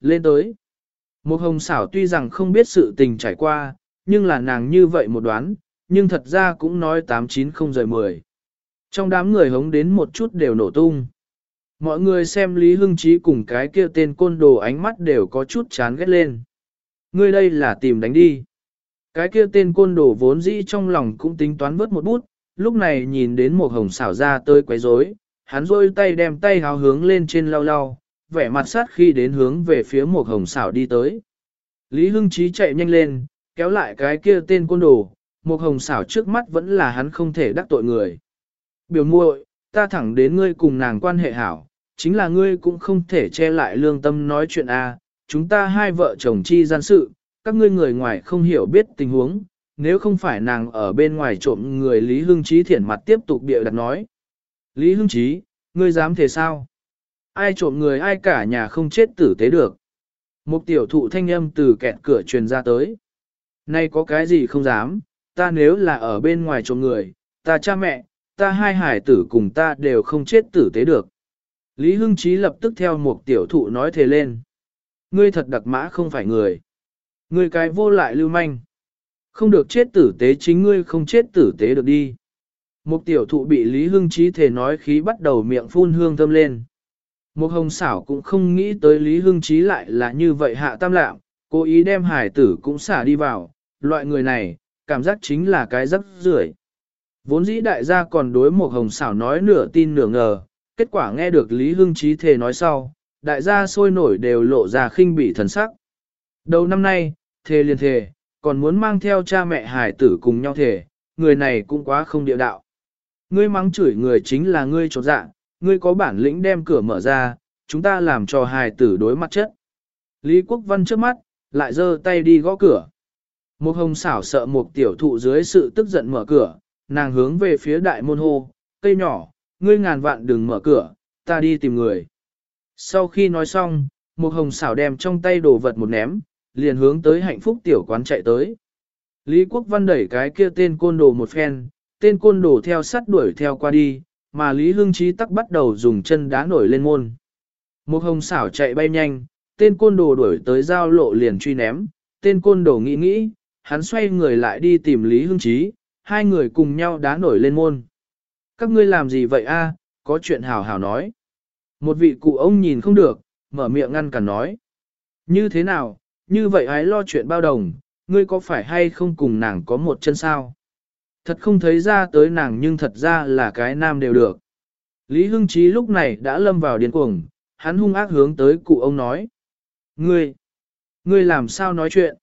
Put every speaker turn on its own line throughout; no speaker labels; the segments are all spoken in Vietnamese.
lên tới. Một hồng xảo tuy rằng không biết sự tình trải qua, nhưng là nàng như vậy một đoán, nhưng thật ra cũng nói 89 không rời 10. Trong đám người hống đến một chút đều nổ tung. Mọi người xem Lý Hưng Chí cùng cái kia tên côn đồ ánh mắt đều có chút chán ghét lên. Ngươi đây là tìm đánh đi. Cái kia tên côn đồ vốn dĩ trong lòng cũng tính toán vớt một bút, lúc này nhìn đến một hồng xảo ra tơi quấy rối, hắn rôi tay đem tay háo hướng lên trên lau lau, vẻ mặt sát khi đến hướng về phía một hồng xảo đi tới. Lý Hưng Chí chạy nhanh lên, kéo lại cái kia tên côn đồ, một hồng xảo trước mắt vẫn là hắn không thể đắc tội người. Biểu muội, ta thẳng đến ngươi cùng nàng quan hệ hảo, chính là ngươi cũng không thể che lại lương tâm nói chuyện a. chúng ta hai vợ chồng chi gian sự, các ngươi người ngoài không hiểu biết tình huống, nếu không phải nàng ở bên ngoài trộm người Lý Hưng Chí thiển mặt tiếp tục bịa đặt nói. Lý Hưng Chí, ngươi dám thế sao? Ai trộm người ai cả nhà không chết tử tế được. Một tiểu thụ thanh âm từ kẹt cửa truyền ra tới. Nay có cái gì không dám, ta nếu là ở bên ngoài trộm người, ta cha mẹ, ta hai hải tử cùng ta đều không chết tử tế được. Lý Hưng Chí lập tức theo một tiểu thụ nói thề lên. Ngươi thật đặc mã không phải người. Ngươi cái vô lại lưu manh. Không được chết tử tế chính ngươi không chết tử tế được đi. Một tiểu thụ bị Lý Hưng Chí thể nói khí bắt đầu miệng phun hương thơm lên. Một hồng xảo cũng không nghĩ tới Lý Hưng Chí lại là như vậy hạ tam lạm, cố ý đem hải tử cũng xả đi vào, loại người này, cảm giác chính là cái rắc rưởi. Vốn dĩ đại gia còn đối một hồng xảo nói nửa tin nửa ngờ, kết quả nghe được Lý Hưng Chí thề nói sau, đại gia sôi nổi đều lộ ra khinh bị thần sắc. Đầu năm nay, thề liền thề, còn muốn mang theo cha mẹ hải tử cùng nhau thề, người này cũng quá không địa đạo. Ngươi mắng chửi người chính là ngươi trột dạ, ngươi có bản lĩnh đem cửa mở ra, chúng ta làm cho hài tử đối mặt chất. Lý Quốc Văn trước mắt, lại giơ tay đi gõ cửa. Một hồng xảo sợ một tiểu thụ dưới sự tức giận mở cửa, nàng hướng về phía đại môn hô, cây nhỏ, ngươi ngàn vạn đừng mở cửa, ta đi tìm người. Sau khi nói xong, một hồng xảo đem trong tay đồ vật một ném, liền hướng tới hạnh phúc tiểu quán chạy tới. Lý Quốc Văn đẩy cái kia tên côn đồ một phen, tên côn đồ theo sát đuổi theo qua đi, mà Lý Hưng Chí tắc bắt đầu dùng chân đá nổi lên môn. Một hồng xảo chạy bay nhanh, tên côn đồ đuổi tới giao lộ liền truy ném, tên côn đồ nghĩ nghĩ, hắn xoay người lại đi tìm Lý Hưng Chí, hai người cùng nhau đá nổi lên môn. Các ngươi làm gì vậy a? có chuyện hào hào nói. Một vị cụ ông nhìn không được, mở miệng ngăn cản nói. Như thế nào, như vậy hãy lo chuyện bao đồng, ngươi có phải hay không cùng nàng có một chân sao? Thật không thấy ra tới nàng nhưng thật ra là cái nam đều được. Lý Hưng Chí lúc này đã lâm vào điên cuồng, hắn hung ác hướng tới cụ ông nói. Ngươi, ngươi làm sao nói chuyện?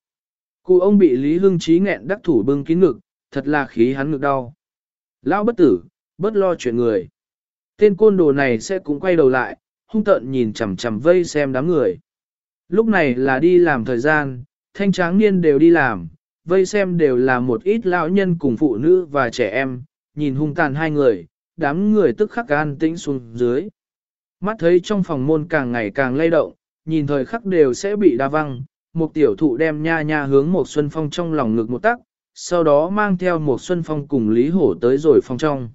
Cụ ông bị Lý Hưng Chí nghẹn đắc thủ bưng kín ngực, thật là khí hắn ngực đau. Lão bất tử, bất lo chuyện người. Tên côn đồ này sẽ cũng quay đầu lại, hung tợn nhìn chằm chằm vây xem đám người. Lúc này là đi làm thời gian, thanh tráng niên đều đi làm, vây xem đều là một ít lão nhân cùng phụ nữ và trẻ em, nhìn hung tàn hai người, đám người tức khắc an tĩnh xuống dưới. Mắt thấy trong phòng môn càng ngày càng lay động, nhìn thời khắc đều sẽ bị đa văng, một tiểu thụ đem nha nha hướng một xuân phong trong lòng ngực một tắc, sau đó mang theo một xuân phong cùng Lý Hổ tới rồi phòng trong.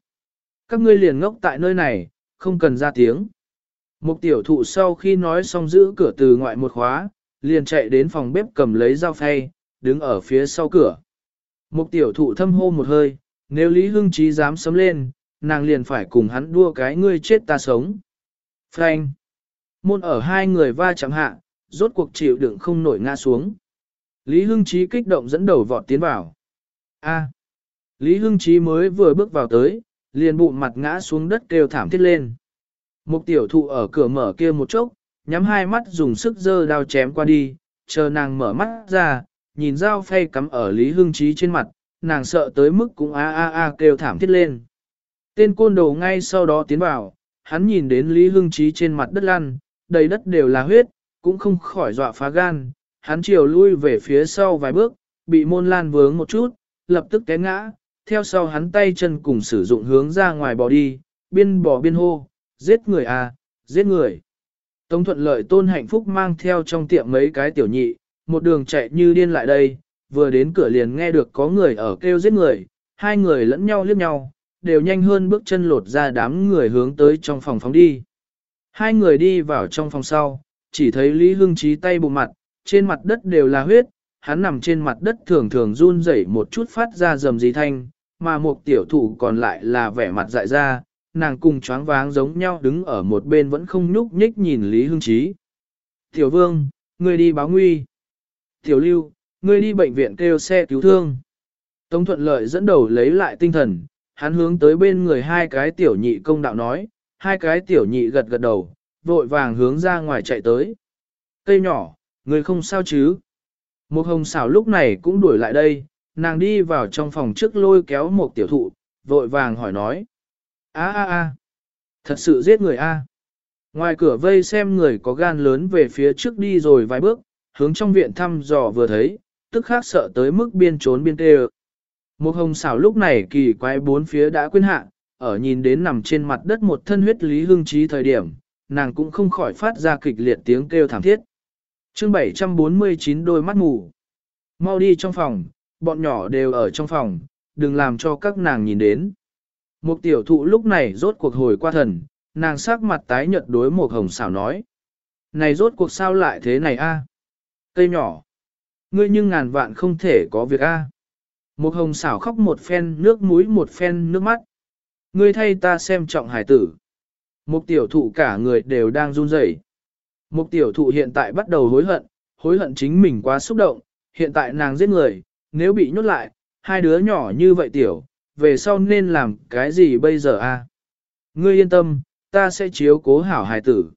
Các ngươi liền ngốc tại nơi này, không cần ra tiếng. Một tiểu thụ sau khi nói xong giữ cửa từ ngoại một khóa, liền chạy đến phòng bếp cầm lấy dao phay, đứng ở phía sau cửa. Một tiểu thụ thâm hô một hơi, nếu Lý Hưng Chí dám sấm lên, nàng liền phải cùng hắn đua cái ngươi chết ta sống. Frank! Môn ở hai người va chạm hạ, rốt cuộc chịu đựng không nổi ngã xuống. Lý Hưng Chí kích động dẫn đầu vọt tiến vào. A! Lý Hưng Chí mới vừa bước vào tới, liền bụng mặt ngã xuống đất kêu thảm thiết lên. Một tiểu thụ ở cửa mở kia một chốc, nhắm hai mắt dùng sức dơ đao chém qua đi, chờ nàng mở mắt ra, nhìn dao phay cắm ở Lý Hưng Chí trên mặt, nàng sợ tới mức cũng a a a kêu thảm thiết lên. Tên côn đồ ngay sau đó tiến vào, hắn nhìn đến Lý Hưng Chí trên mặt đất lăn, đầy đất đều là huyết, cũng không khỏi dọa phá gan, hắn chiều lui về phía sau vài bước, bị môn lan vướng một chút, lập tức té ngã, theo sau hắn tay chân cùng sử dụng hướng ra ngoài bỏ đi, biên bỏ biên hô, giết người à, giết người. Tống thuận lợi tôn hạnh phúc mang theo trong tiệm mấy cái tiểu nhị, một đường chạy như điên lại đây, vừa đến cửa liền nghe được có người ở kêu giết người, hai người lẫn nhau liếc nhau, đều nhanh hơn bước chân lột ra đám người hướng tới trong phòng phóng đi. Hai người đi vào trong phòng sau, chỉ thấy Lý Hưng Chí tay bụng mặt, trên mặt đất đều là huyết, hắn nằm trên mặt đất thường thường run rẩy một chút phát ra rầm rì thanh, mà một tiểu thủ còn lại là vẻ mặt dại ra, nàng cùng choáng váng giống nhau đứng ở một bên vẫn không nhúc nhích nhìn Lý Hưng Chí. Tiểu vương, ngươi đi báo nguy. Tiểu lưu, ngươi đi bệnh viện kêu xe cứu thương. Tống thuận lợi dẫn đầu lấy lại tinh thần, hắn hướng tới bên người hai cái tiểu nhị công đạo nói, hai cái tiểu nhị gật gật đầu, vội vàng hướng ra ngoài chạy tới. Cây nhỏ, người không sao chứ? Một hồng xảo lúc này cũng đuổi lại đây, nàng đi vào trong phòng trước lôi kéo một tiểu thụ, vội vàng hỏi nói. a a a thật sự giết người a Ngoài cửa vây xem người có gan lớn về phía trước đi rồi vài bước, hướng trong viện thăm dò vừa thấy, tức khác sợ tới mức biên trốn biên tê Một hồng xảo lúc này kỳ quái bốn phía đã quên hạ, ở nhìn đến nằm trên mặt đất một thân huyết lý hương trí thời điểm, nàng cũng không khỏi phát ra kịch liệt tiếng kêu thảm thiết. chương 749 đôi mắt mù. Mau đi trong phòng, bọn nhỏ đều ở trong phòng, đừng làm cho các nàng nhìn đến. Một tiểu thụ lúc này rốt cuộc hồi qua thần, nàng sắc mặt tái nhợt đối một hồng xảo nói. Này rốt cuộc sao lại thế này a? Cây nhỏ. Ngươi nhưng ngàn vạn không thể có việc a. Một hồng xảo khóc một phen nước mũi một phen nước mắt. Ngươi thay ta xem trọng hải tử. Một tiểu thụ cả người đều đang run rẩy. Một tiểu thụ hiện tại bắt đầu hối hận, hối hận chính mình quá xúc động, hiện tại nàng giết người, nếu bị nhốt lại, hai đứa nhỏ như vậy tiểu, về sau nên làm cái gì bây giờ a? Ngươi yên tâm, ta sẽ chiếu cố hảo hài tử.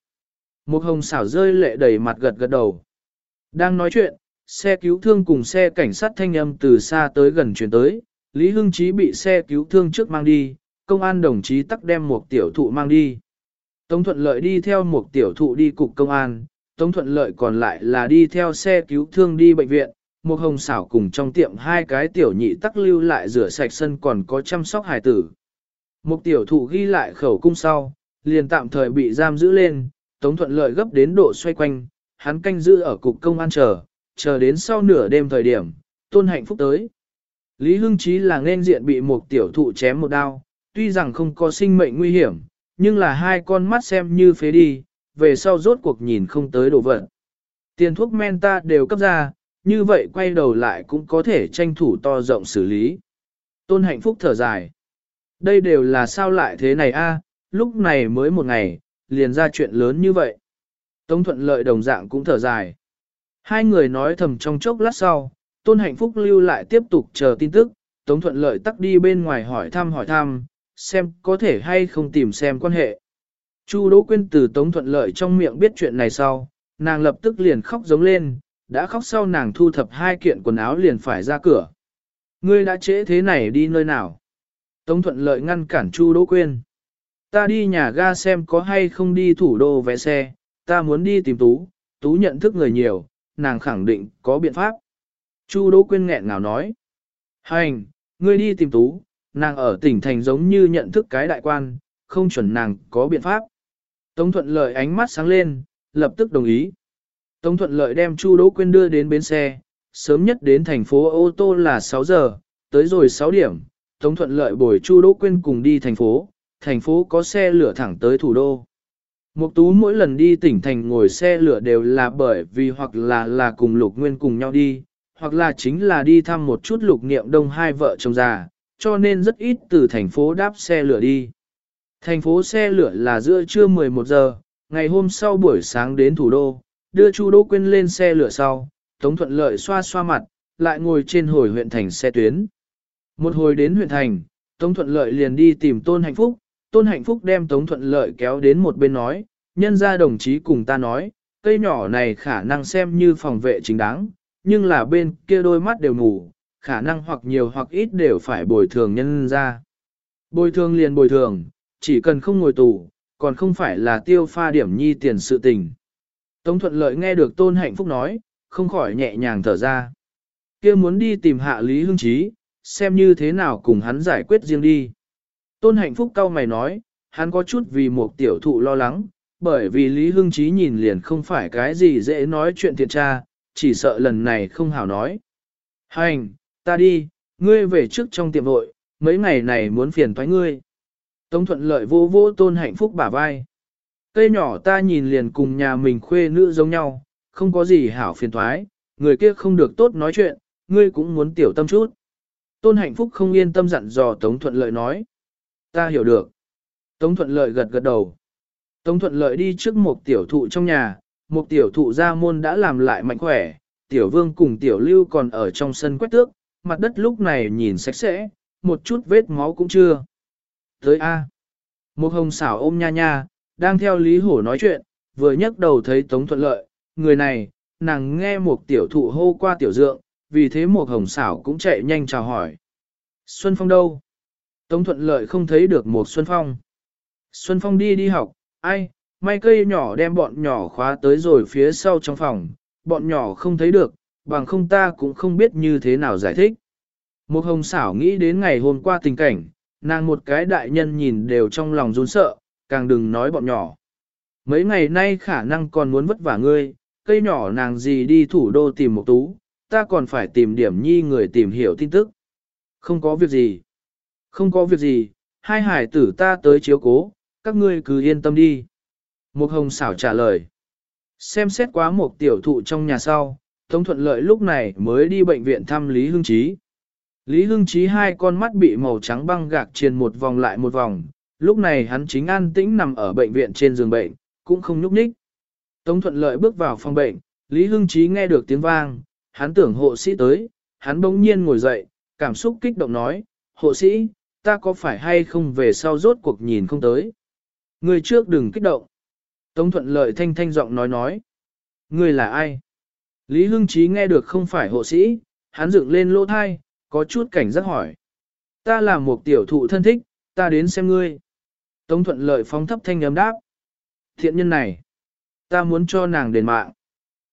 Một hồng xảo rơi lệ đầy mặt gật gật đầu. Đang nói chuyện, xe cứu thương cùng xe cảnh sát thanh âm từ xa tới gần chuyển tới, Lý Hưng Chí bị xe cứu thương trước mang đi, công an đồng chí tắc đem một tiểu thụ mang đi. Tống thuận lợi đi theo một tiểu thụ đi cục công an, Tống thuận lợi còn lại là đi theo xe cứu thương đi bệnh viện, một hồng xảo cùng trong tiệm hai cái tiểu nhị tắc lưu lại rửa sạch sân còn có chăm sóc hài tử. Một tiểu thụ ghi lại khẩu cung sau, liền tạm thời bị giam giữ lên, Tống thuận lợi gấp đến độ xoay quanh, hắn canh giữ ở cục công an chờ, chờ đến sau nửa đêm thời điểm, tôn hạnh phúc tới. Lý Hưng Chí là nên diện bị một tiểu thụ chém một đao, tuy rằng không có sinh mệnh nguy hiểm, nhưng là hai con mắt xem như phế đi, về sau rốt cuộc nhìn không tới đồ vật. Tiền thuốc men ta đều cấp ra, như vậy quay đầu lại cũng có thể tranh thủ to rộng xử lý. Tôn hạnh phúc thở dài. Đây đều là sao lại thế này a? lúc này mới một ngày, liền ra chuyện lớn như vậy. Tống thuận lợi đồng dạng cũng thở dài. Hai người nói thầm trong chốc lát sau, tôn hạnh phúc lưu lại tiếp tục chờ tin tức, tống thuận lợi tắt đi bên ngoài hỏi thăm hỏi thăm, xem có thể hay không tìm xem quan hệ. Chu Đỗ Quyên từ Tống Thuận Lợi trong miệng biết chuyện này sau, nàng lập tức liền khóc giống lên, đã khóc sau nàng thu thập hai kiện quần áo liền phải ra cửa. Ngươi đã trễ thế này đi nơi nào? Tống Thuận Lợi ngăn cản Chu Đỗ Quyên. Ta đi nhà ga xem có hay không đi thủ đô vé xe, ta muốn đi tìm Tú, Tú nhận thức người nhiều, nàng khẳng định có biện pháp. Chu Đỗ Quyên nghẹn ngào nói. Hành, ngươi đi tìm Tú, nàng ở tỉnh thành giống như nhận thức cái đại quan, không chuẩn nàng có biện pháp. Tống thuận lợi ánh mắt sáng lên, lập tức đồng ý. Tống thuận lợi đem Chu Đỗ Quyên đưa đến bến xe, sớm nhất đến thành phố ô tô là 6 giờ, tới rồi 6 điểm, Tống thuận lợi bồi Chu Đỗ Quyên cùng đi thành phố, thành phố có xe lửa thẳng tới thủ đô. Mục tú mỗi lần đi tỉnh thành ngồi xe lửa đều là bởi vì hoặc là là cùng lục nguyên cùng nhau đi, hoặc là chính là đi thăm một chút lục niệm đông hai vợ chồng già, cho nên rất ít từ thành phố đáp xe lửa đi. Thành phố xe lửa là giữa trưa 11 giờ, ngày hôm sau buổi sáng đến thủ đô, đưa Chu Đỗ Quyên lên xe lửa sau, Tống Thuận Lợi xoa xoa mặt, lại ngồi trên hồi huyện thành xe tuyến. Một hồi đến huyện thành, Tống Thuận Lợi liền đi tìm Tôn Hạnh Phúc, Tôn Hạnh Phúc đem Tống Thuận Lợi kéo đến một bên nói, nhân ra đồng chí cùng ta nói, cây nhỏ này khả năng xem như phòng vệ chính đáng, nhưng là bên kia đôi mắt đều mù, khả năng hoặc nhiều hoặc ít đều phải bồi thường nhân ra. Bồi thường liền bồi thường, chỉ cần không ngồi tù, còn không phải là tiêu pha điểm nhi tiền sự tình. Tống thuận lợi nghe được tôn hạnh phúc nói, không khỏi nhẹ nhàng thở ra. kia muốn đi tìm hạ Lý Hưng Chí, xem như thế nào cùng hắn giải quyết riêng đi. Tôn hạnh phúc cao mày nói, hắn có chút vì một tiểu thụ lo lắng, bởi vì Lý Hưng Chí nhìn liền không phải cái gì dễ nói chuyện thiện tra, chỉ sợ lần này không hảo nói. Hành, ta đi, ngươi về trước trong tiệm vội, mấy ngày này muốn phiền thoái ngươi. Tống thuận lợi vô vô tôn hạnh phúc bả vai. Cây nhỏ ta nhìn liền cùng nhà mình khuê nữ giống nhau, không có gì hảo phiền thoái, người kia không được tốt nói chuyện, ngươi cũng muốn tiểu tâm chút. Tôn hạnh phúc không yên tâm dặn dò Tống Thuận Lợi nói. Ta hiểu được. Tống Thuận Lợi gật gật đầu. Tống Thuận Lợi đi trước một tiểu thụ trong nhà, một tiểu thụ gia môn đã làm lại mạnh khỏe, tiểu vương cùng tiểu lưu còn ở trong sân quét tước, mặt đất lúc này nhìn sạch sẽ, một chút vết máu cũng chưa. Tới A. Một hồng xảo ôm nha nha, đang theo Lý Hổ nói chuyện, vừa nhấc đầu thấy Tống Thuận Lợi, người này, nàng nghe một tiểu thụ hô qua tiểu dượng, vì thế một hồng xảo cũng chạy nhanh chào hỏi. Xuân Phong đâu? Tống Thuận Lợi không thấy được một Xuân Phong. Xuân Phong đi đi học, ai, may cây nhỏ đem bọn nhỏ khóa tới rồi phía sau trong phòng, bọn nhỏ không thấy được, bằng không ta cũng không biết như thế nào giải thích. Một hồng xảo nghĩ đến ngày hôm qua tình cảnh, nàng một cái đại nhân nhìn đều trong lòng run sợ, càng đừng nói bọn nhỏ. Mấy ngày nay khả năng còn muốn vất vả ngươi, cây nhỏ nàng gì đi thủ đô tìm một tú, ta còn phải tìm điểm nhi người tìm hiểu tin tức. Không có việc gì. Không có việc gì, hai hải tử ta tới chiếu cố, các ngươi cứ yên tâm đi. Một hồng xảo trả lời. Xem xét quá một tiểu thụ trong nhà sau, Tống Thuận Lợi lúc này mới đi bệnh viện thăm Lý Hưng Chí. Lý Hưng Chí hai con mắt bị màu trắng băng gạc triền một vòng lại một vòng, lúc này hắn chính an tĩnh nằm ở bệnh viện trên giường bệnh, cũng không nhúc nhích. Tống Thuận Lợi bước vào phòng bệnh, Lý Hưng Chí nghe được tiếng vang, hắn tưởng hộ sĩ tới, hắn bỗng nhiên ngồi dậy, cảm xúc kích động nói, hộ sĩ, ta có phải hay không về sau rốt cuộc nhìn không tới. Người trước đừng kích động. Tống Thuận Lợi thanh thanh giọng nói nói. Người là ai? Lý Hưng Chí nghe được không phải hộ sĩ, hắn dựng lên lỗ thai, có chút cảnh giác hỏi. Ta là một tiểu thụ thân thích, ta đến xem ngươi. Tống thuận lợi phóng thấp thanh ấm đáp. Thiện nhân này, ta muốn cho nàng đền mạng.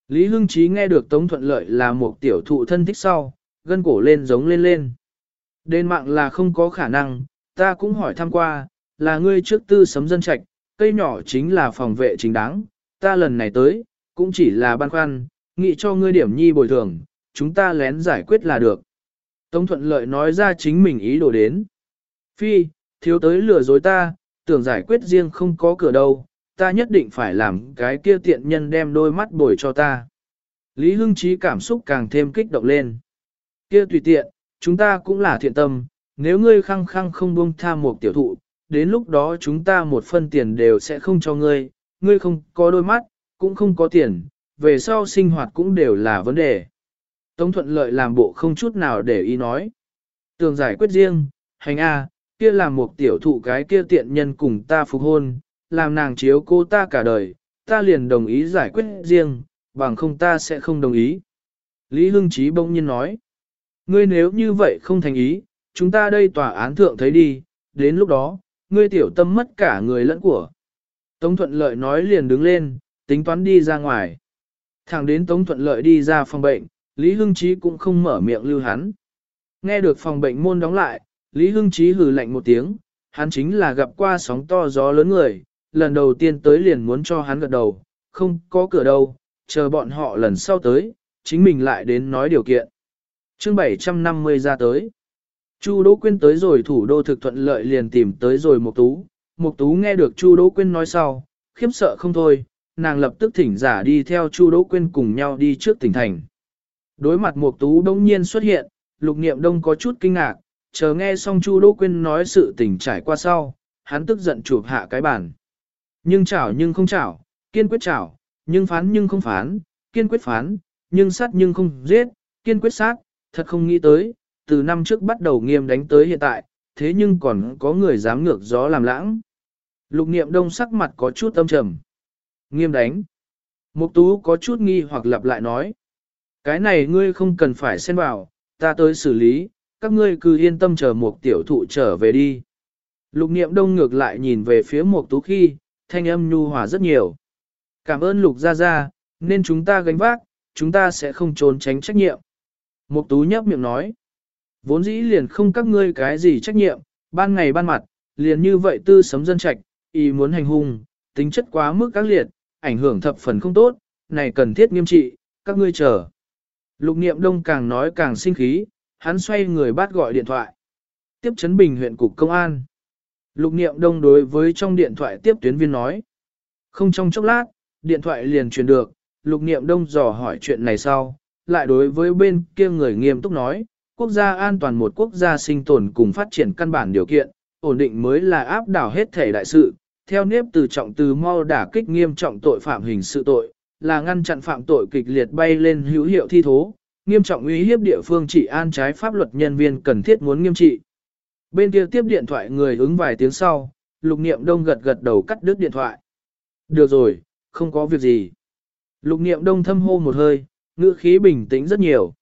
Lý Hưng Chí nghe được Tống thuận lợi là một tiểu thụ thân thích sau, gân cổ lên giống lên lên. Đền mạng là không có khả năng, ta cũng hỏi thăm qua, là ngươi trước tư sấm dân trạch, cây nhỏ chính là phòng vệ chính đáng, ta lần này tới, cũng chỉ là băn khoăn, nghĩ cho ngươi điểm nhi bồi thường, chúng ta lén giải quyết là được. Tống thuận lợi nói ra chính mình ý đồ đến. Phi, thiếu tới lừa dối ta, tưởng giải quyết riêng không có cửa đâu, ta nhất định phải làm cái kia tiện nhân đem đôi mắt bồi cho ta. Lý Hưng Chí cảm xúc càng thêm kích động lên. Kia tùy tiện, chúng ta cũng là thiện tâm, nếu ngươi khăng khăng không buông tha một tiểu thụ, đến lúc đó chúng ta một phân tiền đều sẽ không cho ngươi, ngươi không có đôi mắt, cũng không có tiền, về sau sinh hoạt cũng đều là vấn đề. Tống thuận lợi làm bộ không chút nào để ý nói. Tường giải quyết riêng, hành A, kia là một tiểu thụ cái kia tiện nhân cùng ta phục hôn, làm nàng chiếu cô ta cả đời, ta liền đồng ý giải quyết riêng, bằng không ta sẽ không đồng ý. Lý Hưng Chí bỗng nhiên nói. Ngươi nếu như vậy không thành ý, chúng ta đây tòa án thượng thấy đi, đến lúc đó, ngươi tiểu tâm mất cả người lẫn của. Tống thuận lợi nói liền đứng lên, tính toán đi ra ngoài. Thẳng đến Tống thuận lợi đi ra phòng bệnh, Lý Hưng Chí cũng không mở miệng lưu hắn. Nghe được phòng bệnh môn đóng lại, Lý Hưng Chí hừ lạnh một tiếng, hắn chính là gặp qua sóng to gió lớn người, lần đầu tiên tới liền muốn cho hắn gật đầu, không có cửa đâu, chờ bọn họ lần sau tới, chính mình lại đến nói điều kiện chương 750 ra tới. Chu Đỗ Quyên tới rồi thủ đô thực thuận lợi liền tìm tới rồi Mục Tú. Mục Tú nghe được Chu Đỗ Quyên nói sau, khiếp sợ không thôi, nàng lập tức thỉnh giả đi theo Chu Đỗ Quyên cùng nhau đi trước tỉnh thành. Đối mặt Mục Tú đông nhiên xuất hiện, Lục Niệm Đông có chút kinh ngạc, chờ nghe xong Chu Đỗ Quyên nói sự tình trải qua sau, hắn tức giận chụp hạ cái bàn. Nhưng chảo nhưng không chảo, kiên quyết chảo, nhưng phán nhưng không phán, kiên quyết phán, nhưng sát nhưng không giết, kiên quyết sát, thật không nghĩ tới, từ năm trước bắt đầu nghiêm đánh tới hiện tại, thế nhưng còn có người dám ngược gió làm lãng. Lục Niệm Đông sắc mặt có chút âm trầm. Nghiêm đánh. Mục Tú có chút nghi hoặc lặp lại nói. Cái này ngươi không cần phải xen vào, ta tới xử lý, các ngươi cứ yên tâm chờ một tiểu thụ trở về đi. Lục niệm đông ngược lại nhìn về phía một tú khi, thanh âm nhu hòa rất nhiều. Cảm ơn lục gia gia, nên chúng ta gánh vác, chúng ta sẽ không trốn tránh trách nhiệm. Một tú nhấp miệng nói, vốn dĩ liền không các ngươi cái gì trách nhiệm, ban ngày ban mặt, liền như vậy tư sấm dân trạch, ý muốn hành hung, tính chất quá mức các liệt, ảnh hưởng thập phần không tốt, này cần thiết nghiêm trị, các ngươi chờ. Lục niệm đông càng nói càng sinh khí, hắn xoay người bắt gọi điện thoại. Tiếp chấn bình huyện cục công an. Lục niệm đông đối với trong điện thoại tiếp tuyến viên nói. Không trong chốc lát, điện thoại liền truyền được, lục niệm đông dò hỏi chuyện này sau, lại đối với bên kia người nghiêm túc nói, quốc gia an toàn một quốc gia sinh tồn cùng phát triển căn bản điều kiện, ổn định mới là áp đảo hết thể đại sự, theo nếp từ trọng từ mau đả kích nghiêm trọng tội phạm hình sự tội, là ngăn chặn phạm tội kịch liệt bay lên hữu hiệu thi thố, nghiêm trọng uy hiếp địa phương trị an trái pháp luật nhân viên cần thiết muốn nghiêm trị. Bên kia tiếp điện thoại người ứng vài tiếng sau, lục niệm đông gật gật đầu cắt đứt điện thoại. Được rồi, không có việc gì. Lục niệm đông thâm hô một hơi, ngữ khí bình tĩnh rất nhiều.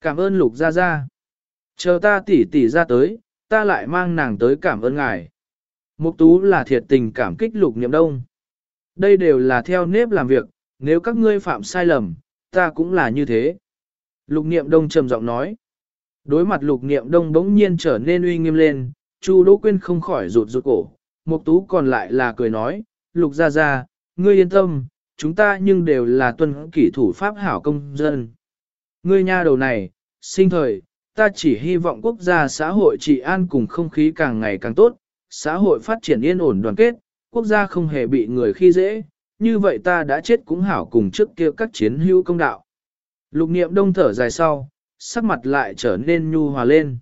Cảm ơn lục ra ra. Chờ ta tỉ tỉ ra tới, ta lại mang nàng tới cảm ơn ngài. Mục tú là thiệt tình cảm kích lục niệm đông. Đây đều là theo nếp làm việc, nếu các ngươi phạm sai lầm, ta cũng là như thế. Lục niệm đông trầm giọng nói. Đối mặt lục niệm đông bỗng nhiên trở nên uy nghiêm lên, Chu Đỗ Quyên không khỏi rụt rụt cổ. Mục tú còn lại là cười nói, lục ra ra, ngươi yên tâm, chúng ta nhưng đều là tuân kỷ thủ pháp hảo công dân. Ngươi nha đầu này, sinh thời, ta chỉ hy vọng quốc gia xã hội trị an cùng không khí càng ngày càng tốt, xã hội phát triển yên ổn đoàn kết, quốc gia không hề bị người khi dễ, như vậy ta đã chết cũng hảo cùng trước kia các chiến hữu công đạo. Lục niệm đông thở dài sau, sắc mặt lại trở nên nhu hòa lên.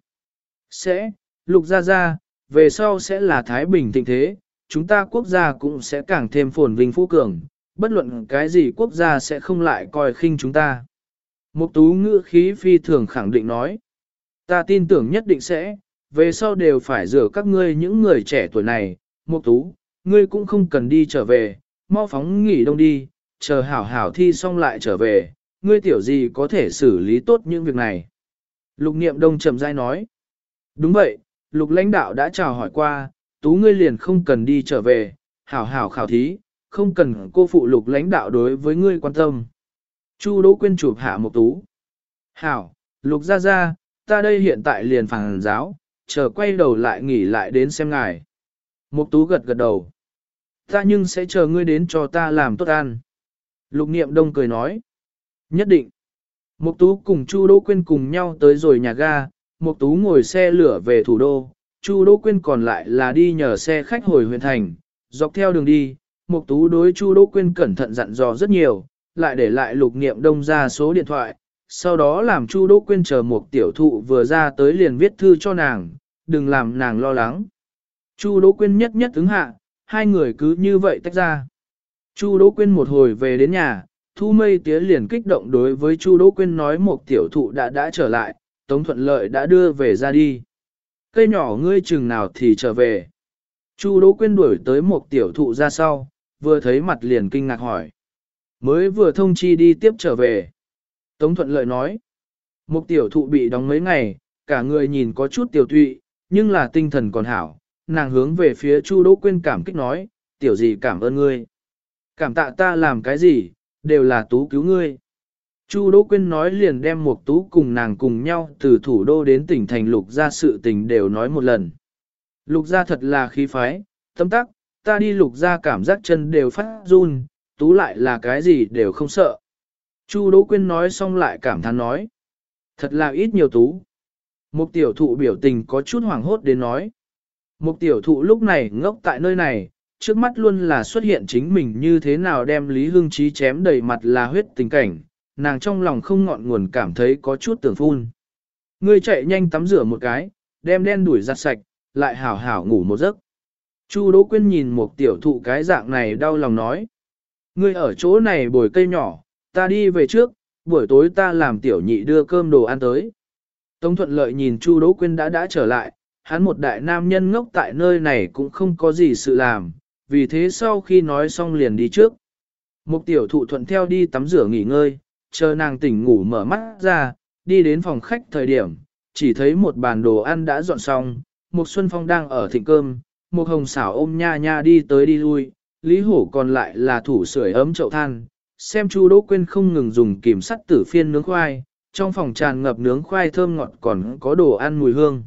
Sẽ, lục ra ra, về sau sẽ là Thái Bình thịnh thế, chúng ta quốc gia cũng sẽ càng thêm phồn vinh phú cường, bất luận cái gì quốc gia sẽ không lại coi khinh chúng ta. Mục tú ngữ khí phi thường khẳng định nói. Ta tin tưởng nhất định sẽ, về sau đều phải rửa các ngươi những người trẻ tuổi này. Mục tú, ngươi cũng không cần đi trở về, mau phóng nghỉ đông đi, chờ hảo hảo thi xong lại trở về, ngươi tiểu gì có thể xử lý tốt những việc này. Lục niệm đông chậm rãi nói. Đúng vậy, lục lãnh đạo đã chào hỏi qua, tú ngươi liền không cần đi trở về, hảo hảo khảo thí, không cần cô phụ lục lãnh đạo đối với ngươi quan tâm. Chu Đỗ Quyên chụp hạ một tú. Hảo, lục ra ra, ta đây hiện tại liền phản giáo, chờ quay đầu lại nghỉ lại đến xem ngài. Mục tú gật gật đầu. Ta nhưng sẽ chờ ngươi đến cho ta làm tốt ăn. Lục niệm đông cười nói. Nhất định. Mục tú cùng Chu Đỗ Quyên cùng nhau tới rồi nhà ga, Mục tú ngồi xe lửa về thủ đô, Chu Đỗ Quyên còn lại là đi nhờ xe khách hồi huyện thành, dọc theo đường đi, Mục Tú đối Chu Đỗ Quyên cẩn thận dặn dò rất nhiều, lại để lại lục niệm đông ra số điện thoại, sau đó làm Chu Đỗ Quyên chờ Mục tiểu thụ vừa ra tới liền viết thư cho nàng, đừng làm nàng lo lắng. Chu Đỗ Quyên nhất nhất ứng hạ, hai người cứ như vậy tách ra. Chu Đỗ Quyên một hồi về đến nhà, Thu Mây Tía liền kích động đối với Chu Đỗ Quyên nói một tiểu thụ đã đã trở lại, Tống Thuận Lợi đã đưa về ra đi. Cây nhỏ ngươi chừng nào thì trở về. Chu Đỗ Quyên đuổi tới một tiểu thụ ra sau, vừa thấy mặt liền kinh ngạc hỏi. Mới vừa thông chi đi tiếp trở về. Tống thuận lợi nói. Một tiểu thụ bị đóng mấy ngày, cả người nhìn có chút tiểu tụy, nhưng là tinh thần còn hảo. Nàng hướng về phía Chu Đỗ Quyên cảm kích nói, tiểu gì cảm ơn ngươi. Cảm tạ ta làm cái gì, đều là tú cứu ngươi. Chu Đỗ Quyên nói liền đem một tú cùng nàng cùng nhau từ thủ đô đến tỉnh thành lục gia sự tình đều nói một lần. Lục gia thật là khí phái, tâm tắc, ta đi lục ra cảm giác chân đều phát run, tú lại là cái gì đều không sợ. Chu Đỗ Quyên nói xong lại cảm thán nói. Thật là ít nhiều tú. Mục tiểu thụ biểu tình có chút hoảng hốt đến nói. Mục tiểu thụ lúc này ngốc tại nơi này, trước mắt luôn là xuất hiện chính mình như thế nào đem Lý Hương Trí chém đầy mặt là huyết tình cảnh, nàng trong lòng không ngọn nguồn cảm thấy có chút tưởng phun. Ngươi chạy nhanh tắm rửa một cái, đem đen đuổi giặt sạch, lại hảo hảo ngủ một giấc. Chu Đỗ Quyên nhìn một tiểu thụ cái dạng này đau lòng nói. Ngươi ở chỗ này bồi cây nhỏ, ta đi về trước, buổi tối ta làm tiểu nhị đưa cơm đồ ăn tới. Tống thuận lợi nhìn Chu Đỗ Quyên đã đã trở lại, hắn một đại nam nhân ngốc tại nơi này cũng không có gì sự làm, vì thế sau khi nói xong liền đi trước. Một tiểu thụ thuận theo đi tắm rửa nghỉ ngơi, chờ nàng tỉnh ngủ mở mắt ra, đi đến phòng khách thời điểm, chỉ thấy một bàn đồ ăn đã dọn xong, một xuân phong đang ở thịnh cơm, một hồng xảo ôm nha nha đi tới đi lui, Lý Hổ còn lại là thủ sưởi ấm chậu than, xem Chu Đỗ Quyên không ngừng dùng kìm sắt tử phiên nướng khoai, trong phòng tràn ngập nướng khoai thơm ngọt còn có đồ ăn mùi hương.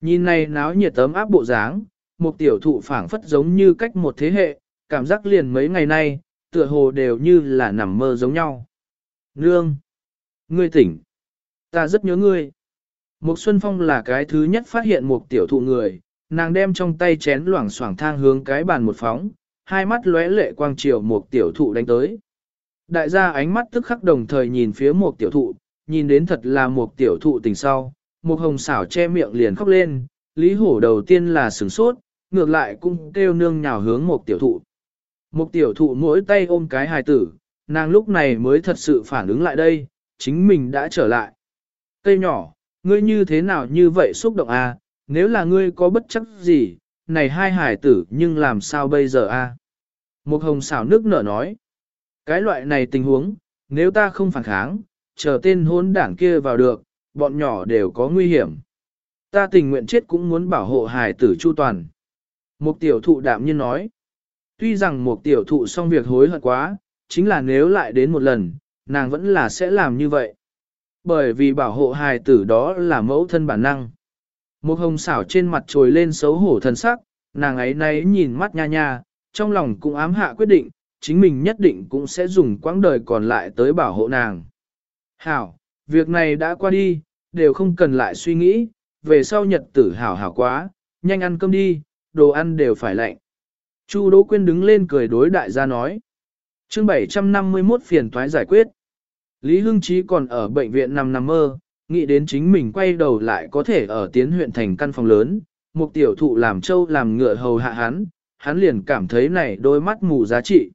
Nhìn này náo nhiệt tấm áp bộ dáng, một tiểu thụ phảng phất giống như cách một thế hệ, cảm giác liền mấy ngày nay, tựa hồ đều như là nằm mơ giống nhau. Nương! Ngươi tỉnh! Ta rất nhớ ngươi! Mục Xuân Phong là cái thứ nhất phát hiện một tiểu thụ người, nàng đem trong tay chén loảng xoảng thang hướng cái bàn một phóng, hai mắt lóe lệ quang chiều một tiểu thụ đánh tới. Đại gia ánh mắt tức khắc đồng thời nhìn phía một tiểu thụ, nhìn đến thật là một tiểu thụ tình sau, một hồng xảo che miệng liền khóc lên, Lý Hổ đầu tiên là sửng sốt, ngược lại cũng kêu nương nhào hướng một tiểu thụ. Một tiểu thụ mỗi tay ôm cái hài tử, nàng lúc này mới thật sự phản ứng lại đây, chính mình đã trở lại. Cây nhỏ, ngươi như thế nào như vậy xúc động à, nếu là ngươi có bất chấp gì, này hai hải tử nhưng làm sao bây giờ a? À? Một hồng xảo nước nở nói. Cái loại này tình huống, nếu ta không phản kháng, chờ tên hôn đảng kia vào được, bọn nhỏ đều có nguy hiểm. Ta tình nguyện chết cũng muốn bảo hộ hải tử chu toàn. Một tiểu thụ đạm nhiên nói. Tuy rằng một tiểu thụ xong việc hối hận quá, chính là nếu lại đến một lần, nàng vẫn là sẽ làm như vậy. Bởi vì bảo hộ hài tử đó là mẫu thân bản năng. Một hồng xảo trên mặt trồi lên xấu hổ thần sắc, nàng ấy nay nhìn mắt nha nha, trong lòng cũng ám hạ quyết định, chính mình nhất định cũng sẽ dùng quãng đời còn lại tới bảo hộ nàng. Hảo, việc này đã qua đi, đều không cần lại suy nghĩ, về sau nhật tử hảo hảo quá, nhanh ăn cơm đi, đồ ăn đều phải lạnh. Chu Đỗ Quyên đứng lên cười đối đại gia nói. chương 751 phiền toái giải quyết. Lý Hưng Chí còn ở bệnh viện nằm nằm mơ, nghĩ đến chính mình quay đầu lại có thể ở tiến huyện thành căn phòng lớn, một tiểu thụ làm trâu làm ngựa hầu hạ hắn, hắn liền cảm thấy này đôi mắt mù giá trị.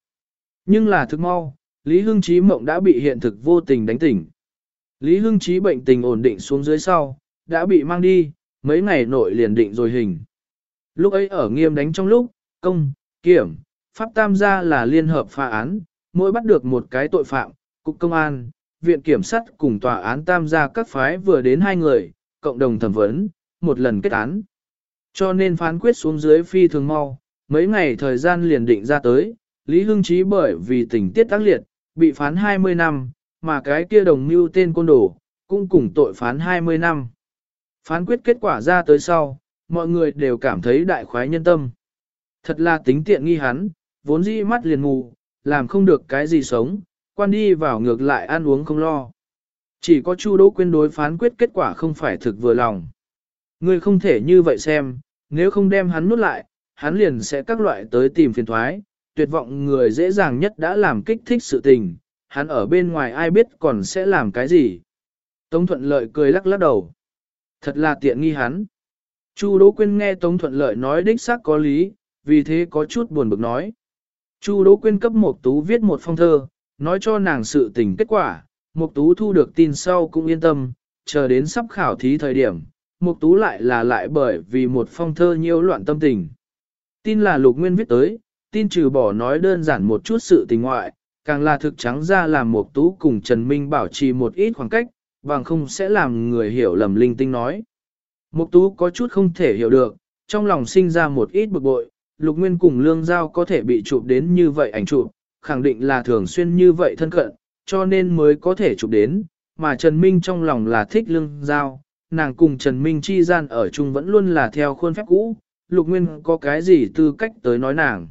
Nhưng là thức mau, Lý Hưng Chí mộng đã bị hiện thực vô tình đánh tỉnh. Lý Hưng Chí bệnh tình ổn định xuống dưới sau, đã bị mang đi, mấy ngày nội liền định rồi hình. Lúc ấy ở nghiêm đánh trong lúc, công, kiểm, pháp tam gia là liên hợp phá án, mỗi bắt được một cái tội phạm, cục công an, viện kiểm sát cùng tòa án tam gia các phái vừa đến hai người, cộng đồng thẩm vấn, một lần kết án. Cho nên phán quyết xuống dưới phi thường mau, mấy ngày thời gian liền định ra tới, Lý Hưng Chí bởi vì tình tiết tác liệt, bị phán 20 năm, mà cái kia đồng mưu tên côn đồ, cũng cùng tội phán 20 năm. Phán quyết kết quả ra tới sau, mọi người đều cảm thấy đại khoái nhân tâm. Thật là tính tiện nghi hắn, vốn dĩ mắt liền mù, làm không được cái gì sống, quan đi vào ngược lại ăn uống không lo. Chỉ có Chu Đỗ Quyên đối phán quyết kết quả không phải thực vừa lòng. Ngươi không thể như vậy xem, nếu không đem hắn nuốt lại, hắn liền sẽ các loại tới tìm phiền thoái, tuyệt vọng người dễ dàng nhất đã làm kích thích sự tình, hắn ở bên ngoài ai biết còn sẽ làm cái gì. Tống Thuận Lợi cười lắc lắc đầu. Thật là tiện nghi hắn. Chu Đỗ Quyên nghe Tống Thuận Lợi nói đích xác có lý, vì thế có chút buồn bực nói. Chu Đỗ Quyên cấp một Tú viết một phong thơ, nói cho nàng sự tình kết quả, mục Tú thu được tin sau cũng yên tâm, chờ đến sắp khảo thí thời điểm, mục Tú lại là lại bởi vì một phong thơ nhiễu loạn tâm tình. Tin là Lục Nguyên viết tới, tin trừ bỏ nói đơn giản một chút sự tình ngoại, càng là thực trắng ra làm mục Tú cùng Trần Minh bảo trì một ít khoảng cách, bằng không sẽ làm người hiểu lầm linh tinh nói. mục Tú có chút không thể hiểu được, trong lòng sinh ra một ít bực bội, Lục Nguyên cùng Lương Giao có thể bị chụp đến như vậy ảnh chụp, khẳng định là thường xuyên như vậy thân cận, cho nên mới có thể chụp đến, mà Trần Minh trong lòng là thích Lương Giao, nàng cùng Trần Minh chi gian ở chung vẫn luôn là theo khuôn phép cũ, Lục Nguyên có cái gì tư cách tới nói nàng.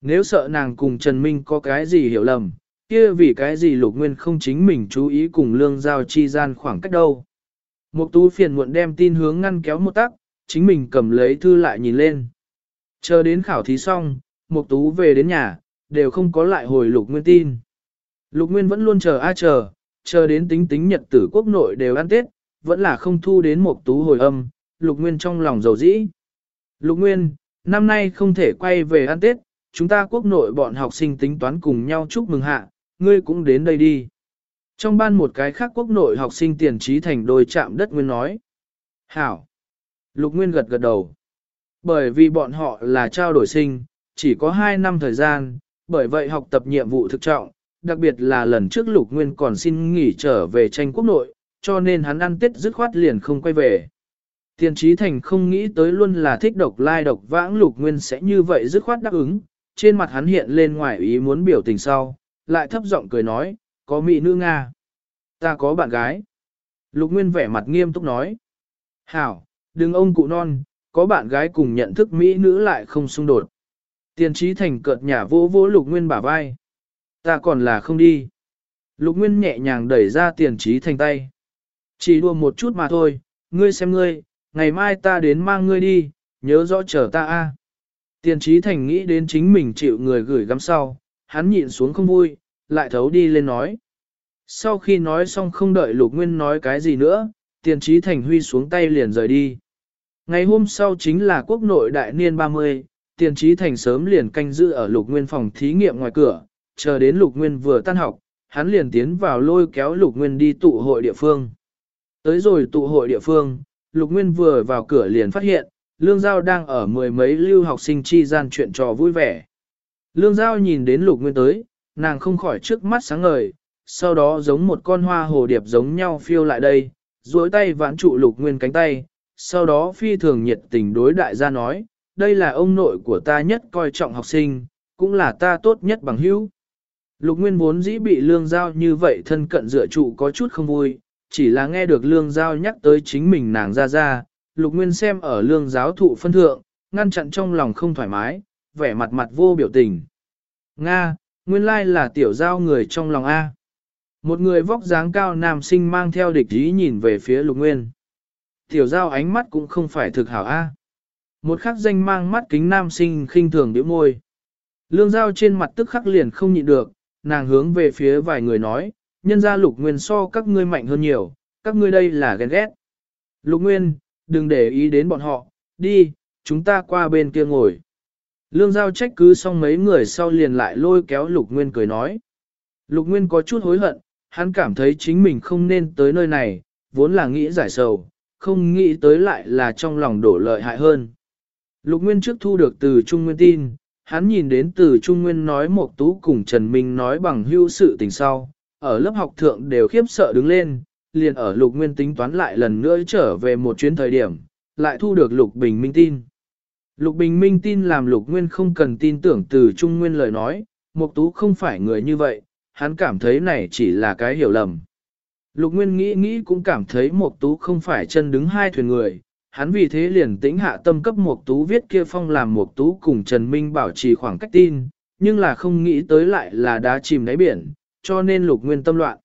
Nếu sợ nàng cùng Trần Minh có cái gì hiểu lầm, kia vì cái gì Lục Nguyên không chính mình chú ý cùng Lương Giao chi gian khoảng cách đâu. Mục tú phiền muộn đem tin hướng ngăn kéo một tắc, chính mình cầm lấy thư lại nhìn lên. Chờ đến khảo thí xong, Mục Tú về đến nhà, đều không có lại hồi Lục Nguyên tin. Lục Nguyên vẫn luôn chờ a chờ, chờ đến tính tính nhật tử quốc nội đều ăn Tết, vẫn là không thu đến một Tú hồi âm, Lục Nguyên trong lòng dầu dĩ. Lục Nguyên, năm nay không thể quay về ăn Tết, chúng ta quốc nội bọn học sinh tính toán cùng nhau chúc mừng hạ, ngươi cũng đến đây đi. Trong ban một cái khác quốc nội học sinh tiền trí thành đôi chạm đất Nguyên nói. Hảo. Lục Nguyên gật gật đầu bởi vì bọn họ là trao đổi sinh, chỉ có 2 năm thời gian, bởi vậy học tập nhiệm vụ thực trọng, đặc biệt là lần trước Lục Nguyên còn xin nghỉ trở về tranh quốc nội, cho nên hắn ăn tết dứt khoát liền không quay về. Tiền trí thành không nghĩ tới luôn là thích độc lai độc vãng Lục Nguyên sẽ như vậy dứt khoát đáp ứng, trên mặt hắn hiện lên ngoài ý muốn biểu tình sau, lại thấp giọng cười nói, có mỹ nữ Nga. Ta có bạn gái. Lục Nguyên vẻ mặt nghiêm túc nói. Hảo, đừng ông cụ non, có bạn gái cùng nhận thức mỹ nữ lại không xung đột. Tiền trí thành cợt nhả vô vô lục nguyên bả vai. Ta còn là không đi. Lục nguyên nhẹ nhàng đẩy ra tiền trí thành tay. Chỉ đùa một chút mà thôi, ngươi xem ngươi, ngày mai ta đến mang ngươi đi, nhớ rõ chờ ta a. Tiền trí thành nghĩ đến chính mình chịu người gửi gắm sau, hắn nhịn xuống không vui, lại thấu đi lên nói. Sau khi nói xong không đợi lục nguyên nói cái gì nữa, tiền trí thành huy xuống tay liền rời đi. Ngày hôm sau chính là quốc nội đại niên 30, tiền trí thành sớm liền canh giữ ở lục nguyên phòng thí nghiệm ngoài cửa, chờ đến lục nguyên vừa tan học, hắn liền tiến vào lôi kéo lục nguyên đi tụ hội địa phương. Tới rồi tụ hội địa phương, lục nguyên vừa vào cửa liền phát hiện, lương giao đang ở mười mấy lưu học sinh chi gian chuyện trò vui vẻ. Lương giao nhìn đến lục nguyên tới, nàng không khỏi trước mắt sáng ngời, sau đó giống một con hoa hồ điệp giống nhau phiêu lại đây, duỗi tay vãn trụ lục nguyên cánh tay, sau đó phi thường nhiệt tình đối đại gia nói, đây là ông nội của ta nhất coi trọng học sinh, cũng là ta tốt nhất bằng hữu. Lục Nguyên vốn dĩ bị lương giao như vậy thân cận dựa trụ có chút không vui, chỉ là nghe được lương giao nhắc tới chính mình nàng ra ra, Lục Nguyên xem ở lương giáo thụ phân thượng, ngăn chặn trong lòng không thoải mái, vẻ mặt mặt vô biểu tình. Nga, nguyên lai là tiểu giao người trong lòng A. Một người vóc dáng cao nam sinh mang theo địch ý nhìn về phía Lục Nguyên. Tiểu giao ánh mắt cũng không phải thực hảo A. Một khắc danh mang mắt kính nam sinh khinh thường điểm môi. Lương giao trên mặt tức khắc liền không nhịn được, nàng hướng về phía vài người nói, nhân ra lục nguyên so các ngươi mạnh hơn nhiều, các ngươi đây là ghen ghét. Lục nguyên, đừng để ý đến bọn họ, đi, chúng ta qua bên kia ngồi. Lương giao trách cứ xong mấy người sau liền lại lôi kéo lục nguyên cười nói. Lục nguyên có chút hối hận, hắn cảm thấy chính mình không nên tới nơi này, vốn là nghĩ giải sầu, không nghĩ tới lại là trong lòng đổ lợi hại hơn. Lục Nguyên trước thu được từ Trung Nguyên tin, hắn nhìn đến từ Trung Nguyên nói một tú cùng Trần Minh nói bằng hưu sự tình sau, ở lớp học thượng đều khiếp sợ đứng lên, liền ở Lục Nguyên tính toán lại lần nữa trở về một chuyến thời điểm, lại thu được Lục Bình Minh tin. Lục Bình Minh tin làm Lục Nguyên không cần tin tưởng từ Trung Nguyên lời nói, Mộc Tú không phải người như vậy, hắn cảm thấy này chỉ là cái hiểu lầm. Lục Nguyên nghĩ nghĩ cũng cảm thấy Mộc Tú không phải chân đứng hai thuyền người, hắn vì thế liền tĩnh hạ tâm cấp Mục Tú viết kia phong làm Mục Tú cùng Trần Minh bảo trì khoảng cách tin, nhưng là không nghĩ tới lại là đá chìm đáy biển, cho nên Lục Nguyên tâm loạn.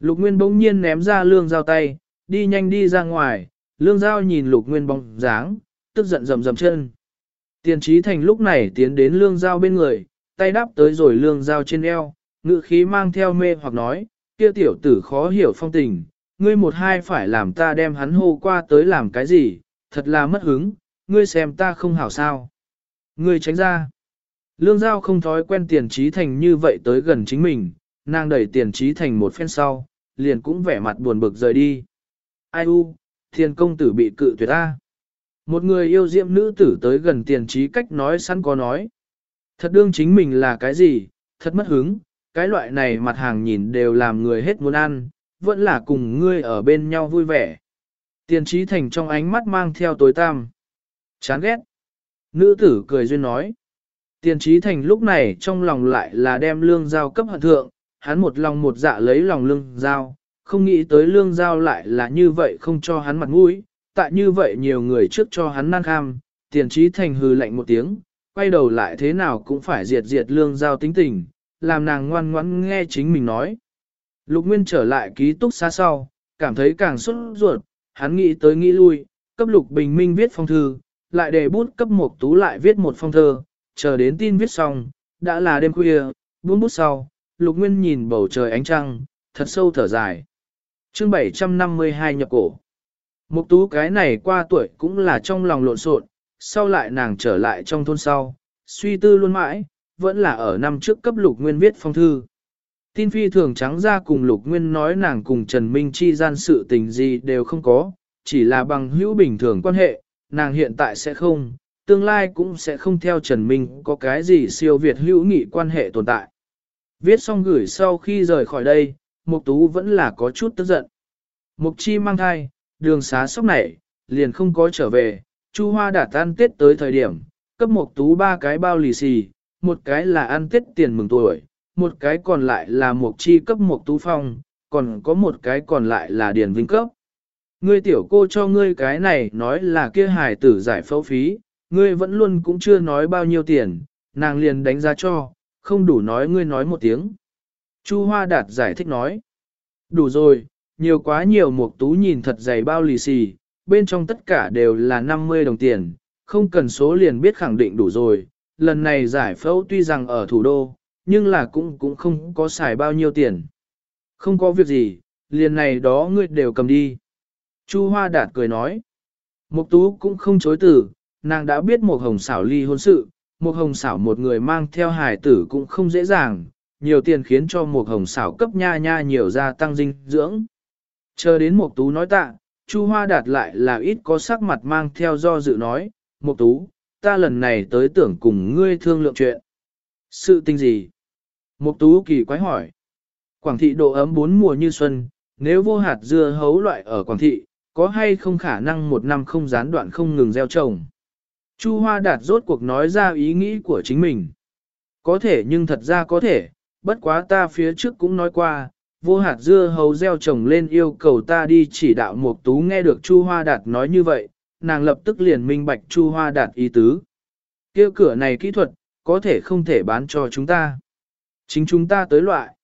Lục Nguyên bỗng nhiên ném ra lương dao tay, đi nhanh đi ra ngoài, lương dao nhìn Lục Nguyên bóng dáng, tức giận rầm rầm chân. Tiền trí thành lúc này tiến đến lương dao bên người, tay đáp tới rồi lương dao trên eo, ngự khí mang theo mê hoặc nói, kia tiểu tử khó hiểu phong tình, ngươi một hai phải làm ta đem hắn hô qua tới làm cái gì, thật là mất hứng, ngươi xem ta không hảo sao. Ngươi tránh ra. Lương Giao không thói quen tiền trí thành như vậy tới gần chính mình, nàng đẩy tiền trí thành một phen sau, liền cũng vẻ mặt buồn bực rời đi. Ai u, thiên công tử bị cự tuyệt ta. Một người yêu diệm nữ tử tới gần tiền trí cách nói sẵn có nói. Thật đương chính mình là cái gì, thật mất hứng, cái loại này mặt hàng nhìn đều làm người hết muốn ăn, vẫn là cùng ngươi ở bên nhau vui vẻ. Tiền trí thành trong ánh mắt mang theo tối tăm. Chán ghét. Nữ tử cười duyên nói. Tiền trí thành lúc này trong lòng lại là đem lương giao cấp hận thượng, hắn một lòng một dạ lấy lòng lương giao, không nghĩ tới lương giao lại là như vậy không cho hắn mặt mũi, tại như vậy nhiều người trước cho hắn nan kham, tiền trí thành hừ lạnh một tiếng, quay đầu lại thế nào cũng phải diệt diệt lương giao tính tình, làm nàng ngoan ngoãn nghe chính mình nói. Lục Nguyên trở lại ký túc xá sau, cảm thấy càng xuất ruột, hắn nghĩ tới nghĩ lui, cấp Lục Bình Minh viết phong thư, lại để bút cấp một tú lại viết một phong thơ, chờ đến tin viết xong, đã là đêm khuya, buông bút sau, Lục Nguyên nhìn bầu trời ánh trăng, thật sâu thở dài. chương 752 nhập cổ. Mục tú cái này qua tuổi cũng là trong lòng lộn xộn, sau lại nàng trở lại trong thôn sau, suy tư luôn mãi, vẫn là ở năm trước cấp Lục Nguyên viết phong thư. Tin phi thường trắng ra cùng Lục Nguyên nói nàng cùng Trần Minh chi gian sự tình gì đều không có, chỉ là bằng hữu bình thường quan hệ, nàng hiện tại sẽ không, tương lai cũng sẽ không theo Trần Minh có cái gì siêu việt hữu nghị quan hệ tồn tại. Viết xong gửi sau khi rời khỏi đây, Mục Tú vẫn là có chút tức giận. Mục Chi mang thai, đường xá sốc này, liền không có trở về, Chu Hoa đã tan Tết tới thời điểm, cấp Mục Tú ba cái bao lì xì, một cái là ăn Tết tiền mừng tuổi, một cái còn lại là Mục Chi cấp Mục Tú Phong, còn có một cái còn lại là Điền Vinh cấp. Ngươi tiểu cô cho ngươi cái này nói là kia hài tử giải phẫu phí, ngươi vẫn luôn cũng chưa nói bao nhiêu tiền, nàng liền đánh giá cho, không đủ nói ngươi nói một tiếng. Chu Hoa Đạt giải thích nói. Đủ rồi, nhiều quá nhiều Mục Tú nhìn thật dày bao lì xì, bên trong tất cả đều là 50 đồng tiền, không cần số liền biết khẳng định đủ rồi, lần này giải phẫu tuy rằng ở thủ đô, nhưng là cũng cũng không có xài bao nhiêu tiền. Không có việc gì, liền này đó ngươi đều cầm đi. Chu Hoa Đạt cười nói. Mục Tú cũng không chối từ, nàng đã biết một hồng xảo ly hôn sự, một hồng xảo một người mang theo hài tử cũng không dễ dàng, nhiều tiền khiến cho một hồng xảo cấp nha nha nhiều gia tăng dinh dưỡng. Chờ đến Mục Tú nói tạ, Chu Hoa Đạt lại là ít có sắc mặt mang theo do dự nói, Mục Tú, ta lần này tới tưởng cùng ngươi thương lượng chuyện. Sự tình gì? Mục Tú kỳ quái hỏi. Quảng thị độ ấm bốn mùa như xuân, nếu vô hạt dưa hấu loại ở Quảng thị, có hay không khả năng một năm không gián đoạn không ngừng gieo trồng? Chu Hoa Đạt rốt cuộc nói ra ý nghĩ của chính mình. Có thể nhưng thật ra có thể, bất quá ta phía trước cũng nói qua, vô hạt dưa hấu gieo trồng lên yêu cầu ta đi chỉ đạo Mục Tú nghe được Chu Hoa Đạt nói như vậy, nàng lập tức liền minh bạch Chu Hoa Đạt ý tứ. Kêu cửa này kỹ thuật, có thể không thể bán cho chúng ta. Chính chúng ta tới loại.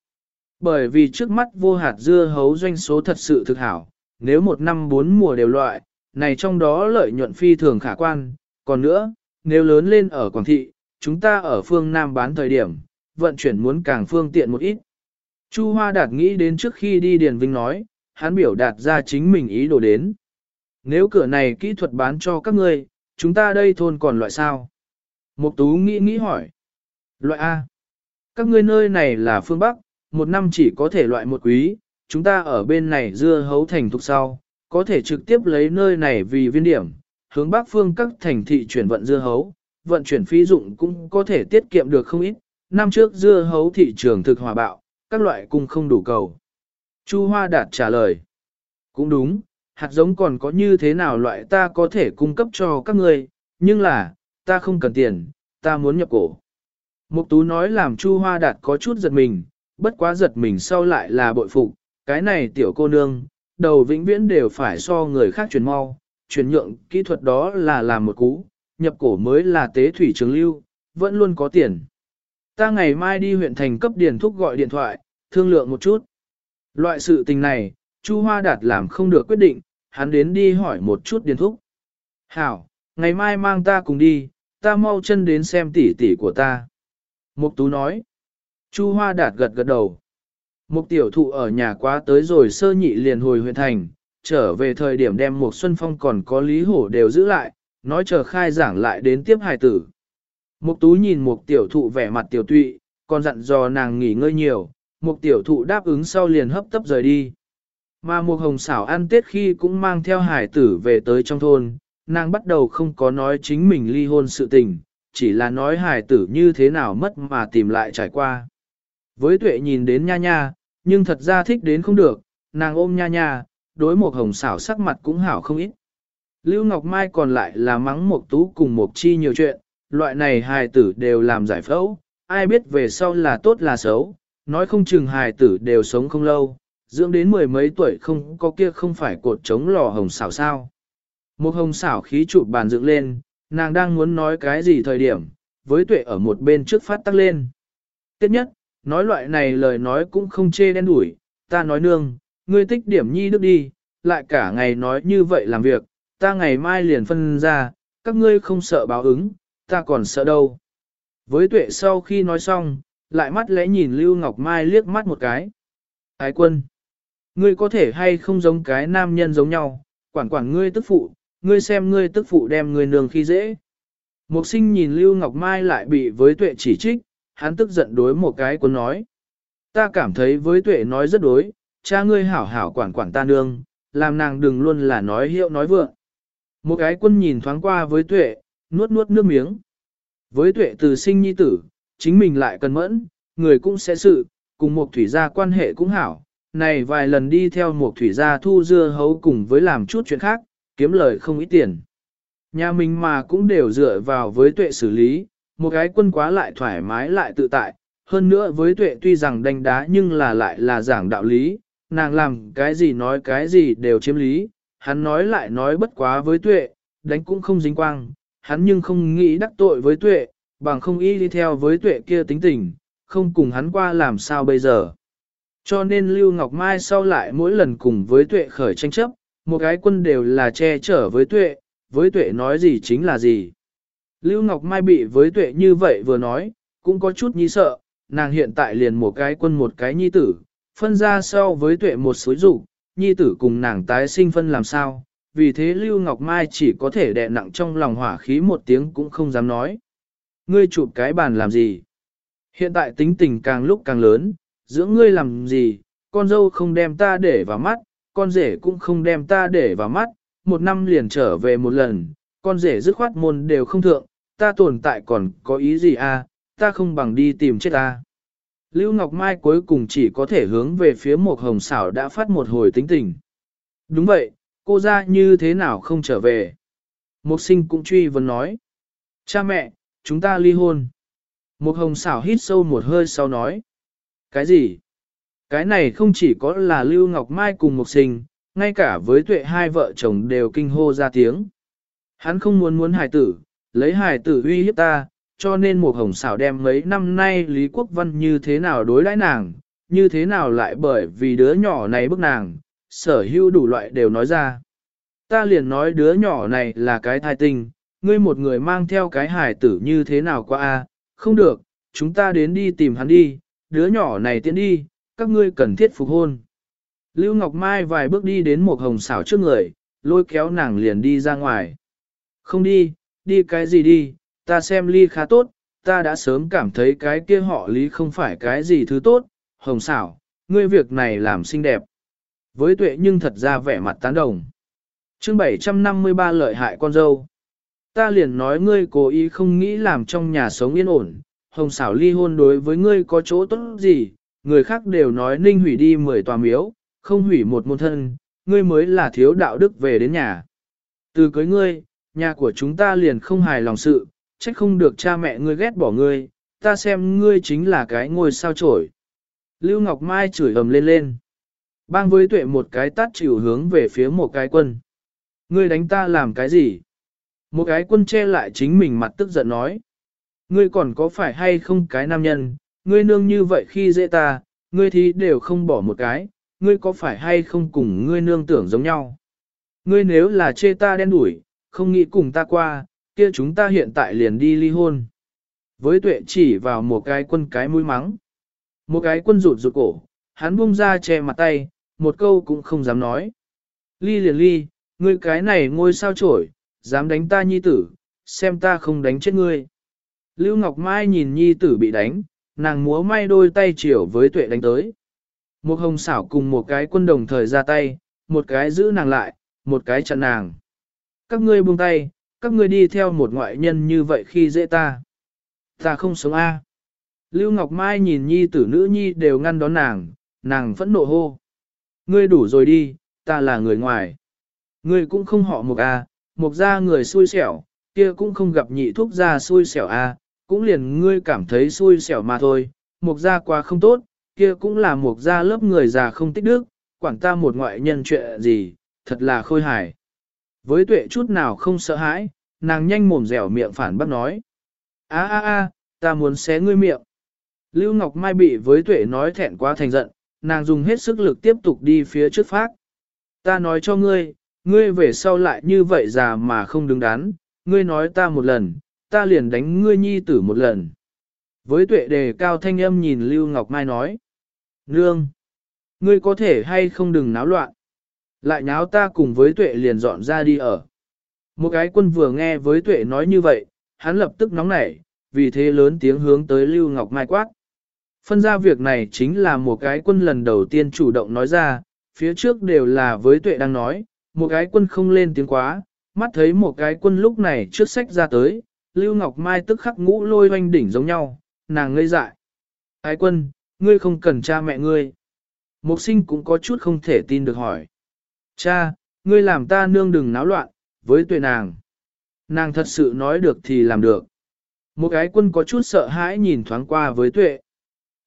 Bởi vì trước mắt vô hạt dưa hấu doanh số thật sự thực hảo, nếu một năm bốn mùa đều loại, này trong đó lợi nhuận phi thường khả quan. Còn nữa, nếu lớn lên ở Quảng Thị, chúng ta ở phương Nam bán thời điểm, vận chuyển muốn càng phương tiện một ít. Chu Hoa Đạt nghĩ đến trước khi đi Điền Vinh nói, hắn biểu đạt ra chính mình ý đồ đến. Nếu cửa này kỹ thuật bán cho các ngươi, chúng ta đây thôn còn loại sao? Mục Tú nghĩ nghĩ hỏi. Loại A. Các ngươi nơi này là phương Bắc, một năm chỉ có thể loại một quý, chúng ta ở bên này dưa hấu thành thục sau, có thể trực tiếp lấy nơi này vì viên điểm, hướng Bắc phương các thành thị chuyển vận dưa hấu, vận chuyển phí dụng cũng có thể tiết kiệm được không ít. Năm trước dưa hấu thị trường thực hòa bạo, các loại cung không đủ cầu. Chu Hoa Đạt trả lời. Cũng đúng, hạt giống còn có như thế nào loại ta có thể cung cấp cho các ngươi, nhưng là, ta không cần tiền, ta muốn nhập cổ. Mục Tú nói làm Chu Hoa Đạt có chút giật mình, bất quá giật mình sau lại là bội phục, cái này tiểu cô nương, đầu vĩnh viễn đều phải so người khác chuyển mau, chuyển nhượng kỹ thuật đó là làm một cú, nhập cổ mới là tế thủy trường lưu, vẫn luôn có tiền. Ta ngày mai đi huyện thành cấp điền thúc gọi điện thoại, thương lượng một chút. Loại sự tình này, Chu Hoa Đạt làm không được quyết định, hắn đến đi hỏi một chút điền thúc. Hảo, ngày mai mang ta cùng đi, ta mau chân đến xem tỷ tỷ của ta. Mục Tú nói. Chu Hoa Đạt gật gật đầu. Mục tiểu thụ ở nhà quá tới rồi sơ nhị liền hồi huyện thành, trở về thời điểm đem Mục Xuân Phong còn có Lý Hổ đều giữ lại, nói chờ khai giảng lại đến tiếp hài tử. Mục Tú nhìn Mục tiểu thụ vẻ mặt tiểu tụy, còn dặn dò nàng nghỉ ngơi nhiều, Mục tiểu thụ đáp ứng sau liền hấp tấp rời đi. Mà Mục Hồng xảo ăn Tết khi cũng mang theo hải tử về tới trong thôn, nàng bắt đầu không có nói chính mình ly hôn sự tình, chỉ là nói hài tử như thế nào mất mà tìm lại trải qua. Với tuệ nhìn đến nha nha, nhưng thật ra thích đến không được, nàng ôm nha nha, đối một hồng xảo sắc mặt cũng hảo không ít. Lưu Ngọc Mai còn lại là mắng một tú cùng một chi nhiều chuyện, loại này hài tử đều làm giải phẫu, ai biết về sau là tốt là xấu, nói không chừng hài tử đều sống không lâu, dưỡng đến mười mấy tuổi không có kia không phải cột chống lò hồng xảo sao. Một hồng xảo khí chụp bàn dựng lên, nàng đang muốn nói cái gì thời điểm, với tuệ ở một bên trước phát tắc lên. Tiếp nhất, nói loại này lời nói cũng không chê đen đủi, ta nói nương, ngươi tích điểm nhi đức đi, lại cả ngày nói như vậy làm việc, ta ngày mai liền phân ra, các ngươi không sợ báo ứng, ta còn sợ đâu. Với tuệ sau khi nói xong, lại mắt lẽ nhìn Lưu Ngọc Mai liếc mắt một cái. Ái quân, ngươi có thể hay không giống cái nam nhân giống nhau, quản quản ngươi tức phụ, ngươi xem ngươi tức phụ đem ngươi nương khi dễ. Mục sinh nhìn Lưu Ngọc Mai lại bị với tuệ chỉ trích, hắn tức giận đối một cái quân nói. Ta cảm thấy với tuệ nói rất đối, cha ngươi hảo hảo quản quản ta nương, làm nàng đừng luôn là nói hiệu nói vượng. Một cái quân nhìn thoáng qua với tuệ, nuốt nuốt nước miếng. Với tuệ từ sinh nhi tử, chính mình lại cần mẫn, người cũng sẽ sự, cùng một thủy gia quan hệ cũng hảo. Này vài lần đi theo một thủy gia thu dưa hấu cùng với làm chút chuyện khác, kiếm lời không ít tiền. Nhà mình mà cũng đều dựa vào với tuệ xử lý, một cái quân quá lại thoải mái lại tự tại, hơn nữa với tuệ tuy rằng đánh đá nhưng là lại là giảng đạo lý, nàng làm cái gì nói cái gì đều chiếm lý, hắn nói lại nói bất quá với tuệ, đánh cũng không dính quang, hắn nhưng không nghĩ đắc tội với tuệ, bằng không y đi theo với tuệ kia tính tình, không cùng hắn qua làm sao bây giờ. Cho nên Lưu Ngọc Mai sau lại mỗi lần cùng với tuệ khởi tranh chấp, một cái quân đều là che chở với tuệ, với tuệ nói gì chính là gì. Lưu Ngọc Mai bị với tuệ như vậy vừa nói, cũng có chút nhi sợ, nàng hiện tại liền một cái quân một cái nhi tử, phân ra sau với tuệ một số dụ, nhi tử cùng nàng tái sinh phân làm sao, vì thế Lưu Ngọc Mai chỉ có thể đè nặng trong lòng hỏa khí một tiếng cũng không dám nói. Ngươi chụp cái bàn làm gì? Hiện tại tính tình càng lúc càng lớn, dưỡng ngươi làm gì, con dâu không đem ta để vào mắt, con rể cũng không đem ta để vào mắt, một năm liền trở về một lần, con rể dứt khoát môn đều không thượng, ta tồn tại còn có ý gì à, ta không bằng đi tìm chết ta. Lưu Ngọc Mai cuối cùng chỉ có thể hướng về phía một hồng xảo đã phát một hồi tính tình. Đúng vậy, cô ra như thế nào không trở về. Mục sinh cũng truy vấn nói. Cha mẹ, chúng ta ly hôn. Một hồng xảo hít sâu một hơi sau nói. Cái gì? Cái này không chỉ có là Lưu Ngọc Mai cùng một sinh, ngay cả với tuệ hai vợ chồng đều kinh hô ra tiếng. Hắn không muốn muốn hài tử, lấy hài tử uy hiếp ta, cho nên một hồng xảo đem mấy năm nay Lý Quốc Văn như thế nào đối đãi nàng, như thế nào lại bởi vì đứa nhỏ này bức nàng, sở hữu đủ loại đều nói ra. Ta liền nói đứa nhỏ này là cái thai tinh, ngươi một người mang theo cái hài tử như thế nào qua a? không được, chúng ta đến đi tìm hắn đi, đứa nhỏ này tiến đi, các ngươi cần thiết phục hôn. Lưu Ngọc Mai vài bước đi đến một hồng xảo trước người, lôi kéo nàng liền đi ra ngoài. Không đi, đi cái gì đi, ta xem ly khá tốt, ta đã sớm cảm thấy cái kia họ lý không phải cái gì thứ tốt, hồng xảo, ngươi việc này làm xinh đẹp. Với tuệ nhưng thật ra vẻ mặt tán đồng. chương 753 lợi hại con dâu. Ta liền nói ngươi cố ý không nghĩ làm trong nhà sống yên ổn, hồng xảo ly hôn đối với ngươi có chỗ tốt gì, người khác đều nói ninh hủy đi 10 tòa miếu, không hủy một môn thân, ngươi mới là thiếu đạo đức về đến nhà. Từ cưới ngươi, nhà của chúng ta liền không hài lòng sự, trách không được cha mẹ ngươi ghét bỏ ngươi, ta xem ngươi chính là cái ngôi sao trổi. Lưu Ngọc Mai chửi ầm lên lên. Bang với tuệ một cái tát chịu hướng về phía một cái quân. Ngươi đánh ta làm cái gì? Một cái quân che lại chính mình mặt tức giận nói. Ngươi còn có phải hay không cái nam nhân, ngươi nương như vậy khi dễ ta, ngươi thì đều không bỏ một cái, ngươi có phải hay không cùng ngươi nương tưởng giống nhau. Ngươi nếu là chê ta đen đủi, không nghĩ cùng ta qua, kia chúng ta hiện tại liền đi ly hôn. Với tuệ chỉ vào một cái quân cái mũi mắng. Một cái quân rụt rụt cổ, hắn buông ra che mặt tay, một câu cũng không dám nói. Ly liền ly, ngươi cái này ngôi sao trổi, dám đánh ta nhi tử, xem ta không đánh chết ngươi. Lưu Ngọc Mai nhìn nhi tử bị đánh, nàng múa may đôi tay chiều với tuệ đánh tới. Một hồng xảo cùng một cái quân đồng thời ra tay, một cái giữ nàng lại, một cái chặn nàng. Các ngươi buông tay, các ngươi đi theo một ngoại nhân như vậy khi dễ ta. Ta không sống A. Lưu Ngọc Mai nhìn nhi tử nữ nhi đều ngăn đón nàng, nàng phẫn nộ hô. Ngươi đủ rồi đi, ta là người ngoài. Ngươi cũng không họ một A, một gia người xui xẻo, kia cũng không gặp nhị thuốc gia xui xẻo A, cũng liền ngươi cảm thấy xui xẻo mà thôi, mục gia quá không tốt, kia cũng là mục gia lớp người già không tích đức, quản ta một ngoại nhân chuyện gì, thật là khôi hài. Với tuệ chút nào không sợ hãi, nàng nhanh mồm dẻo miệng phản bác nói. a a a ta muốn xé ngươi miệng. Lưu Ngọc Mai bị với tuệ nói thẹn quá thành giận, nàng dùng hết sức lực tiếp tục đi phía trước phát. Ta nói cho ngươi, ngươi về sau lại như vậy già mà không đứng đắn, ngươi nói ta một lần, ta liền đánh ngươi nhi tử một lần. Với tuệ đề cao thanh âm nhìn Lưu Ngọc Mai nói. Nương! Ngươi có thể hay không đừng náo loạn. Lại nháo ta cùng với tuệ liền dọn ra đi ở. Một cái quân vừa nghe với tuệ nói như vậy, hắn lập tức nóng nảy, vì thế lớn tiếng hướng tới Lưu Ngọc Mai quát. Phân ra việc này chính là một cái quân lần đầu tiên chủ động nói ra, phía trước đều là với tuệ đang nói, một cái quân không lên tiếng quá, mắt thấy một cái quân lúc này trước sách ra tới, Lưu Ngọc Mai tức khắc ngũ lôi hoanh đỉnh giống nhau, nàng ngây dại. Ái quân, ngươi không cần cha mẹ ngươi. Mục sinh cũng có chút không thể tin được hỏi. Cha, ngươi làm ta nương đừng náo loạn, với tuệ nàng. Nàng thật sự nói được thì làm được. Một cái quân có chút sợ hãi nhìn thoáng qua với tuệ.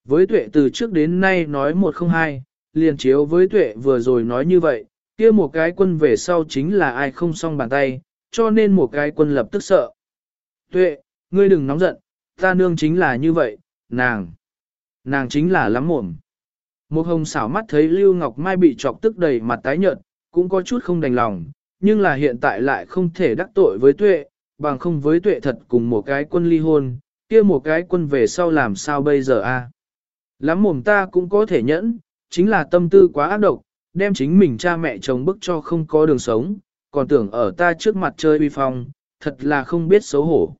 Với tuệ từ trước đến nay nói một không hai, liền chiếu với tuệ vừa rồi nói như vậy, kia một cái quân về sau chính là ai không xong bàn tay, cho nên một cái quân lập tức sợ. Tuệ, ngươi đừng nóng giận, ta nương chính là như vậy, nàng, nàng chính là lắm mồm. Một hồng xảo mắt thấy Lưu Ngọc Mai bị chọc tức đầy mặt tái nhợt, cũng có chút không đành lòng, nhưng là hiện tại lại không thể đắc tội với tuệ, bằng không với tuệ thật cùng một cái quân ly hôn, kia một cái quân về sau làm sao bây giờ a? Lắm mồm ta cũng có thể nhẫn, chính là tâm tư quá ác độc, đem chính mình cha mẹ chồng bức cho không có đường sống, còn tưởng ở ta trước mặt chơi uy phong, thật là không biết xấu hổ.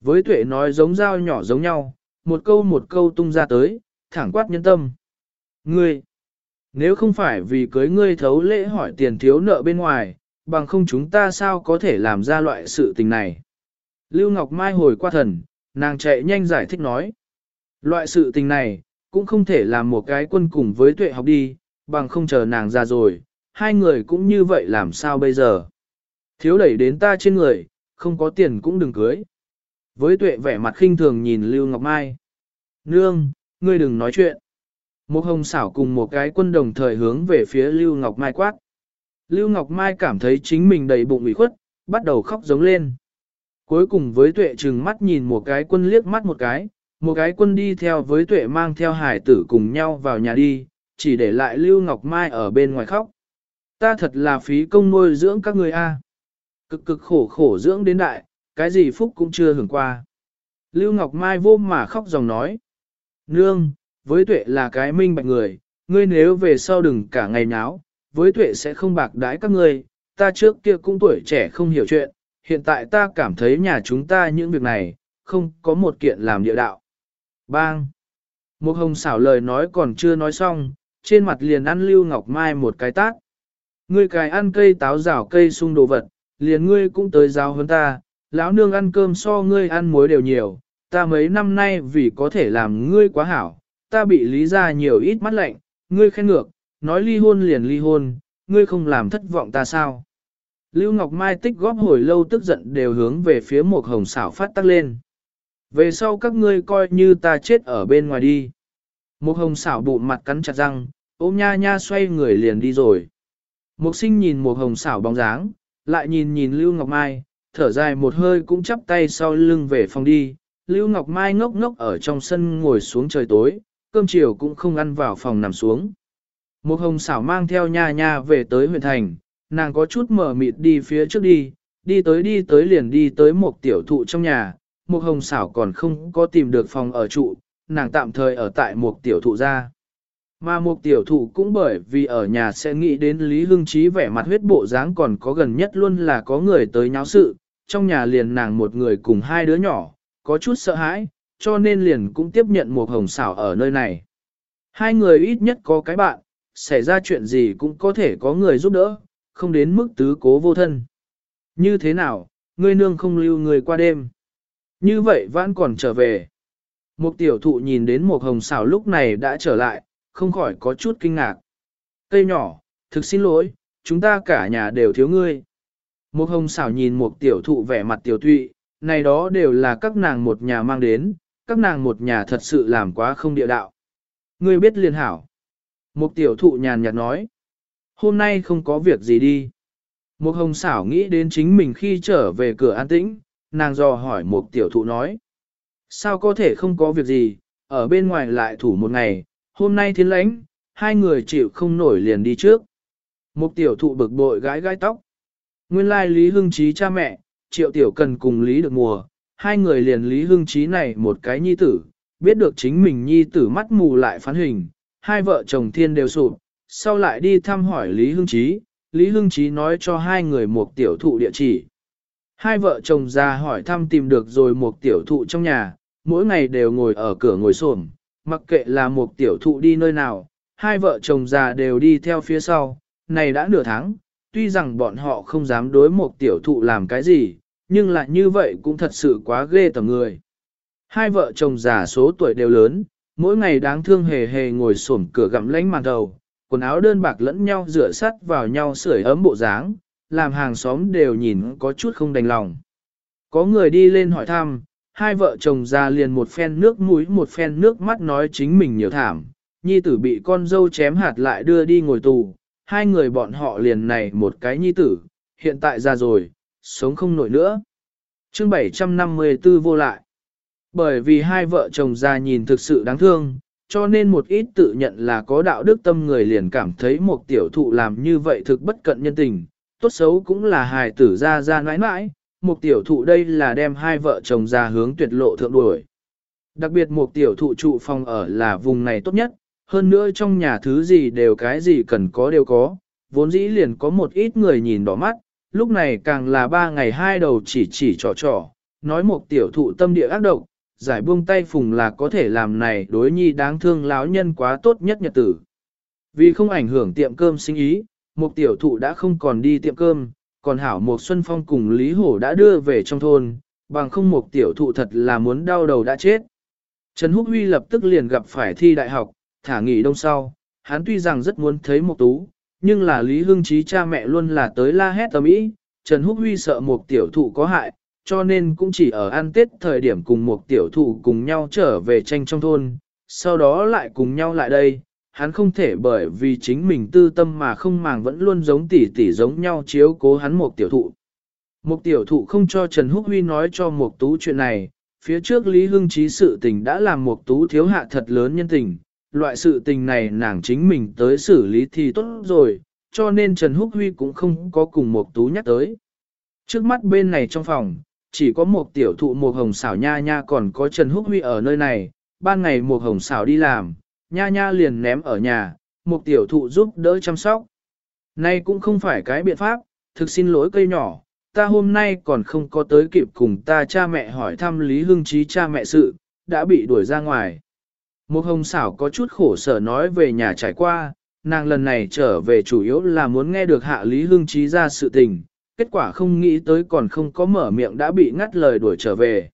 Với tuệ nói giống dao nhỏ giống nhau, một câu một câu tung ra tới, thẳng quát nhân tâm. Ngươi, nếu không phải vì cưới ngươi thấu lễ hỏi tiền thiếu nợ bên ngoài, bằng không chúng ta sao có thể làm ra loại sự tình này. Lưu Ngọc Mai hồi qua thần, nàng chạy nhanh giải thích nói. Loại sự tình này, cũng không thể làm một cái quân cùng với tuệ học đi, bằng không chờ nàng ra rồi, hai người cũng như vậy làm sao bây giờ. Thiếu đẩy đến ta trên người, không có tiền cũng đừng cưới. Với tuệ vẻ mặt khinh thường nhìn Lưu Ngọc Mai. Nương, ngươi đừng nói chuyện. Một hồng xảo cùng một cái quân đồng thời hướng về phía Lưu Ngọc Mai quát. Lưu Ngọc Mai cảm thấy chính mình đầy bụng ủy khuất, bắt đầu khóc giống lên. Cuối cùng với tuệ trừng mắt nhìn một cái quân liếc mắt một cái, một cái quân đi theo với tuệ mang theo hải tử cùng nhau vào nhà đi, chỉ để lại Lưu Ngọc Mai ở bên ngoài khóc. Ta thật là phí công nuôi dưỡng các người a, Cực cực khổ khổ dưỡng đến đại, cái gì phúc cũng chưa hưởng qua. Lưu Ngọc Mai vô mà khóc dòng nói. Nương, với tuệ là cái minh bạch người, ngươi nếu về sau đừng cả ngày nháo, với tuệ sẽ không bạc đãi các ngươi, ta trước kia cũng tuổi trẻ không hiểu chuyện, hiện tại ta cảm thấy nhà chúng ta những việc này, không có một kiện làm địa đạo. Bang! Một hồng xảo lời nói còn chưa nói xong, trên mặt liền ăn Lưu Ngọc Mai một cái tát. Ngươi cài ăn cây táo rào cây sung đồ vật, liền ngươi cũng tới giáo hơn ta, lão nương ăn cơm so ngươi ăn muối đều nhiều, ta mấy năm nay vì có thể làm ngươi quá hảo, ta bị lý ra nhiều ít mắt lạnh, ngươi khen ngược, nói ly hôn liền ly hôn, ngươi không làm thất vọng ta sao. Lưu Ngọc Mai tích góp hồi lâu tức giận đều hướng về phía một hồng xảo phát tắc lên. Về sau các ngươi coi như ta chết ở bên ngoài đi. Một hồng xảo bụng mặt cắn chặt răng, ôm nha nha xoay người liền đi rồi. Mục sinh nhìn một hồng xảo bóng dáng, lại nhìn nhìn Lưu Ngọc Mai, thở dài một hơi cũng chắp tay sau lưng về phòng đi. Lưu Ngọc Mai ngốc ngốc ở trong sân ngồi xuống trời tối, cơm chiều cũng không ăn vào phòng nằm xuống. Một hồng xảo mang theo nha nha về tới huyện thành, nàng có chút mở mịt đi phía trước đi, đi tới đi tới liền đi tới một tiểu thụ trong nhà, một hồng xảo còn không có tìm được phòng ở trụ, nàng tạm thời ở tại một tiểu thụ ra. Mà một tiểu thụ cũng bởi vì ở nhà sẽ nghĩ đến Lý Hưng Chí vẻ mặt huyết bộ dáng còn có gần nhất luôn là có người tới nháo sự, trong nhà liền nàng một người cùng hai đứa nhỏ, có chút sợ hãi, cho nên liền cũng tiếp nhận một hồng xảo ở nơi này. Hai người ít nhất có cái bạn, xảy ra chuyện gì cũng có thể có người giúp đỡ, không đến mức tứ cố vô thân. Như thế nào, ngươi nương không lưu người qua đêm. Như vậy vẫn còn trở về. Một tiểu thụ nhìn đến một hồng xảo lúc này đã trở lại, không khỏi có chút kinh ngạc. Cây nhỏ, thực xin lỗi, chúng ta cả nhà đều thiếu ngươi. Một hồng xảo nhìn một tiểu thụ vẻ mặt tiểu thụy, này đó đều là các nàng một nhà mang đến, các nàng một nhà thật sự làm quá không địa đạo. Ngươi biết liền hảo. Một tiểu thụ nhàn nhạt nói. Hôm nay không có việc gì đi. Một hồng xảo nghĩ đến chính mình khi trở về cửa an tĩnh, nàng dò hỏi một tiểu thụ nói. Sao có thể không có việc gì, ở bên ngoài lại thủ một ngày, hôm nay thiên lãnh, hai người chịu không nổi liền đi trước. Một tiểu thụ bực bội gái gái tóc. Nguyên lai Lý Hưng Chí cha mẹ, triệu tiểu cần cùng Lý được mùa, hai người liền Lý Hưng Chí này một cái nhi tử, biết được chính mình nhi tử mắt mù lại phán hình, hai vợ chồng thiên đều sụp, sau lại đi thăm hỏi Lý Hưng Chí, Lý Hưng Chí nói cho hai người một tiểu thụ địa chỉ. Hai vợ chồng ra hỏi thăm tìm được rồi một tiểu thụ trong nhà, mỗi ngày đều ngồi ở cửa ngồi xổm, mặc kệ là một tiểu thụ đi nơi nào, hai vợ chồng già đều đi theo phía sau, này đã nửa tháng, tuy rằng bọn họ không dám đối một tiểu thụ làm cái gì, nhưng lại như vậy cũng thật sự quá ghê tầm người. Hai vợ chồng già số tuổi đều lớn, mỗi ngày đáng thương hề hề ngồi xổm cửa gặm lánh màn đầu, quần áo đơn bạc lẫn nhau rửa sắt vào nhau sưởi ấm bộ dáng, làm hàng xóm đều nhìn có chút không đành lòng. Có người đi lên hỏi thăm, hai vợ chồng ra liền một phen nước mũi một phen nước mắt nói chính mình nhiều thảm, nhi tử bị con dâu chém hạt lại đưa đi ngồi tù, hai người bọn họ liền này một cái nhi tử, hiện tại ra rồi, sống không nổi nữa. Chương 754 vô lại. Bởi vì hai vợ chồng già nhìn thực sự đáng thương, cho nên một ít tự nhận là có đạo đức tâm người liền cảm thấy một tiểu thụ làm như vậy thực bất cận nhân tình, tốt xấu cũng là hài tử ra ra nãi nãi, một tiểu thụ đây là đem hai vợ chồng già hướng tuyệt lộ thượng đuổi. Đặc biệt một tiểu thụ trụ phòng ở là vùng này tốt nhất, hơn nữa trong nhà thứ gì đều cái gì cần có đều có, vốn dĩ liền có một ít người nhìn đỏ mắt, lúc này càng là ba ngày hai đầu chỉ chỉ trò trò, nói một tiểu thụ tâm địa ác độc, giải buông tay phùng là có thể làm này đối nhi đáng thương láo nhân quá tốt nhất nhật tử. Vì không ảnh hưởng tiệm cơm sinh ý, một tiểu thụ đã không còn đi tiệm cơm, còn hảo một xuân phong cùng Lý Hổ đã đưa về trong thôn, bằng không một tiểu thụ thật là muốn đau đầu đã chết. Trần Húc Huy lập tức liền gặp phải thi đại học, thả nghỉ đông sau, hắn tuy rằng rất muốn thấy Mục tú, nhưng là Lý Hưng Chí cha mẹ luôn là tới la hét tầm ý, Trần Húc Huy sợ Mục tiểu thụ có hại, cho nên cũng chỉ ở ăn tết thời điểm cùng Mục tiểu thụ cùng nhau trở về tranh trong thôn, sau đó lại cùng nhau lại đây, hắn không thể bởi vì chính mình tư tâm mà không màng vẫn luôn giống tỷ tỷ giống nhau chiếu cố hắn một tiểu thụ. Một tiểu thụ không cho Trần Húc Huy nói cho Mục tú chuyện này, phía trước Lý Hưng Chí sự tình đã làm Mục tú thiếu hạ thật lớn nhân tình, loại sự tình này nàng chính mình tới xử lý thì tốt rồi, cho nên Trần Húc Huy cũng không có cùng Mộc tú nhắc tới. Trước mắt bên này trong phòng, chỉ có một tiểu thụ một hồng xảo nha nha còn có Trần Húc Huy ở nơi này, ban ngày một hồng xảo đi làm, nha nha liền ném ở nhà, một tiểu thụ giúp đỡ chăm sóc. Nay cũng không phải cái biện pháp, thực xin lỗi cây nhỏ, ta hôm nay còn không có tới kịp cùng ta cha mẹ hỏi thăm Lý Hưng Trí cha mẹ sự, đã bị đuổi ra ngoài. Một hồng xảo có chút khổ sở nói về nhà trải qua, nàng lần này trở về chủ yếu là muốn nghe được hạ Lý hương Trí ra sự tình, kết quả không nghĩ tới còn không có mở miệng đã bị ngắt lời đuổi trở về.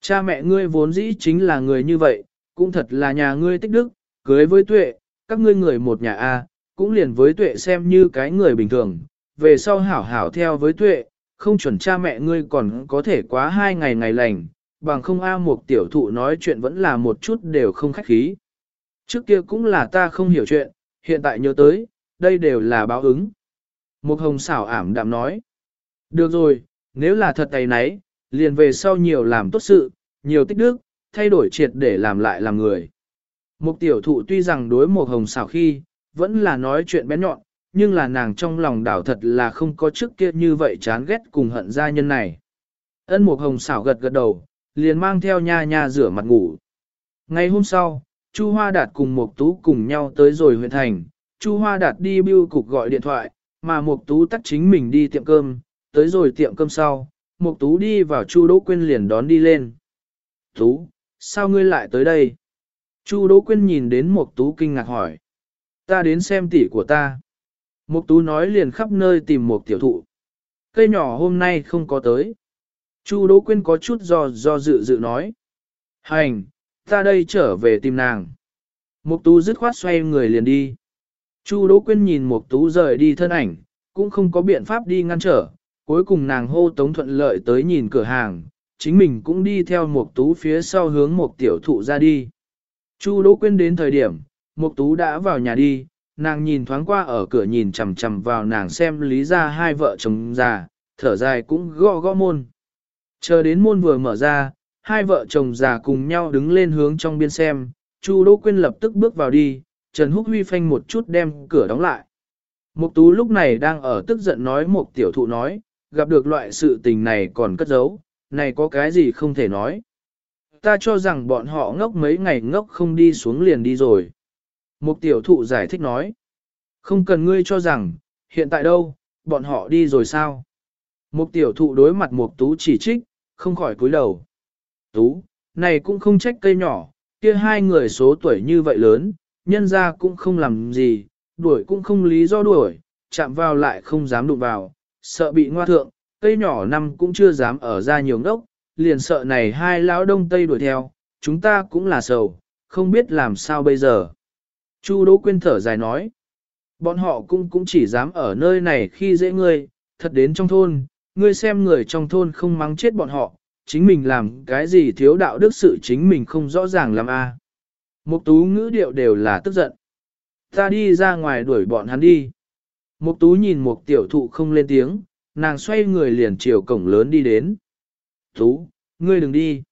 Cha mẹ ngươi vốn dĩ chính là người như vậy, cũng thật là nhà ngươi tích đức, cưới với tuệ, các ngươi người một nhà A, cũng liền với tuệ xem như cái người bình thường, về sau hảo hảo theo với tuệ, không chuẩn cha mẹ ngươi còn có thể quá hai ngày ngày lành, bằng không A một tiểu thụ nói chuyện vẫn là một chút đều không khách khí. Trước kia cũng là ta không hiểu chuyện, hiện tại nhớ tới, đây đều là báo ứng. Một hồng xảo ảm đạm nói. Được rồi, nếu là thật tay nấy, liền về sau nhiều làm tốt sự, nhiều tích đức, thay đổi triệt để làm lại làm người. Một tiểu thụ tuy rằng đối một hồng xảo khi, vẫn là nói chuyện bén nhọn, nhưng là nàng trong lòng đảo thật là không có trước kia như vậy chán ghét cùng hận gia nhân này. Ân một hồng xảo gật gật đầu, liền mang theo nha nha rửa mặt ngủ. Ngày hôm sau, Chu Hoa Đạt cùng Mục tú cùng nhau tới rồi huyện thành, Chu Hoa Đạt đi bưu cục gọi điện thoại, mà Mục tú tắt chính mình đi tiệm cơm, tới rồi tiệm cơm sau, Mục tú đi vào Chu Đỗ Quyên liền đón đi lên. Tú, sao ngươi lại tới đây? Chu Đỗ Quyên nhìn đến Mục tú kinh ngạc hỏi. Ta đến xem tỷ của ta. Mục tú nói liền khắp nơi tìm một tiểu thụ. Cây nhỏ hôm nay không có tới. Chu Đỗ Quyên có chút do do dự dự nói. Hành, ta đây trở về tìm nàng. Mục tú dứt khoát xoay người liền đi. Chu Đỗ Quyên nhìn Mục tú rời đi thân ảnh, cũng không có biện pháp đi ngăn trở, cuối cùng nàng hô tống thuận lợi tới nhìn cửa hàng, chính mình cũng đi theo Mục tú phía sau hướng một tiểu thụ ra đi. Chu Đỗ Quyên đến thời điểm, Mục Tú đã vào nhà đi, nàng nhìn thoáng qua ở cửa nhìn chằm chằm vào nàng xem lý ra hai vợ chồng già, thở dài cũng gõ gõ môn. Chờ đến môn vừa mở ra, hai vợ chồng già cùng nhau đứng lên hướng trong biên xem, Chu Đỗ Quyên lập tức bước vào đi, Trần Húc Huy phanh một chút đem cửa đóng lại. Mục Tú lúc này đang ở tức giận nói một tiểu thụ nói, gặp được loại sự tình này còn cất giấu, này có cái gì không thể nói ta cho rằng bọn họ ngốc mấy ngày ngốc không đi xuống liền đi rồi. Một tiểu thụ giải thích nói, không cần ngươi cho rằng, hiện tại đâu, bọn họ đi rồi sao? Một tiểu thụ đối mặt mục tú chỉ trích, không khỏi cúi đầu. Tú, này cũng không trách cây nhỏ, kia hai người số tuổi như vậy lớn, nhân ra cũng không làm gì, đuổi cũng không lý do đuổi, chạm vào lại không dám đụng vào, sợ bị ngoa thượng, cây nhỏ năm cũng chưa dám ở ra nhiều ngốc, liền sợ này hai lão đông tây đuổi theo, chúng ta cũng là sầu, không biết làm sao bây giờ. Chu Đỗ Quyên thở dài nói, bọn họ cũng cũng chỉ dám ở nơi này khi dễ ngươi, thật đến trong thôn, ngươi xem người trong thôn không mắng chết bọn họ, chính mình làm cái gì thiếu đạo đức sự chính mình không rõ ràng làm a. À. Mục tú ngữ điệu đều là tức giận. Ta đi ra ngoài đuổi bọn hắn đi. Mục tú nhìn một tiểu thụ không lên tiếng, nàng xoay người liền chiều cổng lớn đi đến. Tú, ngươi đừng đi.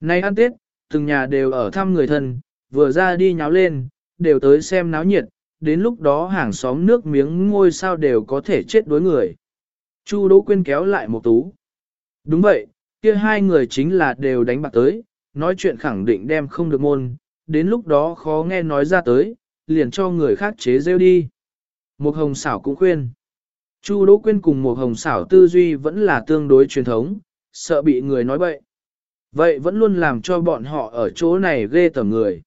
Nay ăn Tết, từng nhà đều ở thăm người thân, vừa ra đi nháo lên, đều tới xem náo nhiệt, đến lúc đó hàng xóm nước miếng ngôi sao đều có thể chết đối người. Chu Đỗ Quyên kéo lại một tú. Đúng vậy, kia hai người chính là đều đánh bạc tới, nói chuyện khẳng định đem không được môn, đến lúc đó khó nghe nói ra tới, liền cho người khác chế rêu đi. Một hồng xảo cũng khuyên. Chu Đỗ Quyên cùng một hồng xảo tư duy vẫn là tương đối truyền thống, sợ bị người nói bậy. Vậy vẫn luôn làm cho bọn họ ở chỗ này ghê tởm người.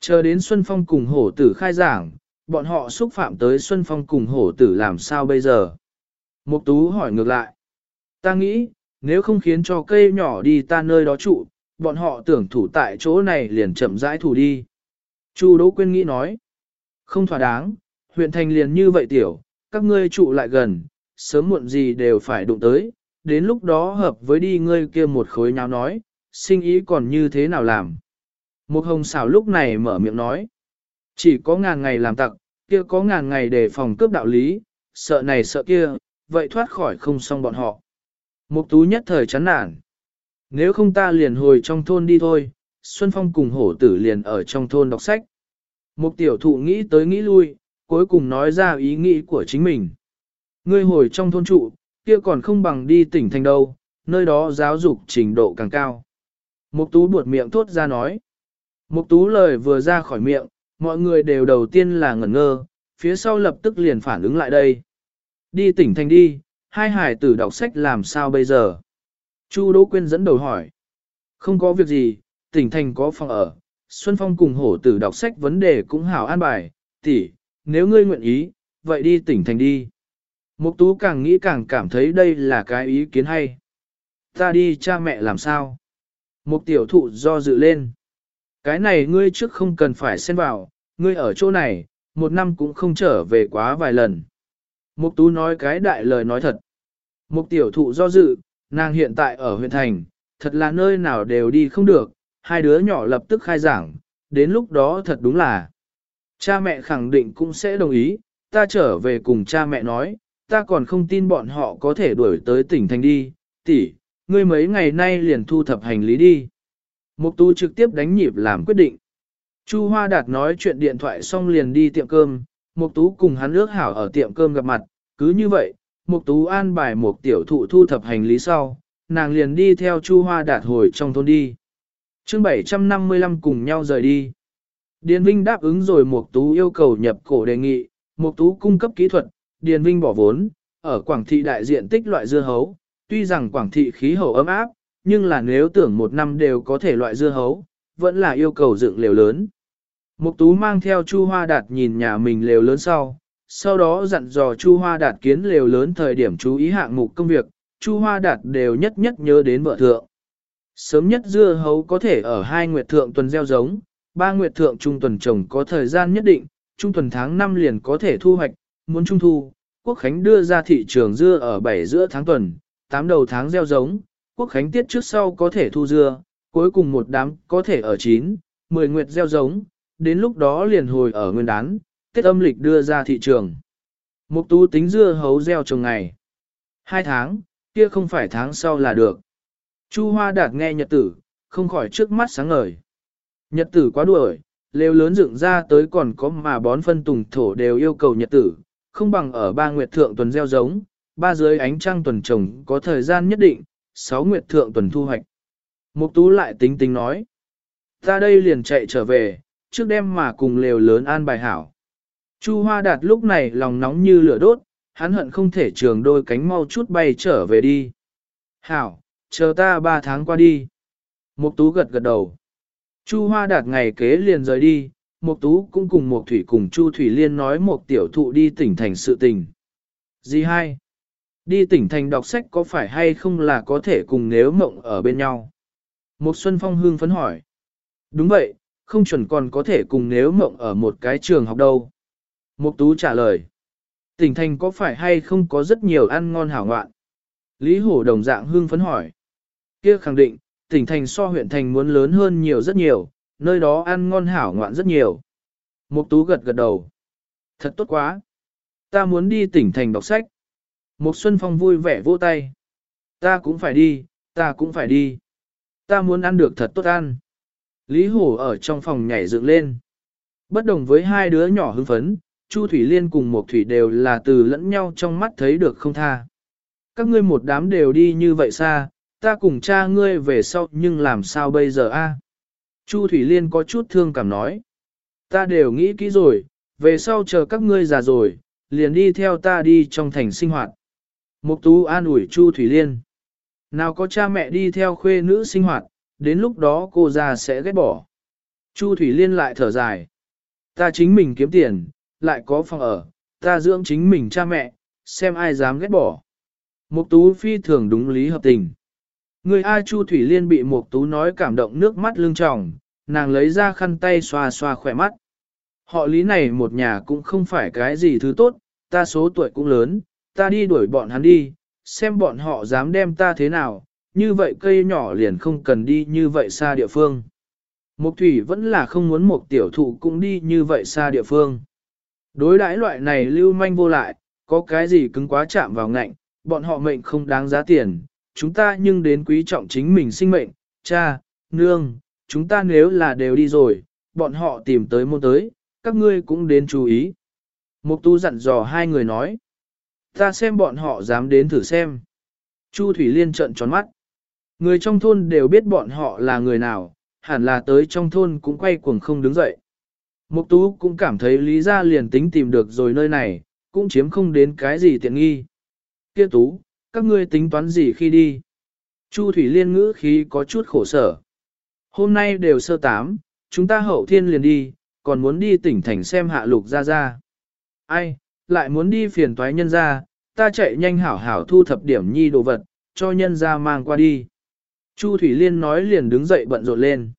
Chờ đến Xuân Phong cùng hổ tử khai giảng, bọn họ xúc phạm tới Xuân Phong cùng hổ tử làm sao bây giờ? Mục Tú hỏi ngược lại. Ta nghĩ, nếu không khiến cho cây nhỏ đi ta nơi đó trụ, bọn họ tưởng thủ tại chỗ này liền chậm rãi thủ đi. Chu Đỗ Quyên nghĩ nói. Không thỏa đáng, huyện thành liền như vậy tiểu, các ngươi trụ lại gần, sớm muộn gì đều phải đụng tới, đến lúc đó hợp với đi ngươi kia một khối nháo nói, sinh ý còn như thế nào làm. Một hồng xảo lúc này mở miệng nói, chỉ có ngàn ngày làm tặc, kia có ngàn ngày để phòng cướp đạo lý, sợ này sợ kia, vậy thoát khỏi không xong bọn họ. Mục tú nhất thời chán nản. Nếu không ta liền hồi trong thôn đi thôi, Xuân Phong cùng hổ tử liền ở trong thôn đọc sách. Mục tiểu thụ nghĩ tới nghĩ lui, cuối cùng nói ra ý nghĩ của chính mình. Ngươi hồi trong thôn trụ, kia còn không bằng đi tỉnh thành đâu, nơi đó giáo dục trình độ càng cao. Mục tú buột miệng thốt ra nói. Mục tú lời vừa ra khỏi miệng, mọi người đều đầu tiên là ngẩn ngơ, phía sau lập tức liền phản ứng lại đây. Đi tỉnh thành đi, hai hải tử đọc sách làm sao bây giờ? Chu Đỗ Quyên dẫn đầu hỏi. Không có việc gì, tỉnh thành có phòng ở, Xuân Phong cùng hổ tử đọc sách vấn đề cũng hảo an bài, tỷ, nếu ngươi nguyện ý, vậy đi tỉnh thành đi. Mục tú càng nghĩ càng cảm thấy đây là cái ý kiến hay. Ta đi cha mẹ làm sao? Mục tiểu thụ do dự lên. Cái này ngươi trước không cần phải xen vào, ngươi ở chỗ này, một năm cũng không trở về quá vài lần. Mục tú nói cái đại lời nói thật. Mục tiểu thụ do dự, nàng hiện tại ở huyện thành, thật là nơi nào đều đi không được, hai đứa nhỏ lập tức khai giảng, đến lúc đó thật đúng là. Cha mẹ khẳng định cũng sẽ đồng ý, ta trở về cùng cha mẹ nói, ta còn không tin bọn họ có thể đuổi tới tỉnh thành đi, tỷ, ngươi mấy ngày nay liền thu thập hành lý đi. Mục tú trực tiếp đánh nhịp làm quyết định. Chu Hoa Đạt nói chuyện điện thoại xong liền đi tiệm cơm, Mục tú cùng hắn ước hảo ở tiệm cơm gặp mặt, cứ như vậy, Mục tú an bài một tiểu thụ thu thập hành lý sau, nàng liền đi theo Chu Hoa Đạt hồi trong thôn đi. Chương 755 cùng nhau rời đi. Điền Vinh đáp ứng rồi Mục tú yêu cầu nhập cổ đề nghị, Mục tú cung cấp kỹ thuật, Điền Vinh bỏ vốn, ở Quảng Thị đại diện tích loại dưa hấu, tuy rằng Quảng Thị khí hậu ấm áp, nhưng là nếu tưởng một năm đều có thể loại dưa hấu, vẫn là yêu cầu dựng lều lớn. Mục Tú mang theo Chu Hoa Đạt nhìn nhà mình lều lớn sau, sau đó dặn dò Chu Hoa Đạt kiến lều lớn thời điểm chú ý hạng mục công việc, Chu Hoa Đạt đều nhất nhất nhớ đến vợ thượng. Sớm nhất dưa hấu có thể ở hai nguyệt thượng tuần gieo giống, ba nguyệt thượng trung tuần trồng có thời gian nhất định, trung tuần tháng 5 liền có thể thu hoạch, muốn trung thu, Quốc Khánh đưa ra thị trường dưa ở 7 giữa tháng tuần, 8 đầu tháng gieo giống, Quốc Khánh tiết trước sau có thể thu dưa, cuối cùng một đám có thể ở 9, 10 nguyệt gieo giống, đến lúc đó liền hồi ở nguyên đán, Tết âm lịch đưa ra thị trường. Mục tú tính dưa hấu gieo trồng ngày. Hai tháng, kia không phải tháng sau là được. Chu Hoa Đạt nghe nhật tử, không khỏi trước mắt sáng ngời. Nhật tử quá đuổi, lều lớn dựng ra tới còn có mà bón phân tùng thổ đều yêu cầu nhật tử, không bằng ở ba nguyệt thượng tuần gieo giống, ba dưới ánh trăng tuần trồng có thời gian nhất định, sáu nguyệt thượng tuần thu hoạch. Mục tú lại tính tính nói. Ta đây liền chạy trở về, trước đêm mà cùng lều lớn an bài hảo. Chu Hoa Đạt lúc này lòng nóng như lửa đốt, hắn hận không thể trường đôi cánh mau chút bay trở về đi. Hảo, chờ ta ba tháng qua đi. Mục tú gật gật đầu. Chu Hoa Đạt ngày kế liền rời đi, Mục tú cũng cùng Mục Thủy cùng Chu Thủy Liên nói một tiểu thụ đi tỉnh thành sự tình. Gì hai? Đi tỉnh thành đọc sách có phải hay không là có thể cùng nếu mộng ở bên nhau? Mục Xuân Phong hương phấn hỏi. Đúng vậy, không chuẩn còn có thể cùng nếu mộng ở một cái trường học đâu. Mục Tú trả lời. Tỉnh thành có phải hay không có rất nhiều ăn ngon hảo ngoạn? Lý Hổ đồng dạng hương phấn hỏi. Kia khẳng định, tỉnh thành so huyện thành muốn lớn hơn nhiều rất nhiều, nơi đó ăn ngon hảo ngoạn rất nhiều. Mục Tú gật gật đầu. Thật tốt quá. Ta muốn đi tỉnh thành đọc sách. Mục Xuân Phong vui vẻ vỗ tay. Ta cũng phải đi, ta cũng phải đi. Ta muốn ăn được thật tốt ăn. Lý Hổ ở trong phòng nhảy dựng lên. Bất đồng với hai đứa nhỏ hưng phấn, Chu Thủy Liên cùng Mộc Thủy đều là từ lẫn nhau trong mắt thấy được không tha. Các ngươi một đám đều đi như vậy xa, ta cùng cha ngươi về sau nhưng làm sao bây giờ a? Chu Thủy Liên có chút thương cảm nói. Ta đều nghĩ kỹ rồi, về sau chờ các ngươi già rồi, liền đi theo ta đi trong thành sinh hoạt. Mục Tú an ủi Chu Thủy Liên. Nào có cha mẹ đi theo khuê nữ sinh hoạt, đến lúc đó cô già sẽ ghét bỏ. Chu Thủy Liên lại thở dài. Ta chính mình kiếm tiền, lại có phòng ở, ta dưỡng chính mình cha mẹ, xem ai dám ghét bỏ. Mục Tú phi thường đúng lý hợp tình. Người A Chu Thủy Liên bị Mục Tú nói cảm động nước mắt lưng tròng, nàng lấy ra khăn tay xoa xoa khỏe mắt. Họ lý này một nhà cũng không phải cái gì thứ tốt, ta số tuổi cũng lớn, ta đi đuổi bọn hắn đi, xem bọn họ dám đem ta thế nào, như vậy cây nhỏ liền không cần đi như vậy xa địa phương. Mục thủy vẫn là không muốn một tiểu thụ cũng đi như vậy xa địa phương. Đối đãi loại này lưu manh vô lại, có cái gì cứng quá chạm vào ngạnh, bọn họ mệnh không đáng giá tiền, chúng ta nhưng đến quý trọng chính mình sinh mệnh, cha, nương, chúng ta nếu là đều đi rồi, bọn họ tìm tới môn tới, các ngươi cũng đến chú ý. Mục tu dặn dò hai người nói, ta xem bọn họ dám đến thử xem. Chu Thủy Liên trợn tròn mắt. Người trong thôn đều biết bọn họ là người nào, hẳn là tới trong thôn cũng quay cuồng không đứng dậy. Mục tú cũng cảm thấy lý ra liền tính tìm được rồi nơi này, cũng chiếm không đến cái gì tiện nghi. Kia tú, các ngươi tính toán gì khi đi? Chu Thủy Liên ngữ khí có chút khổ sở. Hôm nay đều sơ tám, chúng ta hậu thiên liền đi, còn muốn đi tỉnh thành xem hạ lục ra ra. Ai, lại muốn đi phiền toái nhân ra, ta chạy nhanh hảo hảo thu thập điểm nhi đồ vật, cho nhân ra mang qua đi. Chu Thủy Liên nói liền đứng dậy bận rộn lên.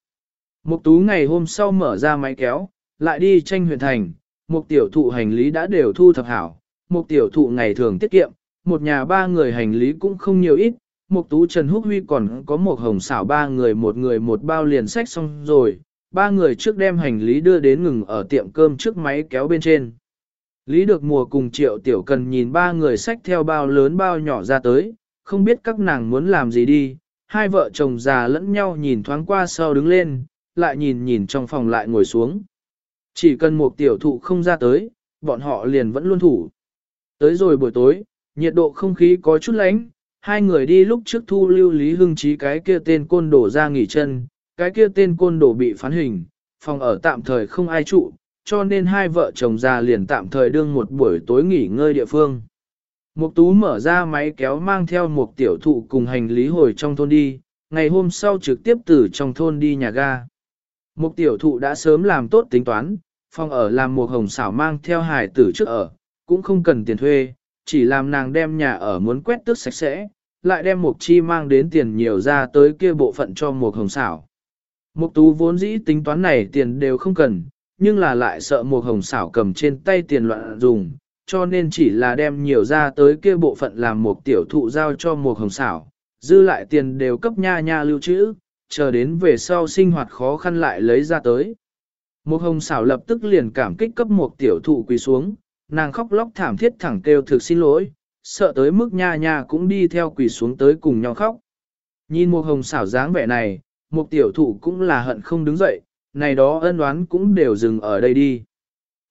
Mục tú ngày hôm sau mở ra máy kéo, lại đi tranh huyện thành, mục tiểu thụ hành lý đã đều thu thập hảo, mục tiểu thụ ngày thường tiết kiệm, một nhà ba người hành lý cũng không nhiều ít, mục tú Trần Húc Huy còn có một hồng xảo ba người một người một bao liền sách xong rồi, ba người trước đem hành lý đưa đến ngừng ở tiệm cơm trước máy kéo bên trên. Lý được mùa cùng triệu tiểu cần nhìn ba người sách theo bao lớn bao nhỏ ra tới, không biết các nàng muốn làm gì đi, hai vợ chồng già lẫn nhau nhìn thoáng qua sau đứng lên, lại nhìn nhìn trong phòng lại ngồi xuống. Chỉ cần một tiểu thụ không ra tới, bọn họ liền vẫn luôn thủ. Tới rồi buổi tối, nhiệt độ không khí có chút lạnh, hai người đi lúc trước thu lưu Lý Hưng Chí cái kia tên côn đổ ra nghỉ chân, cái kia tên côn đổ bị phán hình, phòng ở tạm thời không ai trụ, cho nên hai vợ chồng già liền tạm thời đương một buổi tối nghỉ ngơi địa phương. Mục tú mở ra máy kéo mang theo một tiểu thụ cùng hành lý hồi trong thôn đi, ngày hôm sau trực tiếp từ trong thôn đi nhà ga. Mục tiểu thụ đã sớm làm tốt tính toán, phòng ở làm một hồng xảo mang theo hải tử trước ở, cũng không cần tiền thuê, chỉ làm nàng đem nhà ở muốn quét tước sạch sẽ, lại đem mục chi mang đến tiền nhiều ra tới kia bộ phận cho một hồng xảo. Mục tú vốn dĩ tính toán này tiền đều không cần, nhưng là lại sợ một hồng xảo cầm trên tay tiền loạn dùng, cho nên chỉ là đem nhiều ra tới kia bộ phận làm một tiểu thụ giao cho một hồng xảo, dư lại tiền đều cấp nha nha lưu trữ, chờ đến về sau sinh hoạt khó khăn lại lấy ra tới. Một hồng xảo lập tức liền cảm kích cấp một tiểu thụ quỳ xuống, nàng khóc lóc thảm thiết thẳng kêu thực xin lỗi, sợ tới mức nha nha cũng đi theo quỳ xuống tới cùng nhau khóc. Nhìn một hồng xảo dáng vẻ này, một tiểu thụ cũng là hận không đứng dậy, này đó ân oán cũng đều dừng ở đây đi.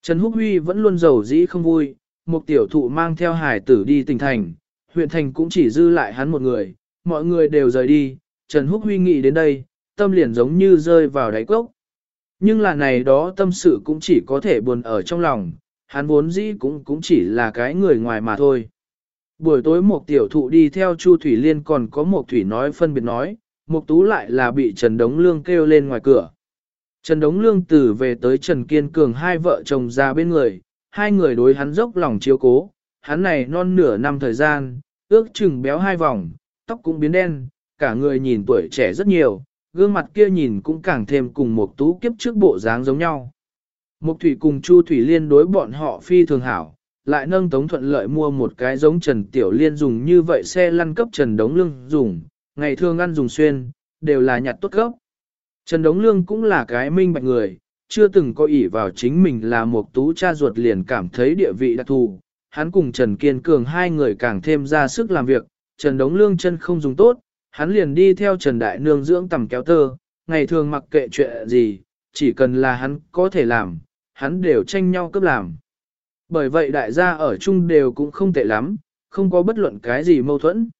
Trần Húc Huy vẫn luôn giàu dĩ không vui, một tiểu thụ mang theo hải tử đi tỉnh thành, huyện thành cũng chỉ dư lại hắn một người, mọi người đều rời đi, Trần Húc Huy nghĩ đến đây, tâm liền giống như rơi vào đáy cốc. Nhưng là này đó tâm sự cũng chỉ có thể buồn ở trong lòng, hắn vốn dĩ cũng cũng chỉ là cái người ngoài mà thôi. Buổi tối một tiểu thụ đi theo Chu Thủy Liên còn có một thủy nói phân biệt nói, một tú lại là bị Trần Đống Lương kêu lên ngoài cửa. Trần Đống Lương từ về tới Trần Kiên Cường hai vợ chồng ra bên người, hai người đối hắn dốc lòng chiếu cố, hắn này non nửa năm thời gian, ước chừng béo hai vòng, tóc cũng biến đen, cả người nhìn tuổi trẻ rất nhiều, gương mặt kia nhìn cũng càng thêm cùng một tú kiếp trước bộ dáng giống nhau. Mục Thủy cùng Chu Thủy Liên đối bọn họ phi thường hảo, lại nâng Tống Thuận Lợi mua một cái giống Trần Tiểu Liên dùng như vậy xe lăn cấp Trần Đống Lương dùng, ngày thường ăn dùng xuyên, đều là nhặt tốt gốc. Trần Đống Lương cũng là cái minh bạch người, chưa từng có ỷ vào chính mình là một tú cha ruột liền cảm thấy địa vị đặc thù. Hắn cùng Trần Kiên Cường hai người càng thêm ra sức làm việc, Trần Đống Lương chân không dùng tốt, hắn liền đi theo Trần Đại Nương dưỡng tầm kéo tơ, ngày thường mặc kệ chuyện gì, chỉ cần là hắn có thể làm, hắn đều tranh nhau cấp làm. Bởi vậy đại gia ở chung đều cũng không tệ lắm, không có bất luận cái gì mâu thuẫn.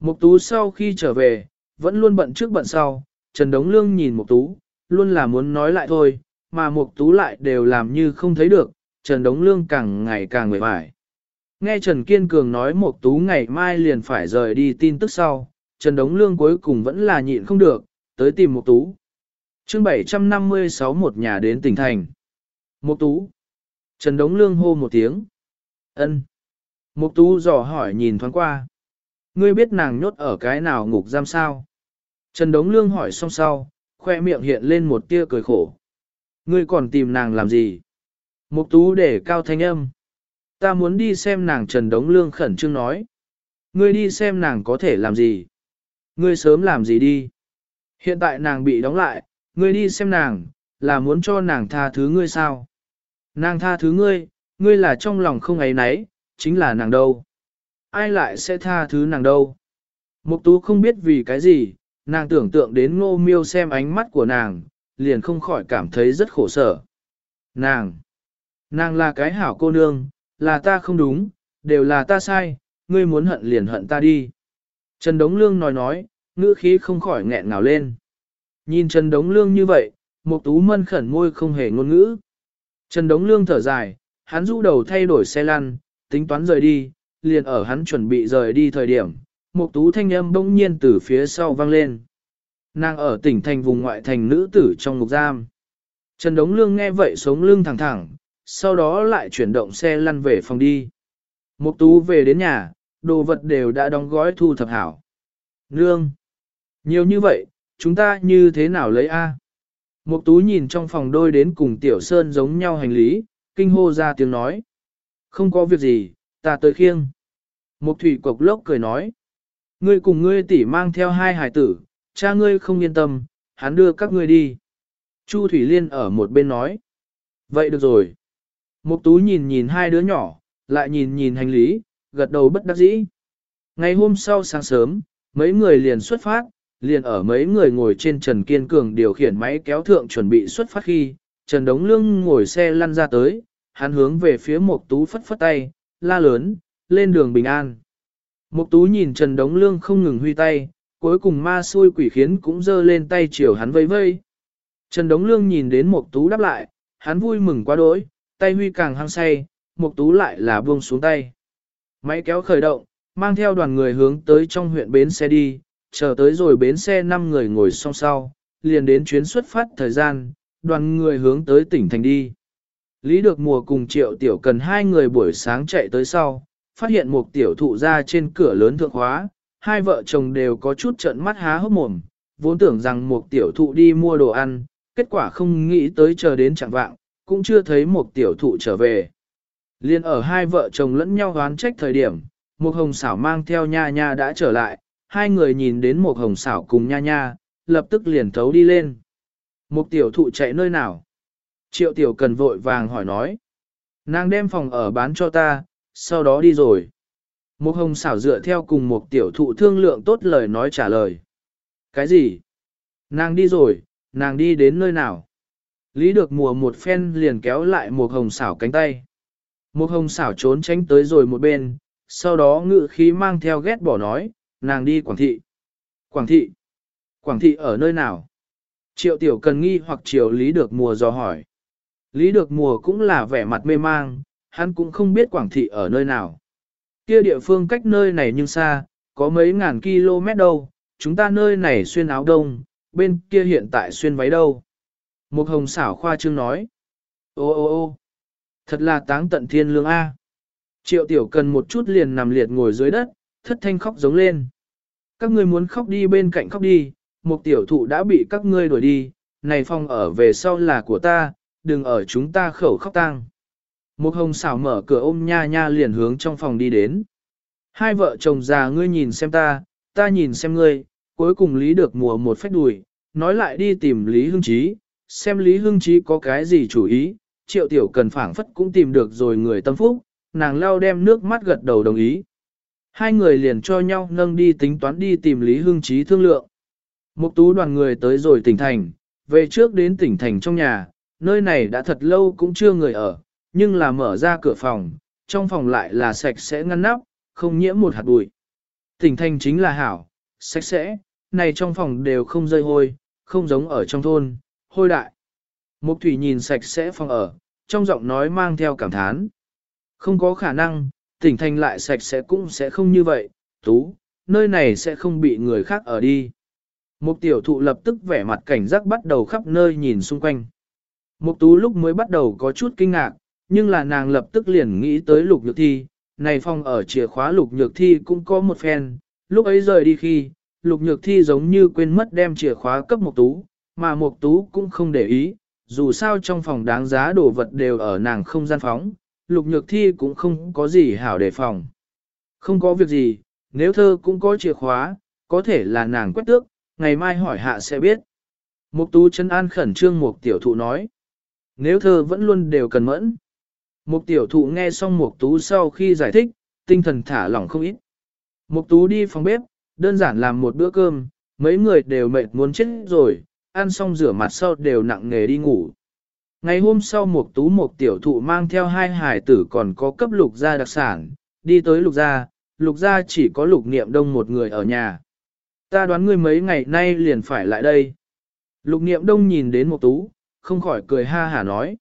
Mục tú sau khi trở về, vẫn luôn bận trước bận sau, Trần Đống Lương nhìn Mục tú, luôn là muốn nói lại thôi, mà Mục tú lại đều làm như không thấy được, Trần Đống Lương càng ngày càng mệt mỏi. Nghe Trần Kiên Cường nói Mục tú ngày mai liền phải rời đi tin tức sau, Trần Đống Lương cuối cùng vẫn là nhịn không được, tới tìm Mục tú. Chương 756 một nhà đến tỉnh thành. Mục tú. Trần Đống Lương hô một tiếng. Ân. Mục tú dò hỏi nhìn thoáng qua. Ngươi biết nàng nhốt ở cái nào ngục giam sao? Trần Đống Lương hỏi xong sau, khoe miệng hiện lên một tia cười khổ. Ngươi còn tìm nàng làm gì? Mục tú để cao thanh âm. Ta muốn đi xem nàng Trần Đống Lương khẩn trương nói. Ngươi đi xem nàng có thể làm gì? Ngươi sớm làm gì đi? Hiện tại nàng bị đóng lại, ngươi đi xem nàng, là muốn cho nàng tha thứ ngươi sao? Nàng tha thứ ngươi, ngươi là trong lòng không ấy nấy, chính là nàng đâu. Ai lại sẽ tha thứ nàng đâu. Mục tú không biết vì cái gì, nàng tưởng tượng đến ngô miêu xem ánh mắt của nàng, liền không khỏi cảm thấy rất khổ sở. Nàng, nàng là cái hảo cô nương, là ta không đúng, đều là ta sai, ngươi muốn hận liền hận ta đi. Trần Đống Lương nói nói, ngữ khí không khỏi nghẹn ngào lên. Nhìn Trần Đống Lương như vậy, Mục Tú mân khẩn môi không hề ngôn ngữ. Trần Đống Lương thở dài, hắn rũ đầu thay đổi xe lăn, tính toán rời đi, liền ở hắn chuẩn bị rời đi thời điểm, một tú thanh âm bỗng nhiên từ phía sau vang lên. Nàng ở tỉnh thành vùng ngoại thành nữ tử trong ngục giam. Trần Đống Lương nghe vậy sống lưng thẳng thẳng, sau đó lại chuyển động xe lăn về phòng đi. Mục tú về đến nhà, đồ vật đều đã đóng gói thu thập hảo. Nương! Nhiều như vậy, chúng ta như thế nào lấy A? Mục tú nhìn trong phòng đôi đến cùng tiểu sơn giống nhau hành lý, kinh hô ra tiếng nói. Không có việc gì, ta tới khiêng. Mục thủy cục lốc cười nói. Ngươi cùng ngươi tỷ mang theo hai hải tử, cha ngươi không yên tâm, hắn đưa các ngươi đi. Chu Thủy Liên ở một bên nói. Vậy được rồi. Mục tú nhìn nhìn hai đứa nhỏ, lại nhìn nhìn hành lý, gật đầu bất đắc dĩ. Ngày hôm sau sáng sớm, mấy người liền xuất phát, liền ở mấy người ngồi trên Trần Kiên Cường điều khiển máy kéo thượng chuẩn bị xuất phát khi, Trần Đống Lương ngồi xe lăn ra tới, hắn hướng về phía Mục Tú phất phất tay, la lớn, lên đường bình an. Mục Tú nhìn Trần Đống Lương không ngừng huy tay, cuối cùng ma xui quỷ khiến cũng giơ lên tay chiều hắn vây vây. Trần Đống Lương nhìn đến Mục Tú đáp lại, hắn vui mừng quá đỗi, tay huy càng hăng say, Mục Tú lại là buông xuống tay. Máy kéo khởi động, mang theo đoàn người hướng tới trong huyện bến xe đi, chờ tới rồi bến xe 5 người ngồi song song, liền đến chuyến xuất phát thời gian, đoàn người hướng tới tỉnh thành đi. Lý được mùa cùng triệu tiểu cần hai người buổi sáng chạy tới sau, phát hiện một tiểu thụ ra trên cửa lớn thượng hóa, hai vợ chồng đều có chút trợn mắt há hốc mồm, vốn tưởng rằng một tiểu thụ đi mua đồ ăn, kết quả không nghĩ tới chờ đến chẳng vạng, cũng chưa thấy một tiểu thụ trở về. Liên ở hai vợ chồng lẫn nhau hoán trách thời điểm, một hồng xảo mang theo nha nha đã trở lại, hai người nhìn đến một hồng xảo cùng nha nha, lập tức liền thấu đi lên. Một tiểu thụ chạy nơi nào? Triệu tiểu cần vội vàng hỏi nói. Nàng đem phòng ở bán cho ta, sau đó đi rồi. Một hồng xảo dựa theo cùng một tiểu thụ thương lượng tốt lời nói trả lời. Cái gì? Nàng đi rồi, nàng đi đến nơi nào? Lý được mùa một phen liền kéo lại một hồng xảo cánh tay. Một hồng xảo trốn tránh tới rồi một bên, sau đó ngự khí mang theo ghét bỏ nói, nàng đi Quảng Thị. Quảng Thị? Quảng Thị ở nơi nào? Triệu tiểu cần nghi hoặc triệu lý được mùa dò hỏi. Lý được mùa cũng là vẻ mặt mê mang, hắn cũng không biết Quảng Thị ở nơi nào. Kia địa phương cách nơi này nhưng xa, có mấy ngàn km đâu, chúng ta nơi này xuyên áo đông, bên kia hiện tại xuyên váy đâu. Một hồng xảo khoa trương nói. Ô ô ô thật là táng tận thiên lương A. Triệu tiểu cần một chút liền nằm liệt ngồi dưới đất, thất thanh khóc giống lên. Các ngươi muốn khóc đi bên cạnh khóc đi, một tiểu thụ đã bị các ngươi đuổi đi, này phong ở về sau là của ta, đừng ở chúng ta khẩu khóc tang. Một hồng xảo mở cửa ôm nha nha liền hướng trong phòng đi đến. Hai vợ chồng già ngươi nhìn xem ta, ta nhìn xem ngươi, cuối cùng Lý được mùa một phách đùi, nói lại đi tìm Lý Hưng Chí, xem Lý Hưng Chí có cái gì chủ ý, triệu tiểu cần phảng phất cũng tìm được rồi người tâm phúc, nàng lau đem nước mắt gật đầu đồng ý. Hai người liền cho nhau nâng đi tính toán đi tìm Lý Hưng Chí thương lượng. Mục tú đoàn người tới rồi tỉnh thành, về trước đến tỉnh thành trong nhà, nơi này đã thật lâu cũng chưa người ở, nhưng là mở ra cửa phòng, trong phòng lại là sạch sẽ ngăn nắp, không nhiễm một hạt bụi. Tỉnh thành chính là hảo, sạch sẽ, này trong phòng đều không rơi hôi, không giống ở trong thôn, hôi đại. Mục thủy nhìn sạch sẽ phòng ở, trong giọng nói mang theo cảm thán. Không có khả năng, tỉnh thành lại sạch sẽ cũng sẽ không như vậy, tú, nơi này sẽ không bị người khác ở đi. Mục tiểu thụ lập tức vẻ mặt cảnh giác bắt đầu khắp nơi nhìn xung quanh. Mục tú lúc mới bắt đầu có chút kinh ngạc, nhưng là nàng lập tức liền nghĩ tới lục nhược thi, này phong ở chìa khóa lục nhược thi cũng có một phen, lúc ấy rời đi khi, lục nhược thi giống như quên mất đem chìa khóa cấp một tú, mà một tú cũng không để ý, dù sao trong phòng đáng giá đồ vật đều ở nàng không gian phóng, lục nhược thi cũng không có gì hảo đề phòng. Không có việc gì, nếu thơ cũng có chìa khóa, có thể là nàng quét tước, ngày mai hỏi hạ sẽ biết. Mục tú chân an khẩn trương mục tiểu thụ nói. Nếu thơ vẫn luôn đều cần mẫn. Mục tiểu thụ nghe xong mục tú sau khi giải thích, tinh thần thả lỏng không ít. Mục tú đi phòng bếp, đơn giản làm một bữa cơm, mấy người đều mệt muốn chết rồi, ăn xong rửa mặt sau đều nặng nghề đi ngủ. Ngày hôm sau mục tú mục tiểu thụ mang theo hai hải tử còn có cấp lục gia đặc sản, đi tới lục gia, lục gia chỉ có lục niệm đông một người ở nhà. Ta đoán ngươi mấy ngày nay liền phải lại đây. Lục niệm đông nhìn đến mục tú, không khỏi cười ha hả nói.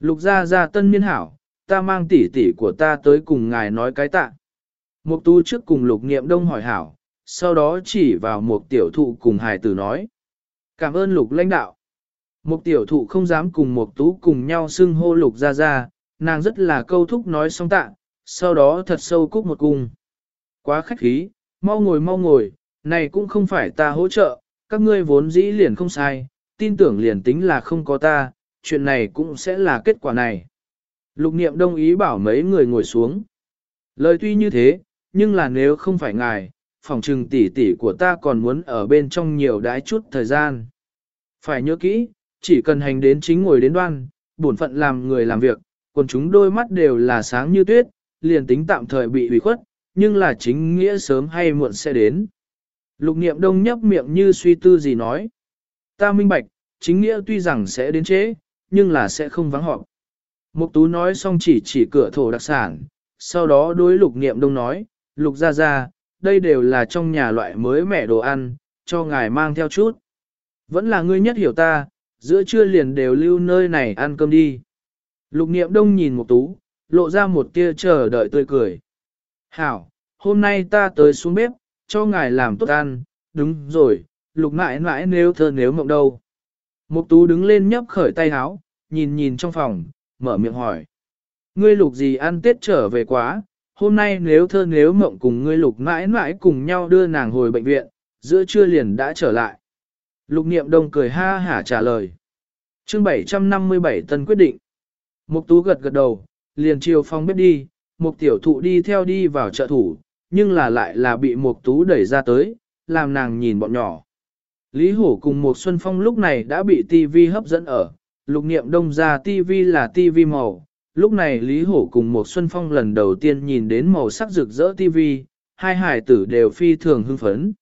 Lục gia gia tân niên hảo, ta mang tỷ tỷ của ta tới cùng ngài nói cái tạ. Mục tu trước cùng lục niệm đông hỏi hảo, sau đó chỉ vào một tiểu thụ cùng hài tử nói. Cảm ơn lục lãnh đạo. Một tiểu thụ không dám cùng một tú cùng nhau xưng hô lục ra ra, nàng rất là câu thúc nói xong tạ, sau đó thật sâu cúc một cung. Quá khách khí, mau ngồi mau ngồi, này cũng không phải ta hỗ trợ, các ngươi vốn dĩ liền không sai, tin tưởng liền tính là không có ta, chuyện này cũng sẽ là kết quả này. Lục niệm đông ý bảo mấy người ngồi xuống. Lời tuy như thế, nhưng là nếu không phải ngài, phòng trừng tỷ tỷ của ta còn muốn ở bên trong nhiều đái chút thời gian. Phải nhớ kỹ, chỉ cần hành đến chính ngồi đến đoan, bổn phận làm người làm việc, còn chúng đôi mắt đều là sáng như tuyết, liền tính tạm thời bị ủy khuất, nhưng là chính nghĩa sớm hay muộn sẽ đến. Lục niệm đông nhấp miệng như suy tư gì nói. Ta minh bạch, chính nghĩa tuy rằng sẽ đến chế, nhưng là sẽ không vắng họp. Mục tú nói xong chỉ chỉ cửa thổ đặc sản, sau đó đối lục niệm đông nói, lục ra ra, đây đều là trong nhà loại mới mẻ đồ ăn, cho ngài mang theo chút. Vẫn là ngươi nhất hiểu ta, giữa trưa liền đều lưu nơi này ăn cơm đi. Lục niệm đông nhìn mục tú, lộ ra một tia chờ đợi tươi cười. Hảo, hôm nay ta tới xuống bếp, cho ngài làm tốt ăn, đúng rồi, lục mãi mãi nếu thơ nếu mộng đâu. Mục tú đứng lên nhấp khởi tay háo, nhìn nhìn trong phòng, mở miệng hỏi. Ngươi lục gì ăn tết trở về quá, hôm nay nếu thơ nếu mộng cùng ngươi lục mãi mãi cùng nhau đưa nàng hồi bệnh viện, giữa trưa liền đã trở lại. Lục niệm đông cười ha hả trả lời. chương 757 tân quyết định. Mục tú gật gật đầu, liền chiều phòng bếp đi, mục tiểu thụ đi theo đi vào trợ thủ, nhưng là lại là bị mục tú đẩy ra tới, làm nàng nhìn bọn nhỏ. Lý Hổ cùng Mộc Xuân Phong lúc này đã bị TV hấp dẫn ở, lục niệm đông ra TV là TV màu, lúc này Lý Hổ cùng một Xuân Phong lần đầu tiên nhìn đến màu sắc rực rỡ TV, hai hải tử đều phi thường hưng phấn.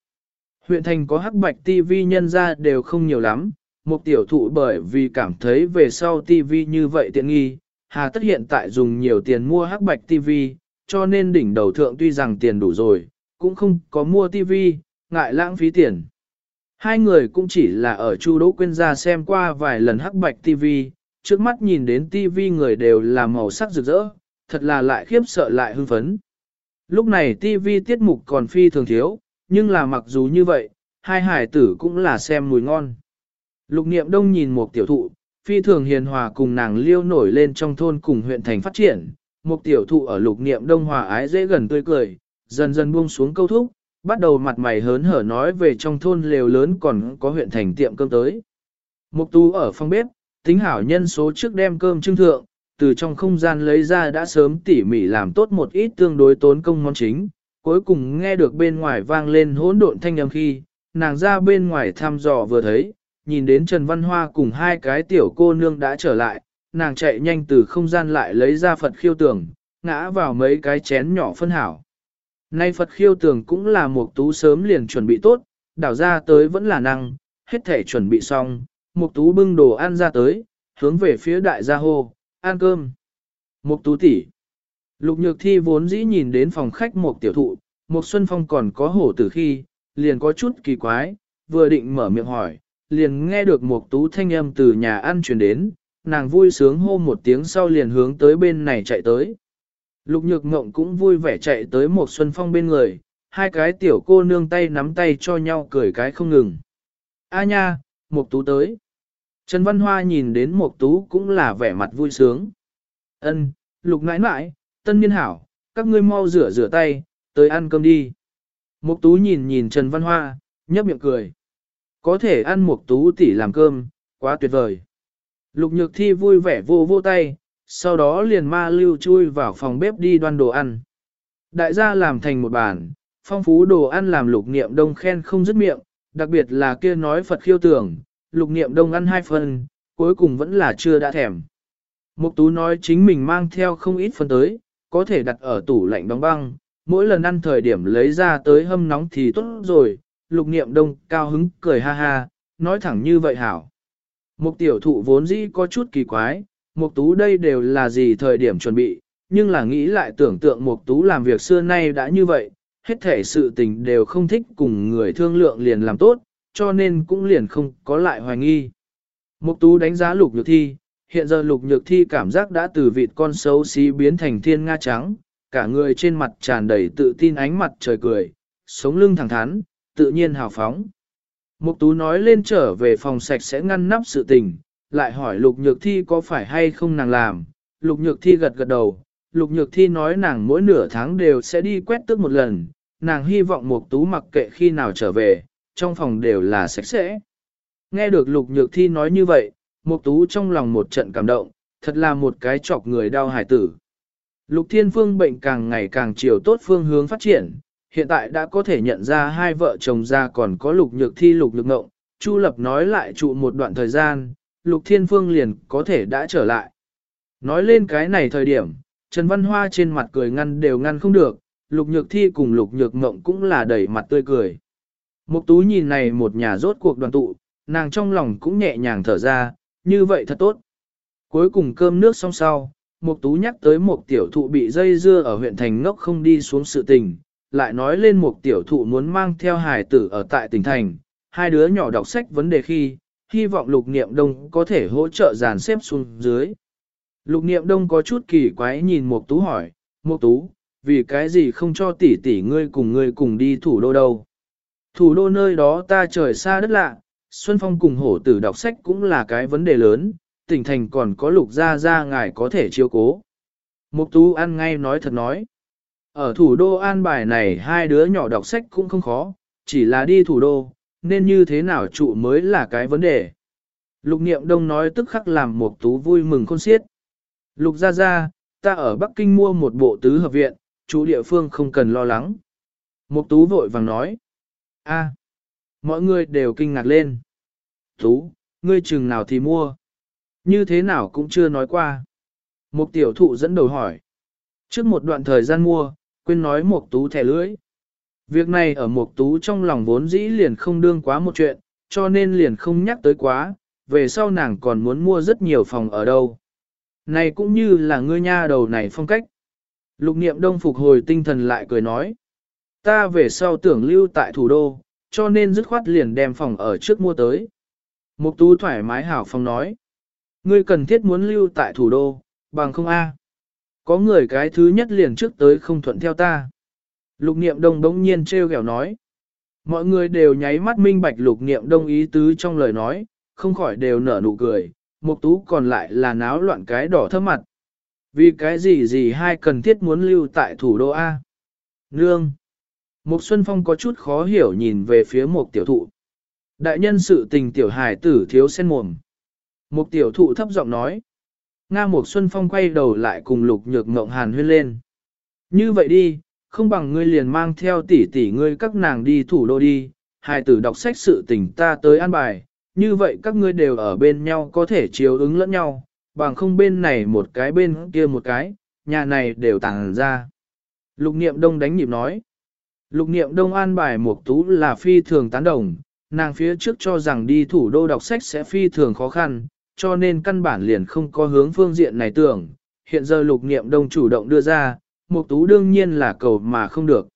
Huyện thành có hắc bạch TV nhân ra đều không nhiều lắm, một tiểu thụ bởi vì cảm thấy về sau TV như vậy tiện nghi, hà tất hiện tại dùng nhiều tiền mua hắc bạch TV, cho nên đỉnh đầu thượng tuy rằng tiền đủ rồi, cũng không có mua TV, ngại lãng phí tiền. Hai người cũng chỉ là ở Chu Đỗ Quyên ra xem qua vài lần hắc bạch TV, trước mắt nhìn đến TV người đều là màu sắc rực rỡ, thật là lại khiếp sợ lại hưng phấn. Lúc này TV tiết mục còn phi thường thiếu, nhưng là mặc dù như vậy, hai hải tử cũng là xem mùi ngon. Lục niệm đông nhìn một tiểu thụ, phi thường hiền hòa cùng nàng liêu nổi lên trong thôn cùng huyện thành phát triển. Một tiểu thụ ở lục niệm đông hòa ái dễ gần tươi cười, dần dần buông xuống câu thúc, bắt đầu mặt mày hớn hở nói về trong thôn lều lớn còn có huyện thành tiệm cơm tới. Mục tú ở phòng bếp, tính hảo nhân số trước đem cơm trưng thượng, từ trong không gian lấy ra đã sớm tỉ mỉ làm tốt một ít tương đối tốn công món chính, cuối cùng nghe được bên ngoài vang lên hỗn độn thanh âm khi, nàng ra bên ngoài thăm dò vừa thấy, nhìn đến Trần Văn Hoa cùng hai cái tiểu cô nương đã trở lại, nàng chạy nhanh từ không gian lại lấy ra Phật khiêu tường, ngã vào mấy cái chén nhỏ phân hảo. Nay Phật khiêu tường cũng là một tú sớm liền chuẩn bị tốt, đảo ra tới vẫn là năng, hết thể chuẩn bị xong, Mục tú bưng đồ ăn ra tới, hướng về phía đại gia hô, ăn cơm. Mục tú tỷ. Lục nhược thi vốn dĩ nhìn đến phòng khách một tiểu thụ, một xuân phong còn có hổ tử khi, liền có chút kỳ quái, vừa định mở miệng hỏi, liền nghe được một tú thanh âm từ nhà ăn truyền đến, nàng vui sướng hô một tiếng sau liền hướng tới bên này chạy tới. Lục nhược ngộng cũng vui vẻ chạy tới một xuân phong bên người, hai cái tiểu cô nương tay nắm tay cho nhau cười cái không ngừng. A nha, một tú tới. Trần Văn Hoa nhìn đến một tú cũng là vẻ mặt vui sướng. Ân, lục nãi nãi, tân niên hảo, các ngươi mau rửa rửa tay, tới ăn cơm đi. Mục tú nhìn nhìn Trần Văn Hoa, nhấp miệng cười. Có thể ăn mục tú tỷ làm cơm, quá tuyệt vời. Lục nhược thi vui vẻ vô vô tay, sau đó liền ma lưu chui vào phòng bếp đi đoan đồ ăn. Đại gia làm thành một bàn, phong phú đồ ăn làm lục niệm đông khen không dứt miệng, đặc biệt là kia nói Phật khiêu tưởng, lục niệm đông ăn hai phần, cuối cùng vẫn là chưa đã thèm. Mục tú nói chính mình mang theo không ít phần tới, có thể đặt ở tủ lạnh đóng băng, mỗi lần ăn thời điểm lấy ra tới hâm nóng thì tốt rồi, lục niệm đông cao hứng cười ha ha, nói thẳng như vậy hảo. Mục tiểu thụ vốn dĩ có chút kỳ quái, mục tú đây đều là gì thời điểm chuẩn bị, nhưng là nghĩ lại tưởng tượng mục tú làm việc xưa nay đã như vậy, hết thể sự tình đều không thích cùng người thương lượng liền làm tốt, cho nên cũng liền không có lại hoài nghi. Mục tú đánh giá lục nhược thi, hiện giờ lục nhược thi cảm giác đã từ vịt con xấu xí biến thành thiên nga trắng, cả người trên mặt tràn đầy tự tin ánh mặt trời cười, sống lưng thẳng thắn, tự nhiên hào phóng. Mục tú nói lên trở về phòng sạch sẽ ngăn nắp sự tình, lại hỏi lục nhược thi có phải hay không nàng làm, lục nhược thi gật gật đầu, lục nhược thi nói nàng mỗi nửa tháng đều sẽ đi quét tước một lần, nàng hy vọng mục tú mặc kệ khi nào trở về, trong phòng đều là sạch sẽ. Nghe được lục nhược thi nói như vậy, mục tú trong lòng một trận cảm động, thật là một cái chọc người đau hải tử. Lục Thiên Phương bệnh càng ngày càng chiều tốt phương hướng phát triển, hiện tại đã có thể nhận ra hai vợ chồng ra còn có lục nhược thi lục nhược ngộng. Chu Lập nói lại trụ một đoạn thời gian, Lục Thiên Phương liền có thể đã trở lại. Nói lên cái này thời điểm, Trần Văn Hoa trên mặt cười ngăn đều ngăn không được, Lục Nhược Thi cùng Lục Nhược Ngộng cũng là đầy mặt tươi cười. Mục Tú nhìn này một nhà rốt cuộc đoàn tụ, nàng trong lòng cũng nhẹ nhàng thở ra, như vậy thật tốt. Cuối cùng cơm nước xong sau, Mục Tú nhắc tới một tiểu thụ bị dây dưa ở huyện thành ngốc không đi xuống sự tình, lại nói lên một tiểu thụ muốn mang theo hài tử ở tại tỉnh thành, hai đứa nhỏ đọc sách vấn đề khi, hy vọng lục niệm đông có thể hỗ trợ dàn xếp xuống dưới. Lục niệm đông có chút kỳ quái nhìn Mục Tú hỏi, Mục Tú, vì cái gì không cho tỷ tỷ ngươi cùng ngươi cùng đi thủ đô đâu? Thủ đô nơi đó ta trời xa đất lạ, Xuân Phong cùng hổ tử đọc sách cũng là cái vấn đề lớn, tỉnh thành còn có lục gia gia ngài có thể chiêu cố. Mục tú ăn ngay nói thật nói. Ở thủ đô an bài này hai đứa nhỏ đọc sách cũng không khó, chỉ là đi thủ đô, nên như thế nào trụ mới là cái vấn đề. Lục niệm đông nói tức khắc làm mục tú vui mừng khôn xiết. Lục gia gia, ta ở Bắc Kinh mua một bộ tứ hợp viện, chủ địa phương không cần lo lắng. Mục tú vội vàng nói. a, mọi người đều kinh ngạc lên. Tú, ngươi chừng nào thì mua. Như thế nào cũng chưa nói qua. Một tiểu thụ dẫn đầu hỏi. Trước một đoạn thời gian mua, quên nói một tú thẻ lưỡi. Việc này ở mục tú trong lòng vốn dĩ liền không đương quá một chuyện, cho nên liền không nhắc tới quá, về sau nàng còn muốn mua rất nhiều phòng ở đâu. Này cũng như là ngươi nha đầu này phong cách. Lục niệm đông phục hồi tinh thần lại cười nói. Ta về sau tưởng lưu tại thủ đô, cho nên dứt khoát liền đem phòng ở trước mua tới. Mục tú thoải mái hảo phong nói. Ngươi cần thiết muốn lưu tại thủ đô, bằng không A. Có người cái thứ nhất liền trước tới không thuận theo ta. Lục niệm đông đống nhiên treo gẹo nói. Mọi người đều nháy mắt minh bạch lục niệm đông ý tứ trong lời nói, không khỏi đều nở nụ cười, mục tú còn lại là náo loạn cái đỏ thơm mặt. Vì cái gì gì hai cần thiết muốn lưu tại thủ đô A. Nương. Mục Xuân Phong có chút khó hiểu nhìn về phía một tiểu thụ. Đại nhân sự tình tiểu hài tử thiếu sen mồm. Một tiểu thụ thấp giọng nói. Nga Mục Xuân Phong quay đầu lại cùng lục nhược ngộng hàn huyên lên. Như vậy đi, không bằng ngươi liền mang theo tỷ tỷ ngươi các nàng đi thủ đô đi, Hai tử đọc sách sự tình ta tới an bài, như vậy các ngươi đều ở bên nhau có thể chiếu ứng lẫn nhau, bằng không bên này một cái bên kia một cái, nhà này đều tàng ra. Lục niệm đông đánh nhịp nói. Lục niệm đông an bài một tú là phi thường tán đồng, nàng phía trước cho rằng đi thủ đô đọc sách sẽ phi thường khó khăn, cho nên căn bản liền không có hướng phương diện này tưởng, hiện giờ lục niệm đông chủ động đưa ra, Mục Tú đương nhiên là cầu mà không được.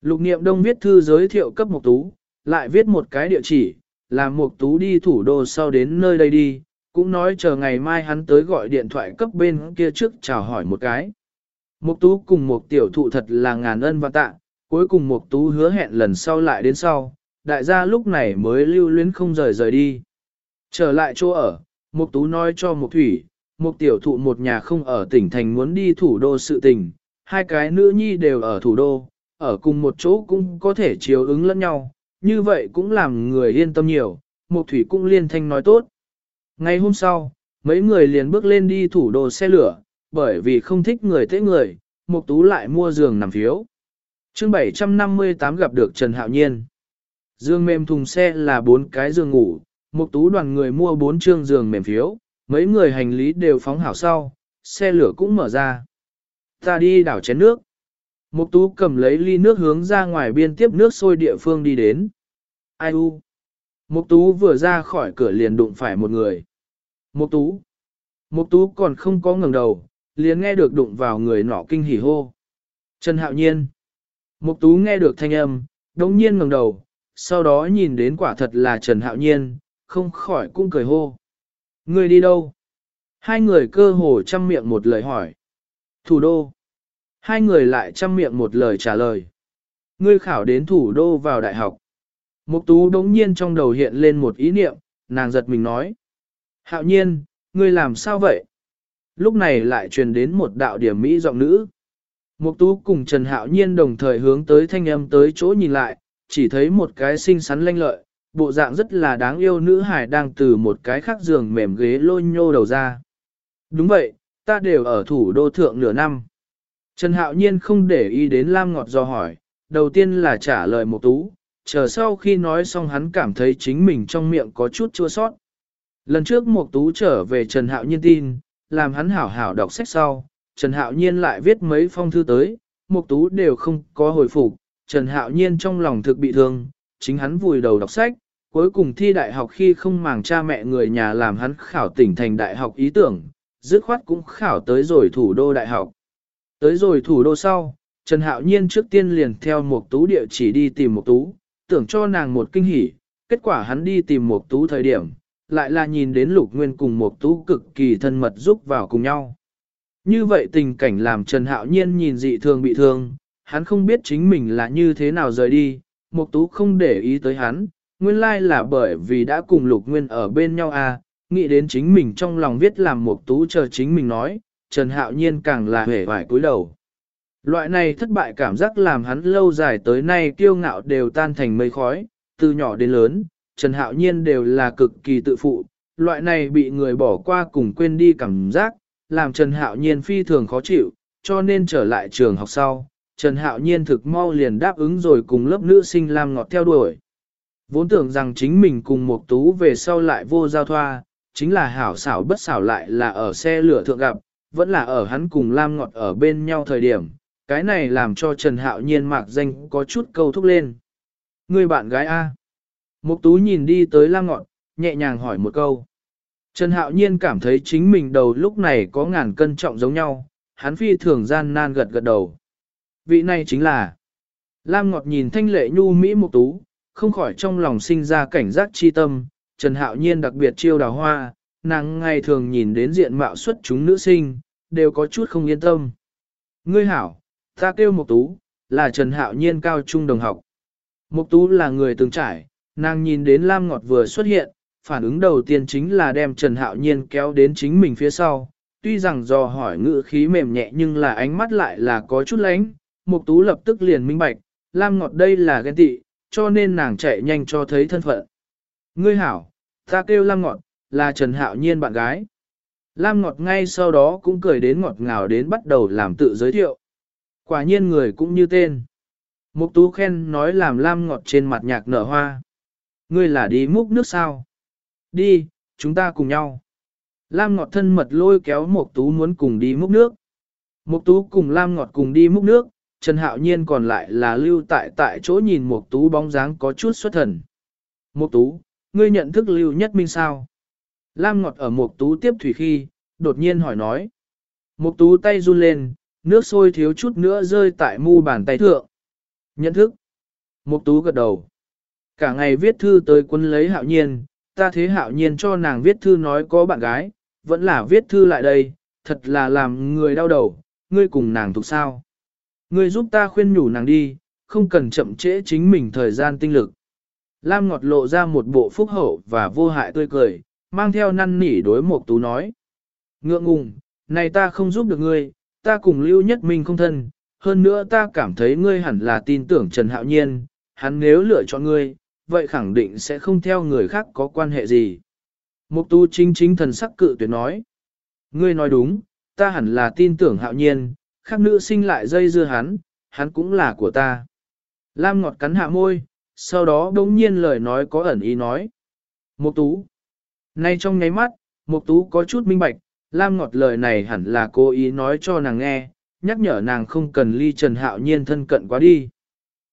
Lục niệm đông viết thư giới thiệu cấp Mục Tú, lại viết một cái địa chỉ, là Mục Tú đi thủ đô sau đến nơi đây đi, cũng nói chờ ngày mai hắn tới gọi điện thoại cấp bên kia trước chào hỏi một cái. Mục Tú cùng một tiểu thụ thật là ngàn ân và tạ, cuối cùng Mục Tú hứa hẹn lần sau lại đến sau, đại gia lúc này mới lưu luyến không rời rời đi. Trở lại chỗ ở, Mục Tú nói cho Mục Thủy, Mục tiểu thụ một nhà không ở tỉnh thành muốn đi thủ đô sự tình, hai cái nữ nhi đều ở thủ đô, ở cùng một chỗ cũng có thể chiếu ứng lẫn nhau, như vậy cũng làm người yên tâm nhiều, Mục Thủy cũng liên thanh nói tốt. Ngày hôm sau, mấy người liền bước lên đi thủ đô xe lửa, bởi vì không thích người tế người, Mục Tú lại mua giường nằm phiếu. Chương 758 gặp được Trần Hạo Nhiên. Dương mềm thùng xe là bốn cái giường ngủ, Mục Tú đoàn người mua bốn trương giường mềm phiếu, mấy người hành lý đều phóng hảo sau, xe lửa cũng mở ra. Ta đi đảo chén nước. Mục Tú cầm lấy ly nước hướng ra ngoài biên tiếp nước sôi địa phương đi đến. Ai u? Mục Tú vừa ra khỏi cửa liền đụng phải một người. Mục Tú. Mục Tú còn không có ngẩng đầu, liền nghe được đụng vào người nọ kinh hỉ hô. Trần Hạo Nhiên. Mục Tú nghe được thanh âm, đống nhiên ngẩng đầu, sau đó nhìn đến quả thật là Trần Hạo Nhiên, không khỏi cũng cười hô. Người đi đâu? Hai người cơ hồ chăm miệng một lời hỏi. Thủ đô. Hai người lại chăm miệng một lời trả lời. Ngươi khảo đến thủ đô vào đại học. Mục tú đống nhiên trong đầu hiện lên một ý niệm, nàng giật mình nói. Hạo nhiên, ngươi làm sao vậy? Lúc này lại truyền đến một đạo điểm Mỹ giọng nữ. Mục tú cùng Trần Hạo nhiên đồng thời hướng tới thanh âm tới chỗ nhìn lại, chỉ thấy một cái xinh xắn lanh lợi, bộ dạng rất là đáng yêu nữ hài đang từ một cái khác giường mềm ghế lôi nhô đầu ra. Đúng vậy, ta đều ở thủ đô thượng nửa năm. Trần Hạo nhiên không để ý đến Lam Ngọt do hỏi, đầu tiên là trả lời một tú, chờ sau khi nói xong hắn cảm thấy chính mình trong miệng có chút chua sót. Lần trước một tú trở về Trần Hạo nhiên tin, làm hắn hảo hảo đọc sách sau, Trần Hạo nhiên lại viết mấy phong thư tới, một tú đều không có hồi phục, Trần Hạo nhiên trong lòng thực bị thương, chính hắn vùi đầu đọc sách, cuối cùng thi đại học khi không màng cha mẹ người nhà làm hắn khảo tỉnh thành đại học ý tưởng, dứt khoát cũng khảo tới rồi thủ đô đại học. Tới rồi thủ đô sau, Trần Hạo Nhiên trước tiên liền theo một tú địa chỉ đi tìm một tú, tưởng cho nàng một kinh hỉ, kết quả hắn đi tìm một tú thời điểm, lại là nhìn đến lục nguyên cùng một tú cực kỳ thân mật giúp vào cùng nhau. Như vậy tình cảnh làm Trần Hạo Nhiên nhìn dị thường bị thương, hắn không biết chính mình là như thế nào rời đi, một tú không để ý tới hắn, nguyên lai là bởi vì đã cùng lục nguyên ở bên nhau à, nghĩ đến chính mình trong lòng viết làm một tú chờ chính mình nói, Trần Hạo Nhiên càng là hề vải cúi đầu. Loại này thất bại cảm giác làm hắn lâu dài tới nay kiêu ngạo đều tan thành mây khói, từ nhỏ đến lớn, Trần Hạo Nhiên đều là cực kỳ tự phụ, loại này bị người bỏ qua cùng quên đi cảm giác, làm Trần Hạo Nhiên phi thường khó chịu, cho nên trở lại trường học sau, Trần Hạo Nhiên thực mau liền đáp ứng rồi cùng lớp nữ sinh làm ngọt theo đuổi. Vốn tưởng rằng chính mình cùng một tú về sau lại vô giao thoa, chính là hảo xảo bất xảo lại là ở xe lửa thượng gặp, vẫn là ở hắn cùng Lam Ngọt ở bên nhau thời điểm, cái này làm cho Trần Hạo Nhiên mạc danh có chút câu thúc lên. Người bạn gái A. Mục Tú nhìn đi tới Lam Ngọt, nhẹ nhàng hỏi một câu. Trần Hạo Nhiên cảm thấy chính mình đầu lúc này có ngàn cân trọng giống nhau, hắn phi thường gian nan gật gật đầu. Vị này chính là Lam Ngọt nhìn thanh lệ nhu mỹ Mục Tú, không khỏi trong lòng sinh ra cảnh giác chi tâm, Trần Hạo Nhiên đặc biệt chiêu đào hoa, nàng ngày thường nhìn đến diện mạo xuất chúng nữ sinh, đều có chút không yên tâm. Ngươi hảo, ta kêu Mộc Tú, là Trần Hạo Nhiên cao trung đồng học. Mộc Tú là người từng trải, nàng nhìn đến Lam Ngọt vừa xuất hiện, phản ứng đầu tiên chính là đem Trần Hạo Nhiên kéo đến chính mình phía sau. Tuy rằng do hỏi ngữ khí mềm nhẹ nhưng là ánh mắt lại là có chút lánh, Mộc Tú lập tức liền minh bạch, Lam Ngọt đây là ghen tị, cho nên nàng chạy nhanh cho thấy thân phận. Ngươi hảo, ta kêu Lam Ngọt, là Trần Hạo Nhiên bạn gái. Lam Ngọt ngay sau đó cũng cười đến ngọt ngào đến bắt đầu làm tự giới thiệu. Quả nhiên người cũng như tên. Mục Tú khen nói làm Lam Ngọt trên mặt nhạc nở hoa. Ngươi là đi múc nước sao? Đi, chúng ta cùng nhau. Lam Ngọt thân mật lôi kéo Mục Tú muốn cùng đi múc nước. Mục Tú cùng Lam Ngọt cùng đi múc nước, Trần Hạo Nhiên còn lại là lưu tại tại chỗ nhìn Mục Tú bóng dáng có chút xuất thần. Mục Tú, ngươi nhận thức Lưu Nhất Minh sao? Lam Ngọt ở Mục tú tiếp thủy khi, đột nhiên hỏi nói. Mục tú tay run lên, nước sôi thiếu chút nữa rơi tại mu bàn tay thượng. Nhận thức. Mục tú gật đầu. Cả ngày viết thư tới quân lấy hạo nhiên, ta thế hạo nhiên cho nàng viết thư nói có bạn gái, vẫn là viết thư lại đây, thật là làm người đau đầu, ngươi cùng nàng thuộc sao. Ngươi giúp ta khuyên nhủ nàng đi, không cần chậm trễ chính mình thời gian tinh lực. Lam ngọt lộ ra một bộ phúc hậu và vô hại tươi cười, mang theo năn nỉ đối Mộc Tú nói. Ngượng ngùng, này ta không giúp được ngươi, ta cùng Lưu Nhất Minh không thân, hơn nữa ta cảm thấy ngươi hẳn là tin tưởng Trần Hạo Nhiên, hắn nếu lựa chọn ngươi, vậy khẳng định sẽ không theo người khác có quan hệ gì. Mục tu chính chính thần sắc cự tuyệt nói. Ngươi nói đúng, ta hẳn là tin tưởng Hạo Nhiên, khác nữ sinh lại dây dưa hắn, hắn cũng là của ta. Lam ngọt cắn hạ môi, sau đó đống nhiên lời nói có ẩn ý nói. Mục tú. Nay trong nháy mắt, mục tú có chút minh bạch, Lam ngọt lời này hẳn là cố ý nói cho nàng nghe, nhắc nhở nàng không cần ly Trần Hạo Nhiên thân cận quá đi.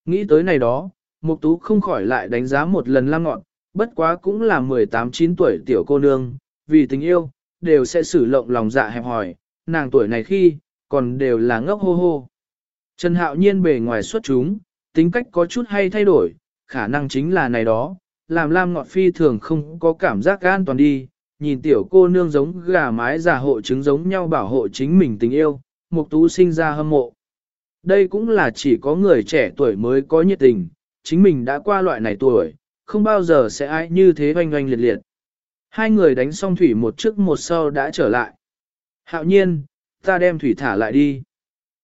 Nghĩ tới này đó, mục tú không khỏi lại đánh giá một lần Lam ngọt, bất quá cũng là 18-9 tuổi tiểu cô nương, vì tình yêu, đều sẽ sử lộng lòng dạ hẹp hỏi, nàng tuổi này khi, còn đều là ngốc hô hô. Trần Hạo Nhiên bề ngoài xuất chúng, tính cách có chút hay thay đổi, khả năng chính là này đó, làm Lam Ngọt Phi thường không có cảm giác an toàn đi, nhìn tiểu cô nương giống gà mái giả hộ trứng giống nhau bảo hộ chính mình tình yêu, Mục Tú sinh ra hâm mộ. Đây cũng là chỉ có người trẻ tuổi mới có nhiệt tình, chính mình đã qua loại này tuổi, không bao giờ sẽ ai như thế oanh oanh liệt liệt. Hai người đánh xong thủy một trước một sau đã trở lại. Hạo nhiên, ta đem thủy thả lại đi.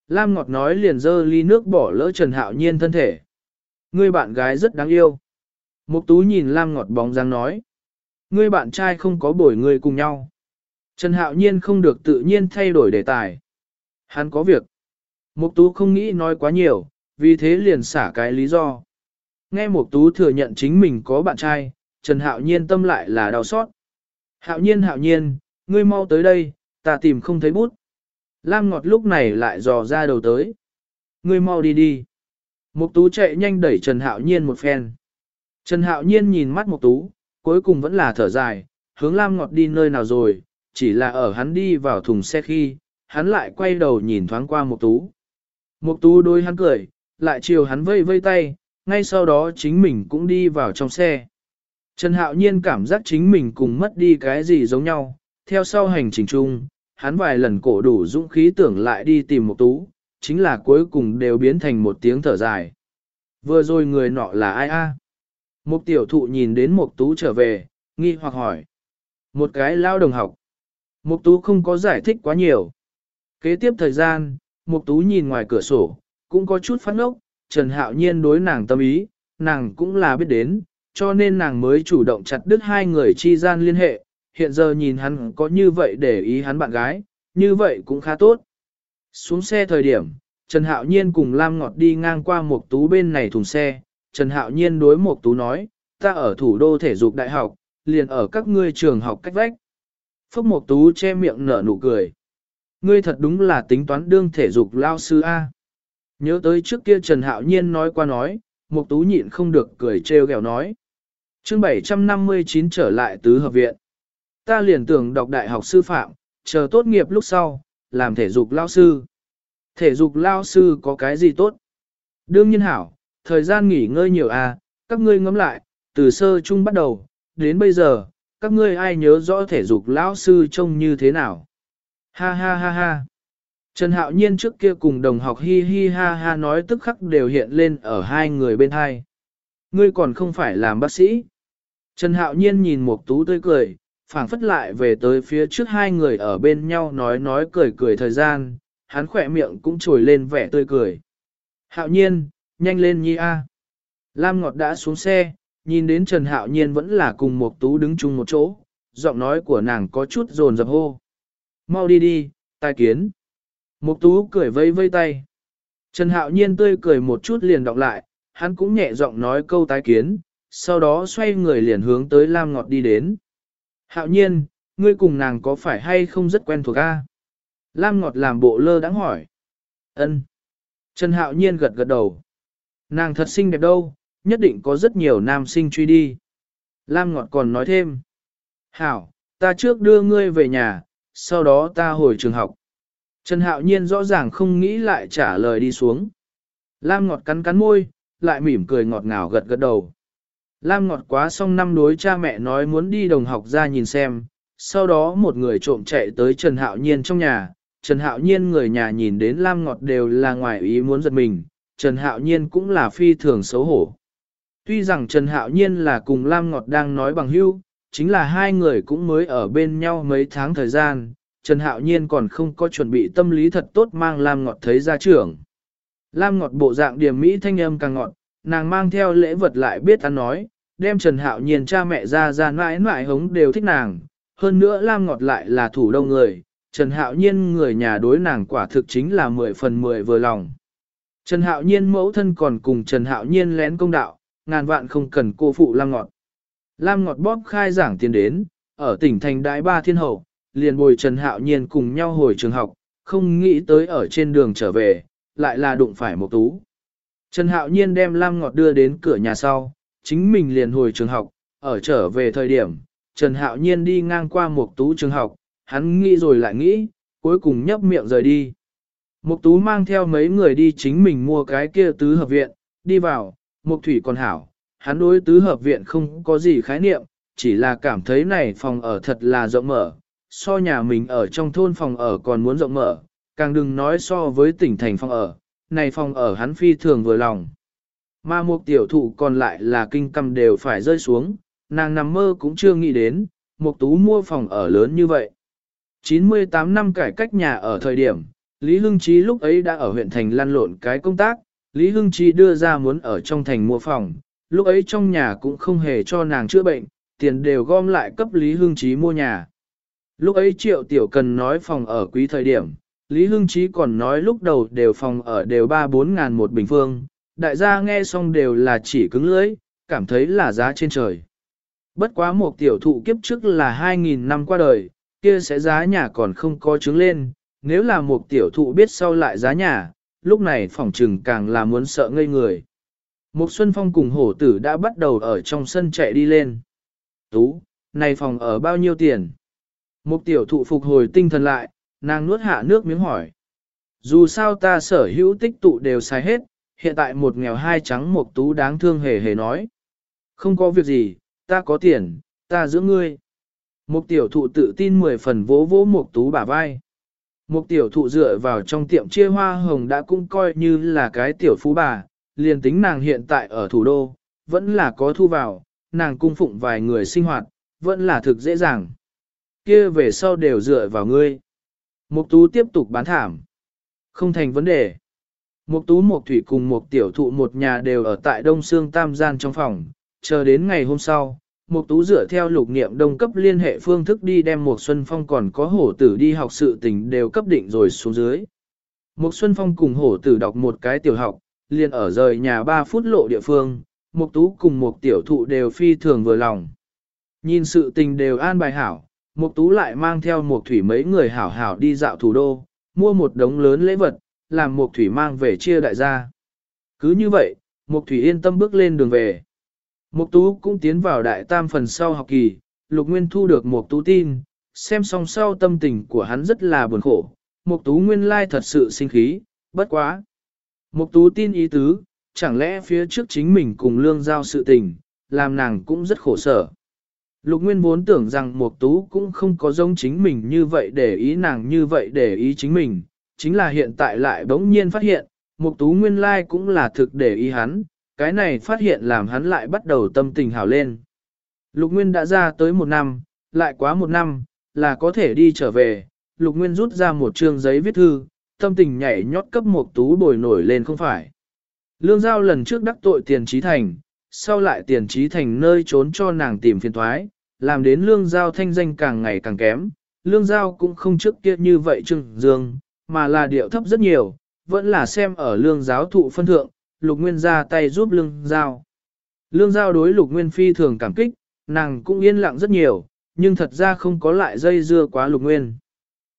Lam Ngọt nói liền dơ ly nước bỏ lỡ Trần Hạo nhiên thân thể. Ngươi bạn gái rất đáng yêu. Mục tú nhìn Lam Ngọt bóng dáng nói. Ngươi bạn trai không có bồi ngươi cùng nhau. Trần Hạo nhiên không được tự nhiên thay đổi đề tài. Hắn có việc. Mục tú không nghĩ nói quá nhiều, vì thế liền xả cái lý do. Nghe Mục tú thừa nhận chính mình có bạn trai, Trần Hạo nhiên tâm lại là đau xót. Hạo nhiên hạo nhiên, ngươi mau tới đây, ta tìm không thấy bút. Lam Ngọt lúc này lại dò ra đầu tới. Ngươi mau đi đi. Mục tú chạy nhanh đẩy Trần Hạo nhiên một phen. Trần Hạo nhiên nhìn mắt Mục tú, cuối cùng vẫn là thở dài, hướng Lam Ngọt đi nơi nào rồi, chỉ là ở hắn đi vào thùng xe khi, hắn lại quay đầu nhìn thoáng qua Mục tú. Mục tú đôi hắn cười, lại chiều hắn vây vây tay, ngay sau đó chính mình cũng đi vào trong xe. Trần Hạo Nhiên cảm giác chính mình cùng mất đi cái gì giống nhau, theo sau hành trình chung, hắn vài lần cổ đủ dũng khí tưởng lại đi tìm Mục tú, chính là cuối cùng đều biến thành một tiếng thở dài. Vừa rồi người nọ là ai a? Mục tiểu thụ nhìn đến Mục tú trở về, nghi hoặc hỏi. Một cái lao đồng học. Mục tú không có giải thích quá nhiều. Kế tiếp thời gian, Mục tú nhìn ngoài cửa sổ, cũng có chút phát ngốc, Trần Hạo Nhiên đối nàng tâm ý, nàng cũng là biết đến, cho nên nàng mới chủ động chặt đứt hai người chi gian liên hệ, hiện giờ nhìn hắn có như vậy để ý hắn bạn gái, như vậy cũng khá tốt. Xuống xe thời điểm, Trần Hạo Nhiên cùng Lam Ngọt đi ngang qua một tú bên này thùng xe, Trần Hạo Nhiên đối một tú nói, ta ở thủ đô thể dục đại học, liền ở các ngươi trường học cách vách. Phúc Mộc Tú che miệng nở nụ cười. Ngươi thật đúng là tính toán đương thể dục lao sư A. Nhớ tới trước kia Trần Hạo Nhiên nói qua nói, Mộc Tú nhịn không được cười trêu ghẹo nói. Chương 759 trở lại tứ hợp viện. Ta liền tưởng đọc đại học sư phạm, chờ tốt nghiệp lúc sau, làm thể dục lao sư. Thể dục lao sư có cái gì tốt? Đương nhiên hảo, thời gian nghỉ ngơi nhiều à, các ngươi ngẫm lại, từ sơ chung bắt đầu, đến bây giờ, các ngươi ai nhớ rõ thể dục lao sư trông như thế nào? Ha ha ha ha. Trần Hạo Nhiên trước kia cùng đồng học hi hi ha ha nói tức khắc đều hiện lên ở hai người bên hai. Ngươi còn không phải làm bác sĩ. Trần Hạo Nhiên nhìn một tú tươi cười, phảng phất lại về tới phía trước hai người ở bên nhau nói nói cười cười thời gian, hắn khỏe miệng cũng trồi lên vẻ tươi cười. Hạo Nhiên, nhanh lên nhi a. Lam Ngọt đã xuống xe, nhìn đến Trần Hạo Nhiên vẫn là cùng một tú đứng chung một chỗ, giọng nói của nàng có chút rồn rập hô. Mau đi đi, tai kiến. Mục tú cười vây vây tay. Trần Hạo Nhiên tươi cười một chút liền đọc lại, hắn cũng nhẹ giọng nói câu tái kiến, sau đó xoay người liền hướng tới Lam Ngọt đi đến. Hạo Nhiên, ngươi cùng nàng có phải hay không rất quen thuộc a? Lam Ngọt làm bộ lơ đãng hỏi. Ân. Trần Hạo Nhiên gật gật đầu. Nàng thật xinh đẹp đâu, nhất định có rất nhiều nam sinh truy đi. Lam Ngọt còn nói thêm. Hảo, ta trước đưa ngươi về nhà, sau đó ta hồi trường học. Trần Hạo Nhiên rõ ràng không nghĩ lại trả lời đi xuống. Lam ngọt cắn cắn môi, lại mỉm cười ngọt ngào gật gật đầu. Lam ngọt quá xong năm đối cha mẹ nói muốn đi đồng học ra nhìn xem, sau đó một người trộm chạy tới Trần Hạo Nhiên trong nhà, Trần Hạo Nhiên người nhà nhìn đến Lam ngọt đều là ngoài ý muốn giật mình, Trần Hạo Nhiên cũng là phi thường xấu hổ. Tuy rằng Trần Hạo Nhiên là cùng Lam Ngọt đang nói bằng hữu, chính là hai người cũng mới ở bên nhau mấy tháng thời gian, Trần Hạo Nhiên còn không có chuẩn bị tâm lý thật tốt mang Lam Ngọt thấy ra trưởng. Lam Ngọt bộ dạng điểm mỹ thanh âm càng ngọt, nàng mang theo lễ vật lại biết ăn nói, đem Trần Hạo Nhiên cha mẹ ra ra mãi mãi hống đều thích nàng, hơn nữa Lam Ngọt lại là thủ đông người, Trần Hạo Nhiên người nhà đối nàng quả thực chính là 10 phần 10 vừa lòng. Trần Hạo Nhiên mẫu thân còn cùng Trần Hạo Nhiên lén công đạo, ngàn vạn không cần cô phụ Lam Ngọt. Lam Ngọt bóp khai giảng tiền đến, ở tỉnh thành Đại Ba Thiên Hậu, liền bồi Trần Hạo Nhiên cùng nhau hồi trường học, không nghĩ tới ở trên đường trở về, lại là đụng phải một tú. Trần Hạo Nhiên đem Lam Ngọt đưa đến cửa nhà sau, chính mình liền hồi trường học, ở trở về thời điểm, Trần Hạo Nhiên đi ngang qua một tú trường học, hắn nghĩ rồi lại nghĩ, cuối cùng nhấp miệng rời đi. Mục tú mang theo mấy người đi chính mình mua cái kia tứ hợp viện, đi vào, mục thủy còn hảo, hắn đối tứ hợp viện không có gì khái niệm, chỉ là cảm thấy này phòng ở thật là rộng mở, so nhà mình ở trong thôn phòng ở còn muốn rộng mở, càng đừng nói so với tỉnh thành phòng ở, này phòng ở hắn phi thường vừa lòng. Mà một tiểu thụ còn lại là kinh cầm đều phải rơi xuống, nàng nằm mơ cũng chưa nghĩ đến, một tú mua phòng ở lớn như vậy. 98 năm cải cách nhà ở thời điểm, Lý Hưng Chí lúc ấy đã ở huyện thành lăn lộn cái công tác, Lý Hưng Chí đưa ra muốn ở trong thành mua phòng, lúc ấy trong nhà cũng không hề cho nàng chữa bệnh, tiền đều gom lại cấp Lý Hưng Chí mua nhà. Lúc ấy Triệu Tiểu Cần nói phòng ở quý thời điểm, Lý Hưng Chí còn nói lúc đầu đều phòng ở đều 3-4 ngàn một bình phương, đại gia nghe xong đều là chỉ cứng lưỡi, cảm thấy là giá trên trời. Bất quá một tiểu thụ kiếp trước là 2.000 năm qua đời, kia sẽ giá nhà còn không có trứng lên, nếu là một tiểu thụ biết sau lại giá nhà, lúc này phòng trừng càng là muốn sợ ngây người. Một Xuân Phong cùng hổ tử đã bắt đầu ở trong sân chạy đi lên. Tú, này phòng ở bao nhiêu tiền? Một tiểu thụ phục hồi tinh thần lại, nàng nuốt hạ nước miếng hỏi. Dù sao ta sở hữu tích tụ đều xài hết, hiện tại một nghèo hai trắng một tú đáng thương hề hề nói. Không có việc gì, ta có tiền, ta giữ ngươi. Một tiểu thụ tự tin mười phần vỗ vỗ một tú bả vai. Một tiểu thụ dựa vào trong tiệm chia hoa hồng đã cũng coi như là cái tiểu phú bà, liền tính nàng hiện tại ở thủ đô, vẫn là có thu vào, nàng cung phụng vài người sinh hoạt, vẫn là thực dễ dàng. Kia về sau đều dựa vào ngươi. Mục tú tiếp tục bán thảm. Không thành vấn đề. Mục tú mục thủy cùng mục tiểu thụ một nhà đều ở tại Đông Sương Tam Gian trong phòng, chờ đến ngày hôm sau, Mục Tú dựa theo lục niệm đông cấp liên hệ phương thức đi đem Mục Xuân Phong còn có hổ tử đi học sự tình đều cấp định rồi xuống dưới. Mục Xuân Phong cùng hổ tử đọc một cái tiểu học, liền ở rời nhà 3 phút lộ địa phương, Mục Tú cùng Mục tiểu thụ đều phi thường vừa lòng. Nhìn sự tình đều an bài hảo, Mục Tú lại mang theo Mục Thủy mấy người hảo hảo đi dạo thủ đô, mua một đống lớn lễ vật, làm Mục Thủy mang về chia đại gia. Cứ như vậy, Mục Thủy yên tâm bước lên đường về. Mục tú cũng tiến vào đại tam phần sau học kỳ, lục nguyên thu được mục tú tin, xem xong sau tâm tình của hắn rất là buồn khổ, mục tú nguyên lai thật sự sinh khí, bất quá. Mục tú tin ý tứ, chẳng lẽ phía trước chính mình cùng lương giao sự tình, làm nàng cũng rất khổ sở. Lục Nguyên vốn tưởng rằng Mục Tú cũng không có giống chính mình như vậy để ý nàng như vậy để ý chính mình, chính là hiện tại lại bỗng nhiên phát hiện, Mục Tú nguyên lai cũng là thực để ý hắn, cái này phát hiện làm hắn lại bắt đầu tâm tình hảo lên. Lục Nguyên đã ra tới một năm, lại quá một năm, là có thể đi trở về. Lục Nguyên rút ra một trương giấy viết thư, tâm tình nhảy nhót cấp mục tú bồi nổi lên không phải. Lương Giao lần trước đắc tội tiền trí thành, sau lại tiền trí thành nơi trốn cho nàng tìm phiền toái làm đến Lương Giao thanh danh càng ngày càng kém. Lương Giao cũng không trước kia như vậy trưng dương, mà là điệu thấp rất nhiều, vẫn là xem ở lương giáo thụ phân thượng, Lục Nguyên ra tay giúp Lương Giao. Lương Giao đối Lục Nguyên phi thường cảm kích, nàng cũng yên lặng rất nhiều, nhưng thật ra không có lại dây dưa quá Lục Nguyên.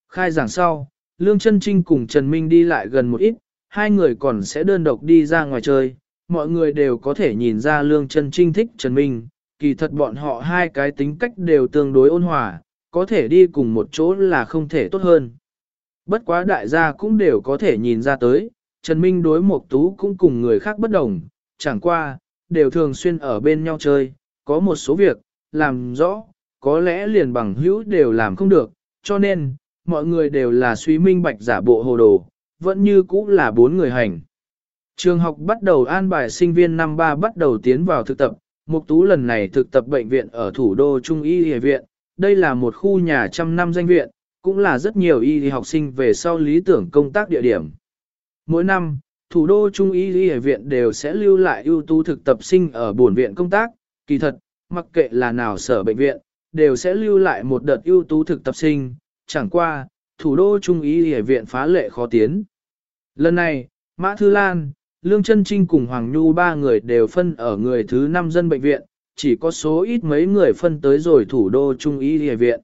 Khai giảng sau, Lương chân Trinh cùng Trần Minh đi lại gần một ít, hai người còn sẽ đơn độc đi ra ngoài chơi. Mọi người đều có thể nhìn ra Lương chân Trinh thích Trần Minh, kỳ thật bọn họ hai cái tính cách đều tương đối ôn hòa, có thể đi cùng một chỗ là không thể tốt hơn. Bất quá đại gia cũng đều có thể nhìn ra tới, Trần Minh đối Mộc Tú cũng cùng người khác bất đồng, chẳng qua, đều thường xuyên ở bên nhau chơi, có một số việc, làm rõ, có lẽ liền bằng hữu đều làm không được, cho nên, mọi người đều là suy minh bạch giả bộ hồ đồ, vẫn như cũ là bốn người hành. Trường học bắt đầu an bài sinh viên năm ba bắt đầu tiến vào thực tập, Mục Tú lần này thực tập bệnh viện ở thủ đô Trung Y Y viện, đây là một khu nhà trăm năm danh viện, cũng là rất nhiều y học sinh về sau lý tưởng công tác địa điểm. Mỗi năm, thủ đô Trung Y Y viện đều sẽ lưu lại ưu tú thực tập sinh ở buồn viện công tác, kỳ thật, mặc kệ là nào sở bệnh viện, đều sẽ lưu lại một đợt ưu tú thực tập sinh, chẳng qua, thủ đô Trung Y Y viện phá lệ khó tiến. Lần này, Mã Thư Lan, Lương Trân Trinh cùng Hoàng Nhu ba người đều phân ở người thứ năm dân bệnh viện, chỉ có số ít mấy người phân tới rồi thủ đô Trung Y Y viện.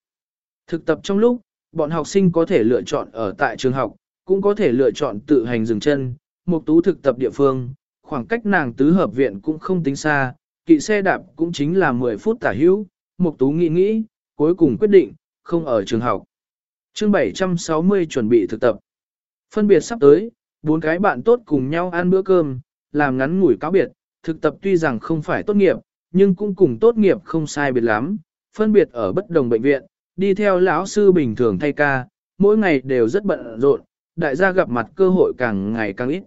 Thực tập trong lúc, bọn học sinh có thể lựa chọn ở tại trường học, cũng có thể lựa chọn tự hành dừng chân, một tú thực tập địa phương, khoảng cách nàng tứ hợp viện cũng không tính xa, kỵ xe đạp cũng chính là 10 phút tả hữu, một tú nghĩ nghĩ, cuối cùng quyết định, không ở trường học. Chương 760 chuẩn bị thực tập. Phân biệt sắp tới, bốn cái bạn tốt cùng nhau ăn bữa cơm, làm ngắn ngủi cáo biệt, thực tập tuy rằng không phải tốt nghiệp, nhưng cũng cùng tốt nghiệp không sai biệt lắm, phân biệt ở bất đồng bệnh viện, đi theo lão sư bình thường thay ca, mỗi ngày đều rất bận rộn, đại gia gặp mặt cơ hội càng ngày càng ít.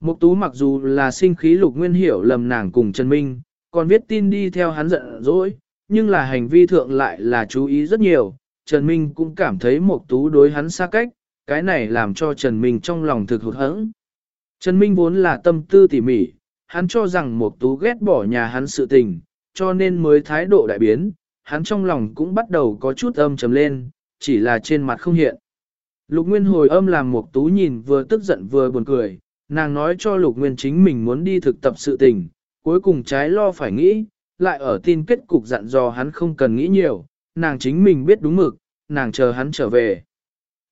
Mục tú mặc dù là sinh khí lục nguyên hiểu lầm nàng cùng Trần Minh, còn viết tin đi theo hắn giận dỗi, nhưng là hành vi thượng lại là chú ý rất nhiều, Trần Minh cũng cảm thấy mục tú đối hắn xa cách, cái này làm cho Trần Minh trong lòng thực hụt hẫng. Trần Minh vốn là tâm tư tỉ mỉ, hắn cho rằng Mộc Tú ghét bỏ nhà hắn sự tình, cho nên mới thái độ đại biến, hắn trong lòng cũng bắt đầu có chút âm trầm lên, chỉ là trên mặt không hiện. Lục Nguyên hồi âm làm Mộc Tú nhìn vừa tức giận vừa buồn cười, nàng nói cho Lục Nguyên chính mình muốn đi thực tập sự tình, cuối cùng trái lo phải nghĩ, lại ở tin kết cục dặn dò hắn không cần nghĩ nhiều, nàng chính mình biết đúng mực, nàng chờ hắn trở về.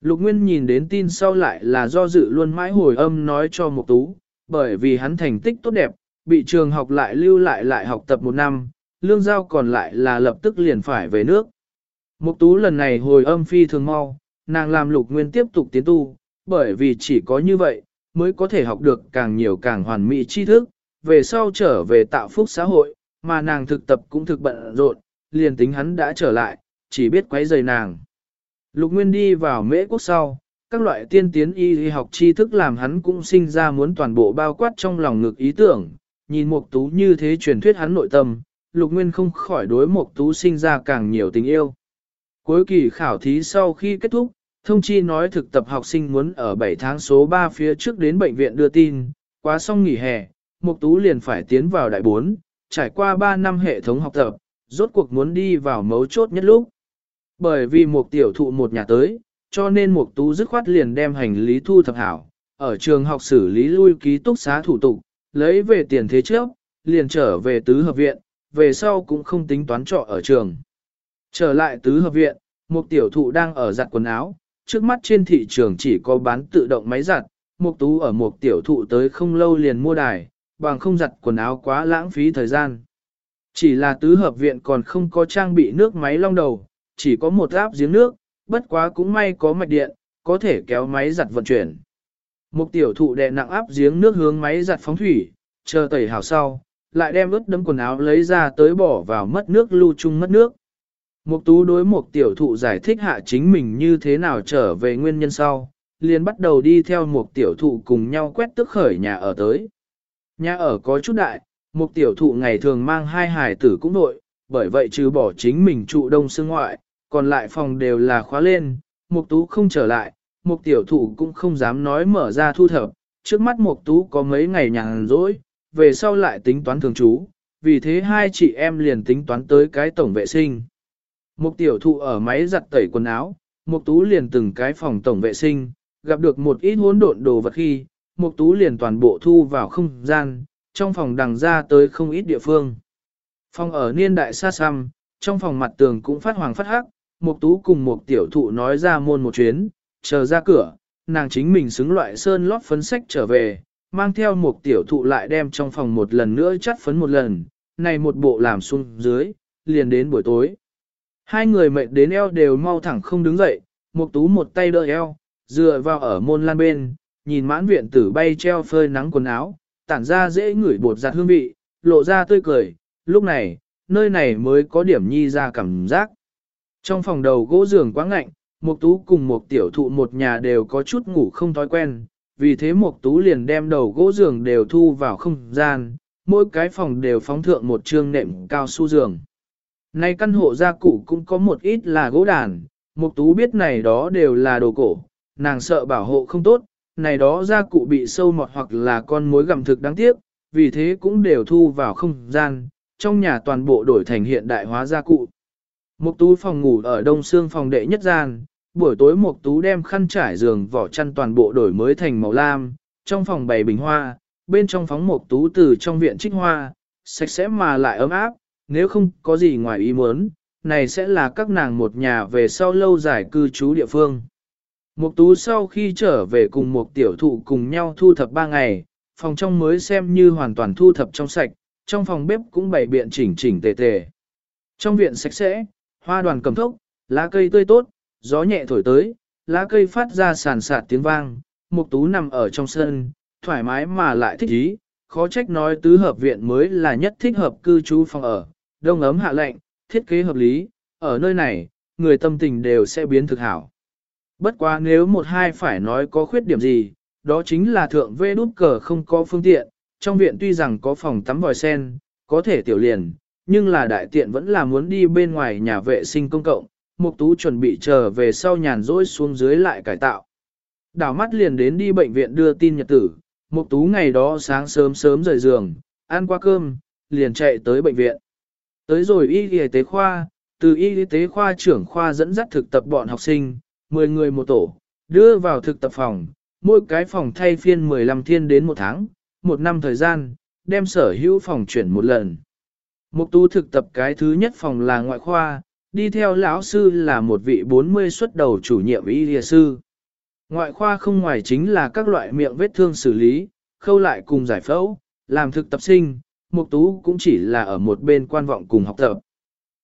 Lục Nguyên nhìn đến tin sau lại là do dự luôn mãi hồi âm nói cho Mục Tú, bởi vì hắn thành tích tốt đẹp, bị trường học lại lưu lại lại học tập một năm, lương giao còn lại là lập tức liền phải về nước. Mục Tú lần này hồi âm phi thường mau, nàng làm Lục Nguyên tiếp tục tiến tu, bởi vì chỉ có như vậy, mới có thể học được càng nhiều càng hoàn mỹ tri thức, về sau trở về tạo phúc xã hội, mà nàng thực tập cũng thực bận rộn, liền tính hắn đã trở lại, chỉ biết quấy rầy nàng. Lục Nguyên đi vào mễ quốc sau, các loại tiên tiến y y học tri thức làm hắn cũng sinh ra muốn toàn bộ bao quát trong lòng ngực ý tưởng, nhìn Mục Tú như thế truyền thuyết hắn nội tâm, Lục Nguyên không khỏi đối Mộc Tú sinh ra càng nhiều tình yêu. Cuối kỳ khảo thí sau khi kết thúc, thông chi nói thực tập học sinh muốn ở 7 tháng số 3 phía trước đến bệnh viện đưa tin, quá xong nghỉ hè, Mộc Tú liền phải tiến vào đại 4, trải qua 3 năm hệ thống học tập, rốt cuộc muốn đi vào mấu chốt nhất lúc. Bởi vì Mộc tiểu thụ một nhà tới, cho nên Mộc tú dứt khoát liền đem hành lý thu thập hảo, ở trường học xử lý lui ký túc xá thủ tục, lấy về tiền thế trước, liền trở về tứ hợp viện, về sau cũng không tính toán trọ ở trường. Trở lại tứ hợp viện, một tiểu thụ đang ở giặt quần áo, trước mắt trên thị trường chỉ có bán tự động máy giặt, một tú ở một tiểu thụ tới không lâu liền mua đài, bằng không giặt quần áo quá lãng phí thời gian. Chỉ là tứ hợp viện còn không có trang bị nước máy long đầu, chỉ có một áp giếng nước, bất quá cũng may có mạch điện, có thể kéo máy giặt vận chuyển. Một tiểu thụ đè nặng áp giếng nước hướng máy giặt phóng thủy, chờ tẩy hào sau, lại đem ướt đấm quần áo lấy ra tới bỏ vào mất nước lưu chung mất nước. Mục tú đối một tiểu thụ giải thích hạ chính mình như thế nào trở về nguyên nhân sau, liền bắt đầu đi theo một tiểu thụ cùng nhau quét tức khởi nhà ở tới. Nhà ở có chút đại, một tiểu thụ ngày thường mang hai hài tử cũng nội, bởi vậy trừ bỏ chính mình trụ đông xương ngoại, còn lại phòng đều là khóa lên, mục tú không trở lại, mục tiểu thụ cũng không dám nói mở ra thu thập, trước mắt mục tú có mấy ngày nhàn rỗi, về sau lại tính toán thường trú, vì thế hai chị em liền tính toán tới cái tổng vệ sinh. Mục tiểu thụ ở máy giặt tẩy quần áo, mục tú liền từng cái phòng tổng vệ sinh, gặp được một ít hỗn độn đồ vật khi, mục tú liền toàn bộ thu vào không gian, trong phòng đằng ra tới không ít địa phương. Phòng ở niên đại xa xăm, trong phòng mặt tường cũng phát hoàng phát hắc, Mục tú cùng một tiểu thụ nói ra môn một chuyến, chờ ra cửa, nàng chính mình xứng loại sơn lót phấn sách trở về, mang theo một tiểu thụ lại đem trong phòng một lần nữa chắt phấn một lần, này một bộ làm xuống dưới, liền đến buổi tối. Hai người mệt đến eo đều mau thẳng không đứng dậy, một tú một tay đỡ eo, dựa vào ở môn lan bên, nhìn mãn viện tử bay treo phơi nắng quần áo, tản ra dễ ngửi bột giặt hương vị, lộ ra tươi cười, lúc này, nơi này mới có điểm nhi ra cảm giác. Trong phòng đầu gỗ giường quá ngạnh, một tú cùng một tiểu thụ một nhà đều có chút ngủ không thói quen, vì thế Mộc tú liền đem đầu gỗ giường đều thu vào không gian, mỗi cái phòng đều phóng thượng một trương nệm cao su giường. Nay căn hộ gia cụ cũng có một ít là gỗ đàn, Mộc tú biết này đó đều là đồ cổ, nàng sợ bảo hộ không tốt, này đó gia cụ bị sâu mọt hoặc là con mối gặm thực đáng tiếc, vì thế cũng đều thu vào không gian, trong nhà toàn bộ đổi thành hiện đại hóa gia cụ. Mục tú phòng ngủ ở đông xương phòng đệ nhất gian, buổi tối Mộc tú đem khăn trải giường vỏ chăn toàn bộ đổi mới thành màu lam, trong phòng bày bình hoa, bên trong phóng Mộc tú từ trong viện trích hoa, sạch sẽ mà lại ấm áp, nếu không có gì ngoài ý muốn, này sẽ là các nàng một nhà về sau lâu dài cư trú địa phương. Mục tú sau khi trở về cùng một tiểu thụ cùng nhau thu thập ba ngày, phòng trong mới xem như hoàn toàn thu thập trong sạch, trong phòng bếp cũng bày biện chỉnh chỉnh tề tề. Trong viện sạch sẽ, hoa đoàn cầm thốc, lá cây tươi tốt, gió nhẹ thổi tới, lá cây phát ra sàn sạt tiếng vang, mục tú nằm ở trong sân, thoải mái mà lại thích ý, khó trách nói tứ hợp viện mới là nhất thích hợp cư trú phòng ở, đông ấm hạ lạnh, thiết kế hợp lý, ở nơi này, người tâm tình đều sẽ biến thực hảo. Bất quá nếu một hai phải nói có khuyết điểm gì, đó chính là thượng vê đút cờ không có phương tiện, trong viện tuy rằng có phòng tắm vòi sen, có thể tiểu liền, nhưng là đại tiện vẫn là muốn đi bên ngoài nhà vệ sinh công cộng, Mục Tú chuẩn bị chờ về sau nhàn rỗi xuống dưới lại cải tạo. Đảo mắt liền đến đi bệnh viện đưa tin nhật tử, Mục Tú ngày đó sáng sớm sớm rời giường, ăn qua cơm, liền chạy tới bệnh viện. Tới rồi y y tế khoa, từ y tế khoa trưởng khoa dẫn dắt thực tập bọn học sinh, 10 người một tổ, đưa vào thực tập phòng, mỗi cái phòng thay phiên 15 thiên đến một tháng, một năm thời gian, đem sở hữu phòng chuyển một lần. Mục tú thực tập cái thứ nhất phòng là ngoại khoa, đi theo lão sư là một vị 40 xuất đầu chủ nhiệm y y sư. Ngoại khoa không ngoài chính là các loại miệng vết thương xử lý, khâu lại cùng giải phẫu, làm thực tập sinh, mục tú cũng chỉ là ở một bên quan vọng cùng học tập.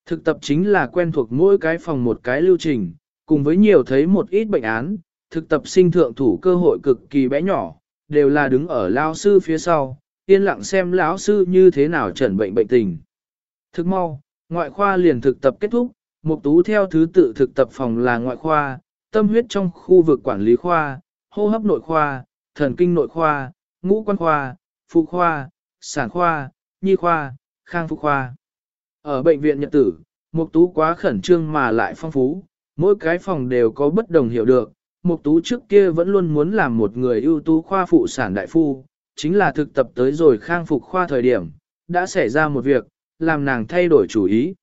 Thực tập chính là quen thuộc mỗi cái phòng một cái lưu trình, cùng với nhiều thấy một ít bệnh án, thực tập sinh thượng thủ cơ hội cực kỳ bé nhỏ, đều là đứng ở lão sư phía sau, yên lặng xem lão sư như thế nào chẩn bệnh bệnh tình. Thực mau, ngoại khoa liền thực tập kết thúc, mục tú theo thứ tự thực tập phòng là ngoại khoa, tâm huyết trong khu vực quản lý khoa, hô hấp nội khoa, thần kinh nội khoa, ngũ quan khoa, phụ khoa, sản khoa, nhi khoa, khang phụ khoa. Ở bệnh viện nhật tử, mục tú quá khẩn trương mà lại phong phú, mỗi cái phòng đều có bất đồng hiểu được. Mục tú trước kia vẫn luôn muốn làm một người ưu tú khoa phụ sản đại phu, chính là thực tập tới rồi khang phục khoa thời điểm, đã xảy ra một việc, làm nàng thay đổi chủ ý.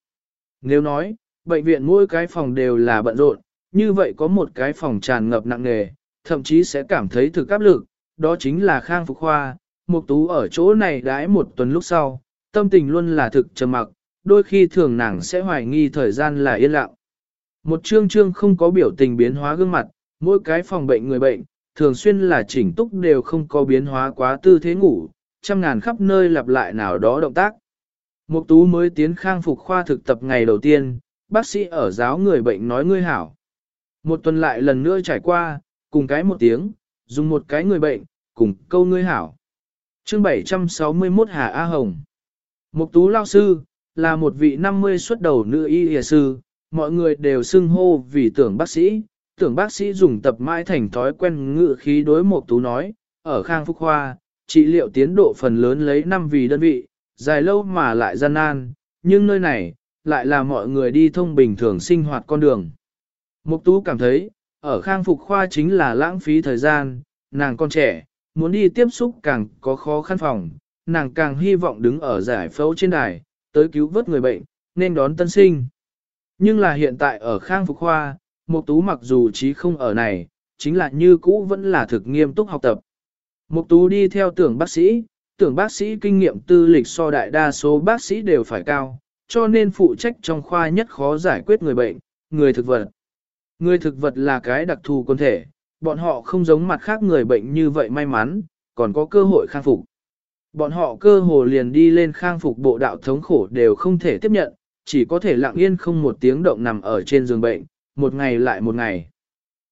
Nếu nói, bệnh viện mỗi cái phòng đều là bận rộn, như vậy có một cái phòng tràn ngập nặng nề, thậm chí sẽ cảm thấy thực áp lực, đó chính là khang phục khoa. Mục tú ở chỗ này đãi một tuần lúc sau, tâm tình luôn là thực trầm mặc, đôi khi thường nàng sẽ hoài nghi thời gian là yên lặng. Một trương trương không có biểu tình biến hóa gương mặt, mỗi cái phòng bệnh người bệnh, thường xuyên là chỉnh túc đều không có biến hóa quá tư thế ngủ, trăm ngàn khắp nơi lặp lại nào đó động tác. Mục tú mới tiến khang phục khoa thực tập ngày đầu tiên, bác sĩ ở giáo người bệnh nói ngươi hảo. Một tuần lại lần nữa trải qua, cùng cái một tiếng, dùng một cái người bệnh, cùng câu ngươi hảo. Chương 761 Hà A Hồng Mục tú lao sư, là một vị 50 xuất đầu nữ y y sư, mọi người đều xưng hô vì tưởng bác sĩ. Tưởng bác sĩ dùng tập mãi thành thói quen ngự khí đối Mục tú nói, ở Khang Phúc Khoa, trị liệu tiến độ phần lớn lấy năm vì đơn vị, dài lâu mà lại gian nan, nhưng nơi này, lại là mọi người đi thông bình thường sinh hoạt con đường. Mục tú cảm thấy, ở khang phục khoa chính là lãng phí thời gian, nàng con trẻ, muốn đi tiếp xúc càng có khó khăn phòng, nàng càng hy vọng đứng ở giải phẫu trên đài, tới cứu vớt người bệnh, nên đón tân sinh. Nhưng là hiện tại ở khang phục khoa, mục tú mặc dù trí không ở này, chính là như cũ vẫn là thực nghiêm túc học tập. Mục tú đi theo tưởng bác sĩ, tưởng bác sĩ kinh nghiệm tư lịch so đại đa số bác sĩ đều phải cao, cho nên phụ trách trong khoa nhất khó giải quyết người bệnh, người thực vật. Người thực vật là cái đặc thù quân thể, bọn họ không giống mặt khác người bệnh như vậy may mắn, còn có cơ hội khang phục. Bọn họ cơ hồ liền đi lên khang phục bộ đạo thống khổ đều không thể tiếp nhận, chỉ có thể lặng yên không một tiếng động nằm ở trên giường bệnh, một ngày lại một ngày.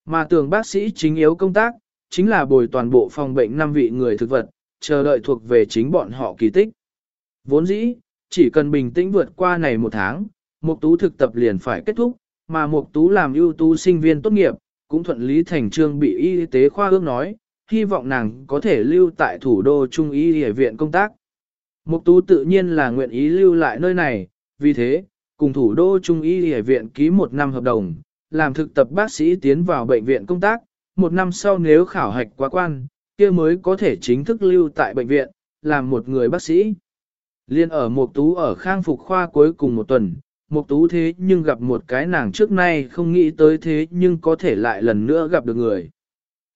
mà tưởng bác sĩ chính yếu công tác, chính là bồi toàn bộ phòng bệnh năm vị người thực vật, chờ đợi thuộc về chính bọn họ kỳ tích. Vốn dĩ, chỉ cần bình tĩnh vượt qua này một tháng, Mục Tú thực tập liền phải kết thúc, mà Mục Tú làm ưu tú sinh viên tốt nghiệp, cũng thuận lý thành trương bị y tế khoa ước nói, hy vọng nàng có thể lưu tại thủ đô Trung y y viện công tác. Mục Tú tự nhiên là nguyện ý lưu lại nơi này, vì thế, cùng thủ đô Trung y y viện ký một năm hợp đồng, làm thực tập bác sĩ tiến vào bệnh viện công tác, một năm sau nếu khảo hạch quá quan, kia mới có thể chính thức lưu tại bệnh viện, làm một người bác sĩ. Liên ở Mục Tú ở khang phục khoa cuối cùng một tuần, Mục Tú thế nhưng gặp một cái nàng trước nay không nghĩ tới thế nhưng có thể lại lần nữa gặp được người.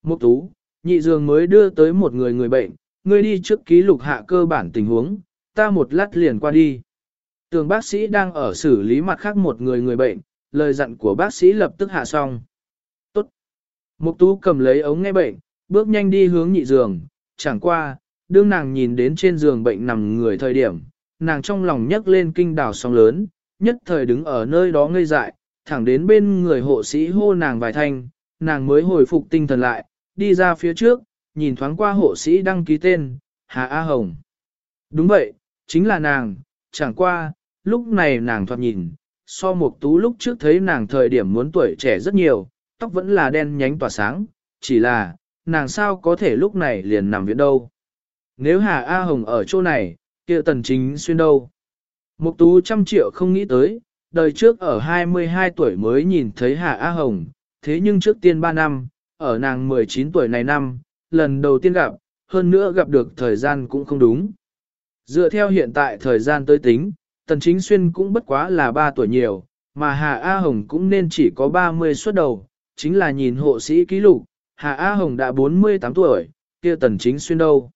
Mục Tú, nhị dường mới đưa tới một người người bệnh, ngươi đi trước ký lục hạ cơ bản tình huống, ta một lát liền qua đi. Tường bác sĩ đang ở xử lý mặt khác một người người bệnh, lời dặn của bác sĩ lập tức hạ xong. Tốt. Mục Tú cầm lấy ống nghe bệnh, bước nhanh đi hướng nhị giường, chẳng qua, đương nàng nhìn đến trên giường bệnh nằm người thời điểm, nàng trong lòng nhấc lên kinh đảo sóng lớn, nhất thời đứng ở nơi đó ngây dại, thẳng đến bên người hộ sĩ hô nàng vài thanh, nàng mới hồi phục tinh thần lại, đi ra phía trước, nhìn thoáng qua hộ sĩ đăng ký tên, Hà A Hồng. Đúng vậy, chính là nàng, chẳng qua, lúc này nàng thoạt nhìn, so một tú lúc trước thấy nàng thời điểm muốn tuổi trẻ rất nhiều, tóc vẫn là đen nhánh tỏa sáng, chỉ là, nàng sao có thể lúc này liền nằm viện đâu. Nếu Hà A Hồng ở chỗ này, kia tần chính xuyên đâu. Mục tú trăm triệu không nghĩ tới, đời trước ở 22 tuổi mới nhìn thấy Hà A Hồng, thế nhưng trước tiên 3 năm, ở nàng 19 tuổi này năm, lần đầu tiên gặp, hơn nữa gặp được thời gian cũng không đúng. Dựa theo hiện tại thời gian tới tính, Tần Chính Xuyên cũng bất quá là 3 tuổi nhiều, mà Hà A Hồng cũng nên chỉ có 30 xuất đầu, chính là nhìn hộ sĩ ký lục, Hà A Hồng đã 48 tuổi, kia Tần Chính Xuyên đâu.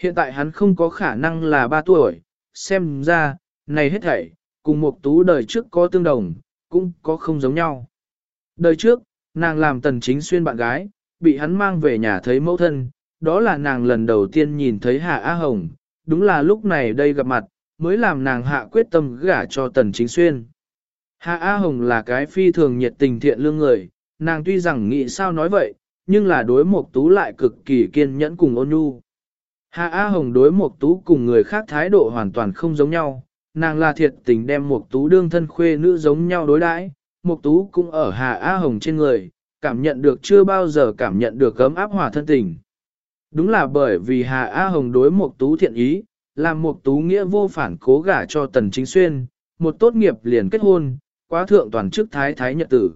Hiện tại hắn không có khả năng là 3 tuổi, xem ra, này hết thảy, cùng một tú đời trước có tương đồng, cũng có không giống nhau. Đời trước, nàng làm Tần Chính Xuyên bạn gái, bị hắn mang về nhà thấy mẫu thân, đó là nàng lần đầu tiên nhìn thấy Hà A Hồng, đúng là lúc này đây gặp mặt, mới làm nàng hạ quyết tâm gả cho Tần Chính Xuyên. Hà A Hồng là cái phi thường nhiệt tình thiện lương người, nàng tuy rằng nghĩ sao nói vậy, nhưng là đối một Tú lại cực kỳ kiên nhẫn cùng ôn nhu. Hà A Hồng đối Mộc Tú cùng người khác thái độ hoàn toàn không giống nhau, nàng là thiệt tình đem Mộc Tú đương thân khuê nữ giống nhau đối đãi, Mộc Tú cũng ở Hà A Hồng trên người, cảm nhận được chưa bao giờ cảm nhận được ấm áp hòa thân tình. Đúng là bởi vì Hà A Hồng đối Mộc Tú thiện ý, làm Mộc Tú nghĩa vô phản cố gả cho Tần Chính Xuyên, một tốt nghiệp liền kết hôn, quá thượng toàn chức thái thái nhật tử.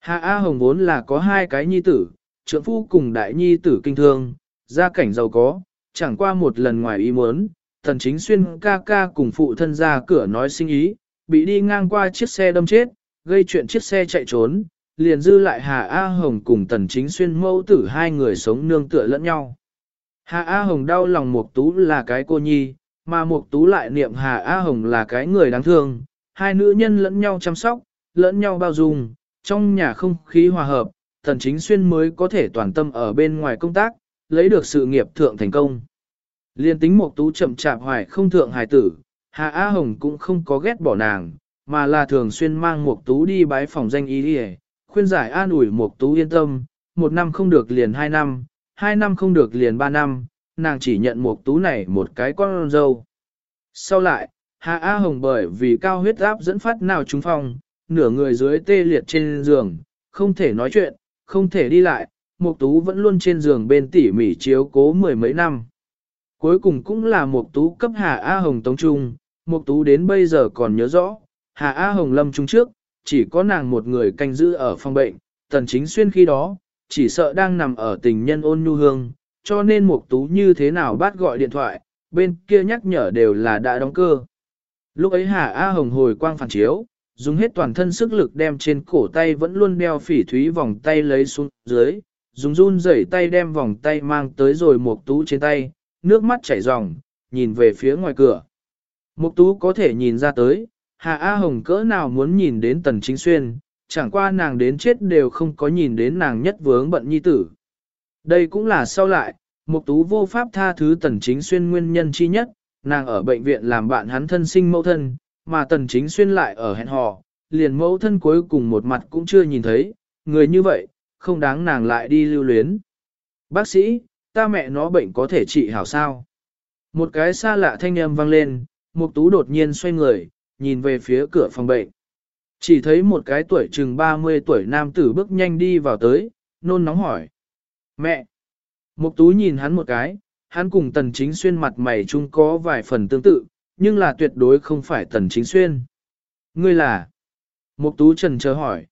Hà A Hồng vốn là có hai cái nhi tử, trưởng phu cùng đại nhi tử kinh thương, gia cảnh giàu có, chẳng qua một lần ngoài ý muốn, Tần Chính Xuyên ca ca cùng phụ thân ra cửa nói sinh ý, bị đi ngang qua chiếc xe đâm chết, gây chuyện chiếc xe chạy trốn, liền dư lại Hà A Hồng cùng Tần Chính Xuyên mẫu tử hai người sống nương tựa lẫn nhau. Hà A Hồng đau lòng Mục Tú là cái cô nhi, mà Mục Tú lại niệm Hà A Hồng là cái người đáng thương, hai nữ nhân lẫn nhau chăm sóc, lẫn nhau bao dung, trong nhà không khí hòa hợp, Tần Chính Xuyên mới có thể toàn tâm ở bên ngoài công tác, lấy được sự nghiệp thượng thành công. Liên tính mộc Tú chậm chạp hoài không thượng hài tử, Hà A Hồng cũng không có ghét bỏ nàng, mà là thường xuyên mang mộc Tú đi bái phòng danh y đi khuyên giải an ủi mộc Tú yên tâm, một năm không được liền hai năm, hai năm không được liền ba năm, nàng chỉ nhận mộc Tú này một cái con dâu. Sau lại, Hà A Hồng bởi vì cao huyết áp dẫn phát nào trúng phong, nửa người dưới tê liệt trên giường, không thể nói chuyện, không thể đi lại, Mục Tú vẫn luôn trên giường bên tỉ mỉ chiếu cố mười mấy năm. Cuối cùng cũng là Mục Tú cấp Hà A Hồng tống trung, Mục Tú đến bây giờ còn nhớ rõ, Hà A Hồng lâm trung trước, chỉ có nàng một người canh giữ ở phòng bệnh, tần chính xuyên khi đó, chỉ sợ đang nằm ở tình nhân ôn nhu hương, cho nên Mục Tú như thế nào bắt gọi điện thoại, bên kia nhắc nhở đều là đã đóng cơ. Lúc ấy Hà A Hồng hồi quang phản chiếu, dùng hết toàn thân sức lực đem trên cổ tay vẫn luôn đeo phỉ thúy vòng tay lấy xuống dưới, dùng run rẩy tay đem vòng tay mang tới rồi Mục Tú trên tay, nước mắt chảy ròng, nhìn về phía ngoài cửa. Mục Tú có thể nhìn ra tới, Hà A Hồng cỡ nào muốn nhìn đến Tần Chính Xuyên, chẳng qua nàng đến chết đều không có nhìn đến nàng nhất vướng bận nhi tử. Đây cũng là sau lại, Mục Tú vô pháp tha thứ Tần Chính Xuyên nguyên nhân chi nhất, nàng ở bệnh viện làm bạn hắn thân sinh mẫu thân, mà Tần Chính Xuyên lại ở hẹn hò, liền mẫu thân cuối cùng một mặt cũng chưa nhìn thấy, người như vậy, không đáng nàng lại đi lưu luyến. Bác sĩ, ta mẹ nó bệnh có thể trị hảo sao? Một cái xa lạ thanh âm vang lên, Mục Tú đột nhiên xoay người, nhìn về phía cửa phòng bệnh. Chỉ thấy một cái tuổi chừng 30 tuổi nam tử bước nhanh đi vào tới, nôn nóng hỏi. Mẹ! Mục Tú nhìn hắn một cái, hắn cùng Tần Chính Xuyên mặt mày chung có vài phần tương tự, nhưng là tuyệt đối không phải Tần Chính Xuyên. Ngươi là? Mục Tú trần chờ hỏi.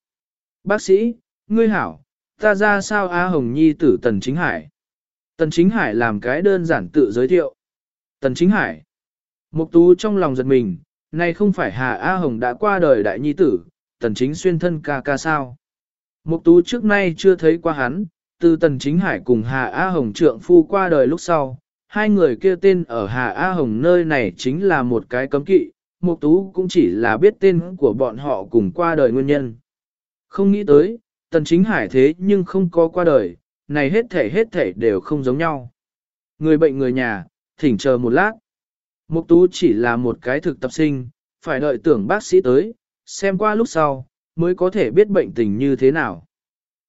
Bác sĩ, ngươi hảo, ta ra sao A Hồng Nhi tử Tần Chính Hải? Tần Chính Hải làm cái đơn giản tự giới thiệu. Tần Chính Hải. Mục Tú trong lòng giật mình, này không phải Hà A Hồng đã qua đời đại nhi tử, Tần Chính Xuyên thân ca ca sao? Mục Tú trước nay chưa thấy qua hắn, từ Tần Chính Hải cùng Hà A Hồng trượng phu qua đời lúc sau, hai người kia tên ở Hà A Hồng nơi này chính là một cái cấm kỵ, Mục Tú cũng chỉ là biết tên của bọn họ cùng qua đời nguyên nhân. Không nghĩ tới, Tần Chính Hải thế nhưng không có qua đời, này hết thể hết thể đều không giống nhau. Người bệnh người nhà, thỉnh chờ một lát. Mục Tú chỉ là một cái thực tập sinh, phải đợi tưởng bác sĩ tới, xem qua lúc sau, mới có thể biết bệnh tình như thế nào.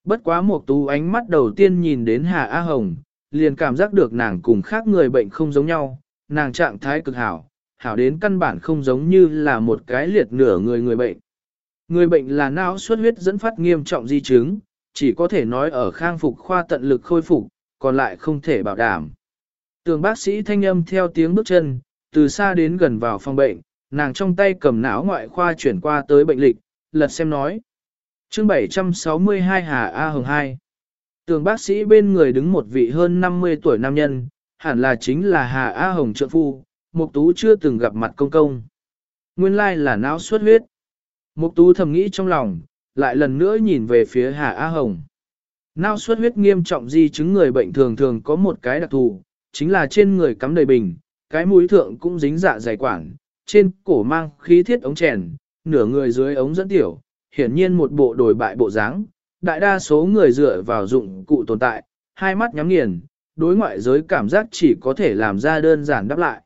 Bất quá Mục Tú ánh mắt đầu tiên nhìn đến Hà A Hồng, liền cảm giác được nàng cùng khác người bệnh không giống nhau, nàng trạng thái cực hảo, hảo đến căn bản không giống như là một cái liệt nửa người người bệnh. Người bệnh là não xuất huyết dẫn phát nghiêm trọng di chứng, chỉ có thể nói ở khang phục khoa tận lực khôi phục, còn lại không thể bảo đảm. Tường bác sĩ thanh âm theo tiếng bước chân, từ xa đến gần vào phòng bệnh, nàng trong tay cầm não ngoại khoa chuyển qua tới bệnh lịch, lật xem nói. chương 762 Hà A Hồng 2. Tường bác sĩ bên người đứng một vị hơn 50 tuổi nam nhân, hẳn là chính là Hà A Hồng trợ phu, Mục Tú chưa từng gặp mặt công công. Nguyên lai là não xuất huyết. Mục Tú thầm nghĩ trong lòng, lại lần nữa nhìn về phía Hà A Hồng. Nao xuất huyết nghiêm trọng di chứng người bệnh thường thường có một cái đặc thù, chính là trên người cắm đầy bình, cái mũi thượng cũng dính dạ dày quản, trên cổ mang khí thiết ống chèn, nửa người dưới ống dẫn tiểu, hiển nhiên một bộ đổi bại bộ dáng. Đại đa số người dựa vào dụng cụ tồn tại, hai mắt nhắm nghiền, đối ngoại giới cảm giác chỉ có thể làm ra đơn giản đáp lại.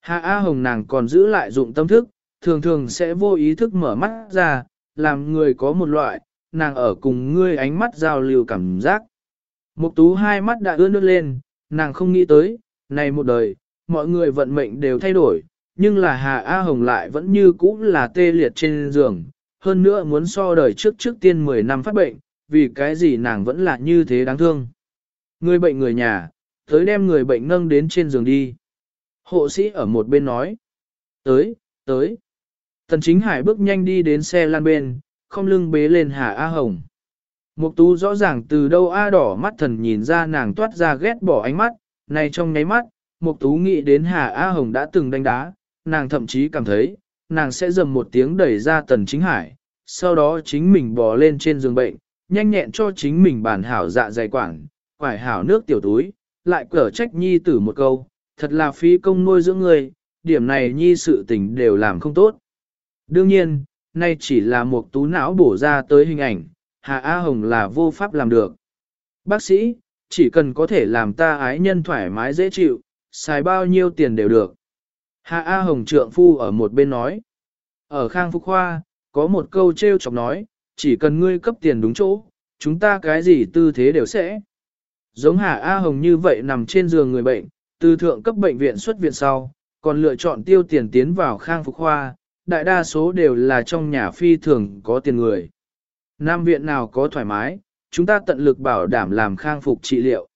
Hạ A Hồng nàng còn giữ lại dụng tâm thức, thường thường sẽ vô ý thức mở mắt ra, làm người có một loại, nàng ở cùng ngươi ánh mắt giao lưu cảm giác. Mục tú hai mắt đã ướt nước lên, nàng không nghĩ tới, này một đời, mọi người vận mệnh đều thay đổi, nhưng là Hà A Hồng lại vẫn như cũ là tê liệt trên giường, hơn nữa muốn so đời trước trước tiên 10 năm phát bệnh, vì cái gì nàng vẫn là như thế đáng thương. Người bệnh người nhà, tới đem người bệnh nâng đến trên giường đi. Hộ sĩ ở một bên nói, tới, tới. Tần chính hải bước nhanh đi đến xe lan bên, không lưng bế lên Hà A Hồng. Mục tú rõ ràng từ đâu A đỏ mắt thần nhìn ra nàng toát ra ghét bỏ ánh mắt, này trong nháy mắt, Mục tú nghĩ đến Hà A Hồng đã từng đánh đá, nàng thậm chí cảm thấy, nàng sẽ dầm một tiếng đẩy ra tần chính hải, sau đó chính mình bò lên trên giường bệnh, nhanh nhẹn cho chính mình bản hảo dạ dày quảng, quải hảo nước tiểu túi, lại cở trách nhi tử một câu, thật là phí công nuôi dưỡng người, điểm này nhi sự tình đều làm không tốt. Đương nhiên, nay chỉ là một tú não bổ ra tới hình ảnh, Hà A Hồng là vô pháp làm được. Bác sĩ, chỉ cần có thể làm ta ái nhân thoải mái dễ chịu, xài bao nhiêu tiền đều được. Hà A Hồng trượng phu ở một bên nói. Ở Khang Phúc Khoa, có một câu treo chọc nói, chỉ cần ngươi cấp tiền đúng chỗ, chúng ta cái gì tư thế đều sẽ. Giống Hà A Hồng như vậy nằm trên giường người bệnh, từ thượng cấp bệnh viện xuất viện sau, còn lựa chọn tiêu tiền tiến vào Khang Phúc Khoa, đại đa số đều là trong nhà phi thường có tiền người. Nam viện nào có thoải mái, chúng ta tận lực bảo đảm làm khang phục trị liệu.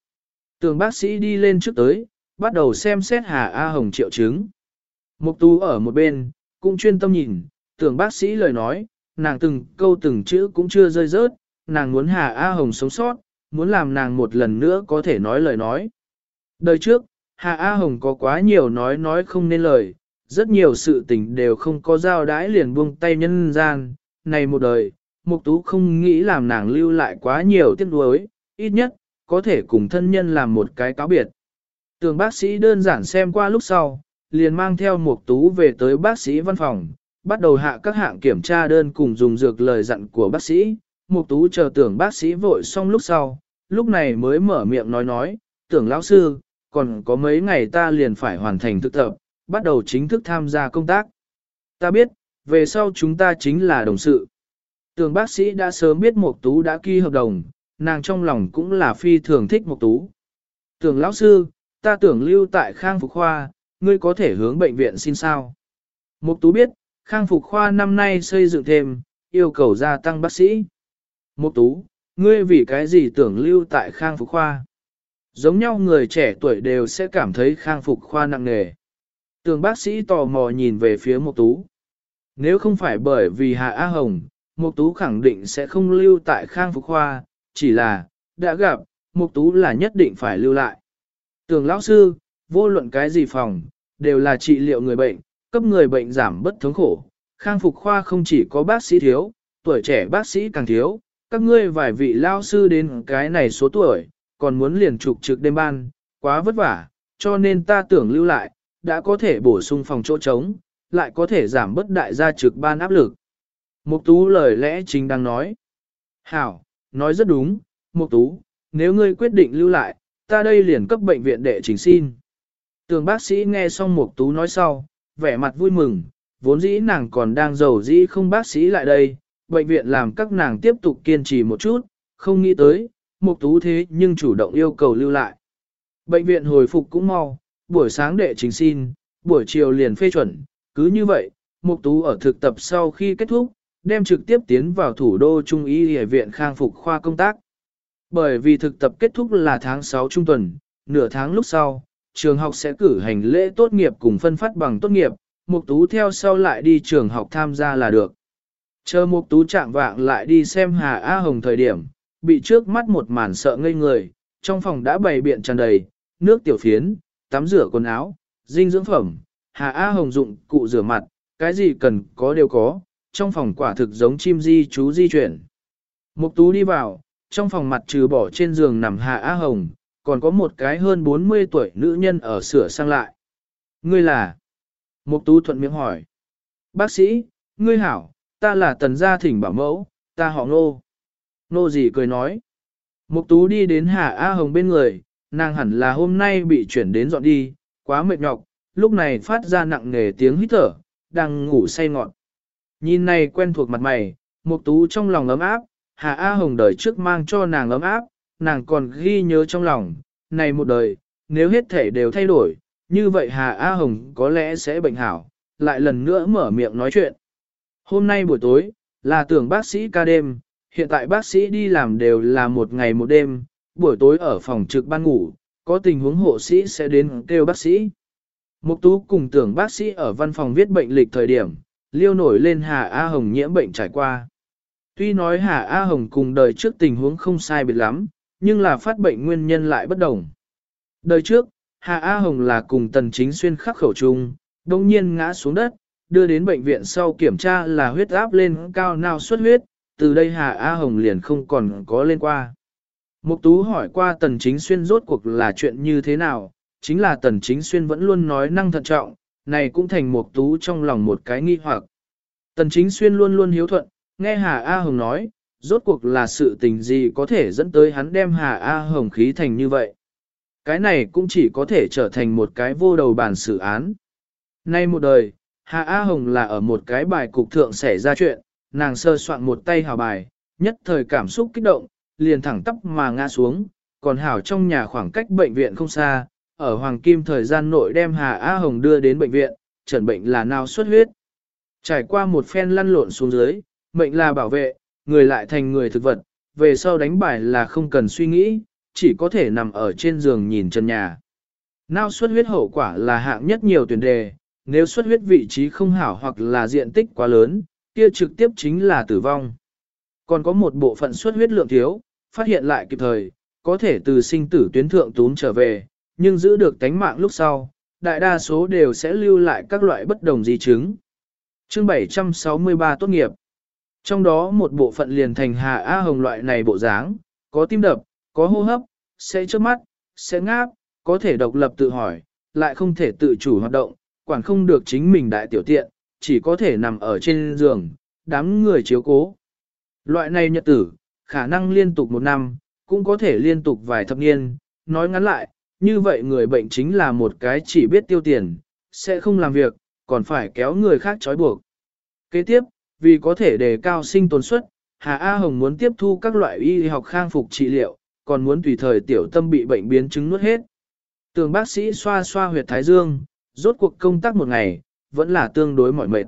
Tường bác sĩ đi lên trước tới, bắt đầu xem xét Hà A Hồng triệu chứng. Mục tú ở một bên, cũng chuyên tâm nhìn, tưởng bác sĩ lời nói, nàng từng câu từng chữ cũng chưa rơi rớt, nàng muốn Hà A Hồng sống sót, muốn làm nàng một lần nữa có thể nói lời nói. Đời trước, Hà A Hồng có quá nhiều nói nói không nên lời, rất nhiều sự tình đều không có giao đãi liền buông tay nhân gian, này một đời, Mục Tú không nghĩ làm nàng lưu lại quá nhiều tiếc nuối, ít nhất, có thể cùng thân nhân làm một cái cáo biệt. Tường bác sĩ đơn giản xem qua lúc sau, liền mang theo Mục Tú về tới bác sĩ văn phòng, bắt đầu hạ các hạng kiểm tra đơn cùng dùng dược lời dặn của bác sĩ. Mục Tú chờ tưởng bác sĩ vội xong lúc sau, lúc này mới mở miệng nói nói, tưởng lão sư, còn có mấy ngày ta liền phải hoàn thành thực tập, bắt đầu chính thức tham gia công tác. Ta biết, về sau chúng ta chính là đồng sự. Tường bác sĩ đã sớm biết Mục Tú đã ký hợp đồng, nàng trong lòng cũng là phi thường thích Mục Tú. Tưởng lão sư, ta tưởng lưu tại Khang Phục Khoa, ngươi có thể hướng bệnh viện xin sao? Mục Tú biết, Khang Phục Khoa năm nay xây dựng thêm, yêu cầu gia tăng bác sĩ. Mục Tú, ngươi vì cái gì tưởng lưu tại Khang Phục Khoa? Giống nhau người trẻ tuổi đều sẽ cảm thấy Khang Phục Khoa nặng nề tường bác sĩ tò mò nhìn về phía Mục Tú. Nếu không phải bởi vì Hạ A Hồng, Mục Tú khẳng định sẽ không lưu tại Khang Phục Khoa, chỉ là, đã gặp, Mục Tú là nhất định phải lưu lại. tường lão sư, vô luận cái gì phòng, đều là trị liệu người bệnh, cấp người bệnh giảm bất thống khổ. Khang Phục Khoa không chỉ có bác sĩ thiếu, tuổi trẻ bác sĩ càng thiếu, các ngươi vài vị lao sư đến cái này số tuổi, còn muốn liền trục trực đêm ban, quá vất vả, cho nên ta tưởng lưu lại, đã có thể bổ sung phòng chỗ trống, lại có thể giảm bất đại gia trực ban áp lực. Mục Tú lời lẽ chính đang nói. Hảo, nói rất đúng, Mục Tú, nếu ngươi quyết định lưu lại, ta đây liền cấp bệnh viện đệ trình xin. Tường bác sĩ nghe xong Mục Tú nói sau, vẻ mặt vui mừng, vốn dĩ nàng còn đang giàu dĩ không bác sĩ lại đây, bệnh viện làm các nàng tiếp tục kiên trì một chút, không nghĩ tới, Mục Tú thế nhưng chủ động yêu cầu lưu lại. Bệnh viện hồi phục cũng mau, buổi sáng đệ trình xin, buổi chiều liền phê chuẩn, cứ như vậy, Mục Tú ở thực tập sau khi kết thúc, đem trực tiếp tiến vào thủ đô Trung y y viện khang phục khoa công tác. Bởi vì thực tập kết thúc là tháng 6 trung tuần, nửa tháng lúc sau, trường học sẽ cử hành lễ tốt nghiệp cùng phân phát bằng tốt nghiệp, Mục Tú theo sau lại đi trường học tham gia là được. Chờ Mục Tú chạm vạng lại đi xem Hà A Hồng thời điểm, bị trước mắt một màn sợ ngây người, trong phòng đã bày biện tràn đầy, nước tiểu phiến, tắm rửa quần áo, dinh dưỡng phẩm, Hà A Hồng dụng cụ rửa mặt, cái gì cần có đều có, trong phòng quả thực giống chim di chú di chuyển. Mục Tú đi vào, trong phòng mặt trừ bỏ trên giường nằm Hà a Hồng, còn có một cái hơn 40 tuổi nữ nhân ở sửa sang lại. Ngươi là? Mục Tú thuận miệng hỏi. Bác sĩ, ngươi hảo, ta là tần gia thỉnh bảo mẫu, ta họ nô. Nô gì cười nói. Mục Tú đi đến Hà a Hồng bên người, nàng hẳn là hôm nay bị chuyển đến dọn đi, quá mệt nhọc, lúc này phát ra nặng nề tiếng hít thở, đang ngủ say ngọn. Nhìn này quen thuộc mặt mày, Mục Tú trong lòng ấm áp, Hà A Hồng đời trước mang cho nàng ấm áp, nàng còn ghi nhớ trong lòng, này một đời, nếu hết thể đều thay đổi, như vậy Hà A Hồng có lẽ sẽ bệnh hảo, lại lần nữa mở miệng nói chuyện. Hôm nay buổi tối, là tưởng bác sĩ ca đêm, hiện tại bác sĩ đi làm đều là một ngày một đêm, buổi tối ở phòng trực ban ngủ, có tình huống hộ sĩ sẽ đến kêu bác sĩ. Mục tú cùng tưởng bác sĩ ở văn phòng viết bệnh lịch thời điểm, liêu nổi lên Hà A Hồng nhiễm bệnh trải qua. Tuy nói Hà A Hồng cùng đời trước tình huống không sai biệt lắm, nhưng là phát bệnh nguyên nhân lại bất đồng. Đời trước, Hà A Hồng là cùng tần chính xuyên khắc khẩu trùng, đồng nhiên ngã xuống đất, đưa đến bệnh viện sau kiểm tra là huyết áp lên cao nào xuất huyết, từ đây Hà A Hồng liền không còn có lên qua. Mục Tú hỏi qua tần chính xuyên rốt cuộc là chuyện như thế nào, chính là tần chính xuyên vẫn luôn nói năng thận trọng, này cũng thành Mục Tú trong lòng một cái nghi hoặc. Tần chính xuyên luôn luôn hiếu thuận, nghe Hà A Hồng nói, rốt cuộc là sự tình gì có thể dẫn tới hắn đem Hà A Hồng khí thành như vậy. Cái này cũng chỉ có thể trở thành một cái vô đầu bản xử án. Nay một đời, Hà A Hồng là ở một cái bài cục thượng xảy ra chuyện, nàng sơ soạn một tay hào bài, nhất thời cảm xúc kích động, liền thẳng tắp mà ngã xuống, còn hảo trong nhà khoảng cách bệnh viện không xa, ở Hoàng Kim thời gian nội đem Hà A Hồng đưa đến bệnh viện, trần bệnh là nào xuất huyết. Trải qua một phen lăn lộn xuống dưới, mệnh là bảo vệ, người lại thành người thực vật, về sau đánh bài là không cần suy nghĩ, chỉ có thể nằm ở trên giường nhìn chân nhà. Nào xuất huyết hậu quả là hạng nhất nhiều tuyển đề, nếu xuất huyết vị trí không hảo hoặc là diện tích quá lớn, kia trực tiếp chính là tử vong. Còn có một bộ phận xuất huyết lượng thiếu, phát hiện lại kịp thời, có thể từ sinh tử tuyến thượng tún trở về, nhưng giữ được tánh mạng lúc sau, đại đa số đều sẽ lưu lại các loại bất đồng di chứng. Chương 763 tốt nghiệp Trong đó một bộ phận liền thành Hà A Hồng loại này bộ dáng, có tim đập, có hô hấp, sẽ trước mắt, sẽ ngáp, có thể độc lập tự hỏi, lại không thể tự chủ hoạt động, quản không được chính mình đại tiểu tiện, chỉ có thể nằm ở trên giường, đám người chiếu cố. Loại này nhật tử, khả năng liên tục một năm, cũng có thể liên tục vài thập niên, nói ngắn lại, như vậy người bệnh chính là một cái chỉ biết tiêu tiền, sẽ không làm việc, còn phải kéo người khác trói buộc. Kế tiếp, vì có thể đề cao sinh tồn suất, Hà A Hồng muốn tiếp thu các loại y học khang phục trị liệu, còn muốn tùy thời tiểu tâm bị bệnh biến chứng nuốt hết. Tường bác sĩ xoa xoa huyệt thái dương, rốt cuộc công tác một ngày, vẫn là tương đối mỏi mệt.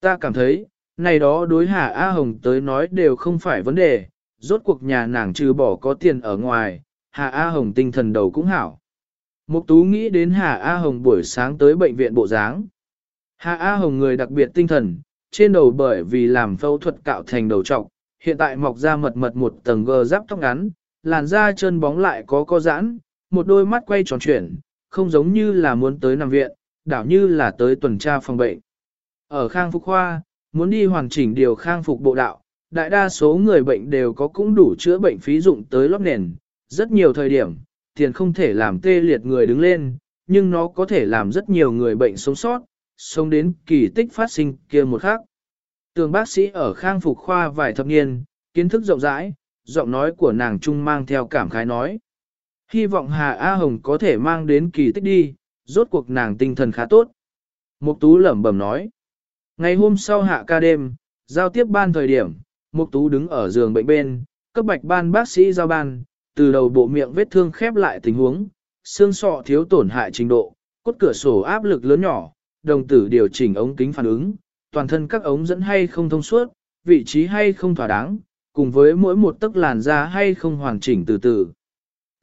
Ta cảm thấy, này đó đối Hà A Hồng tới nói đều không phải vấn đề, rốt cuộc nhà nàng trừ bỏ có tiền ở ngoài, Hà A Hồng tinh thần đầu cũng hảo. Mục Tú nghĩ đến Hà A Hồng buổi sáng tới bệnh viện bộ dáng. Hà A Hồng người đặc biệt tinh thần, trên đầu bởi vì làm phẫu thuật cạo thành đầu trọc, hiện tại mọc ra mật mật một tầng gờ giáp tóc ngắn, làn da trơn bóng lại có co giãn, một đôi mắt quay tròn chuyển, không giống như là muốn tới nằm viện, đảo như là tới tuần tra phòng bệnh. Ở Khang Phục Khoa, muốn đi hoàn chỉnh điều Khang Phục bộ đạo, đại đa số người bệnh đều có cũng đủ chữa bệnh phí dụng tới lót nền, rất nhiều thời điểm, tiền không thể làm tê liệt người đứng lên, nhưng nó có thể làm rất nhiều người bệnh sống sót, sống đến kỳ tích phát sinh kia một khắc. Tường bác sĩ ở khang phục khoa vài thập niên, kiến thức rộng rãi, giọng nói của nàng trung mang theo cảm khái nói. Hy vọng Hà A Hồng có thể mang đến kỳ tích đi, rốt cuộc nàng tinh thần khá tốt. Mục Tú lẩm bẩm nói. Ngày hôm sau hạ ca đêm, giao tiếp ban thời điểm, Mục Tú đứng ở giường bệnh bên, cấp bạch ban bác sĩ giao ban, từ đầu bộ miệng vết thương khép lại tình huống, xương sọ thiếu tổn hại trình độ, cốt cửa sổ áp lực lớn nhỏ, đồng tử điều chỉnh ống kính phản ứng, toàn thân các ống dẫn hay không thông suốt, vị trí hay không thỏa đáng, cùng với mỗi một tấc làn da hay không hoàn chỉnh từ từ.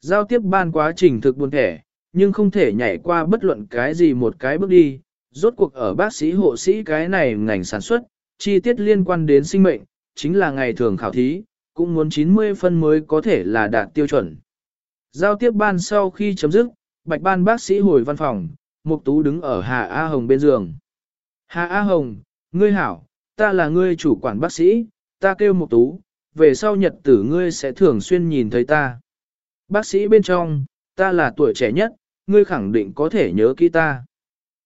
Giao tiếp ban quá trình thực buồn thẻ, nhưng không thể nhảy qua bất luận cái gì một cái bước đi, rốt cuộc ở bác sĩ hộ sĩ cái này ngành sản xuất, chi tiết liên quan đến sinh mệnh, chính là ngày thường khảo thí, cũng muốn 90 phân mới có thể là đạt tiêu chuẩn. Giao tiếp ban sau khi chấm dứt, bạch ban bác sĩ hồi văn phòng, Mục Tú đứng ở Hà A Hồng bên giường. Hà A Hồng, ngươi hảo, ta là ngươi chủ quản bác sĩ, ta kêu Mục Tú, về sau nhật tử ngươi sẽ thường xuyên nhìn thấy ta. Bác sĩ bên trong, ta là tuổi trẻ nhất, ngươi khẳng định có thể nhớ kỹ ta.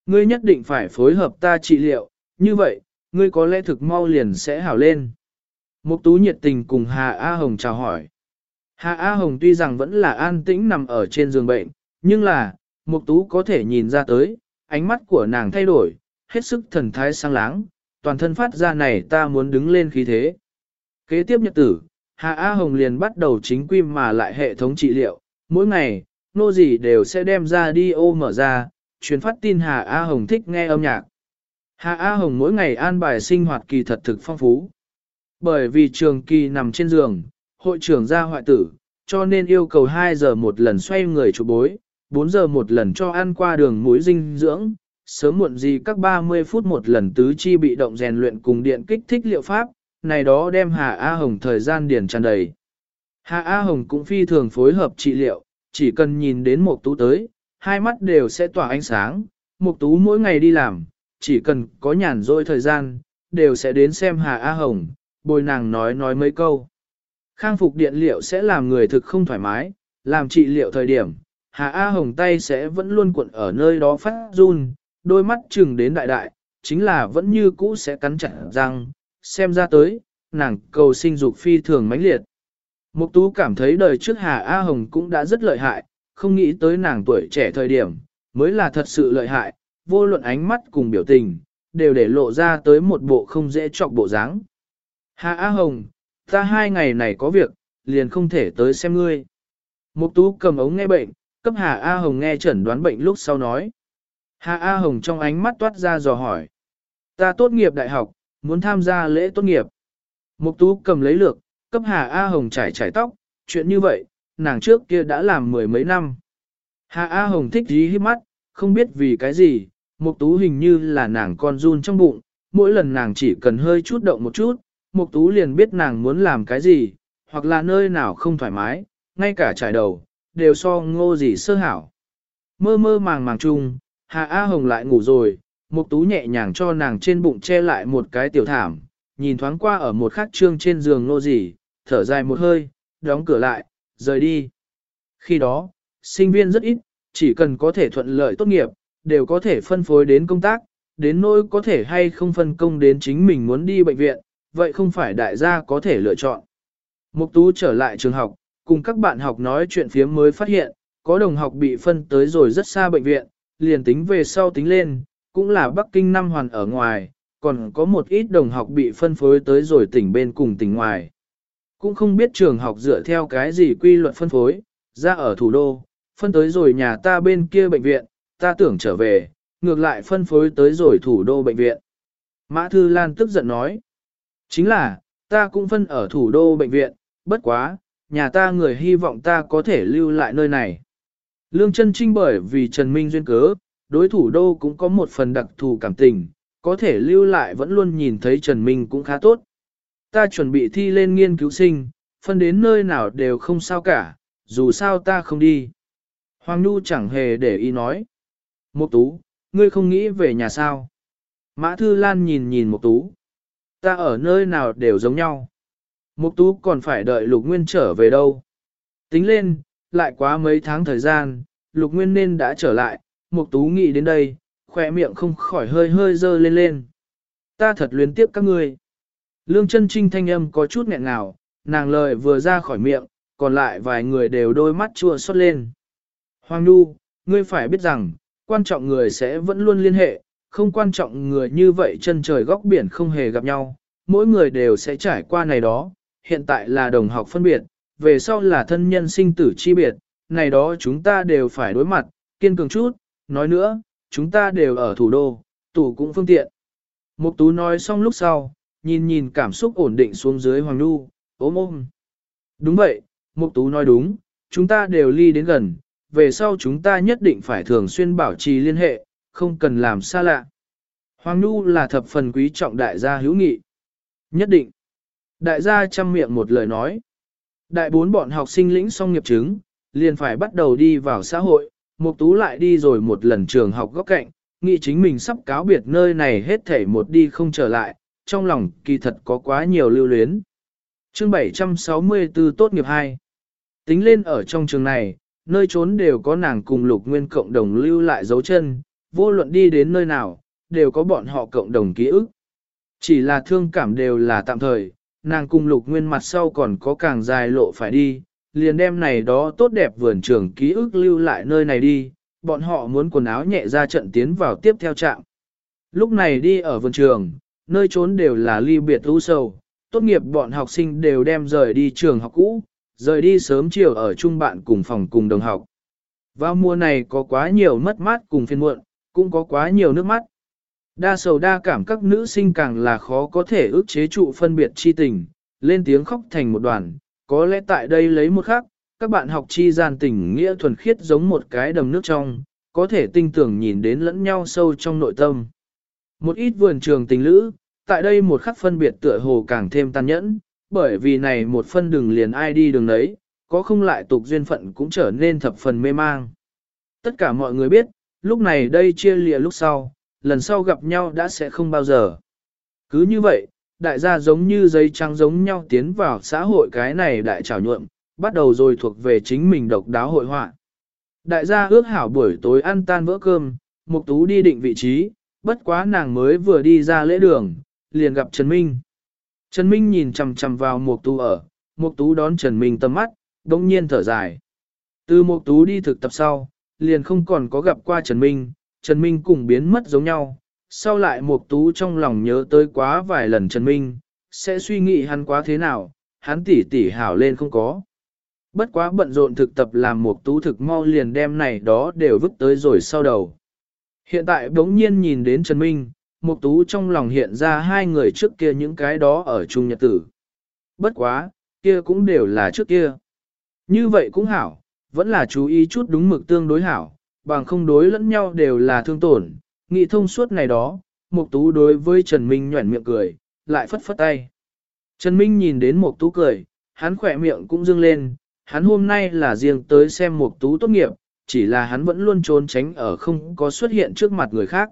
Ngươi nhất định phải phối hợp ta trị liệu, như vậy, ngươi có lẽ thực mau liền sẽ hảo lên. Mục tú nhiệt tình cùng Hà A Hồng chào hỏi. Hà A Hồng tuy rằng vẫn là an tĩnh nằm ở trên giường bệnh, nhưng là, Mục tú có thể nhìn ra tới, ánh mắt của nàng thay đổi, hết sức thần thái sáng láng, toàn thân phát ra này ta muốn đứng lên khí thế. Kế tiếp nhật tử, Hà A Hồng liền bắt đầu chính quy mà lại hệ thống trị liệu, mỗi ngày, nô gì đều sẽ đem ra đi ô mở ra, truyền phát tin Hà A Hồng thích nghe âm nhạc. Hà A Hồng mỗi ngày an bài sinh hoạt kỳ thật thực phong phú. Bởi vì trường kỳ nằm trên giường, hội trưởng ra hoại tử, cho nên yêu cầu 2 giờ một lần xoay người chụp bối, 4 giờ một lần cho ăn qua đường muối dinh dưỡng, sớm muộn gì các 30 phút một lần tứ chi bị động rèn luyện cùng điện kích thích liệu pháp, này đó đem Hà A Hồng thời gian điển tràn đầy. Hà A Hồng cũng phi thường phối hợp trị liệu, chỉ cần nhìn đến một tú tới, hai mắt đều sẽ tỏa ánh sáng, một tú mỗi ngày đi làm, chỉ cần có nhàn rỗi thời gian, đều sẽ đến xem Hà A Hồng, bồi nàng nói nói mấy câu. Khang phục điện liệu sẽ làm người thực không thoải mái, làm trị liệu thời điểm, Hà A Hồng tay sẽ vẫn luôn cuộn ở nơi đó phát run, đôi mắt chừng đến đại đại, chính là vẫn như cũ sẽ cắn chặt răng, xem ra tới, nàng cầu sinh dục phi thường mãnh liệt. Mục tú cảm thấy đời trước Hà A Hồng cũng đã rất lợi hại, không nghĩ tới nàng tuổi trẻ thời điểm, mới là thật sự lợi hại, vô luận ánh mắt cùng biểu tình, đều để lộ ra tới một bộ không dễ chọc bộ dáng. Hà A Hồng, ta hai ngày này có việc, liền không thể tới xem ngươi. Mục tú cầm ống nghe bệnh, cấp Hà A Hồng nghe chẩn đoán bệnh lúc sau nói. Hà A Hồng trong ánh mắt toát ra dò hỏi. Ta tốt nghiệp đại học, muốn tham gia lễ tốt nghiệp. Mục tú cầm lấy lược, cấp Hà A Hồng trải trải tóc, chuyện như vậy, nàng trước kia đã làm mười mấy năm. Hà A Hồng thích dí hít mắt, không biết vì cái gì, mục tú hình như là nàng con run trong bụng, mỗi lần nàng chỉ cần hơi chút động một chút, mục tú liền biết nàng muốn làm cái gì, hoặc là nơi nào không thoải mái, ngay cả trải đầu, đều so ngô gì sơ hảo. Mơ mơ màng màng chung, Hà A Hồng lại ngủ rồi, Mục Tú nhẹ nhàng cho nàng trên bụng che lại một cái tiểu thảm, nhìn thoáng qua ở một khắc trương trên giường Ngô gì, thở dài một hơi, đóng cửa lại, rời đi. Khi đó, sinh viên rất ít, chỉ cần có thể thuận lợi tốt nghiệp, đều có thể phân phối đến công tác, đến nỗi có thể hay không phân công đến chính mình muốn đi bệnh viện, vậy không phải đại gia có thể lựa chọn. Mục Tú trở lại trường học, cùng các bạn học nói chuyện phía mới phát hiện, có đồng học bị phân tới rồi rất xa bệnh viện, liền tính về sau tính lên, cũng là Bắc Kinh năm hoàn ở ngoài, còn có một ít đồng học bị phân phối tới rồi tỉnh bên cùng tỉnh ngoài. Cũng không biết trường học dựa theo cái gì quy luật phân phối, ra ở thủ đô, phân tới rồi nhà ta bên kia bệnh viện, ta tưởng trở về, ngược lại phân phối tới rồi thủ đô bệnh viện. Mã Thư Lan tức giận nói, chính là, ta cũng phân ở thủ đô bệnh viện, bất quá, nhà ta người hy vọng ta có thể lưu lại nơi này. Lương chân trinh bởi vì Trần Minh duyên cớ, đối thủ đô cũng có một phần đặc thù cảm tình, có thể lưu lại vẫn luôn nhìn thấy Trần Minh cũng khá tốt. Ta chuẩn bị thi lên nghiên cứu sinh, phân đến nơi nào đều không sao cả, dù sao ta không đi. Hoàng Nhu chẳng hề để ý nói. Một tú, ngươi không nghĩ về nhà sao? Mã Thư Lan nhìn nhìn một tú. Ta ở nơi nào đều giống nhau. Mục tú còn phải đợi lục nguyên trở về đâu. Tính lên, lại quá mấy tháng thời gian, lục nguyên nên đã trở lại, mục tú nghĩ đến đây, khỏe miệng không khỏi hơi hơi dơ lên lên. Ta thật luyến tiếc các ngươi. Lương chân trinh thanh âm có chút nghẹn ngào, nàng lời vừa ra khỏi miệng, còn lại vài người đều đôi mắt chua xót lên. Hoàng Nhu, ngươi phải biết rằng, quan trọng người sẽ vẫn luôn liên hệ, không quan trọng người như vậy chân trời góc biển không hề gặp nhau, mỗi người đều sẽ trải qua này đó, hiện tại là đồng học phân biệt, về sau là thân nhân sinh tử chi biệt, này đó chúng ta đều phải đối mặt, kiên cường chút, nói nữa, chúng ta đều ở thủ đô, tủ cũng phương tiện. Mục tú nói xong lúc sau, nhìn nhìn cảm xúc ổn định xuống dưới Hoàng Nhu, ôm ôm. Đúng vậy, Mục tú nói đúng, chúng ta đều ly đến gần, về sau chúng ta nhất định phải thường xuyên bảo trì liên hệ, không cần làm xa lạ. Hoàng Nhu là thập phần quý trọng đại gia hữu nghị. Nhất định. Đại gia chăm miệng một lời nói. Đại bốn bọn học sinh lĩnh xong nghiệp chứng, liền phải bắt đầu đi vào xã hội, Mục Tú lại đi rồi một lần trường học góc cạnh, nghĩ chính mình sắp cáo biệt nơi này hết thảy một đi không trở lại, trong lòng kỳ thật có quá nhiều lưu luyến. Chương 764 tốt nghiệp 2 Tính lên ở trong trường này, nơi trốn đều có nàng cùng lục nguyên cộng đồng lưu lại dấu chân, vô luận đi đến nơi nào, đều có bọn họ cộng đồng ký ức. Chỉ là thương cảm đều là tạm thời, nàng cùng lục nguyên mặt sau còn có càng dài lộ phải đi, liền đem này đó tốt đẹp vườn trường ký ức lưu lại nơi này đi, bọn họ muốn quần áo nhẹ ra trận tiến vào tiếp theo trạm. Lúc này đi ở vườn trường, nơi trốn đều là ly biệt u sầu, tốt nghiệp bọn học sinh đều đem rời đi trường học cũ, rời đi sớm chiều ở chung bạn cùng phòng cùng đồng học. Vào mùa này có quá nhiều mất mát cùng phiên muộn, cũng có quá nhiều nước mắt. Đa sầu đa cảm các nữ sinh càng là khó có thể ước chế trụ phân biệt chi tình, lên tiếng khóc thành một đoàn, có lẽ tại đây lấy một khắc, các bạn học chi gian tình nghĩa thuần khiết giống một cái đầm nước trong, có thể tinh tưởng nhìn đến lẫn nhau sâu trong nội tâm. Một ít vườn trường tình lữ, tại đây một khắc phân biệt tựa hồ càng thêm tàn nhẫn, bởi vì này một phân đường liền ai đi đường đấy, có không lại tục duyên phận cũng trở nên thập phần mê mang. Tất cả mọi người biết, lúc này đây chia lìa lúc sau, lần sau gặp nhau đã sẽ không bao giờ. Cứ như vậy, đại gia giống như giấy trắng giống nhau tiến vào xã hội cái này đại trào nhuộm, bắt đầu rồi thuộc về chính mình độc đáo hội họa. Đại gia ước hảo buổi tối ăn tan bữa cơm, Mục Tú đi định vị trí, bất quá nàng mới vừa đi ra lễ đường, liền gặp Trần Minh. Trần Minh nhìn chằm chằm vào Mục Tú ở, Mục Tú đón Trần Minh tầm mắt, đống nhiên thở dài. Từ Mục Tú đi thực tập sau, liền không còn có gặp qua Trần Minh, Trần Minh cùng biến mất giống nhau, sau lại Mục Tú trong lòng nhớ tới quá vài lần Trần Minh, sẽ suy nghĩ hắn quá thế nào, hắn tỉ tỉ hảo lên không có. Bất quá bận rộn thực tập làm Mục Tú thực mau liền đem này đó đều vứt tới rồi sau đầu. Hiện tại đống nhiên nhìn đến Trần Minh, Mục Tú trong lòng hiện ra hai người trước kia những cái đó ở chung nhật tử. Bất quá, kia cũng đều là trước kia. Như vậy cũng hảo, vẫn là chú ý chút đúng mực tương đối hảo, bằng không đối lẫn nhau đều là thương tổn, nghị thông suốt này đó, Mục Tú đối với Trần Minh nhõn miệng cười, lại phất phất tay. Trần Minh nhìn đến Mục Tú cười, hắn khỏe miệng cũng dương lên, hắn hôm nay là riêng tới xem Mục Tú tốt nghiệp, chỉ là hắn vẫn luôn trốn tránh ở không có xuất hiện trước mặt người khác.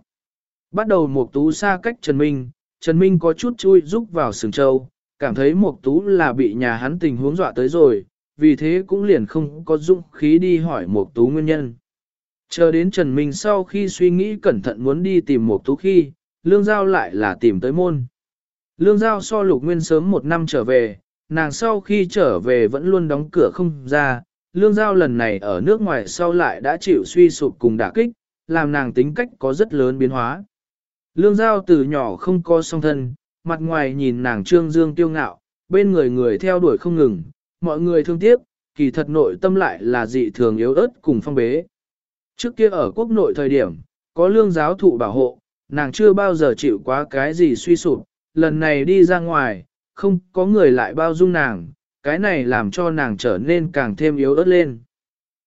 Bắt đầu Mục Tú xa cách Trần Minh, Trần Minh có chút chui rúc vào sừng châu, cảm thấy Mục Tú là bị nhà hắn tình huống dọa tới rồi, vì thế cũng liền không có dũng khí đi hỏi Mục Tú nguyên nhân. Chờ đến Trần Minh sau khi suy nghĩ cẩn thận muốn đi tìm Mục Tú khi, Lương Giao lại là tìm tới môn. Lương Giao so Lục Nguyên sớm một năm trở về, nàng sau khi trở về vẫn luôn đóng cửa không ra, Lương Giao lần này ở nước ngoài sau lại đã chịu suy sụp cùng đả kích, làm nàng tính cách có rất lớn biến hóa. Lương Giao từ nhỏ không có song thân, mặt ngoài nhìn nàng trương dương tiêu ngạo, bên người người theo đuổi không ngừng, mọi người thương tiếc, kỳ thật nội tâm lại là dị thường yếu ớt cùng phong bế. Trước kia ở quốc nội thời điểm, có lương giáo thụ bảo hộ, nàng chưa bao giờ chịu quá cái gì suy sụp, lần này đi ra ngoài, không có người lại bao dung nàng, cái này làm cho nàng trở nên càng thêm yếu ớt lên.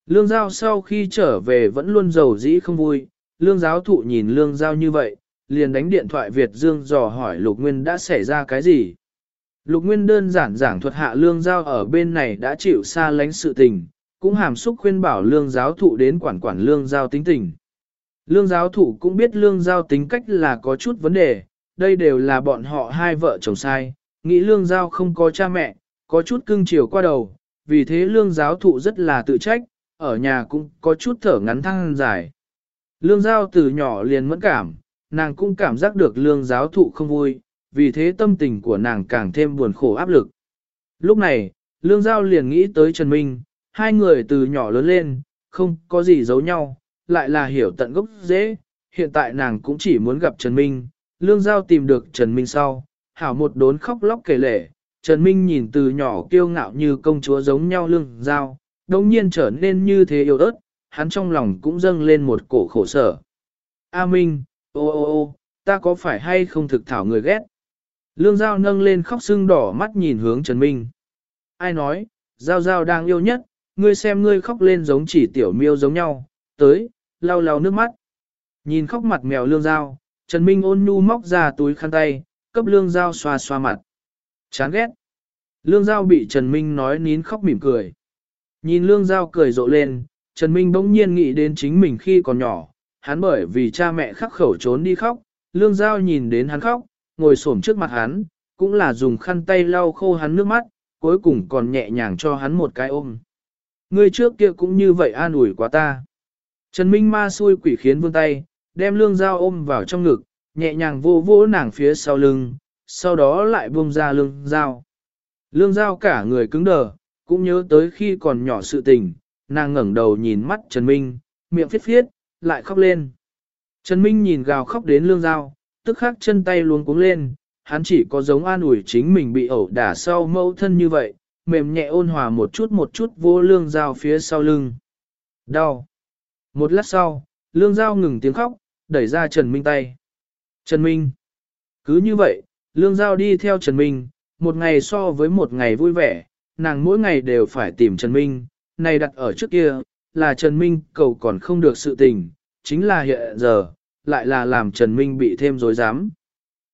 Lương giao sau khi trở về vẫn luôn giàu dĩ không vui, lương giáo thụ nhìn lương giao như vậy, liền đánh điện thoại Việt Dương dò hỏi Lục Nguyên đã xảy ra cái gì. Lục Nguyên đơn giản giảng thuật hạ lương giao ở bên này đã chịu xa lánh sự tình, cũng hàm xúc khuyên bảo lương giáo thụ đến quản quản lương giao tính tình. Lương giáo thụ cũng biết lương giao tính cách là có chút vấn đề, đây đều là bọn họ hai vợ chồng sai, nghĩ lương giao không có cha mẹ, có chút cưng chiều qua đầu, vì thế lương giáo thụ rất là tự trách, ở nhà cũng có chút thở ngắn thăng dài. Lương giao từ nhỏ liền mẫn cảm, nàng cũng cảm giác được lương giáo thụ không vui, vì thế tâm tình của nàng càng thêm buồn khổ áp lực. Lúc này, lương giao liền nghĩ tới Trần Minh, hai người từ nhỏ lớn lên, không có gì giấu nhau, lại là hiểu tận gốc dễ, hiện tại nàng cũng chỉ muốn gặp Trần Minh, lương giao tìm được Trần Minh sau, hảo một đốn khóc lóc kể lể, Trần Minh nhìn từ nhỏ kiêu ngạo như công chúa giống nhau lương giao, đồng nhiên trở nên như thế yêu ớt, hắn trong lòng cũng dâng lên một cổ khổ sở. A Minh, ô ô ô, ta có phải hay không thực thảo người ghét? Lương Giao nâng lên khóc sưng đỏ mắt nhìn hướng Trần Minh. Ai nói, Giao Giao đang yêu nhất, ngươi xem ngươi khóc lên giống chỉ tiểu miêu giống nhau, tới, lau lau nước mắt. Nhìn khóc mặt mèo Lương Giao, Trần Minh ôn nhu móc ra túi khăn tay, cấp Lương Giao xoa xoa mặt. Chán ghét. Lương Giao bị Trần Minh nói nín khóc mỉm cười. Nhìn Lương Giao cười rộ lên, Trần Minh bỗng nhiên nghĩ đến chính mình khi còn nhỏ, hắn bởi vì cha mẹ khắc khẩu trốn đi khóc, Lương Giao nhìn đến hắn khóc, ngồi xổm trước mặt hắn, cũng là dùng khăn tay lau khô hắn nước mắt, cuối cùng còn nhẹ nhàng cho hắn một cái ôm. Người trước kia cũng như vậy an ủi quá ta. Trần Minh ma xui quỷ khiến vươn tay, đem lương dao ôm vào trong ngực, nhẹ nhàng vô vỗ nàng phía sau lưng, sau đó lại buông ra lương dao. Lương dao cả người cứng đờ, cũng nhớ tới khi còn nhỏ sự tình, nàng ngẩng đầu nhìn mắt Trần Minh, miệng phiết phiết, lại khóc lên. Trần Minh nhìn gào khóc đến lương dao, tức khắc chân tay luôn cuống lên, hắn chỉ có giống an ủi chính mình bị ẩu đả sau mâu thân như vậy, mềm nhẹ ôn hòa một chút một chút vô lương dao phía sau lưng. Đau. Một lát sau, lương dao ngừng tiếng khóc, đẩy ra Trần Minh tay. Trần Minh. Cứ như vậy, lương dao đi theo Trần Minh, một ngày so với một ngày vui vẻ, nàng mỗi ngày đều phải tìm Trần Minh, này đặt ở trước kia, là Trần Minh cầu còn không được sự tình, chính là hiện giờ, lại là làm Trần Minh bị thêm dối dám.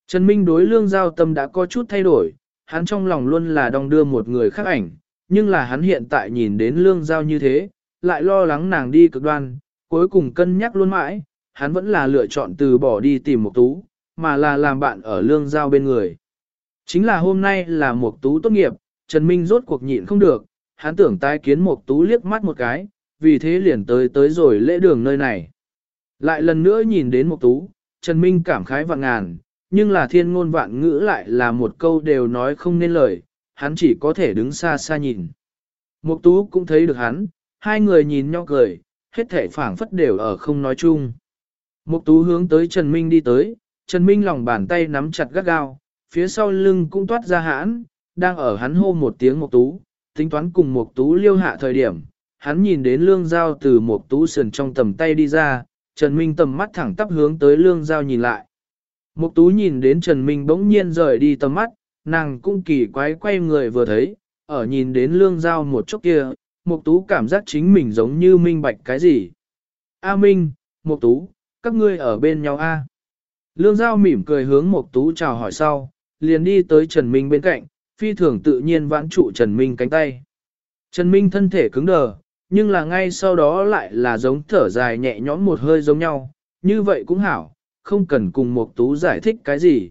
Trần Minh đối lương giao tâm đã có chút thay đổi, hắn trong lòng luôn là đong đưa một người khác ảnh, nhưng là hắn hiện tại nhìn đến lương giao như thế, lại lo lắng nàng đi cực đoan, cuối cùng cân nhắc luôn mãi, hắn vẫn là lựa chọn từ bỏ đi tìm một tú, mà là làm bạn ở lương giao bên người. Chính là hôm nay là một tú tốt nghiệp, Trần Minh rốt cuộc nhịn không được, hắn tưởng tái kiến một tú liếc mắt một cái, vì thế liền tới tới rồi lễ đường nơi này. Lại lần nữa nhìn đến Mục tú, Trần Minh cảm khái vạn ngàn, nhưng là thiên ngôn vạn ngữ lại là một câu đều nói không nên lời, hắn chỉ có thể đứng xa xa nhìn. Mục tú cũng thấy được hắn, hai người nhìn nhau cười, hết thảy phảng phất đều ở không nói chung. Mục tú hướng tới Trần Minh đi tới, Trần Minh lòng bàn tay nắm chặt gắt gao, phía sau lưng cũng toát ra hãn, đang ở hắn hô một tiếng mục tú, tính toán cùng mục tú liêu hạ thời điểm, hắn nhìn đến lương dao từ mục tú sườn trong tầm tay đi ra, Trần Minh tầm mắt thẳng tắp hướng tới lương giao nhìn lại. Mục tú nhìn đến Trần Minh bỗng nhiên rời đi tầm mắt, nàng cũng kỳ quái quay người vừa thấy, ở nhìn đến lương giao một chút kia, mục tú cảm giác chính mình giống như minh bạch cái gì. A Minh, mục tú, các ngươi ở bên nhau a? Lương giao mỉm cười hướng mục tú chào hỏi sau, liền đi tới Trần Minh bên cạnh, phi thường tự nhiên vãn trụ Trần Minh cánh tay. Trần Minh thân thể cứng đờ, nhưng là ngay sau đó lại là giống thở dài nhẹ nhõm một hơi giống nhau, như vậy cũng hảo, không cần cùng Mục Tú giải thích cái gì.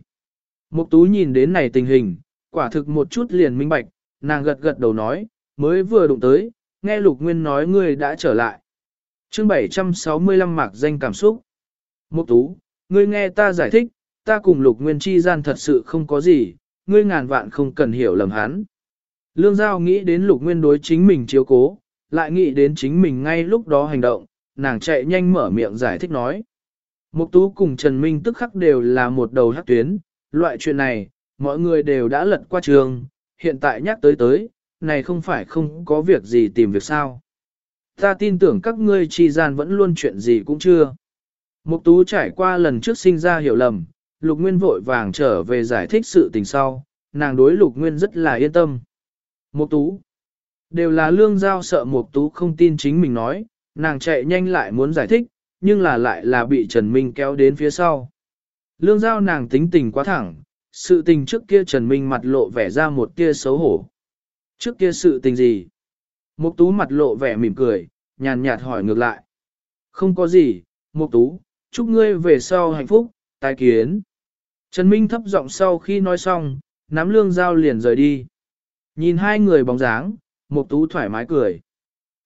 Mục Tú nhìn đến này tình hình, quả thực một chút liền minh bạch, nàng gật gật đầu nói, mới vừa đụng tới, nghe Lục Nguyên nói ngươi đã trở lại. Chương 765 mạc danh cảm xúc. Mục Tú, ngươi nghe ta giải thích, ta cùng Lục Nguyên chi gian thật sự không có gì, ngươi ngàn vạn không cần hiểu lầm hắn. Lương Giao nghĩ đến Lục Nguyên đối chính mình chiếu cố, lại nghĩ đến chính mình ngay lúc đó hành động, nàng chạy nhanh mở miệng giải thích nói. Mục Tú cùng Trần Minh tức khắc đều là một đầu hắc tuyến, loại chuyện này, mọi người đều đã lật qua trường, hiện tại nhắc tới tới, này không phải không có việc gì tìm việc sao. Ta tin tưởng các ngươi chi gian vẫn luôn chuyện gì cũng chưa. Mục Tú trải qua lần trước sinh ra hiểu lầm, Lục Nguyên vội vàng trở về giải thích sự tình sau, nàng đối Lục Nguyên rất là yên tâm. Mục Tú Đều là lương giao sợ Mục Tú không tin chính mình nói, nàng chạy nhanh lại muốn giải thích, nhưng là lại là bị Trần Minh kéo đến phía sau. Lương giao nàng tính tình quá thẳng, sự tình trước kia Trần Minh mặt lộ vẻ ra một tia xấu hổ. Trước kia sự tình gì? Mục Tú mặt lộ vẻ mỉm cười, nhàn nhạt hỏi ngược lại. Không có gì, Mục Tú, chúc ngươi về sau hạnh phúc, tài kiến. Trần Minh thấp giọng sau khi nói xong, nắm lương giao liền rời đi. Nhìn hai người bóng dáng, Mục Tú thoải mái cười.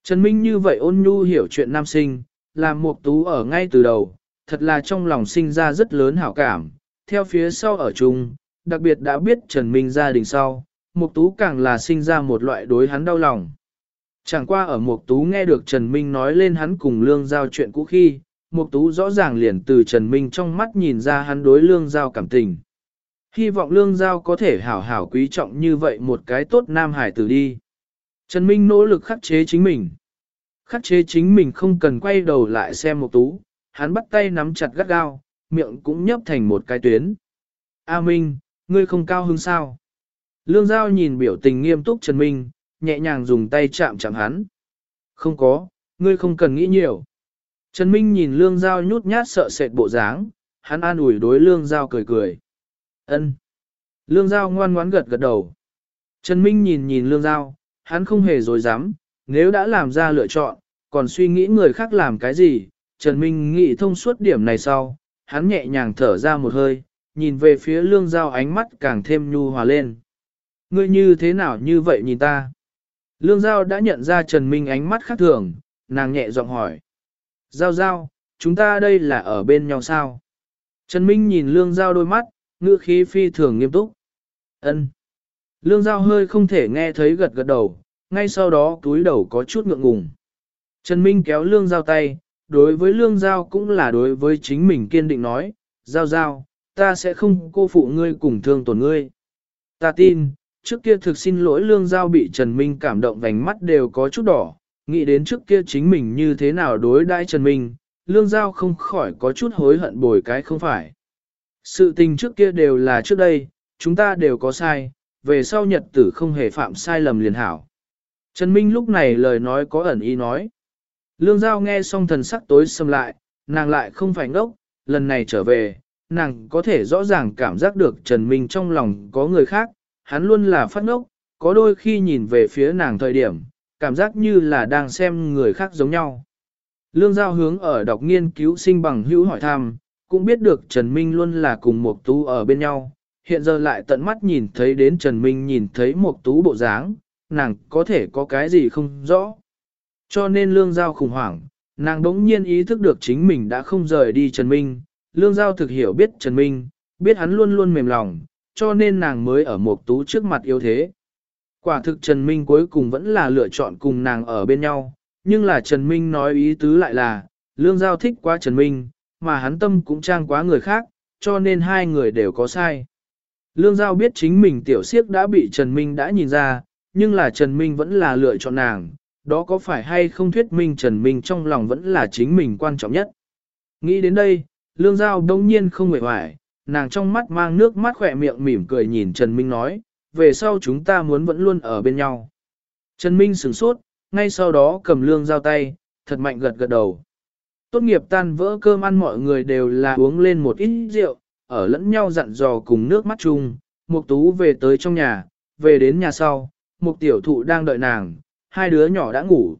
Trần Minh như vậy ôn nhu hiểu chuyện nam sinh, làm Mục Tú ở ngay từ đầu, thật là trong lòng sinh ra rất lớn hảo cảm. Theo phía sau ở chung, đặc biệt đã biết Trần Minh gia đình sau, Mục Tú càng là sinh ra một loại đối hắn đau lòng. Chẳng qua ở Mục Tú nghe được Trần Minh nói lên hắn cùng Lương Giao chuyện cũ khi, Mục Tú rõ ràng liền từ Trần Minh trong mắt nhìn ra hắn đối Lương Giao cảm tình. Hy vọng Lương Giao có thể hảo hảo quý trọng như vậy một cái tốt nam hải tử đi. Trần Minh nỗ lực khắc chế chính mình. Khắc chế chính mình không cần quay đầu lại xem một Tú, hắn bắt tay nắm chặt gắt gao, miệng cũng nhấp thành một cái tuyến. A Minh, ngươi không cao hứng sao? Lương Giao nhìn biểu tình nghiêm túc Trần Minh, nhẹ nhàng dùng tay chạm chạm hắn. Không có, ngươi không cần nghĩ nhiều. Trần Minh nhìn Lương Giao nhút nhát sợ sệt bộ dáng, hắn an ủi đối Lương Giao cười cười. Ân. Lương Giao ngoan ngoãn gật gật đầu. Trần Minh nhìn nhìn Lương Giao, hắn không hề dối dám, nếu đã làm ra lựa chọn, còn suy nghĩ người khác làm cái gì, Trần Minh nghĩ thông suốt điểm này sau, hắn nhẹ nhàng thở ra một hơi, nhìn về phía Lương Giao ánh mắt càng thêm nhu hòa lên. Ngươi như thế nào như vậy nhìn ta? Lương Giao đã nhận ra Trần Minh ánh mắt khác thường, nàng nhẹ giọng hỏi. Giao Giao, chúng ta đây là ở bên nhau sao? Trần Minh nhìn Lương Giao đôi mắt, ngữ khí phi thường nghiêm túc. Ân. Lương Giao hơi không thể nghe thấy gật gật đầu, ngay sau đó túi đầu có chút ngượng ngùng. Trần Minh kéo Lương Giao tay, đối với Lương Giao cũng là đối với chính mình kiên định nói, Giao Giao, ta sẽ không cô phụ ngươi cùng thương tổn ngươi. Ta tin, trước kia thực xin lỗi lương giao bị Trần Minh cảm động vành mắt đều có chút đỏ, nghĩ đến trước kia chính mình như thế nào đối đãi Trần Minh, lương giao không khỏi có chút hối hận bồi cái không phải. Sự tình trước kia đều là trước đây, chúng ta đều có sai, về sau nhật tử không hề phạm sai lầm liền hảo. Trần Minh lúc này lời nói có ẩn ý nói. Lương Giao nghe xong thần sắc tối xâm lại, nàng lại không phải ngốc, lần này trở về, nàng có thể rõ ràng cảm giác được Trần Minh trong lòng có người khác, hắn luôn là phát ngốc, có đôi khi nhìn về phía nàng thời điểm, cảm giác như là đang xem người khác giống nhau. Lương Giao hướng ở đọc nghiên cứu sinh bằng hữu hỏi thăm, cũng biết được Trần Minh luôn là cùng một tú ở bên nhau, hiện giờ lại tận mắt nhìn thấy đến Trần Minh nhìn thấy một tú bộ dáng, nàng có thể có cái gì không rõ. Cho nên Lương Giao khủng hoảng, nàng đống nhiên ý thức được chính mình đã không rời đi Trần Minh, Lương Giao thực hiểu biết Trần Minh, biết hắn luôn luôn mềm lòng, cho nên nàng mới ở một tú trước mặt yếu thế. Quả thực Trần Minh cuối cùng vẫn là lựa chọn cùng nàng ở bên nhau, nhưng là Trần Minh nói ý tứ lại là, Lương Giao thích quá Trần Minh, mà hắn tâm cũng trang quá người khác, cho nên hai người đều có sai. Lương Giao biết chính mình tiểu siếc đã bị Trần Minh đã nhìn ra, nhưng là Trần Minh vẫn là lựa chọn nàng, đó có phải hay không thuyết minh Trần Minh trong lòng vẫn là chính mình quan trọng nhất. Nghĩ đến đây, Lương Giao đông nhiên không hề hoài, nàng trong mắt mang nước mắt khỏe miệng mỉm cười nhìn Trần Minh nói, về sau chúng ta muốn vẫn luôn ở bên nhau. Trần Minh sửng sốt, ngay sau đó cầm lương giao tay, thật mạnh gật gật đầu. Tốt nghiệp tan vỡ cơm ăn mọi người đều là uống lên một ít rượu, ở lẫn nhau dặn dò cùng nước mắt chung, Mục Tú về tới trong nhà, về đến nhà sau, Mục Tiểu Thụ đang đợi nàng, hai đứa nhỏ đã ngủ.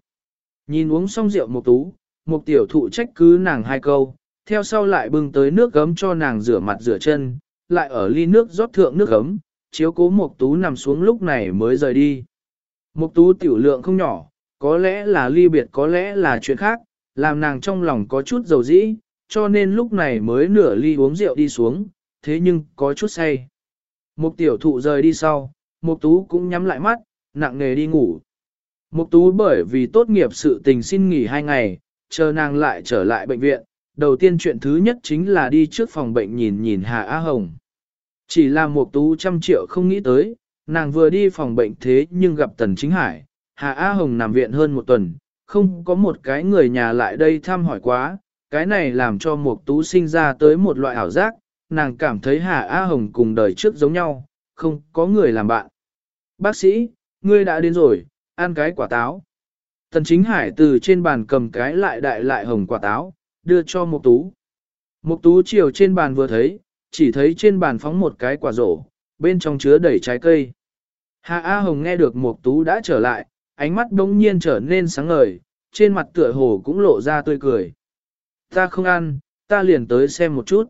Nhìn uống xong rượu Mục Tú, Mục Tiểu Thụ trách cứ nàng hai câu, theo sau lại bưng tới nước gấm cho nàng rửa mặt rửa chân, lại ở ly nước rót thượng nước gấm, chiếu cố Mộc Tú nằm xuống lúc này mới rời đi. Mộc Tú tiểu lượng không nhỏ, có lẽ là ly biệt có lẽ là chuyện khác, làm nàng trong lòng có chút dầu dĩ, cho nên lúc này mới nửa ly uống rượu đi xuống, thế nhưng có chút say. Mục tiểu thụ rời đi sau, Mục Tú cũng nhắm lại mắt, nặng nề đi ngủ. Mục Tú bởi vì tốt nghiệp sự tình xin nghỉ hai ngày, chờ nàng lại trở lại bệnh viện, đầu tiên chuyện thứ nhất chính là đi trước phòng bệnh nhìn nhìn Hà Á Hồng. Chỉ là mục tú trăm triệu không nghĩ tới, nàng vừa đi phòng bệnh thế nhưng gặp Tần Chính Hải, Hà Á Hồng nằm viện hơn một tuần, không có một cái người nhà lại đây thăm hỏi quá, cái này làm cho một tú sinh ra tới một loại ảo giác, nàng cảm thấy Hà Á Hồng cùng đời trước giống nhau, không có người làm bạn. Bác sĩ, ngươi đã đến rồi, ăn cái quả táo. Tần chính hải từ trên bàn cầm cái lại đại lại hồng quả táo, đưa cho Mục Tú. Mục Tú chiều trên bàn vừa thấy, chỉ thấy trên bàn phóng một cái quả rổ, bên trong chứa đầy trái cây. Hà A Hồng nghe được Mục Tú đã trở lại, ánh mắt đống nhiên trở nên sáng ngời, trên mặt tựa hồ cũng lộ ra tươi cười. Ta không ăn, ta liền tới xem một chút.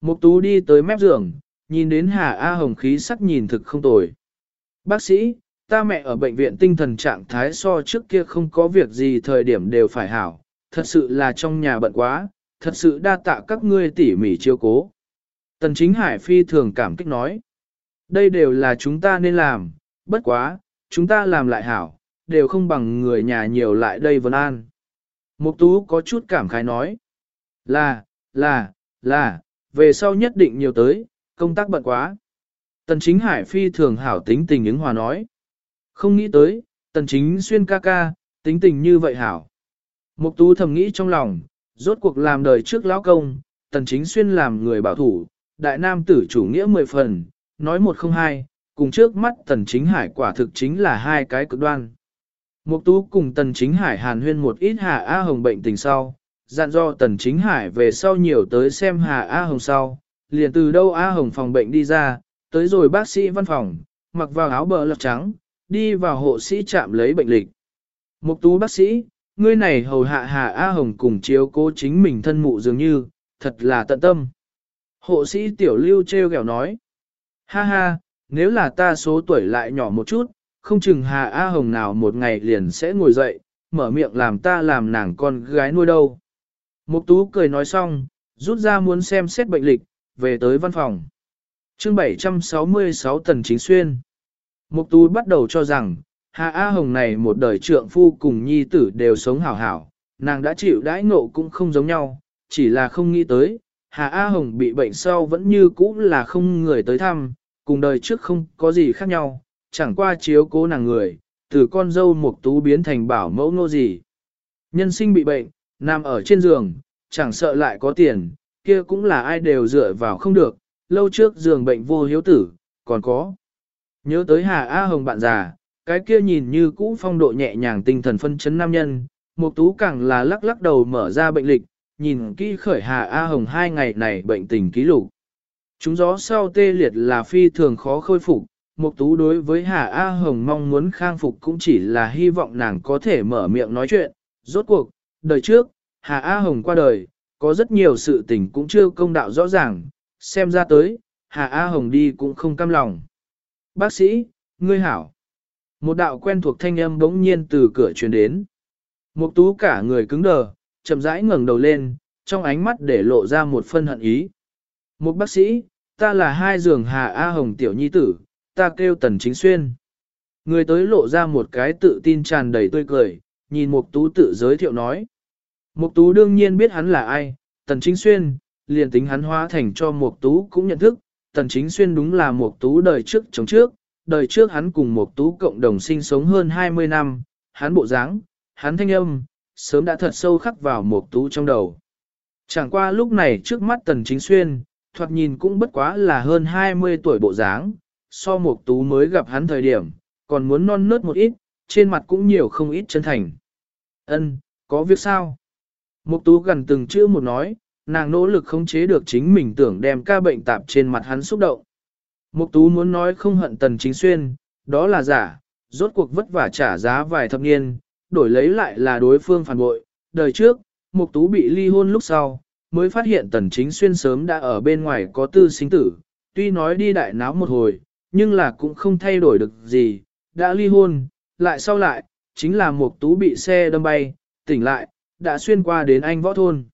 Mục Tú đi tới mép giường, nhìn đến Hà A Hồng khí sắc nhìn thực không tồi. Bác sĩ, ta mẹ ở bệnh viện tinh thần trạng thái so trước kia không có việc gì thời điểm đều phải hảo, thật sự là trong nhà bận quá, thật sự đa tạ các ngươi tỉ mỉ chiêu cố. Tần chính hải phi thường cảm kích nói, đây đều là chúng ta nên làm, bất quá, chúng ta làm lại hảo, đều không bằng người nhà nhiều lại đây vấn an. Mục tú có chút cảm khái nói, là, là, là, về sau nhất định nhiều tới, công tác bận quá. Tần chính hải phi thường hảo tính tình ứng hòa nói. Không nghĩ tới, tần chính xuyên ca ca, tính tình như vậy hảo. Mục tú thầm nghĩ trong lòng, rốt cuộc làm đời trước lão công, tần chính xuyên làm người bảo thủ, đại nam tử chủ nghĩa mười phần, nói một không hai, cùng trước mắt tần chính hải quả thực chính là hai cái cực đoan. Mục tú cùng tần chính hải hàn huyên một ít hà A Hồng bệnh tình sau, dặn do tần chính hải về sau nhiều tới xem hà A Hồng sau, liền từ đâu A Hồng phòng bệnh đi ra, tới rồi bác sĩ văn phòng, mặc vào áo bờ lọc trắng, đi vào hộ sĩ chạm lấy bệnh lịch. Mục tú bác sĩ, ngươi này hầu hạ Hà A Hồng cùng chiếu cố chính mình thân mụ dường như, thật là tận tâm. Hộ sĩ tiểu lưu treo gẹo nói, ha ha, nếu là ta số tuổi lại nhỏ một chút, không chừng Hà A Hồng nào một ngày liền sẽ ngồi dậy, mở miệng làm ta làm nàng con gái nuôi đâu. Mục tú cười nói xong, rút ra muốn xem xét bệnh lịch, về tới văn phòng. Chương 766 Tần Chính Xuyên Mục tú bắt đầu cho rằng, Hà A Hồng này một đời trượng phu cùng nhi tử đều sống hảo hảo, nàng đã chịu đãi ngộ cũng không giống nhau, chỉ là không nghĩ tới, Hà A Hồng bị bệnh sau vẫn như cũ là không người tới thăm, cùng đời trước không có gì khác nhau, chẳng qua chiếu cố nàng người, từ con dâu mục tú biến thành bảo mẫu nô gì. Nhân sinh bị bệnh, nằm ở trên giường, chẳng sợ lại có tiền, kia cũng là ai đều dựa vào không được, lâu trước giường bệnh vô hiếu tử, còn có. Nhớ tới Hà A Hồng bạn già, cái kia nhìn như cũ phong độ nhẹ nhàng tinh thần phân chấn nam nhân, một tú càng là lắc lắc đầu mở ra bệnh lịch, nhìn kỹ khởi Hà A Hồng hai ngày này bệnh tình ký lục. Chúng gió sau tê liệt là phi thường khó khôi phục, Mục Tú đối với Hà A Hồng mong muốn khang phục cũng chỉ là hy vọng nàng có thể mở miệng nói chuyện. Rốt cuộc, đời trước, Hà A Hồng qua đời, có rất nhiều sự tình cũng chưa công đạo rõ ràng, xem ra tới, Hà A Hồng đi cũng không cam lòng. Bác sĩ, ngươi hảo. Một đạo quen thuộc thanh âm bỗng nhiên từ cửa truyền đến. Mục tú cả người cứng đờ, chậm rãi ngẩng đầu lên, trong ánh mắt để lộ ra một phân hận ý. Một bác sĩ, ta là hai giường Hà A Hồng tiểu nhi tử, ta kêu Tần Chính Xuyên. Người tới lộ ra một cái tự tin tràn đầy tươi cười, nhìn Mục Tú tự giới thiệu nói. Mục Tú đương nhiên biết hắn là ai, Tần Chính Xuyên, liền tính hắn hóa thành cho Mục Tú cũng nhận thức, Tần Chính Xuyên đúng là Mục Tú đời trước chống trước, đời trước hắn cùng Mục Tú cộng đồng sinh sống hơn 20 năm, hắn bộ dáng, hắn thanh âm, sớm đã thật sâu khắc vào Mục Tú trong đầu. Chẳng qua lúc này trước mắt Tần Chính Xuyên, thoạt nhìn cũng bất quá là hơn 20 tuổi bộ dáng, so Mục Tú mới gặp hắn thời điểm, còn muốn non nớt một ít, trên mặt cũng nhiều không ít chân thành. Ân, có việc sao? Mục Tú gần từng chữ một nói, nàng nỗ lực khống chế được chính mình tưởng đem ca bệnh tạp trên mặt hắn xúc động. Mục tú muốn nói không hận tần chính xuyên, đó là giả, rốt cuộc vất vả trả giá vài thập niên, đổi lấy lại là đối phương phản bội. Đời trước, mục tú bị ly hôn lúc sau, mới phát hiện tần chính xuyên sớm đã ở bên ngoài có tư sinh tử, tuy nói đi đại náo một hồi, nhưng là cũng không thay đổi được gì, đã ly hôn, lại sau lại, chính là mục tú bị xe đâm bay, tỉnh lại, đã xuyên qua đến anh võ thôn.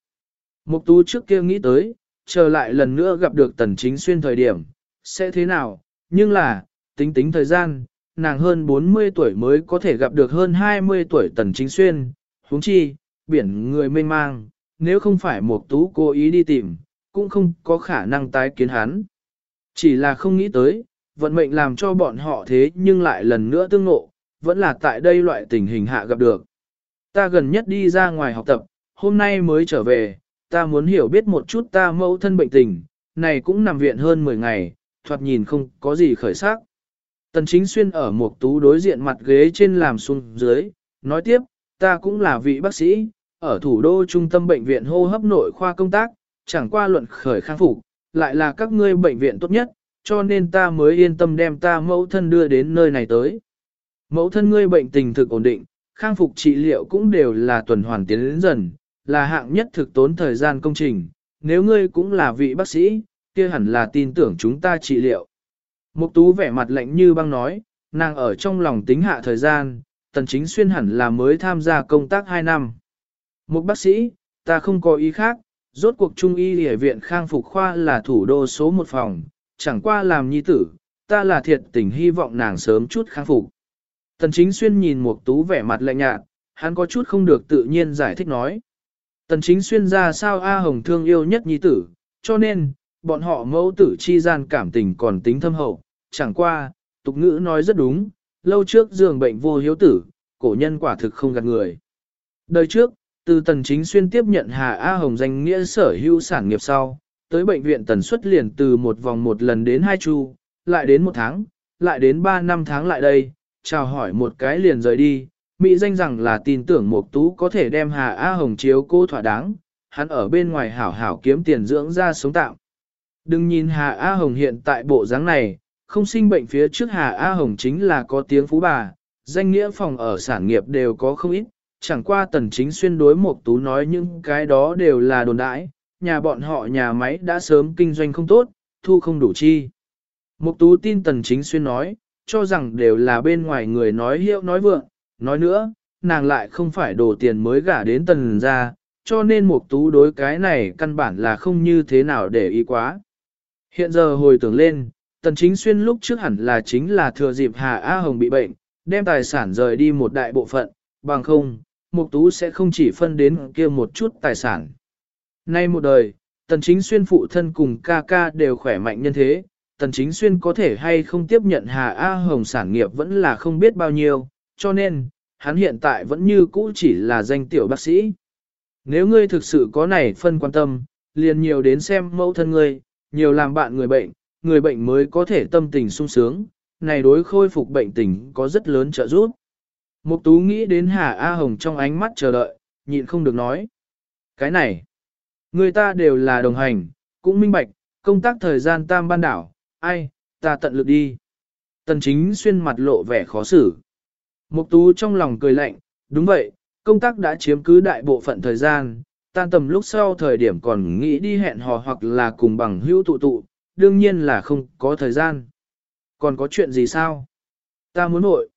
Mục tú trước kia nghĩ tới, chờ lại lần nữa gặp được tần chính xuyên thời điểm, sẽ thế nào, nhưng là, tính tính thời gian, nàng hơn 40 tuổi mới có thể gặp được hơn 20 tuổi tần chính xuyên, huống chi, biển người mênh mang, nếu không phải Mục tú cố ý đi tìm, cũng không có khả năng tái kiến hắn. Chỉ là không nghĩ tới, vận mệnh làm cho bọn họ thế nhưng lại lần nữa tương ngộ, vẫn là tại đây loại tình hình hạ gặp được. Ta gần nhất đi ra ngoài học tập, hôm nay mới trở về, ta muốn hiểu biết một chút ta mẫu thân bệnh tình, này cũng nằm viện hơn 10 ngày, thoạt nhìn không có gì khởi sắc. Tần chính xuyên ở một tú đối diện mặt ghế trên làm xuống dưới, nói tiếp, ta cũng là vị bác sĩ, ở thủ đô trung tâm bệnh viện hô hấp nội khoa công tác, chẳng qua luận khởi khang phục, lại là các ngươi bệnh viện tốt nhất, cho nên ta mới yên tâm đem ta mẫu thân đưa đến nơi này tới. Mẫu thân ngươi bệnh tình thực ổn định, khang phục trị liệu cũng đều là tuần hoàn tiến đến dần, là hạng nhất thực tốn thời gian công trình, nếu ngươi cũng là vị bác sĩ, kia hẳn là tin tưởng chúng ta trị liệu. Mục tú vẻ mặt lạnh như băng nói, nàng ở trong lòng tính hạ thời gian, tần chính xuyên hẳn là mới tham gia công tác 2 năm. Mục bác sĩ, ta không có ý khác, rốt cuộc trung y hệ viện khang phục khoa là thủ đô số một phòng, chẳng qua làm nhi tử, ta là thiệt tình hy vọng nàng sớm chút khang phục. Tần chính xuyên nhìn Mục tú vẻ mặt lạnh nhạt, hắn có chút không được tự nhiên giải thích nói. Tần chính xuyên ra sao A Hồng thương yêu nhất nhi tử, cho nên, bọn họ mẫu tử chi gian cảm tình còn tính thâm hậu, chẳng qua, tục ngữ nói rất đúng, lâu trước giường bệnh vô hiếu tử, cổ nhân quả thực không gạt người. Đời trước, từ tần chính xuyên tiếp nhận Hà A Hồng danh nghĩa sở hữu sản nghiệp sau, tới bệnh viện tần suất liền từ một vòng một lần đến hai chu, lại đến một tháng, lại đến ba năm tháng lại đây, chào hỏi một cái liền rời đi, Mỹ danh rằng là tin tưởng mộc Tú có thể đem Hà A Hồng chiếu cô thỏa đáng, hắn ở bên ngoài hảo hảo kiếm tiền dưỡng ra sống tạm. Đừng nhìn Hà A Hồng hiện tại bộ dáng này, không sinh bệnh phía trước Hà A Hồng chính là có tiếng phú bà, danh nghĩa phòng ở sản nghiệp đều có không ít, chẳng qua tần chính xuyên đối mộc Tú nói những cái đó đều là đồn đãi, nhà bọn họ nhà máy đã sớm kinh doanh không tốt, thu không đủ chi. Mục Tú tin tần chính xuyên nói, cho rằng đều là bên ngoài người nói hiệu nói vượng, nói nữa, nàng lại không phải đổ tiền mới gả đến tần ra, cho nên Mục Tú đối cái này căn bản là không như thế nào để ý quá. Hiện giờ hồi tưởng lên, Tần Chính Xuyên lúc trước hẳn là chính là thừa dịp Hà A Hồng bị bệnh, đem tài sản rời đi một đại bộ phận, bằng không, Mục Tú sẽ không chỉ phân đến kia một chút tài sản. Nay một đời, Tần Chính Xuyên phụ thân cùng ca ca đều khỏe mạnh nhân thế, Tần Chính Xuyên có thể hay không tiếp nhận Hà A Hồng sản nghiệp vẫn là không biết bao nhiêu, cho nên, hắn hiện tại vẫn như cũ chỉ là danh tiểu bác sĩ. Nếu ngươi thực sự có này phân quan tâm, liền nhiều đến xem mẫu thân ngươi, nhiều làm bạn người bệnh, người bệnh mới có thể tâm tình sung sướng, này đối khôi phục bệnh tình có rất lớn trợ giúp. Mục tú nghĩ đến Hà A Hồng trong ánh mắt chờ đợi, nhịn không được nói. Cái này, người ta đều là đồng hành, cũng minh bạch, công tác thời gian tam ban đảo, ai, ta tận lực đi. Tần chính xuyên mặt lộ vẻ khó xử. Mục tú trong lòng cười lạnh, đúng vậy, công tác đã chiếm cứ đại bộ phận thời gian, tan tầm lúc sau thời điểm còn nghĩ đi hẹn hò hoặc là cùng bằng hữu tụ tụ, đương nhiên là không có thời gian. Còn có chuyện gì sao? Ta muốn nội.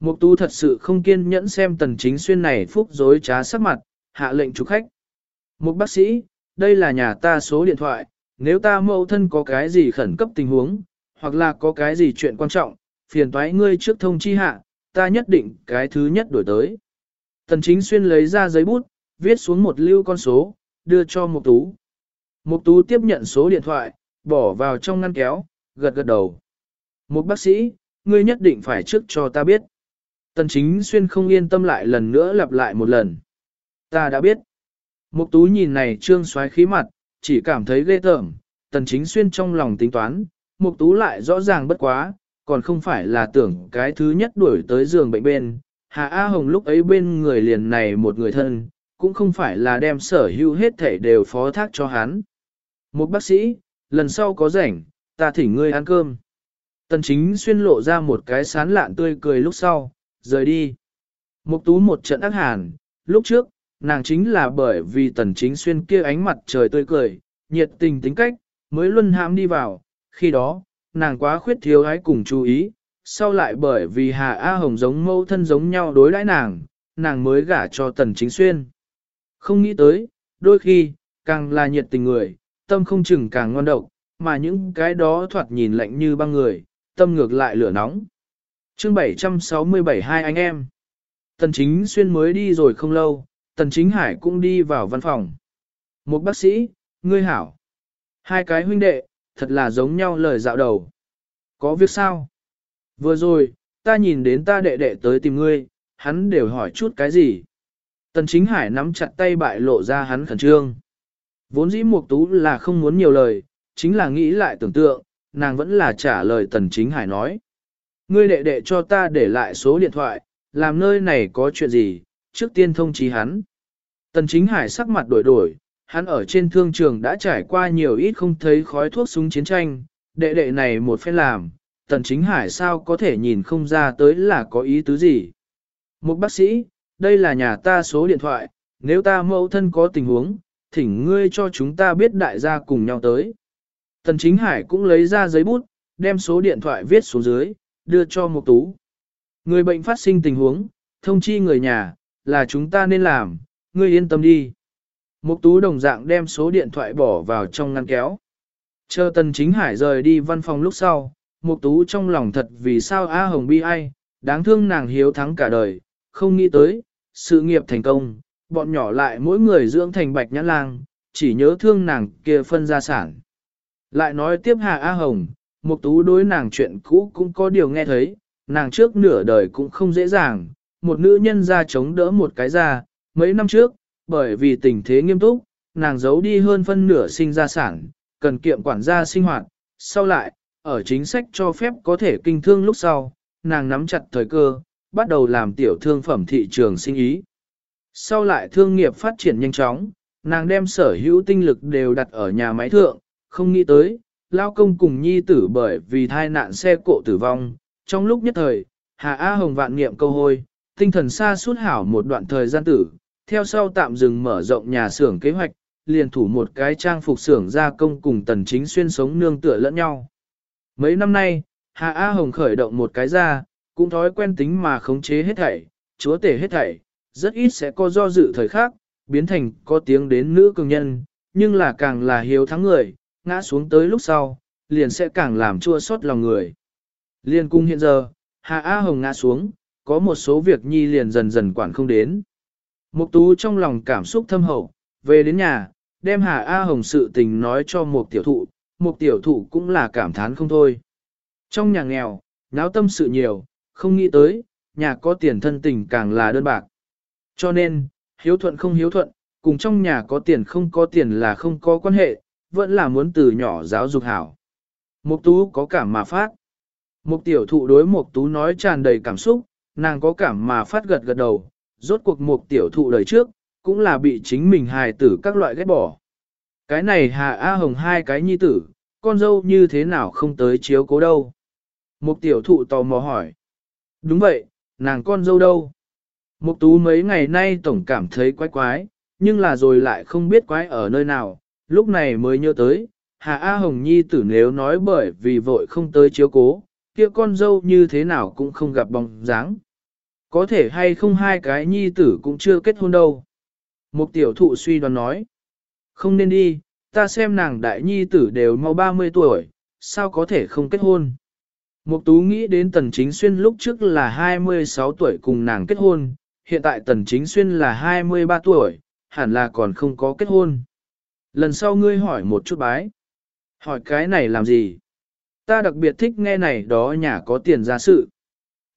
Mục tú thật sự không kiên nhẫn xem tần chính xuyên này phúc dối trá sắc mặt, hạ lệnh chủ khách. Một bác sĩ, đây là nhà ta số điện thoại, nếu ta mẫu thân có cái gì khẩn cấp tình huống, hoặc là có cái gì chuyện quan trọng, phiền toái ngươi trước thông chi hạ, ta nhất định cái thứ nhất đổi tới. Tần chính xuyên lấy ra giấy bút, viết xuống một lưu con số, đưa cho Mục Tú. Mục Tú tiếp nhận số điện thoại, bỏ vào trong ngăn kéo, gật gật đầu. Một bác sĩ, ngươi nhất định phải trước cho ta biết. Tần chính xuyên không yên tâm lại lần nữa lặp lại một lần. Ta đã biết. Mục tú nhìn này trương xoáy khí mặt, chỉ cảm thấy ghê tởm. Tần chính xuyên trong lòng tính toán, mục tú lại rõ ràng bất quá, còn không phải là tưởng cái thứ nhất đuổi tới giường bệnh bên. Hà A Hồng lúc ấy bên người liền này một người thân, cũng không phải là đem sở hữu hết thể đều phó thác cho hắn. Một bác sĩ, lần sau có rảnh, ta thỉnh ngươi ăn cơm. Tần chính xuyên lộ ra một cái sán lạn tươi cười lúc sau, rời đi. Mục tú một trận ác hàn, lúc trước, nàng chính là bởi vì tần chính xuyên kia ánh mặt trời tươi cười, nhiệt tình tính cách, mới luân hãm đi vào, khi đó, nàng quá khuyết thiếu ái cùng chú ý, sau lại bởi vì Hà A Hồng giống mâu thân giống nhau đối đãi nàng, nàng mới gả cho tần chính xuyên. Không nghĩ tới, đôi khi, càng là nhiệt tình người, tâm không chừng càng ngon độc, mà những cái đó thoạt nhìn lạnh như băng người, tâm ngược lại lửa nóng. chương 767 hai anh em. Tần chính xuyên mới đi rồi không lâu, tần chính hải cũng đi vào văn phòng. Một bác sĩ, ngươi hảo. Hai cái huynh đệ, thật là giống nhau lời dạo đầu. Có việc sao? Vừa rồi, ta nhìn đến ta đệ đệ tới tìm ngươi, hắn đều hỏi chút cái gì. Tần chính hải nắm chặt tay bại lộ ra hắn khẩn trương. Vốn dĩ Mục Tú là không muốn nhiều lời, chính là nghĩ lại tưởng tượng, nàng vẫn là trả lời Tần Chính Hải nói. Ngươi đệ đệ cho ta để lại số điện thoại, làm nơi này có chuyện gì, trước tiên thông chí hắn. Tần Chính Hải sắc mặt đổi đổi, hắn ở trên thương trường đã trải qua nhiều ít không thấy khói thuốc súng chiến tranh, đệ đệ này một phen làm, Tần Chính Hải sao có thể nhìn không ra tới là có ý tứ gì. Một bác sĩ, đây là nhà ta số điện thoại, nếu ta mẫu thân có tình huống, thỉnh ngươi cho chúng ta biết đại gia cùng nhau tới. Tần Chính Hải cũng lấy ra giấy bút, đem số điện thoại viết xuống dưới, đưa cho một tú. Người bệnh phát sinh tình huống, thông chi người nhà, là chúng ta nên làm, ngươi yên tâm đi. Mục tú đồng dạng đem số điện thoại bỏ vào trong ngăn kéo. Chờ tần chính hải rời đi văn phòng lúc sau, mục tú trong lòng thật vì sao A Hồng bi ai, đáng thương nàng hiếu thắng cả đời, không nghĩ tới, sự nghiệp thành công, bọn nhỏ lại mỗi người dưỡng thành bạch nhãn lang, chỉ nhớ thương nàng kia phân gia sản. Lại nói tiếp Hà A Hồng, Mục Tú đối nàng chuyện cũ cũng có điều nghe thấy, nàng trước nửa đời cũng không dễ dàng, một nữ nhân ra chống đỡ một cái ra, mấy năm trước, bởi vì tình thế nghiêm túc, nàng giấu đi hơn phân nửa sinh gia sản, cần kiệm quản gia sinh hoạt, sau lại, ở chính sách cho phép có thể kinh thương lúc sau, nàng nắm chặt thời cơ, bắt đầu làm tiểu thương phẩm thị trường sinh ý. Sau lại thương nghiệp phát triển nhanh chóng, nàng đem sở hữu tinh lực đều đặt ở nhà máy thượng, không nghĩ tới, lao công cùng nhi tử bởi vì thai nạn xe cộ tử vong. Trong lúc nhất thời, Hà A Hồng vạn niệm câu hôi, tinh thần xa suốt hảo một đoạn thời gian tử, theo sau tạm dừng mở rộng nhà xưởng kế hoạch, liền thủ một cái trang phục xưởng gia công cùng tần chính xuyên sống nương tựa lẫn nhau. Mấy năm nay, Hà A Hồng khởi động một cái ra, cũng thói quen tính mà khống chế hết thảy, chúa tể hết thảy, rất ít sẽ có do dự thời khác, biến thành có tiếng đến nữ cường nhân, nhưng là càng là hiếu thắng người, ngã xuống tới lúc sau, liền sẽ càng làm chua xót lòng người. Liên cung hiện giờ, Hà A Hồng ngã xuống, có một số việc nhi liền dần dần quản không đến. Mục tú trong lòng cảm xúc thâm hậu, về đến nhà, đem Hà A Hồng sự tình nói cho một tiểu thụ, một tiểu thụ cũng là cảm thán không thôi. Trong nhà nghèo, náo tâm sự nhiều, không nghĩ tới, nhà có tiền thân tình càng là đơn bạc. Cho nên, hiếu thuận không hiếu thuận, cùng trong nhà có tiền không có tiền là không có quan hệ, vẫn là muốn từ nhỏ giáo dục hảo. Mục tú có cảm mà phát. Mục tiểu thụ đối mục tú nói tràn đầy cảm xúc, nàng có cảm mà phát gật gật đầu, rốt cuộc một tiểu thụ đời trước, cũng là bị chính mình hài tử các loại ghét bỏ. Cái này Hà A Hồng hai cái nhi tử, con dâu như thế nào không tới chiếu cố đâu. Một tiểu thụ tò mò hỏi. Đúng vậy, nàng con dâu đâu? Mục tú mấy ngày nay tổng cảm thấy quái quái, nhưng là rồi lại không biết quái ở nơi nào, lúc này mới nhớ tới, Hà A Hồng Nhi tử nếu nói bởi vì vội không tới chiếu cố, kia con dâu như thế nào cũng không gặp bóng dáng. Có thể hay không hai cái Nhi tử cũng chưa kết hôn đâu. Một tiểu thụ suy đoán nói, không nên đi, ta xem nàng đại Nhi tử đều mau 30 tuổi, sao có thể không kết hôn. Mục tú nghĩ đến tần chính xuyên lúc trước là 26 tuổi cùng nàng kết hôn, hiện tại tần chính xuyên là 23 tuổi, hẳn là còn không có kết hôn. Lần sau ngươi hỏi một chút bái. Hỏi cái này làm gì? Ta đặc biệt thích nghe này đó nhà có tiền ra sự.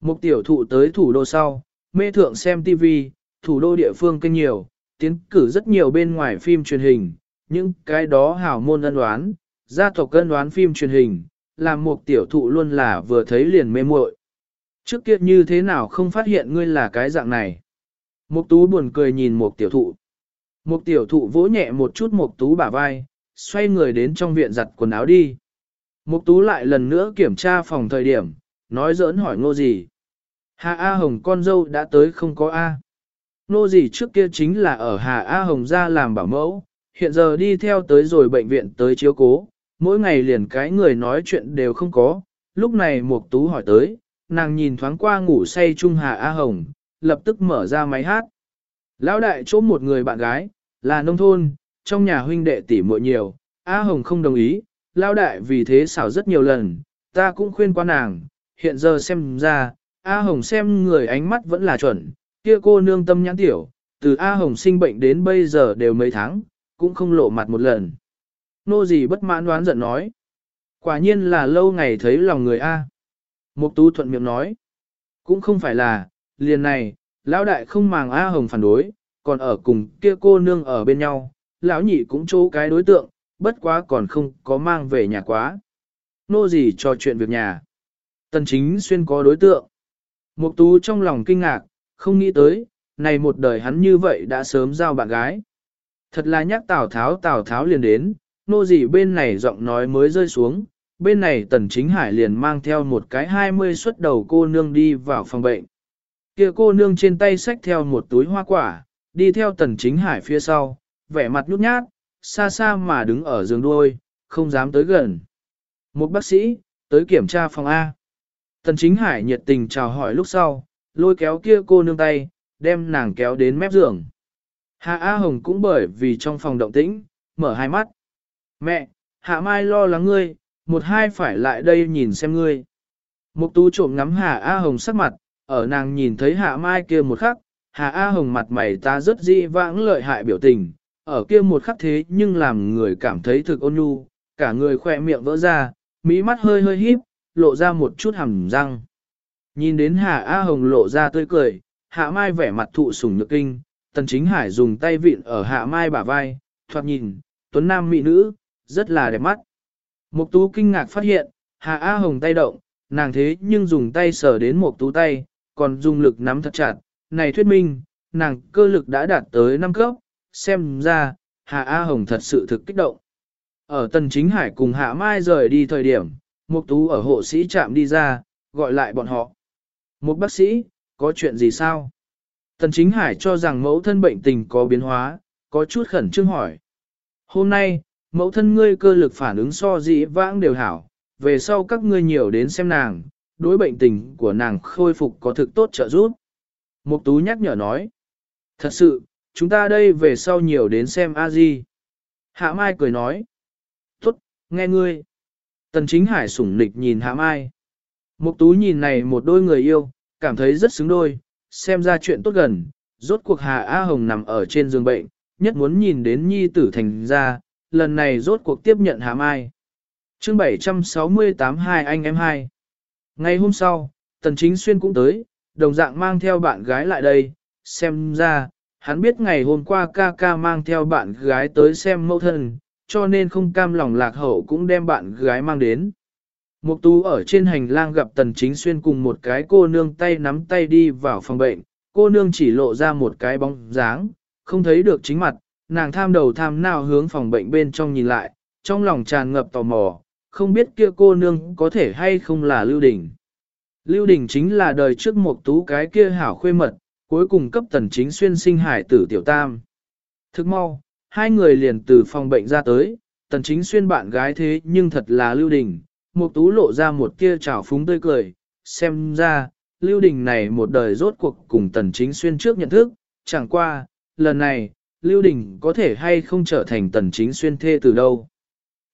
Mục tiểu thụ tới thủ đô sau, mê thượng xem TV, thủ đô địa phương kênh nhiều, tiến cử rất nhiều bên ngoài phim truyền hình, những cái đó hảo môn ân đoán, gia tộc ân đoán phim truyền hình, làm một tiểu thụ luôn là vừa thấy liền mê muội. Trước kia như thế nào không phát hiện ngươi là cái dạng này? Mục tú buồn cười nhìn một tiểu thụ. Một tiểu thụ vỗ nhẹ một chút mục tú bả vai, xoay người đến trong viện giặt quần áo đi. Mục tú lại lần nữa kiểm tra phòng thời điểm, nói giỡn hỏi ngô gì. Hà A Hồng con dâu đã tới không có A. Ngô gì trước kia chính là ở Hà A Hồng ra làm bảo mẫu, hiện giờ đi theo tới rồi bệnh viện tới chiếu cố, mỗi ngày liền cái người nói chuyện đều không có. Lúc này Mục Tú hỏi tới, nàng nhìn thoáng qua ngủ say Trung Hà A Hồng, lập tức mở ra máy hát. Lão đại chỗ một người bạn gái, là nông thôn, trong nhà huynh đệ tỷ muội nhiều, A Hồng không đồng ý, Lão đại vì thế xảo rất nhiều lần, ta cũng khuyên qua nàng, hiện giờ xem ra, A Hồng xem người ánh mắt vẫn là chuẩn, kia cô nương tâm nhãn tiểu, từ A Hồng sinh bệnh đến bây giờ đều mấy tháng, cũng không lộ mặt một lần. Nô gì bất mãn đoán giận nói. Quả nhiên là lâu ngày thấy lòng người A. Mục tú thuận miệng nói. Cũng không phải là, liền này, lão đại không màng A Hồng phản đối, còn ở cùng kia cô nương ở bên nhau, lão nhị cũng chỗ cái đối tượng, bất quá còn không có mang về nhà quá. Nô gì cho chuyện việc nhà. Tần chính xuyên có đối tượng. Mục tú trong lòng kinh ngạc, không nghĩ tới, này một đời hắn như vậy đã sớm giao bạn gái. Thật là nhắc Tào Tháo Tào Tháo liền đến, nô gì bên này giọng nói mới rơi xuống, bên này tần chính hải liền mang theo một cái 20 xuất đầu cô nương đi vào phòng bệnh. Kia cô nương trên tay xách theo một túi hoa quả, đi theo tần chính hải phía sau, vẻ mặt nhút nhát, xa xa mà đứng ở giường đuôi, không dám tới gần. Một bác sĩ, tới kiểm tra phòng A. Tần chính hải nhiệt tình chào hỏi lúc sau, lôi kéo kia cô nương tay, đem nàng kéo đến mép giường. Hạ A Hồng cũng bởi vì trong phòng động tĩnh, mở hai mắt. Mẹ, Hạ Mai lo lắng ngươi, một hai phải lại đây nhìn xem ngươi. Mục tú trộm ngắm Hạ A Hồng sắc mặt, ở nàng nhìn thấy Hạ Mai kia một khắc, Hạ A Hồng mặt mày ta rất dị vãng lợi hại biểu tình, ở kia một khắc thế nhưng làm người cảm thấy thực ôn nhu, cả người khỏe miệng vỡ ra, mỹ mắt hơi hơi híp, lộ ra một chút hàm răng. Nhìn đến Hạ A Hồng lộ ra tươi cười, Hạ Mai vẻ mặt thụ sủng nhược kinh, Tần Chính Hải dùng tay vịn ở Hạ Mai bả vai, thoạt nhìn, tuấn nam mỹ nữ, rất là đẹp mắt. Mục tú kinh ngạc phát hiện, Hạ A Hồng tay động, nàng thế nhưng dùng tay sờ đến mục tú tay, còn dùng lực nắm thật chặt, này thuyết minh, nàng cơ lực đã đạt tới 5 cấp, xem ra, Hạ A Hồng thật sự thực kích động. Ở Tần Chính Hải cùng Hạ Mai rời đi thời điểm, Mục Tú ở hộ sĩ trạm đi ra, gọi lại bọn họ. Mục bác sĩ, có chuyện gì sao? Tần Chính Hải cho rằng mẫu thân bệnh tình có biến hóa, có chút khẩn trương hỏi. Hôm nay, mẫu thân ngươi cơ lực phản ứng so dĩ vãng đều hảo, về sau các ngươi nhiều đến xem nàng, đối bệnh tình của nàng khôi phục có thực tốt trợ giúp. Mục Tú nhắc nhở nói. Thật sự, chúng ta đây về sau nhiều đến xem a di. Hạ Mai cười nói. Tốt, nghe ngươi. Tần Chính Hải sủng nịch nhìn Hạ Mai. Mục Tú nhìn này một đôi người yêu, cảm thấy rất xứng đôi, xem ra chuyện tốt gần, rốt cuộc Hà A Hồng nằm ở trên giường bệnh, nhất muốn nhìn đến nhi tử thành ra, lần này rốt cuộc tiếp nhận hạ Mai. Chương 768 hai anh em hai. Ngày hôm sau, Tần Chính Xuyên cũng tới, đồng dạng mang theo bạn gái lại đây, xem ra, hắn biết ngày hôm qua ca ca mang theo bạn gái tới xem mẫu thân, cho nên không cam lòng lạc hậu cũng đem bạn gái mang đến. Mục tú ở trên hành lang gặp tần chính xuyên cùng một cái cô nương tay nắm tay đi vào phòng bệnh, cô nương chỉ lộ ra một cái bóng dáng, không thấy được chính mặt, nàng tham đầu tham nào hướng phòng bệnh bên trong nhìn lại, trong lòng tràn ngập tò mò, không biết kia cô nương có thể hay không là Lưu Đình. Lưu Đình chính là đời trước một tú cái kia hảo khuê mật, cuối cùng cấp tần chính xuyên sinh hải tử tiểu tam. Thức mau, hai người liền từ phòng bệnh ra tới, tần chính xuyên bạn gái thế nhưng thật là Lưu Đình, một tú lộ ra một kia trào phúng tươi cười, xem ra, lưu đình này một đời rốt cuộc cùng tần chính xuyên trước nhận thức, chẳng qua, lần này, lưu đình có thể hay không trở thành tần chính xuyên thê từ đâu.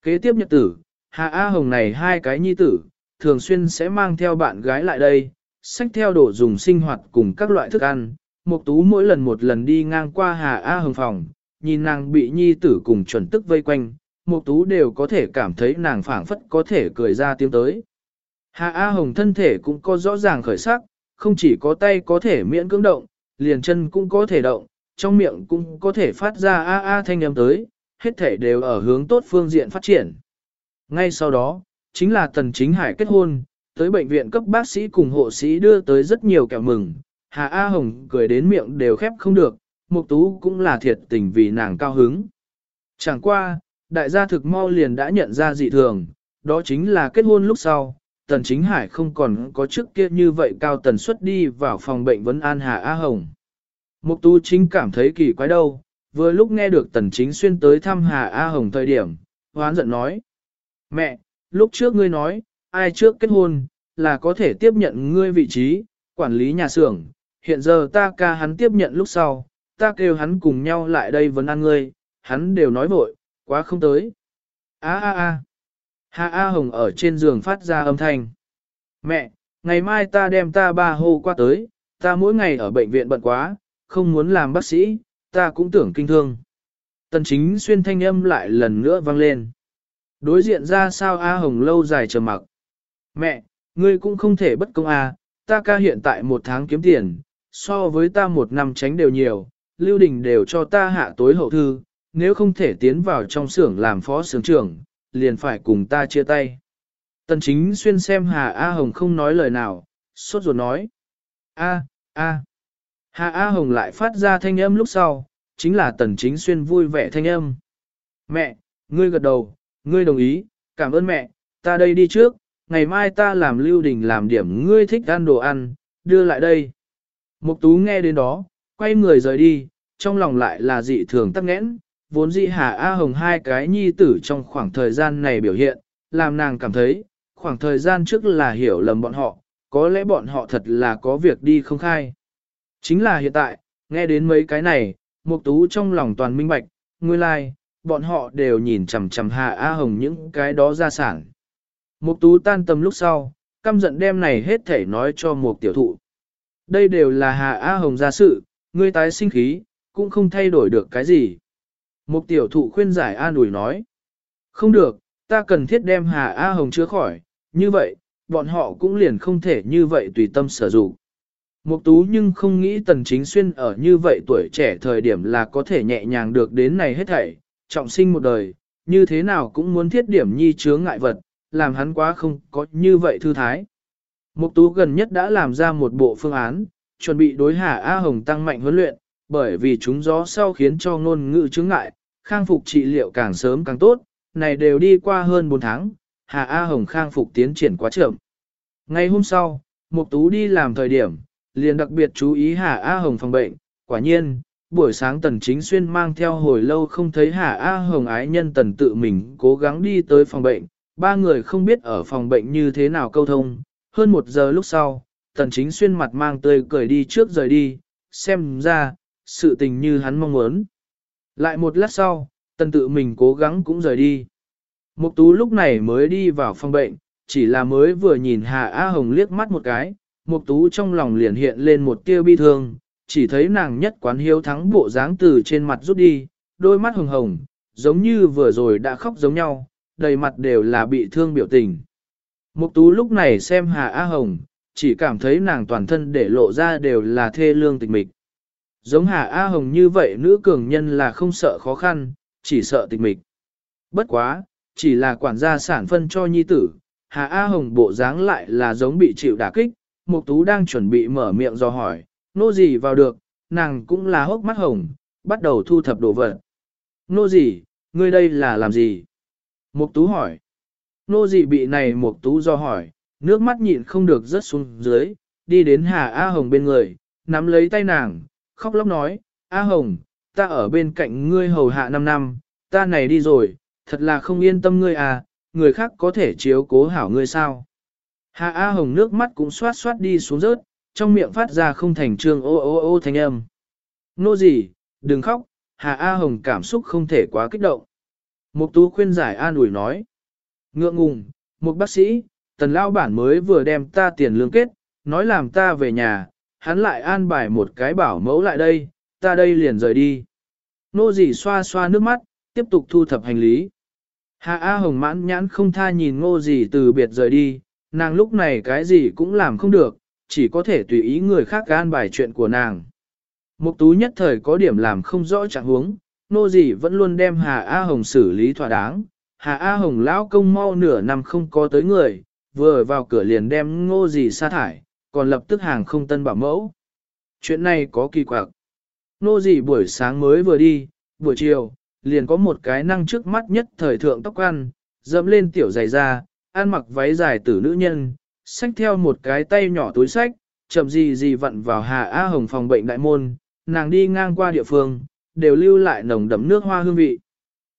Kế tiếp nhật tử, Hà A Hồng này hai cái nhi tử, thường xuyên sẽ mang theo bạn gái lại đây, sách theo đồ dùng sinh hoạt cùng các loại thức ăn. Mục tú mỗi lần một lần đi ngang qua Hà A Hồng phòng, nhìn nàng bị nhi tử cùng chuẩn tức vây quanh, Mục Tú đều có thể cảm thấy nàng phảng phất có thể cười ra tiếng tới. Hà A Hồng thân thể cũng có rõ ràng khởi sắc, không chỉ có tay có thể miễn cưỡng động, liền chân cũng có thể động, trong miệng cũng có thể phát ra A A thanh âm tới, hết thể đều ở hướng tốt phương diện phát triển. Ngay sau đó, chính là Tần Chính Hải kết hôn, tới bệnh viện cấp bác sĩ cùng hộ sĩ đưa tới rất nhiều kẹo mừng. Hà A Hồng cười đến miệng đều khép không được, Mục Tú cũng là thiệt tình vì nàng cao hứng. Chẳng qua, đại gia thực mau liền đã nhận ra dị thường, đó chính là kết hôn lúc sau, Tần Chính Hải không còn có trước kia như vậy cao tần suất đi vào phòng bệnh vấn an Hà A Hồng. Mục tú Chính cảm thấy kỳ quái đâu, vừa lúc nghe được Tần Chính xuyên tới thăm Hà A Hồng thời điểm, hoán giận nói. Mẹ, lúc trước ngươi nói, ai trước kết hôn, là có thể tiếp nhận ngươi vị trí, quản lý nhà xưởng, hiện giờ ta ca hắn tiếp nhận lúc sau, ta kêu hắn cùng nhau lại đây vấn an ngươi, hắn đều nói vội, Quá không tới. A a a. Hà A Hồng ở trên giường phát ra âm thanh. Mẹ, ngày mai ta đem ta ba hô qua tới, ta mỗi ngày ở bệnh viện bận quá, không muốn làm bác sĩ, ta cũng tưởng kinh thương. Tần chính xuyên thanh âm lại lần nữa vang lên. Đối diện ra sao A Hồng lâu dài chờ mặc. Mẹ, ngươi cũng không thể bất công à? ta ca hiện tại một tháng kiếm tiền, so với ta một năm tránh đều nhiều, Lưu Đình đều cho ta hạ tối hậu thư, nếu không thể tiến vào trong xưởng làm phó xưởng trưởng, liền phải cùng ta chia tay. Tần chính xuyên xem Hà A Hồng không nói lời nào, sốt ruột nói. A, A. Hà A Hồng lại phát ra thanh âm lúc sau, chính là tần chính xuyên vui vẻ thanh âm. Mẹ, ngươi gật đầu, ngươi đồng ý, cảm ơn mẹ, ta đây đi trước, ngày mai ta làm lưu đình làm điểm ngươi thích ăn đồ ăn, đưa lại đây. Mục tú nghe đến đó, quay người rời đi, trong lòng lại là dị thường tắc nghẽn, vốn dị Hà A Hồng hai cái nhi tử trong khoảng thời gian này biểu hiện, làm nàng cảm thấy, khoảng thời gian trước là hiểu lầm bọn họ, có lẽ bọn họ thật là có việc đi không khai. Chính là hiện tại, nghe đến mấy cái này, Mục Tú trong lòng toàn minh bạch, nguyên lai, like, bọn họ đều nhìn chằm chằm Hà A Hồng những cái đó ra sản. Mục Tú tan tâm lúc sau, căm giận đem này hết thể nói cho một tiểu thụ. Đây đều là Hà A Hồng ra sự, ngươi tái sinh khí, cũng không thay đổi được cái gì. Một tiểu thụ khuyên giải an ủi nói. Không được, ta cần thiết đem Hà A Hồng chữa khỏi, như vậy, bọn họ cũng liền không thể như vậy tùy tâm sở dụng. Mục tú nhưng không nghĩ tần chính xuyên ở như vậy tuổi trẻ thời điểm là có thể nhẹ nhàng được đến này hết thảy, trọng sinh một đời, như thế nào cũng muốn thiết điểm nhi chướng ngại vật, làm hắn quá không có như vậy thư thái. Mục tú gần nhất đã làm ra một bộ phương án, chuẩn bị đối Hà A Hồng tăng mạnh huấn luyện, bởi vì chúng gió sau khiến cho ngôn ngữ chứng ngại, khang phục trị liệu càng sớm càng tốt, này đều đi qua hơn 4 tháng, Hà A Hồng khang phục tiến triển quá chậm. Ngày hôm sau, Mục Tú đi làm thời điểm, liền đặc biệt chú ý Hà A Hồng phòng bệnh, quả nhiên, buổi sáng Tần Chính Xuyên mang theo hồi lâu không thấy Hà A Hồng ái nhân Tần tự mình cố gắng đi tới phòng bệnh, ba người không biết ở phòng bệnh như thế nào câu thông, hơn một giờ lúc sau, Tần Chính Xuyên mặt mang tươi cười đi trước rời đi, xem ra, sự tình như hắn mong muốn. Lại một lát sau, Tần tự mình cố gắng cũng rời đi. Mục tú lúc này mới đi vào phòng bệnh, chỉ là mới vừa nhìn Hà A Hồng liếc mắt một cái, Mục tú trong lòng liền hiện lên một tia bi thương, chỉ thấy nàng nhất quán hiếu thắng bộ dáng từ trên mặt rút đi, đôi mắt hồng hồng, giống như vừa rồi đã khóc giống nhau, đầy mặt đều là bị thương biểu tình. Mục tú lúc này xem Hà A Hồng, chỉ cảm thấy nàng toàn thân để lộ ra đều là thê lương tịch mịch. Giống Hà A Hồng như vậy nữ cường nhân là không sợ khó khăn, chỉ sợ tịch mịch. Bất quá, chỉ là quản gia sản phân cho nhi tử, Hà A Hồng bộ dáng lại là giống bị chịu đả kích, Mục Tú đang chuẩn bị mở miệng do hỏi, nô gì vào được, nàng cũng là hốc mắt hồng, bắt đầu thu thập đồ vật. Nô gì, ngươi đây là làm gì? Mục Tú hỏi. Nô dị bị này Mục Tú do hỏi, nước mắt nhịn không được rớt xuống dưới, đi đến Hà A Hồng bên người, nắm lấy tay nàng, khóc lóc nói, A Hồng, ta ở bên cạnh ngươi hầu hạ 5 năm, ta này đi rồi, thật là không yên tâm ngươi à, người khác có thể chiếu cố hảo ngươi sao. Hà A Hồng nước mắt cũng xoát xoát đi xuống rớt, trong miệng phát ra không thành trương ô ô ô thanh âm. Nô gì, đừng khóc, Hà A Hồng cảm xúc không thể quá kích động. Mục tú khuyên giải an ủi nói. Ngượng ngùng, một bác sĩ, tần lão bản mới vừa đem ta tiền lương kết, nói làm ta về nhà, hắn lại an bài một cái bảo mẫu lại đây, ta đây liền rời đi. Nô Dì xoa xoa nước mắt, tiếp tục thu thập hành lý. Hà A Hồng mãn nhãn không tha nhìn ngô Dì từ biệt rời đi, nàng lúc này cái gì cũng làm không được, chỉ có thể tùy ý người khác an bài chuyện của nàng. Mục tú nhất thời có điểm làm không rõ trạng huống, nô dì vẫn luôn đem Hà A Hồng xử lý thỏa đáng. Hà A Hồng lão công mau nửa năm không có tới người, vừa vào cửa liền đem ngô dì sa thải, còn lập tức hàng không tân bảo mẫu. Chuyện này có kỳ quặc. Nô dì buổi sáng mới vừa đi, buổi chiều, liền có một cái năng trước mắt nhất thời thượng tóc ăn, dẫm lên tiểu giày da, ăn mặc váy dài tử nữ nhân, xách theo một cái tay nhỏ túi sách, chậm gì gì vặn vào Hà A Hồng phòng bệnh đại môn, nàng đi ngang qua địa phương, đều lưu lại nồng đậm nước hoa hương vị.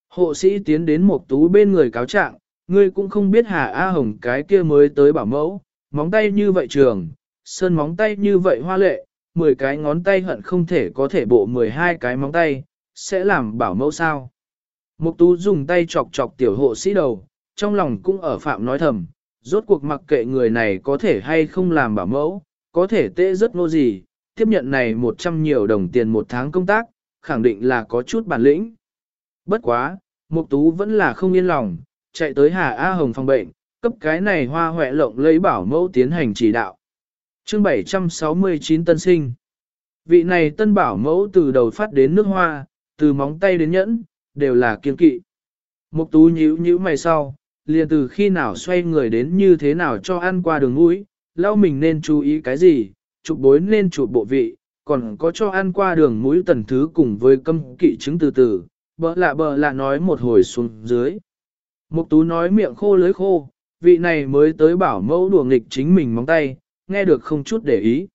Hộ sĩ tiến đến một tú bên người cáo trạng, ngươi cũng không biết Hà A Hồng cái kia mới tới bảo mẫu, móng tay như vậy trường, sơn móng tay như vậy hoa lệ, 10 cái ngón tay hận không thể có thể bộ 12 cái móng tay, sẽ làm bảo mẫu sao. Mục tú dùng tay chọc chọc tiểu hộ sĩ đầu, trong lòng cũng ở phạm nói thầm, rốt cuộc mặc kệ người này có thể hay không làm bảo mẫu, có thể tệ rất nô gì, tiếp nhận này 100 nhiều đồng tiền một tháng công tác, khẳng định là có chút bản lĩnh. Bất quá, Mục Tú vẫn là không yên lòng, chạy tới Hà A Hồng phòng bệnh, cấp cái này hoa hoẹ lộng lấy bảo mẫu tiến hành chỉ đạo. Chương 769 tân sinh. Vị này tân bảo mẫu từ đầu phát đến nước hoa, từ móng tay đến nhẫn, đều là kiên kỵ. Mục tú nhíu nhíu mày sau, liền từ khi nào xoay người đến như thế nào cho ăn qua đường mũi, lau mình nên chú ý cái gì, chụp bối nên chụp bộ vị, còn có cho ăn qua đường mũi tần thứ cùng với câm kỵ chứng từ từ, bỡ lạ bỡ lạ nói một hồi xuống dưới. Mục tú nói miệng khô lưới khô, vị này mới tới bảo mẫu đùa nghịch chính mình móng tay, nghe được không chút để ý.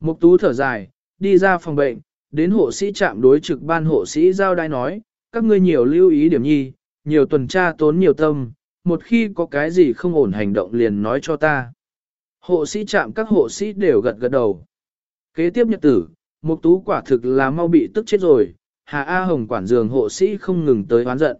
Mục tú thở dài, đi ra phòng bệnh, đến hộ sĩ trạm đối trực ban hộ sĩ giao đai nói, các ngươi nhiều lưu ý điểm nhi, nhiều tuần tra tốn nhiều tâm, một khi có cái gì không ổn hành động liền nói cho ta. Hộ sĩ trạm các hộ sĩ đều gật gật đầu. Kế tiếp nhật tử, mục tú quả thực là mau bị tức chết rồi, Hà A Hồng quản giường hộ sĩ không ngừng tới oán giận.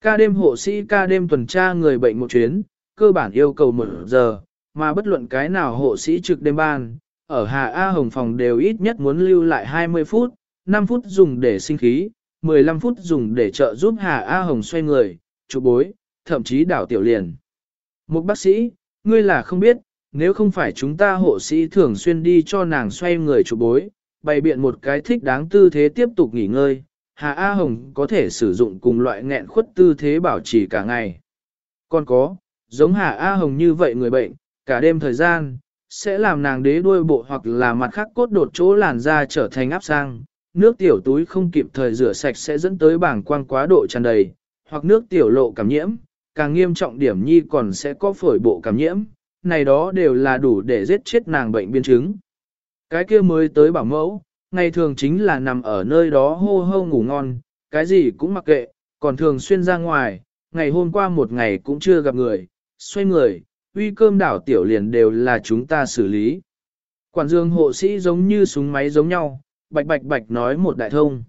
Ca đêm hộ sĩ ca đêm tuần tra người bệnh một chuyến, cơ bản yêu cầu một giờ, mà bất luận cái nào hộ sĩ trực đêm ban, ở Hà A Hồng phòng đều ít nhất muốn lưu lại 20 phút, 5 phút dùng để sinh khí, 15 phút dùng để trợ giúp Hà A Hồng xoay người, chụp bối, thậm chí đảo tiểu liền. Một bác sĩ, ngươi là không biết, nếu không phải chúng ta hộ sĩ thường xuyên đi cho nàng xoay người chụp bối, bày biện một cái thích đáng tư thế tiếp tục nghỉ ngơi, Hà A Hồng có thể sử dụng cùng loại nghẹn khuất tư thế bảo trì cả ngày. Còn có, giống Hà A Hồng như vậy người bệnh, cả đêm thời gian, sẽ làm nàng đế đuôi bộ hoặc là mặt khác cốt đột chỗ làn da trở thành áp sang, nước tiểu túi không kịp thời rửa sạch sẽ dẫn tới bảng quang quá độ tràn đầy, hoặc nước tiểu lộ cảm nhiễm, càng nghiêm trọng điểm nhi còn sẽ có phổi bộ cảm nhiễm, này đó đều là đủ để giết chết nàng bệnh biên chứng. Cái kia mới tới bảo mẫu, ngày thường chính là nằm ở nơi đó hô hô ngủ ngon, cái gì cũng mặc kệ, còn thường xuyên ra ngoài, ngày hôm qua một ngày cũng chưa gặp người, xoay người, uy cơm đảo tiểu liền đều là chúng ta xử lý. Quản dương hộ sĩ giống như súng máy giống nhau, bạch bạch bạch nói một đại thông.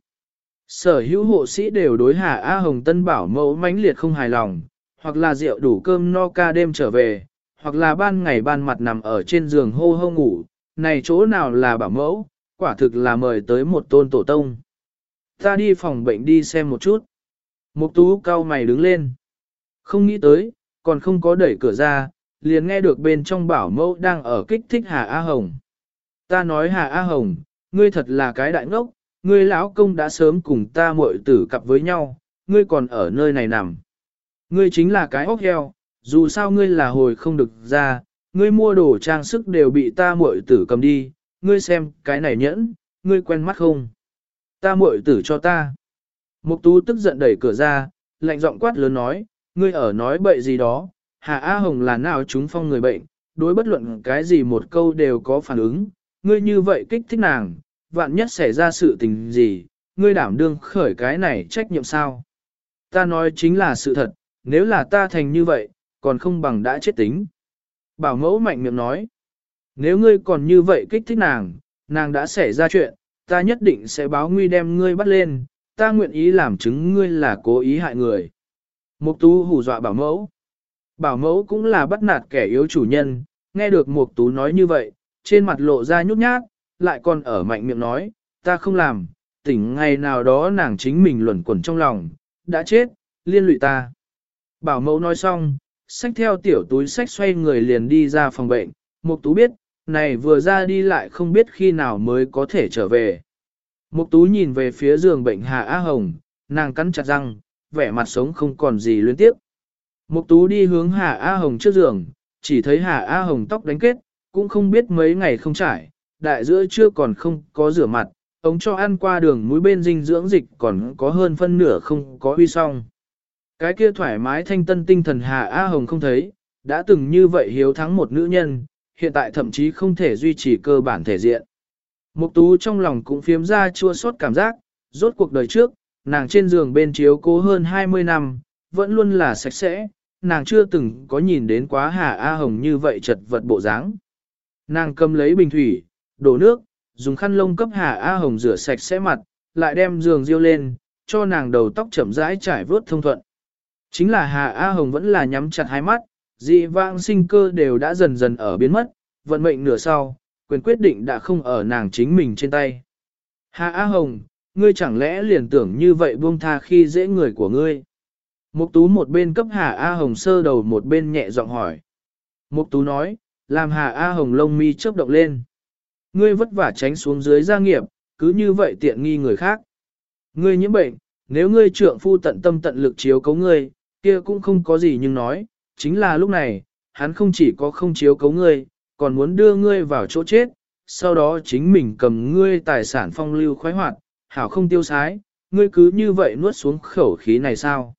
Sở hữu hộ sĩ đều đối hạ A Hồng Tân bảo mẫu mãnh liệt không hài lòng, hoặc là rượu đủ cơm no ca đêm trở về, hoặc là ban ngày ban mặt nằm ở trên giường hô hô ngủ, này chỗ nào là bảo mẫu, quả thực là mời tới một tôn tổ tông. Ta đi phòng bệnh đi xem một chút. Mục tú cao mày đứng lên. Không nghĩ tới, còn không có đẩy cửa ra, liền nghe được bên trong bảo mẫu đang ở kích thích Hà A Hồng. Ta nói Hà A Hồng, ngươi thật là cái đại ngốc, ngươi lão công đã sớm cùng ta muội tử cặp với nhau, ngươi còn ở nơi này nằm. Ngươi chính là cái ốc heo, dù sao ngươi là hồi không được ra, ngươi mua đồ trang sức đều bị ta muội tử cầm đi, ngươi xem cái này nhẫn, ngươi quen mắt không? Ta muội tử cho ta. Mục tú tức giận đẩy cửa ra, lạnh giọng quát lớn nói, ngươi ở nói bậy gì đó, Hà A Hồng là nào chúng phong người bệnh, đối bất luận cái gì một câu đều có phản ứng, ngươi như vậy kích thích nàng, vạn nhất xảy ra sự tình gì, ngươi đảm đương khởi cái này trách nhiệm sao? Ta nói chính là sự thật, nếu là ta thành như vậy, còn không bằng đã chết tính. Bảo mẫu mạnh miệng nói, nếu ngươi còn như vậy kích thích nàng, nàng đã xảy ra chuyện, ta nhất định sẽ báo nguy đem ngươi bắt lên, ta nguyện ý làm chứng ngươi là cố ý hại người. Mục tú hù dọa bảo mẫu. Bảo mẫu cũng là bắt nạt kẻ yếu chủ nhân, nghe được mục tú nói như vậy, trên mặt lộ ra nhút nhát, lại còn ở mạnh miệng nói, ta không làm, tỉnh ngày nào đó nàng chính mình luẩn quẩn trong lòng, đã chết, liên lụy ta. Bảo mẫu nói xong, xách theo tiểu túi sách xoay người liền đi ra phòng bệnh, mục tú biết, này vừa ra đi lại không biết khi nào mới có thể trở về. Mục tú nhìn về phía giường bệnh Hà Á Hồng, nàng cắn chặt răng, vẻ mặt sống không còn gì luyến tiếp. Mục tú đi hướng Hà A Hồng trước giường, chỉ thấy Hà A Hồng tóc đánh kết, cũng không biết mấy ngày không trải, đại giữa chưa còn không có rửa mặt, ống cho ăn qua đường mũi bên dinh dưỡng dịch còn có hơn phân nửa không có huy xong. Cái kia thoải mái thanh tân tinh thần Hà A Hồng không thấy, đã từng như vậy hiếu thắng một nữ nhân, hiện tại thậm chí không thể duy trì cơ bản thể diện. Mục tú trong lòng cũng phiếm ra chua xót cảm giác, rốt cuộc đời trước, nàng trên giường bên chiếu cố hơn 20 năm, vẫn luôn là sạch sẽ, nàng chưa từng có nhìn đến quá Hà A Hồng như vậy chật vật bộ dáng. Nàng cầm lấy bình thủy, đổ nước, dùng khăn lông cấp Hà A Hồng rửa sạch sẽ mặt, lại đem giường riêu lên, cho nàng đầu tóc chậm rãi trải vuốt thông thuận. Chính là Hà A Hồng vẫn là nhắm chặt hai mắt, dị vãng sinh cơ đều đã dần dần ở biến mất, vận mệnh nửa sau, quyền quyết định đã không ở nàng chính mình trên tay. Hà A Hồng, ngươi chẳng lẽ liền tưởng như vậy buông tha khi dễ người của ngươi. Mục tú một bên cấp Hà A Hồng sơ đầu một bên nhẹ giọng hỏi. Mục tú nói, làm Hà A Hồng lông mi chớp động lên. Ngươi vất vả tránh xuống dưới gia nghiệp, cứ như vậy tiện nghi người khác. Ngươi nhiễm bệnh, nếu ngươi trượng phu tận tâm tận lực chiếu cố ngươi, kia cũng không có gì nhưng nói, chính là lúc này, hắn không chỉ có không chiếu cấu ngươi, còn muốn đưa ngươi vào chỗ chết, sau đó chính mình cầm ngươi tài sản phong lưu khoái hoạt, hảo không tiêu sái, ngươi cứ như vậy nuốt xuống khẩu khí này sao?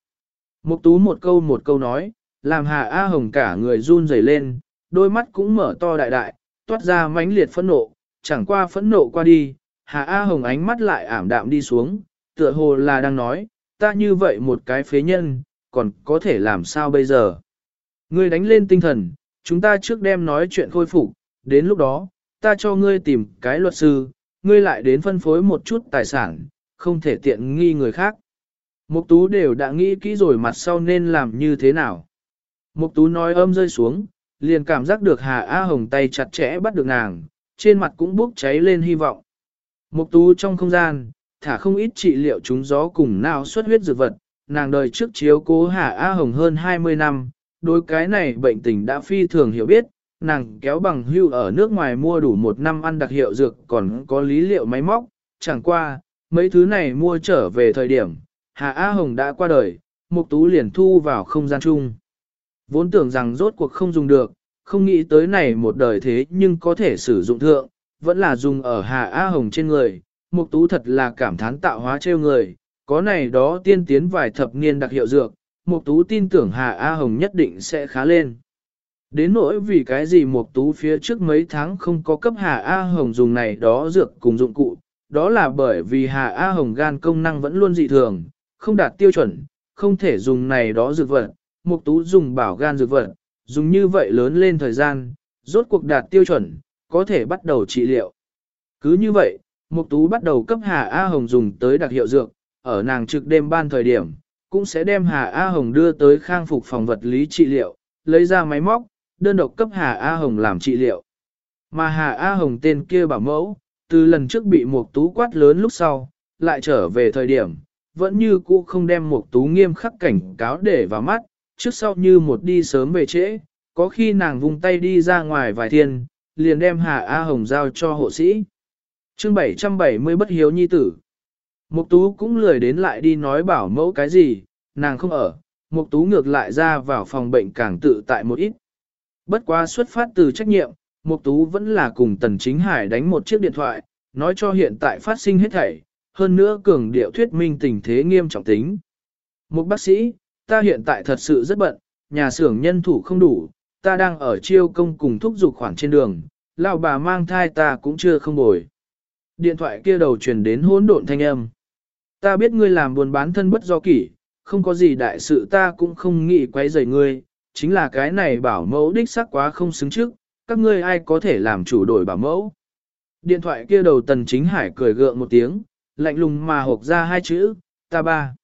Mục tú một câu một câu nói, làm Hà A Hồng cả người run rẩy lên, đôi mắt cũng mở to đại đại, toát ra mãnh liệt phẫn nộ, chẳng qua phẫn nộ qua đi, Hà A Hồng ánh mắt lại ảm đạm đi xuống, tựa hồ là đang nói, ta như vậy một cái phế nhân, còn có thể làm sao bây giờ? Ngươi đánh lên tinh thần, chúng ta trước đem nói chuyện khôi phục, đến lúc đó, ta cho ngươi tìm cái luật sư, ngươi lại đến phân phối một chút tài sản, không thể tiện nghi người khác. Mục tú đều đã nghĩ kỹ rồi mặt sau nên làm như thế nào. Mục tú nói âm rơi xuống, liền cảm giác được Hà A Hồng tay chặt chẽ bắt được nàng, trên mặt cũng bốc cháy lên hy vọng. Mục tú trong không gian, thả không ít trị liệu chúng gió cùng nào xuất huyết dược vật, nàng đời trước chiếu cố Hà A Hồng hơn 20 năm, đối cái này bệnh tình đã phi thường hiểu biết, nàng kéo bằng hưu ở nước ngoài mua đủ một năm ăn đặc hiệu dược còn có lý liệu máy móc, chẳng qua, mấy thứ này mua trở về thời điểm, Hà A Hồng đã qua đời, Mục Tú liền thu vào không gian chung. Vốn tưởng rằng rốt cuộc không dùng được, không nghĩ tới này một đời thế nhưng có thể sử dụng thượng, vẫn là dùng ở Hà A Hồng trên người. Mục Tú thật là cảm thán tạo hóa trêu người, có này đó tiên tiến vài thập niên đặc hiệu dược, Mục Tú tin tưởng Hà A Hồng nhất định sẽ khá lên. Đến nỗi vì cái gì Mục Tú phía trước mấy tháng không có cấp Hà A Hồng dùng này đó dược cùng dụng cụ, đó là bởi vì Hà A Hồng gan công năng vẫn luôn dị thường, không đạt tiêu chuẩn, không thể dùng này đó dược vật. Mục Tú dùng bảo gan dược vật, dùng như vậy lớn lên thời gian, rốt cuộc đạt tiêu chuẩn, có thể bắt đầu trị liệu. Cứ như vậy, Mục Tú bắt đầu cấp Hà A Hồng dùng tới đặc hiệu dược, ở nàng trực đêm ban thời điểm, cũng sẽ đem Hà A Hồng đưa tới khang phục phòng vật lý trị liệu, lấy ra máy móc, đơn độc cấp Hà A Hồng làm trị liệu. Mà Hà A Hồng tên kia bảo mẫu, từ lần trước bị một tú quát lớn lúc sau, lại trở về thời điểm, vẫn như cũ không đem một tú nghiêm khắc cảnh cáo để vào mắt, trước sau như một đi sớm về trễ, có khi nàng vung tay đi ra ngoài vài thiên, liền đem Hà A Hồng giao cho hộ sĩ. chương 770 bất hiếu nhi tử. Mục tú cũng lười đến lại đi nói bảo mẫu cái gì, nàng không ở, mục tú ngược lại ra vào phòng bệnh càng tự tại một ít. Bất quá xuất phát từ trách nhiệm, mục tú vẫn là cùng tần chính hải đánh một chiếc điện thoại, nói cho hiện tại phát sinh hết thảy, hơn nữa cường điệu thuyết minh tình thế nghiêm trọng tính. Một bác sĩ, ta hiện tại thật sự rất bận, nhà xưởng nhân thủ không đủ, ta đang ở chiêu công cùng thúc dục khoản trên đường, lão bà mang thai ta cũng chưa không bồi. Điện thoại kia đầu truyền đến hỗn độn thanh âm. Ta biết ngươi làm buồn bán thân bất do kỷ, không có gì đại sự ta cũng không nghĩ quấy rầy ngươi, chính là cái này bảo mẫu đích xác quá không xứng trước, các ngươi ai có thể làm chủ đổi bảo mẫu. Điện thoại kia đầu tần chính hải cười gượng một tiếng, lạnh lùng mà hộp ra hai chữ, ta ba.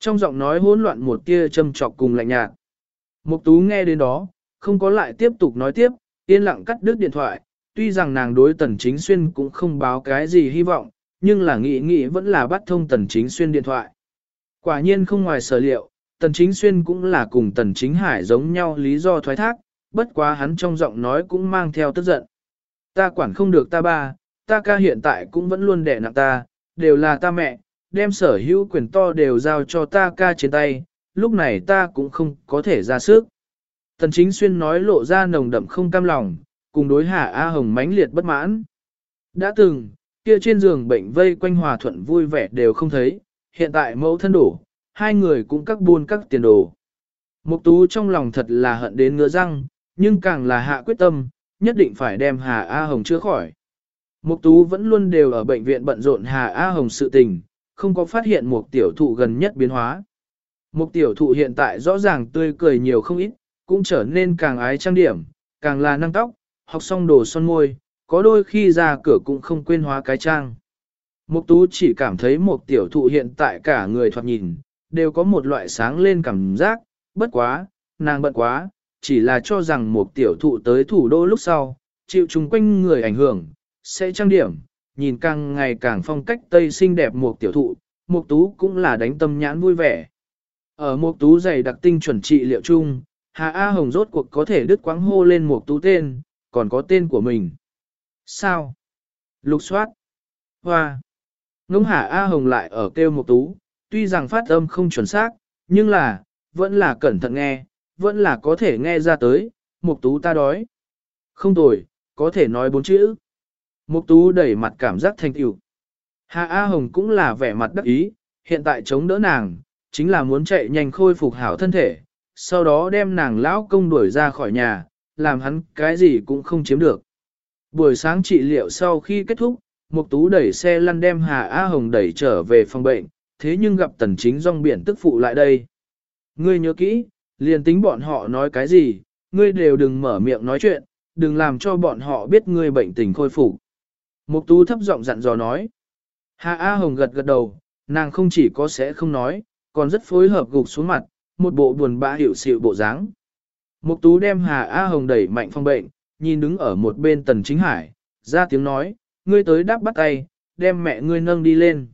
Trong giọng nói hỗn loạn một kia châm trọc cùng lạnh nhạt. Mục tú nghe đến đó, không có lại tiếp tục nói tiếp, yên lặng cắt đứt điện thoại, tuy rằng nàng đối tần chính xuyên cũng không báo cái gì hy vọng, nhưng là nghĩ nghĩ vẫn là bắt thông tần chính xuyên điện thoại. Quả nhiên không ngoài sở liệu, tần chính xuyên cũng là cùng tần chính hải giống nhau lý do thoái thác, bất quá hắn trong giọng nói cũng mang theo tức giận. Ta quản không được ta ba, ta ca hiện tại cũng vẫn luôn đẻ nặng ta, đều là ta mẹ, đem sở hữu quyền to đều giao cho ta ca trên tay, lúc này ta cũng không có thể ra sức. Tần chính xuyên nói lộ ra nồng đậm không cam lòng, cùng đối hạ A Hồng mãnh liệt bất mãn. Đã từng, kia trên giường bệnh vây quanh hòa thuận vui vẻ đều không thấy, hiện tại mẫu thân đổ, hai người cũng các buôn các tiền đồ. Mục tú trong lòng thật là hận đến ngứa răng, nhưng càng là hạ quyết tâm, nhất định phải đem Hà A Hồng chữa khỏi. Mục tú vẫn luôn đều ở bệnh viện bận rộn Hà A Hồng sự tình, không có phát hiện một tiểu thụ gần nhất biến hóa. Một tiểu thụ hiện tại rõ ràng tươi cười nhiều không ít, cũng trở nên càng ái trang điểm, càng là năng tóc, học xong đồ son môi, có đôi khi ra cửa cũng không quên hóa cái trang. Mục tú chỉ cảm thấy một tiểu thụ hiện tại cả người thoạt nhìn, đều có một loại sáng lên cảm giác, bất quá, nàng bận quá, chỉ là cho rằng một tiểu thụ tới thủ đô lúc sau, chịu chung quanh người ảnh hưởng, sẽ trang điểm, nhìn càng ngày càng phong cách tây xinh đẹp một tiểu thụ, mục tú cũng là đánh tâm nhãn vui vẻ. Ở mục tú dày đặc tinh chuẩn trị liệu chung, Hà A Hồng rốt cuộc có thể đứt quãng hô lên mục tú tên, còn có tên của mình. Sao? Lục soát. Hoa. Ngông Hà A Hồng lại ở kêu một tú, tuy rằng phát âm không chuẩn xác, nhưng là, vẫn là cẩn thận nghe, vẫn là có thể nghe ra tới, một tú ta đói. Không tồi, có thể nói bốn chữ. Mục tú đẩy mặt cảm giác thành tựu. Hà A Hồng cũng là vẻ mặt đắc ý, hiện tại chống đỡ nàng, chính là muốn chạy nhanh khôi phục hảo thân thể, sau đó đem nàng lão công đuổi ra khỏi nhà, làm hắn cái gì cũng không chiếm được. Buổi sáng trị liệu sau khi kết thúc, Mục Tú đẩy xe lăn đem Hà A Hồng đẩy trở về phòng bệnh, thế nhưng gặp tần chính Dung biển tức phụ lại đây. Ngươi nhớ kỹ, liền tính bọn họ nói cái gì, ngươi đều đừng mở miệng nói chuyện, đừng làm cho bọn họ biết ngươi bệnh tình khôi phục. Mục Tú thấp giọng dặn dò nói. Hà A Hồng gật gật đầu, nàng không chỉ có sẽ không nói, còn rất phối hợp gục xuống mặt, một bộ buồn bã hiểu xịu bộ dáng. Mục Tú đem Hà A Hồng đẩy mạnh phòng bệnh, nhìn đứng ở một bên Tần Chính Hải, ra tiếng nói, ngươi tới đáp bắt tay, đem mẹ ngươi nâng đi lên.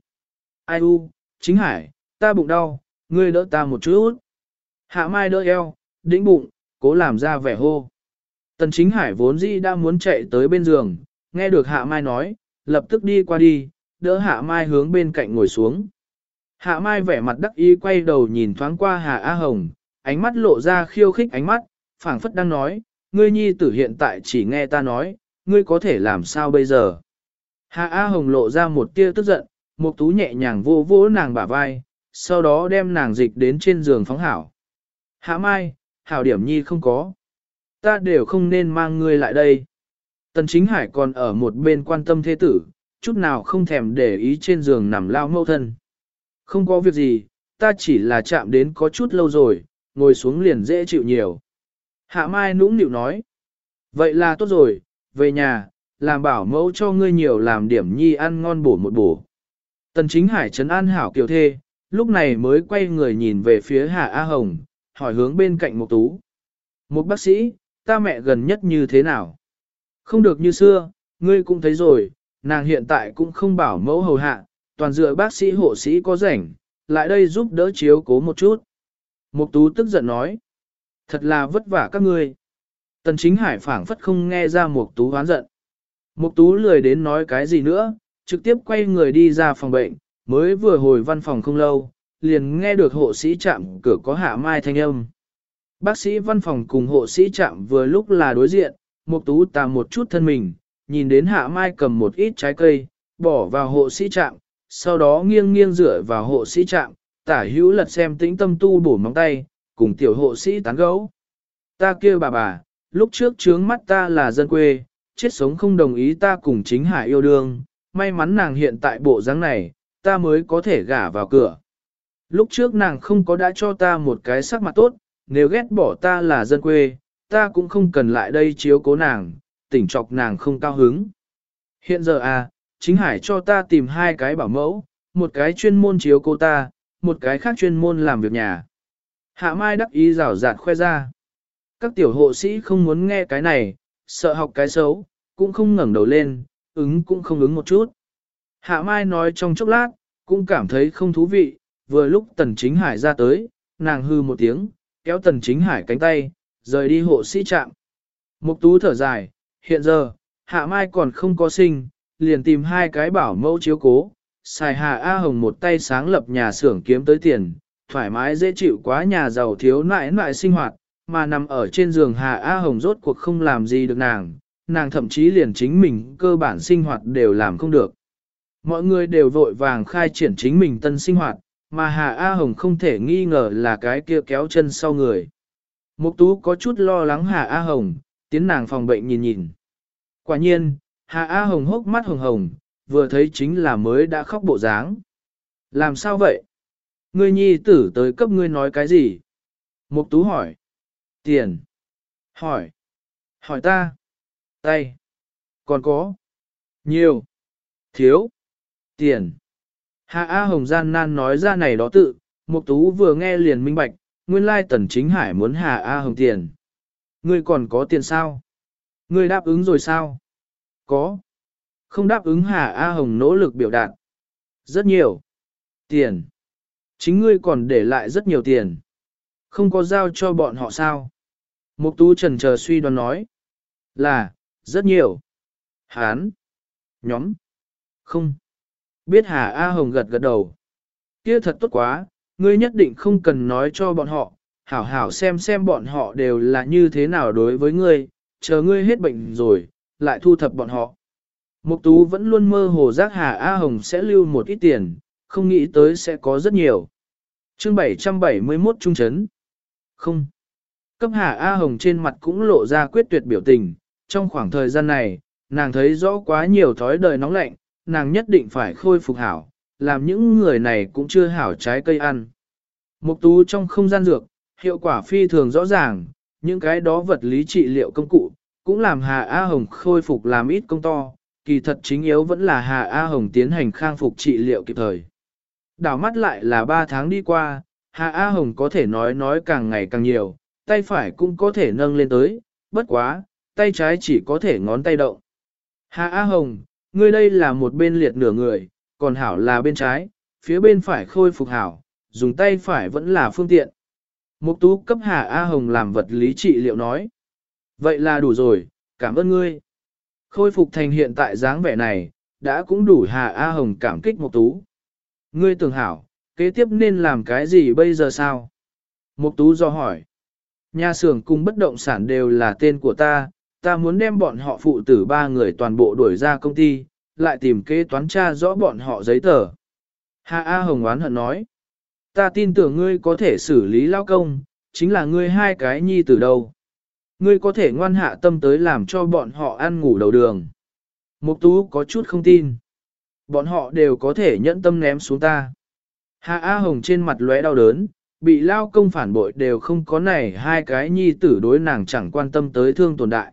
Ai u, Chính Hải, ta bụng đau, ngươi đỡ ta một chút. Hạ Mai đỡ eo, đĩnh bụng, cố làm ra vẻ hô. Tần Chính Hải vốn dĩ đã muốn chạy tới bên giường, nghe được Hạ Mai nói, lập tức đi qua đi, đỡ Hạ Mai hướng bên cạnh ngồi xuống. Hạ Mai vẻ mặt đắc ý quay đầu nhìn thoáng qua Hà A Hồng, ánh mắt lộ ra khiêu khích ánh mắt, phảng phất đang nói, ngươi nhi tử hiện tại chỉ nghe ta nói, ngươi có thể làm sao bây giờ. Hạ A Hồng lộ ra một tia tức giận, một tú nhẹ nhàng vô vỗ nàng bả vai, sau đó đem nàng dịch đến trên giường phóng hảo. Hạ Mai, hảo điểm nhi không có. Ta đều không nên mang ngươi lại đây. Tần chính hải còn ở một bên quan tâm thế tử, chút nào không thèm để ý trên giường nằm lao mâu thân. Không có việc gì, ta chỉ là chạm đến có chút lâu rồi, ngồi xuống liền dễ chịu nhiều. Hạ Mai nũng nịu nói. Vậy là tốt rồi, về nhà, làm bảo mẫu cho ngươi nhiều làm điểm nhi ăn ngon bổ một bổ. Tần chính hải trấn an hảo kiều thê, lúc này mới quay người nhìn về phía Hạ A Hồng, hỏi hướng bên cạnh một tú. Một bác sĩ, ta mẹ gần nhất như thế nào? Không được như xưa, ngươi cũng thấy rồi, nàng hiện tại cũng không bảo mẫu hầu hạ, toàn dựa bác sĩ hộ sĩ có rảnh, lại đây giúp đỡ chiếu cố một chút. Mục tú tức giận nói, thật là vất vả các ngươi. Tần chính hải phảng phất không nghe ra mục tú hoán giận. Mục tú lười đến nói cái gì nữa, trực tiếp quay người đi ra phòng bệnh, mới vừa hồi văn phòng không lâu, liền nghe được hộ sĩ chạm cửa có hạ mai thanh âm. Bác sĩ văn phòng cùng hộ sĩ chạm vừa lúc là đối diện, Mục tú tạm một chút thân mình, nhìn đến hạ mai cầm một ít trái cây, bỏ vào hộ sĩ chạm, sau đó nghiêng nghiêng dựa vào hộ sĩ chạm, tả hữu lật xem tĩnh tâm tu bổ móng tay, cùng tiểu hộ sĩ tán gấu. Ta kêu bà bà, lúc trước trướng mắt ta là dân quê, chết sống không đồng ý ta cùng chính hải yêu đương, may mắn nàng hiện tại bộ dáng này, ta mới có thể gả vào cửa. Lúc trước nàng không có đã cho ta một cái sắc mặt tốt, nếu ghét bỏ ta là dân quê, ta cũng không cần lại đây chiếu cố nàng, tỉnh chọc nàng không cao hứng. Hiện giờ à, chính hải cho ta tìm hai cái bảo mẫu, một cái chuyên môn chiếu cố ta, một cái khác chuyên môn làm việc nhà. Hạ Mai đắc ý rào rạt khoe ra. Các tiểu hộ sĩ không muốn nghe cái này, sợ học cái xấu, cũng không ngẩng đầu lên, ứng cũng không ứng một chút. Hạ Mai nói trong chốc lát, cũng cảm thấy không thú vị, vừa lúc Tần Chính Hải ra tới, nàng hư một tiếng, kéo Tần Chính Hải cánh tay, rời đi hộ sĩ trạm. Mục tú thở dài, hiện giờ, hạ mai còn không có sinh, liền tìm hai cái bảo mẫu chiếu cố, xài hạ A Hồng một tay sáng lập nhà xưởng kiếm tới tiền, thoải mái dễ chịu quá nhà giàu thiếu nại nại sinh hoạt, mà nằm ở trên giường Hà A Hồng rốt cuộc không làm gì được nàng, nàng thậm chí liền chính mình cơ bản sinh hoạt đều làm không được. Mọi người đều vội vàng khai triển chính mình tân sinh hoạt, mà Hà A Hồng không thể nghi ngờ là cái kia kéo chân sau người. Mục tú có chút lo lắng Hà A Hồng, tiến nàng phòng bệnh nhìn nhìn. Quả nhiên, Hà A Hồng hốc mắt hồng hồng, vừa thấy chính là mới đã khóc bộ dáng. Làm sao vậy? Ngươi nhi tử tới cấp ngươi nói cái gì? Mục tú hỏi. Tiền. Hỏi. Hỏi ta. Tay. Còn có. Nhiều. Thiếu. Tiền. Hà A Hồng gian nan nói ra này đó tự, Mục tú vừa nghe liền minh bạch, nguyên lai tần chính hải muốn Hà A Hồng tiền. Ngươi còn có tiền sao? Ngươi đáp ứng rồi sao? Có. Không đáp ứng Hà A Hồng nỗ lực biểu đạt. Rất nhiều. Tiền. Chính ngươi còn để lại rất nhiều tiền. Không có giao cho bọn họ sao? Mục tú trần chờ suy đoán nói. Là, rất nhiều. Hán. Nhóm. Không. Biết Hà A Hồng gật gật đầu. Kia thật tốt quá, ngươi nhất định không cần nói cho bọn họ, hảo hảo xem xem bọn họ đều là như thế nào đối với ngươi, chờ ngươi hết bệnh rồi, lại thu thập bọn họ. Mục tú vẫn luôn mơ hồ giác Hà A Hồng sẽ lưu một ít tiền, không nghĩ tới sẽ có rất nhiều. Chương 771 Trung Trấn Không. Cấp Hà A Hồng trên mặt cũng lộ ra quyết tuyệt biểu tình, trong khoảng thời gian này, nàng thấy rõ quá nhiều thói đời nóng lạnh, nàng nhất định phải khôi phục hảo, làm những người này cũng chưa hảo trái cây ăn. Mục tú trong không gian dược, hiệu quả phi thường rõ ràng, những cái đó vật lý trị liệu công cụ, cũng làm Hà A Hồng khôi phục làm ít công to, kỳ thật chính yếu vẫn là Hà A Hồng tiến hành khang phục trị liệu kịp thời. Đảo mắt lại là 3 tháng đi qua, Hà A Hồng có thể nói nói càng ngày càng nhiều, tay phải cũng có thể nâng lên tới, bất quá, tay trái chỉ có thể ngón tay động. Hà A Hồng, ngươi đây là một bên liệt nửa người, còn hảo là bên trái, phía bên phải khôi phục hảo, dùng tay phải vẫn là phương tiện. Mục tú cấp Hà A Hồng làm vật lý trị liệu nói. Vậy là đủ rồi, cảm ơn ngươi. Khôi phục thành hiện tại dáng vẻ này, đã cũng đủ Hà A Hồng cảm kích Mục tú. Ngươi tưởng hảo, kế tiếp nên làm cái gì bây giờ sao? Mục tú do hỏi. Nhà xưởng cùng bất động sản đều là tên của ta, ta muốn đem bọn họ phụ tử ba người toàn bộ đuổi ra công ty, lại tìm kế toán tra rõ bọn họ giấy tờ. Hà A Hồng oán hận nói. Ta tin tưởng ngươi có thể xử lý lao công, chính là ngươi hai cái nhi từ đâu. Ngươi có thể ngoan hạ tâm tới làm cho bọn họ ăn ngủ đầu đường. Mục tú có chút không tin. Bọn họ đều có thể nhẫn tâm ném xuống ta. Hạ A Hồng trên mặt lóe đau đớn, bị lao công phản bội đều không có này hai cái nhi tử đối nàng chẳng quan tâm tới thương tồn đại.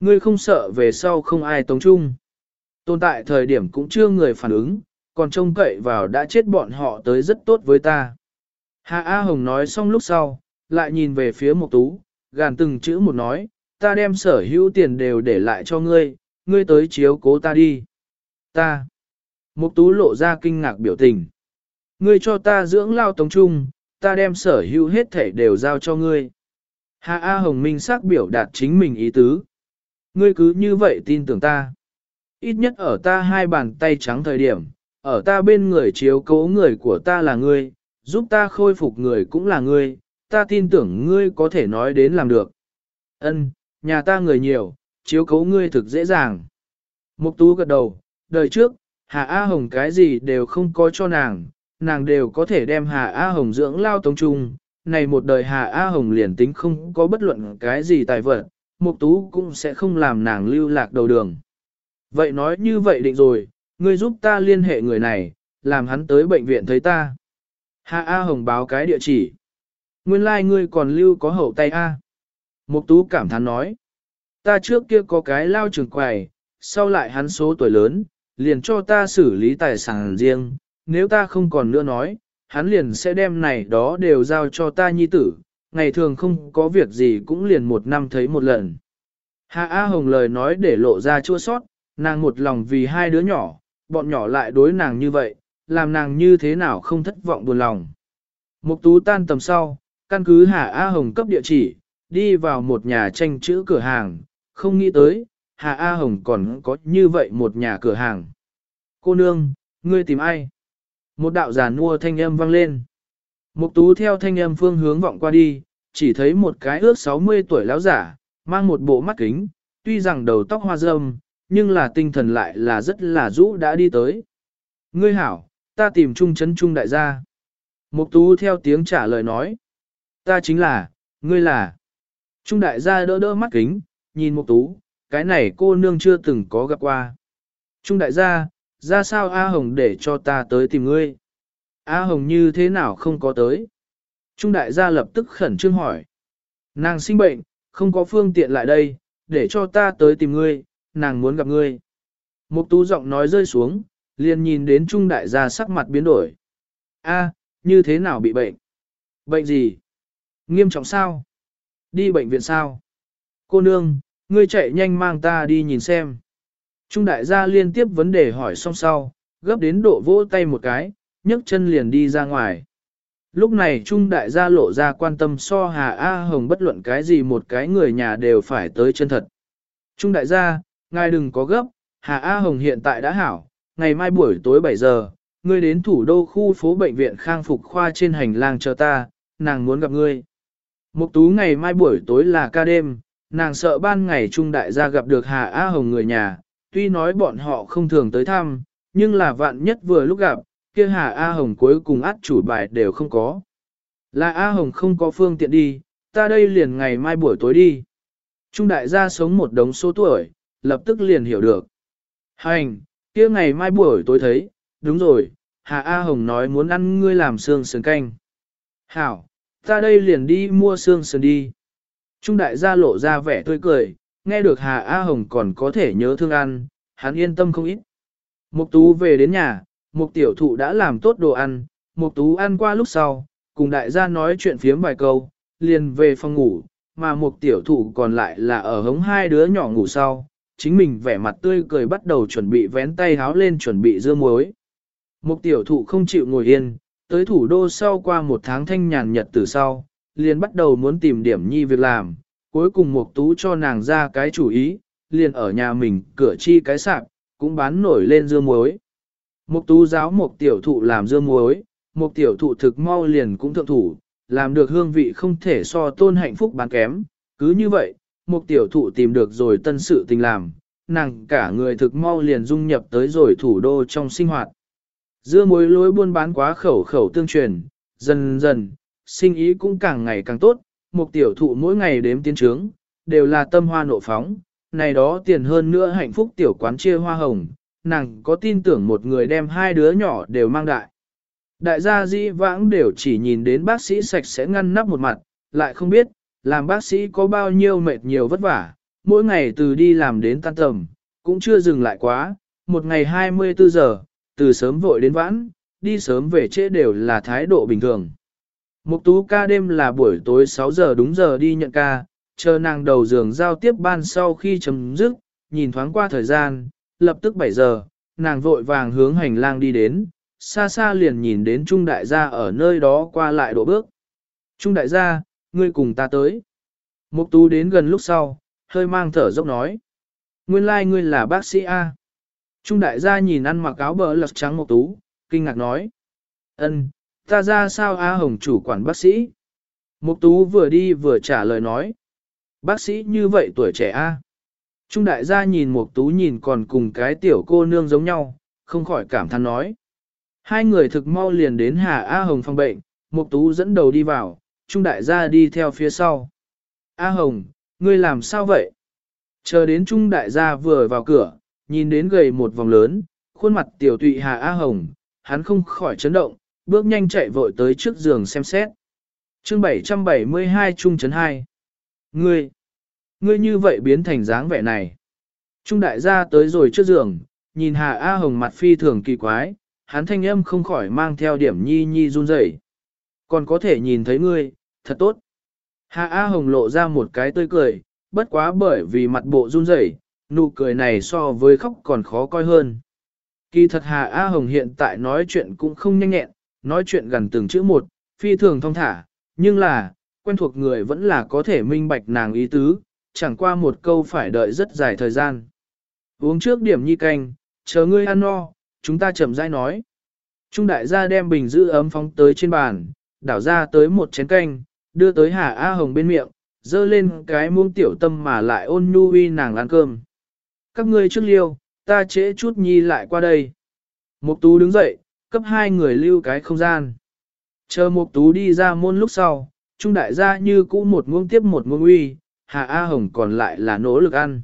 Ngươi không sợ về sau không ai tống chung. Tồn tại thời điểm cũng chưa người phản ứng, còn trông cậy vào đã chết bọn họ tới rất tốt với ta. Hạ A Hồng nói xong lúc sau, lại nhìn về phía Mộc Tú, gàn từng chữ một nói, ta đem sở hữu tiền đều để lại cho ngươi, ngươi tới chiếu cố ta đi. Ta. Mục Tú lộ ra kinh ngạc biểu tình. Ngươi cho ta dưỡng lao tống trung, ta đem sở hữu hết thể đều giao cho ngươi. Hạ A Hồng Minh xác biểu đạt chính mình ý tứ. Ngươi cứ như vậy tin tưởng ta. Ít nhất ở ta hai bàn tay trắng thời điểm, ở ta bên người chiếu cố người của ta là ngươi, giúp ta khôi phục người cũng là ngươi, ta tin tưởng ngươi có thể nói đến làm được. Ân, nhà ta người nhiều, chiếu cố ngươi thực dễ dàng. Mục tú gật đầu, đời trước, Hà A Hồng cái gì đều không có cho nàng, nàng đều có thể đem Hà A Hồng dưỡng lao tống trung. Này một đời Hà A Hồng liền tính không có bất luận cái gì tài vật, Mục Tú cũng sẽ không làm nàng lưu lạc đầu đường. Vậy nói như vậy định rồi, ngươi giúp ta liên hệ người này, làm hắn tới bệnh viện thấy ta. Hà A Hồng báo cái địa chỉ. Nguyên lai like ngươi còn lưu có hậu tay A. Mục Tú cảm thán nói. Ta trước kia có cái lao trường quầy, sau lại hắn số tuổi lớn, liền cho ta xử lý tài sản riêng, nếu ta không còn nữa nói, hắn liền sẽ đem này đó đều giao cho ta nhi tử, ngày thường không có việc gì cũng liền một năm thấy một lần. Hạ A Hồng lời nói để lộ ra chua sót, nàng một lòng vì hai đứa nhỏ, bọn nhỏ lại đối nàng như vậy, làm nàng như thế nào không thất vọng buồn lòng. Mục tú tan tầm sau, căn cứ Hạ A Hồng cấp địa chỉ, đi vào một nhà tranh chữ cửa hàng, không nghĩ tới, Hà A Hồng còn có như vậy một nhà cửa hàng. Cô nương, ngươi tìm ai? Một đạo giả nua thanh âm vang lên. Mục tú theo thanh âm phương hướng vọng qua đi, chỉ thấy một cái ước 60 tuổi lão giả, mang một bộ mắt kính, tuy rằng đầu tóc hoa râm, nhưng là tinh thần lại là rất là rũ đã đi tới. Ngươi hảo, ta tìm trung Trấn trung đại gia. Mục tú theo tiếng trả lời nói. Ta chính là, ngươi là. Trung đại gia đỡ đỡ mắt kính, nhìn mục tú, cái này cô nương chưa từng có gặp qua. Trung đại gia, ra sao A Hồng để cho ta tới tìm ngươi? A Hồng như thế nào không có tới? Trung đại gia lập tức khẩn trương hỏi. Nàng sinh bệnh, không có phương tiện lại đây, để cho ta tới tìm ngươi, nàng muốn gặp ngươi. Mục tú giọng nói rơi xuống, liền nhìn đến Trung đại gia sắc mặt biến đổi. A, như thế nào bị bệnh? Bệnh gì? Nghiêm trọng sao? Đi bệnh viện sao? Cô nương, ngươi chạy nhanh mang ta đi nhìn xem. Trung đại gia liên tiếp vấn đề hỏi xong sau, gấp đến độ vỗ tay một cái, nhấc chân liền đi ra ngoài. Lúc này Trung đại gia lộ ra quan tâm so Hà A Hồng bất luận cái gì một cái người nhà đều phải tới chân thật. Trung đại gia, ngài đừng có gấp, Hà A Hồng hiện tại đã hảo, ngày mai buổi tối 7 giờ, ngươi đến thủ đô khu phố bệnh viện khang phục khoa trên hành lang chờ ta, nàng muốn gặp ngươi. Mục tú ngày mai buổi tối là ca đêm, nàng sợ ban ngày Trung đại gia gặp được Hà A Hồng người nhà, tuy nói bọn họ không thường tới thăm, nhưng là vạn nhất vừa lúc gặp, kia Hà A Hồng cuối cùng át chủ bài đều không có. Là A Hồng không có phương tiện đi, ta đây liền ngày mai buổi tối đi. Trung đại gia sống một đống số tuổi, lập tức liền hiểu được. Hành, kia ngày mai buổi tối thấy, đúng rồi, Hà A Hồng nói muốn ăn ngươi làm xương sườn canh. Hảo, ta đây liền đi mua xương sườn đi. Trung đại gia lộ ra vẻ tươi cười, nghe được Hà A Hồng còn có thể nhớ thương ăn, hắn yên tâm không ít. Mục tú về đến nhà, mục tiểu thụ đã làm tốt đồ ăn, mục tú ăn qua lúc sau, cùng đại gia nói chuyện phiếm vài câu, liền về phòng ngủ, mà mục tiểu thụ còn lại là ở hống hai đứa nhỏ ngủ sau, chính mình vẻ mặt tươi cười bắt đầu chuẩn bị vén tay háo lên chuẩn bị dưa muối. Mục tiểu thụ không chịu ngồi yên, tới thủ đô sau qua một tháng thanh nhàn nhật từ sau, liền bắt đầu muốn tìm điểm nhi việc làm, cuối cùng mục tú cho nàng ra cái chủ ý, liền ở nhà mình cửa chi cái sạp, cũng bán nổi lên dưa muối. Mục tú giáo mục tiểu thụ làm dưa muối, mục tiểu thụ thực mau liền cũng thượng thủ, làm được hương vị không thể so tôn hạnh phúc bán kém. Cứ như vậy, mục tiểu thụ tìm được rồi tân sự tình làm, nàng cả người thực mau liền dung nhập tới rồi thủ đô trong sinh hoạt. Dưa muối lối buôn bán quá khẩu khẩu tương truyền, dần dần, sinh ý cũng càng ngày càng tốt, một tiểu thụ mỗi ngày đếm tiến trướng, đều là tâm hoa nộ phóng, này đó tiền hơn nữa hạnh phúc tiểu quán chia hoa hồng, nàng có tin tưởng một người đem hai đứa nhỏ đều mang đại. Đại gia dĩ vãng đều chỉ nhìn đến bác sĩ sạch sẽ ngăn nắp một mặt, lại không biết, làm bác sĩ có bao nhiêu mệt nhiều vất vả, mỗi ngày từ đi làm đến tan tầm, cũng chưa dừng lại quá, một ngày 24 giờ, từ sớm vội đến vãn, đi sớm về trễ đều là thái độ bình thường. Mục tú ca đêm là buổi tối 6 giờ đúng giờ đi nhận ca, chờ nàng đầu giường giao tiếp ban sau khi chấm dứt, nhìn thoáng qua thời gian, lập tức 7 giờ, nàng vội vàng hướng hành lang đi đến, xa xa liền nhìn đến Trung đại gia ở nơi đó qua lại độ bước. Trung đại gia, ngươi cùng ta tới. Mục tú đến gần lúc sau, hơi mang thở dốc nói. Nguyên lai like ngươi là bác sĩ A. Trung đại gia nhìn ăn mặc áo bờ lật trắng mục tú, kinh ngạc nói. ân, ta ra sao A hồng chủ quản bác sĩ. Mục tú vừa đi vừa trả lời nói. Bác sĩ như vậy tuổi trẻ A. Trung đại gia nhìn Mục Tú nhìn còn cùng cái tiểu cô nương giống nhau, không khỏi cảm thán nói. Hai người thực mau liền đến Hà A Hồng phòng bệnh, Mục Tú dẫn đầu đi vào, Trung đại gia đi theo phía sau. A Hồng, ngươi làm sao vậy? Chờ đến Trung đại gia vừa vào cửa, nhìn đến gầy một vòng lớn, khuôn mặt tiểu tụy Hà A Hồng, hắn không khỏi chấn động, bước nhanh chạy vội tới trước giường xem xét. Chương 772 Trung chấn 2 Ngươi, ngươi như vậy biến thành dáng vẻ này. Trung đại gia tới rồi trước giường, nhìn Hà A Hồng mặt phi thường kỳ quái, hắn thanh âm không khỏi mang theo điểm nhi nhi run rẩy. Còn có thể nhìn thấy ngươi, thật tốt. Hà A Hồng lộ ra một cái tươi cười, bất quá bởi vì mặt bộ run rẩy, nụ cười này so với khóc còn khó coi hơn. Kỳ thật Hà A Hồng hiện tại nói chuyện cũng không nhanh nhẹn, nói chuyện gần từng chữ một, phi thường thông thả, nhưng là, quen thuộc người vẫn là có thể minh bạch nàng ý tứ, chẳng qua một câu phải đợi rất dài thời gian. Uống trước điểm nhi canh, chờ ngươi ăn no, chúng ta chậm rãi nói. Trung đại gia đem bình giữ ấm phóng tới trên bàn, đảo ra tới một chén canh, đưa tới Hà A Hồng bên miệng, dơ lên cái muông tiểu tâm mà lại ôn nhu uy nàng ăn cơm. Các ngươi trước liêu, ta trễ chút nhi lại qua đây. Mục tú đứng dậy, cấp hai người lưu cái không gian. Chờ mục tú đi ra môn lúc sau, trung đại gia như cũ một ngưỡng tiếp một ngưỡng uy, Hà A Hồng còn lại là nỗ lực ăn.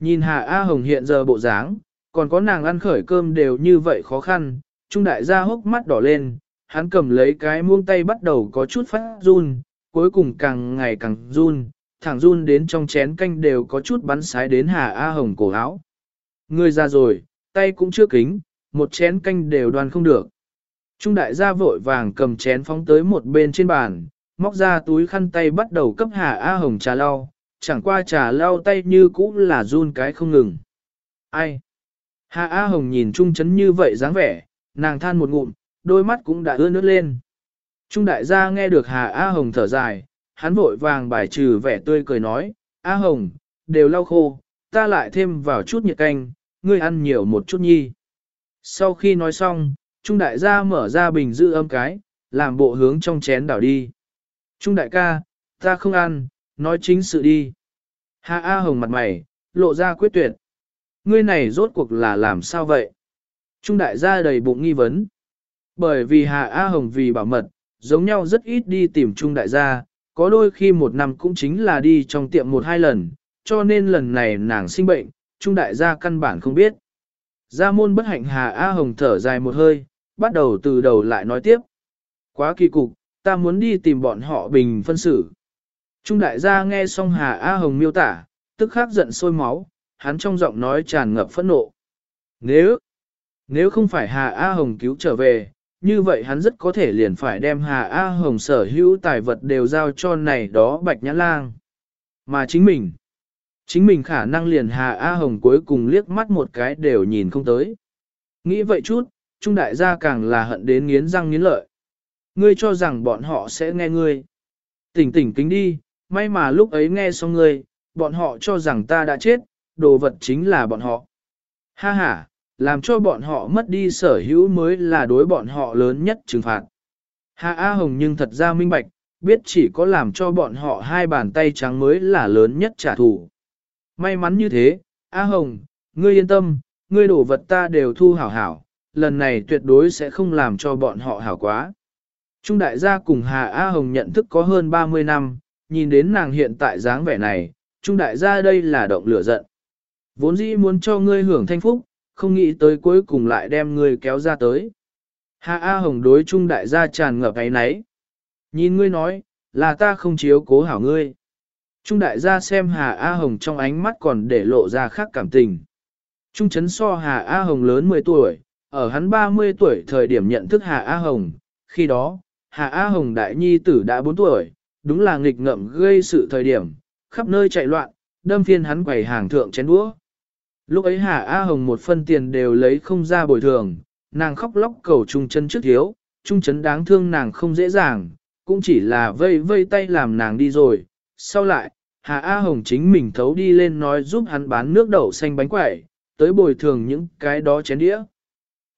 Nhìn Hà A Hồng hiện giờ bộ dáng, còn có nàng ăn khởi cơm đều như vậy khó khăn, trung đại gia hốc mắt đỏ lên, hắn cầm lấy cái muông tay bắt đầu có chút phát run, cuối cùng càng ngày càng run, thẳng run đến trong chén canh đều có chút bắn sái đến Hà A Hồng cổ áo. Người ra rồi, tay cũng chưa kính, một chén canh đều đoan không được. Trung đại gia vội vàng cầm chén phóng tới một bên trên bàn, móc ra túi khăn tay bắt đầu cấp Hà A Hồng trà lau, chẳng qua trà lau tay như cũ là run cái không ngừng. Ai? Hà A Hồng nhìn Trung chấn như vậy dáng vẻ, nàng than một ngụm, đôi mắt cũng đã ưa nước lên. Trung đại gia nghe được Hà A Hồng thở dài, hắn vội vàng bài trừ vẻ tươi cười nói, A Hồng, đều lau khô, ta lại thêm vào chút nhiệt canh, ngươi ăn nhiều một chút nhi. Sau khi nói xong, Trung đại gia mở ra bình giữ âm cái, làm bộ hướng trong chén đảo đi. Trung đại ca, ta không ăn, nói chính sự đi. Hà A Hồng mặt mày, lộ ra quyết tuyệt. Ngươi này rốt cuộc là làm sao vậy? Trung đại gia đầy bụng nghi vấn. Bởi vì Hà A Hồng vì bảo mật, giống nhau rất ít đi tìm Trung đại gia, có đôi khi một năm cũng chính là đi trong tiệm một hai lần, cho nên lần này nàng sinh bệnh, Trung đại gia căn bản không biết. Gia môn bất hạnh Hà A Hồng thở dài một hơi, bắt đầu từ đầu lại nói tiếp. Quá kỳ cục, ta muốn đi tìm bọn họ bình phân xử. Trung đại gia nghe xong Hà A Hồng miêu tả, tức khắc giận sôi máu, hắn trong giọng nói tràn ngập phẫn nộ. Nếu, nếu không phải Hà A Hồng cứu trở về, như vậy hắn rất có thể liền phải đem Hà A Hồng sở hữu tài vật đều giao cho này đó bạch nhã lang. Mà chính mình, chính mình khả năng liền Hà A Hồng cuối cùng liếc mắt một cái đều nhìn không tới. Nghĩ vậy chút, Trung đại gia càng là hận đến nghiến răng nghiến lợi. Ngươi cho rằng bọn họ sẽ nghe ngươi. Tỉnh tỉnh kính đi, may mà lúc ấy nghe xong ngươi, bọn họ cho rằng ta đã chết, đồ vật chính là bọn họ. Ha ha, làm cho bọn họ mất đi sở hữu mới là đối bọn họ lớn nhất trừng phạt. Hà A Hồng nhưng thật ra minh bạch, biết chỉ có làm cho bọn họ hai bàn tay trắng mới là lớn nhất trả thù. May mắn như thế, A Hồng, ngươi yên tâm, ngươi đổ vật ta đều thu hảo hảo, lần này tuyệt đối sẽ không làm cho bọn họ hảo quá. Trung đại gia cùng Hà A Hồng nhận thức có hơn 30 năm, nhìn đến nàng hiện tại dáng vẻ này, Trung đại gia đây là động lửa giận. Vốn dĩ muốn cho ngươi hưởng thanh phúc, không nghĩ tới cuối cùng lại đem ngươi kéo ra tới. Hà A Hồng đối Trung đại gia tràn ngập ấy nấy. Nhìn ngươi nói, là ta không chiếu cố hảo ngươi. Trung đại gia xem Hà A Hồng trong ánh mắt còn để lộ ra khác cảm tình. Trung chấn so Hà A Hồng lớn 10 tuổi, ở hắn 30 tuổi thời điểm nhận thức Hà A Hồng, khi đó, Hà A Hồng đại nhi tử đã 4 tuổi, đúng là nghịch ngợm gây sự thời điểm, khắp nơi chạy loạn, đâm phiên hắn quầy hàng thượng chén đũa. Lúc ấy Hà A Hồng một phân tiền đều lấy không ra bồi thường, nàng khóc lóc cầu Trung chấn trước thiếu, Trung chấn đáng thương nàng không dễ dàng, cũng chỉ là vây vây tay làm nàng đi rồi. Sau lại, Hà A Hồng chính mình thấu đi lên nói giúp hắn bán nước đậu xanh bánh quẩy, tới bồi thường những cái đó chén đĩa.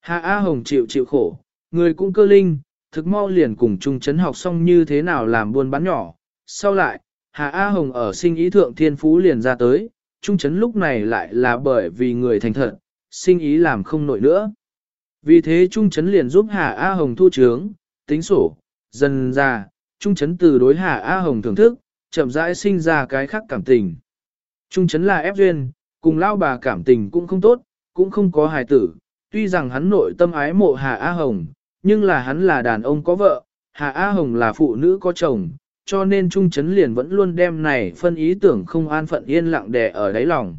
Hà A Hồng chịu chịu khổ, người cũng cơ linh, thực mau liền cùng Trung chấn học xong như thế nào làm buôn bán nhỏ. Sau lại, Hà A Hồng ở sinh ý thượng thiên phú liền ra tới, Trung chấn lúc này lại là bởi vì người thành thật, sinh ý làm không nổi nữa. Vì thế Trung chấn liền giúp Hà A Hồng thu trướng, tính sổ, dần ra, Trung chấn từ đối Hà A Hồng thưởng thức, chậm rãi sinh ra cái khác cảm tình. Trung chấn là ép duyên, cùng lao bà cảm tình cũng không tốt, cũng không có hài tử, tuy rằng hắn nội tâm ái mộ Hà A Hồng, nhưng là hắn là đàn ông có vợ, Hà A Hồng là phụ nữ có chồng, cho nên Trung Trấn liền vẫn luôn đem này phân ý tưởng không an phận yên lặng đè ở đáy lòng.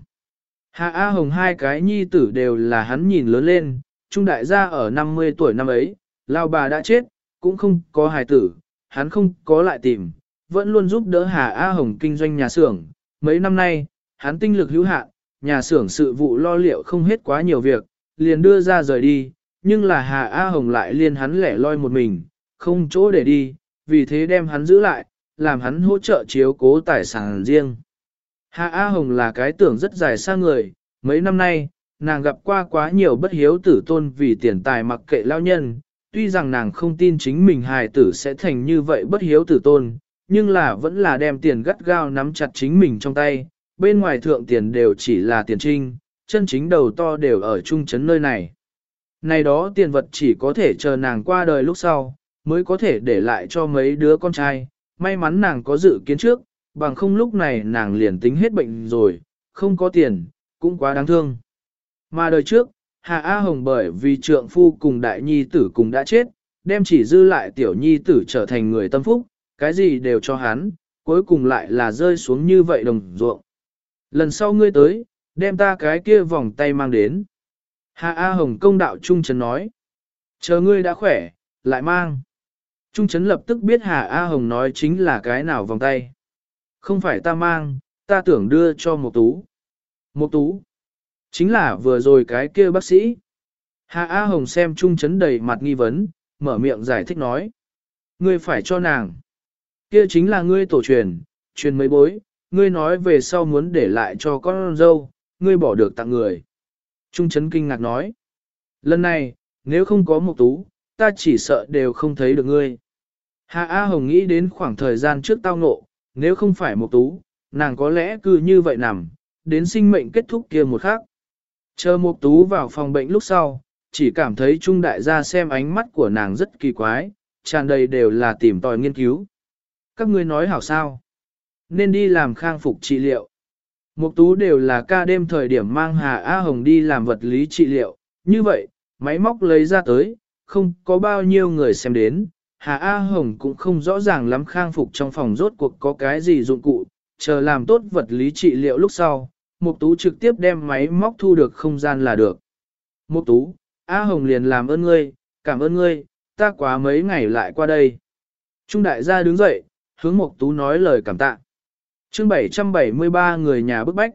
Hà A Hồng hai cái nhi tử đều là hắn nhìn lớn lên, Trung Đại gia ở 50 tuổi năm ấy, lao bà đã chết, cũng không có hài tử, hắn không có lại tìm, vẫn luôn giúp đỡ Hà A Hồng kinh doanh nhà xưởng. Mấy năm nay, hắn tinh lực hữu hạn, nhà xưởng sự vụ lo liệu không hết quá nhiều việc, liền đưa ra rời đi, nhưng là Hà A Hồng lại liên hắn lẻ loi một mình, không chỗ để đi, vì thế đem hắn giữ lại, làm hắn hỗ trợ chiếu cố tài sản riêng. Hà A Hồng là cái tưởng rất dài xa người, mấy năm nay, nàng gặp qua quá nhiều bất hiếu tử tôn vì tiền tài mặc kệ lao nhân, tuy rằng nàng không tin chính mình hài tử sẽ thành như vậy bất hiếu tử tôn, nhưng là vẫn là đem tiền gắt gao nắm chặt chính mình trong tay, bên ngoài thượng tiền đều chỉ là tiền trinh, chân chính đầu to đều ở trung trấn nơi này. Này đó tiền vật chỉ có thể chờ nàng qua đời lúc sau, mới có thể để lại cho mấy đứa con trai, may mắn nàng có dự kiến trước, bằng không lúc này nàng liền tính hết bệnh rồi, không có tiền, cũng quá đáng thương. Mà đời trước, Hà A Hồng bởi vì trượng phu cùng đại nhi tử cùng đã chết, đem chỉ dư lại tiểu nhi tử trở thành người tâm phúc, cái gì đều cho hắn, cuối cùng lại là rơi xuống như vậy đồng ruộng. Lần sau ngươi tới, đem ta cái kia vòng tay mang đến. Hà A Hồng công đạo Trung Trấn nói. Chờ ngươi đã khỏe, lại mang. Trung Trấn lập tức biết Hà A Hồng nói chính là cái nào vòng tay. Không phải ta mang, ta tưởng đưa cho một tú. Một tú. Chính là vừa rồi cái kia bác sĩ. Hà A Hồng xem Trung Trấn đầy mặt nghi vấn, mở miệng giải thích nói. Ngươi phải cho nàng. Kia chính là ngươi tổ truyền, truyền mấy bối, ngươi nói về sau muốn để lại cho con dâu, ngươi bỏ được tặng người. Trung Trấn kinh ngạc nói. Lần này, nếu không có một tú, ta chỉ sợ đều không thấy được ngươi. Hạ A Hồng nghĩ đến khoảng thời gian trước tao ngộ, nếu không phải một tú, nàng có lẽ cứ như vậy nằm, đến sinh mệnh kết thúc kia một khắc. Chờ một tú vào phòng bệnh lúc sau, chỉ cảm thấy Trung đại gia xem ánh mắt của nàng rất kỳ quái, tràn đầy đều là tìm tòi nghiên cứu. Các ngươi nói hảo sao? Nên đi làm khang phục trị liệu. Mục tú đều là ca đêm thời điểm mang Hà A Hồng đi làm vật lý trị liệu, như vậy, máy móc lấy ra tới, không có bao nhiêu người xem đến, Hà A Hồng cũng không rõ ràng lắm khang phục trong phòng rốt cuộc có cái gì dụng cụ, chờ làm tốt vật lý trị liệu lúc sau, Mục Tú trực tiếp đem máy móc thu được không gian là được. Mục Tú, A Hồng liền làm ơn ngươi, cảm ơn ngươi, ta quá mấy ngày lại qua đây. Trung đại gia đứng dậy, hướng Mộc Tú nói lời cảm tạ. Chương 773 người nhà bức bách.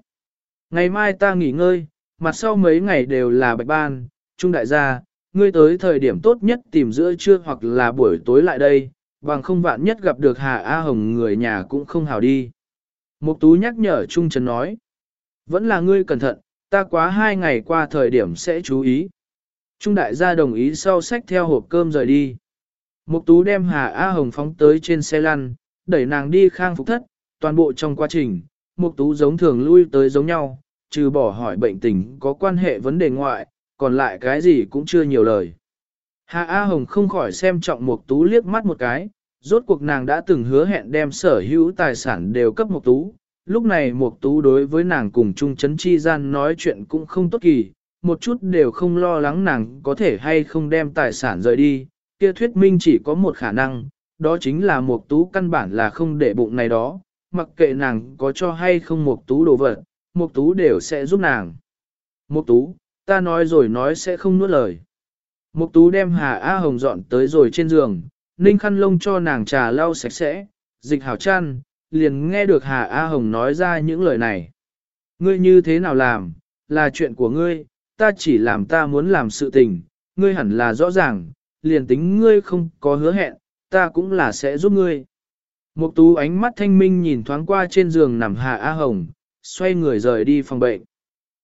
Ngày mai ta nghỉ ngơi, mặt sau mấy ngày đều là bạch ban, Trung đại gia, ngươi tới thời điểm tốt nhất tìm giữa trưa hoặc là buổi tối lại đây, bằng không vạn nhất gặp được Hà A Hồng người nhà cũng không hảo đi. Mục Tú nhắc nhở Trung Trần nói, vẫn là ngươi cẩn thận, ta quá hai ngày qua thời điểm sẽ chú ý. Trung đại gia đồng ý sau sách theo hộp cơm rời đi. Mục Tú đem Hà A Hồng phóng tới trên xe lăn, đẩy nàng đi khang phục thất, toàn bộ trong quá trình, Mục Tú giống thường lui tới giống nhau, trừ bỏ hỏi bệnh tình có quan hệ vấn đề ngoại, còn lại cái gì cũng chưa nhiều lời. Hà A Hồng không khỏi xem trọng Mục Tú liếc mắt một cái, rốt cuộc nàng đã từng hứa hẹn đem sở hữu tài sản đều cấp Mục Tú, lúc này Mục Tú đối với nàng cùng Trung Chấn Chi gian nói chuyện cũng không tốt kỳ, một chút đều không lo lắng nàng có thể hay không đem tài sản rời đi, kia thuyết minh chỉ có một khả năng, đó chính là một Tú căn bản là không để bụng này đó, mặc kệ nàng có cho hay không một Tú đồ vật, một Tú đều sẽ giúp nàng. một Tú, ta nói rồi nói sẽ không nuốt lời. một Tú đem Hà A Hồng dọn tới rồi trên giường, ninh khăn lông cho nàng trà lau sạch sẽ, dịch hảo chăn, liền nghe được Hà A Hồng nói ra những lời này. Ngươi như thế nào làm, là chuyện của ngươi, ta chỉ làm ta muốn làm sự tình, ngươi hẳn là rõ ràng, liền tính ngươi không có hứa hẹn, ta cũng là sẽ giúp ngươi. Mục tú ánh mắt thanh minh nhìn thoáng qua trên giường nằm Hà A Hồng, xoay người rời đi phòng bệnh.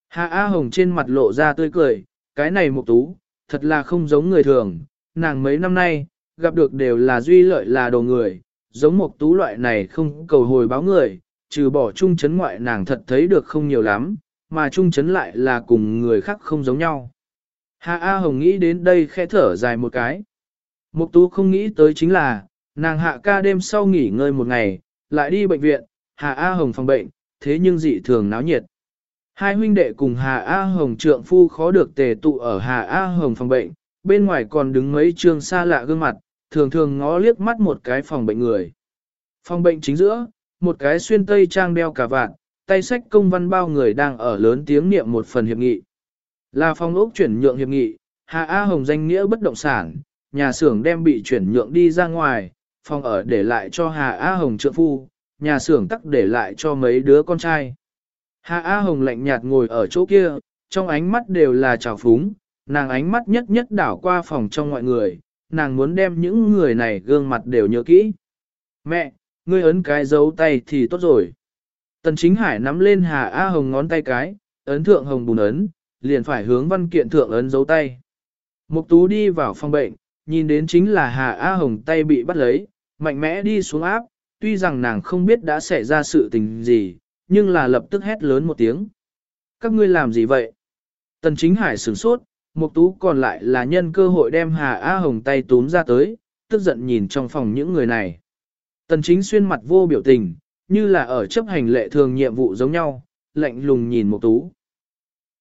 Hà A Hồng trên mặt lộ ra tươi cười, cái này mục tú, thật là không giống người thường, nàng mấy năm nay, gặp được đều là duy lợi là đồ người, giống mục tú loại này không cầu hồi báo người, trừ bỏ trung chấn ngoại nàng thật thấy được không nhiều lắm, mà trung chấn lại là cùng người khác không giống nhau. Hà A Hồng nghĩ đến đây khẽ thở dài một cái. Mục tú không nghĩ tới chính là, nàng hạ ca đêm sau nghỉ ngơi một ngày, lại đi bệnh viện, Hà A Hồng phòng bệnh, thế nhưng dị thường náo nhiệt. Hai huynh đệ cùng Hà A Hồng trượng phu khó được tề tụ ở Hà A Hồng phòng bệnh, bên ngoài còn đứng mấy trương xa lạ gương mặt, thường thường ngó liếc mắt một cái phòng bệnh người. Phòng bệnh chính giữa, một cái xuyên tây trang đeo cả vạn, tay sách công văn bao người đang ở lớn tiếng niệm một phần hiệp nghị. Là phòng ốc chuyển nhượng hiệp nghị, Hà A Hồng danh nghĩa bất động sản, nhà xưởng đem bị chuyển nhượng đi ra ngoài, phòng ở để lại cho Hà A Hồng trượng phu, nhà xưởng tắc để lại cho mấy đứa con trai. Hà A Hồng lạnh nhạt ngồi ở chỗ kia, trong ánh mắt đều là trào phúng, nàng ánh mắt nhất nhất đảo qua phòng trong mọi người, nàng muốn đem những người này gương mặt đều nhớ kỹ. Mẹ, ngươi ấn cái dấu tay thì tốt rồi. Tần chính hải nắm lên Hà A Hồng ngón tay cái, ấn thượng hồng bùn ấn, liền phải hướng văn kiện thượng ấn dấu tay. Mục tú đi vào phòng bệnh, nhìn đến chính là Hà A Hồng tay bị bắt lấy, mạnh mẽ đi xuống áp, tuy rằng nàng không biết đã xảy ra sự tình gì, nhưng là lập tức hét lớn một tiếng. Các ngươi làm gì vậy? Tần chính hải sửng sốt, mục tú còn lại là nhân cơ hội đem Hà A Hồng tay túm ra tới, tức giận nhìn trong phòng những người này. Tần chính xuyên mặt vô biểu tình, như là ở chấp hành lệ thường nhiệm vụ giống nhau, lạnh lùng nhìn mục tú.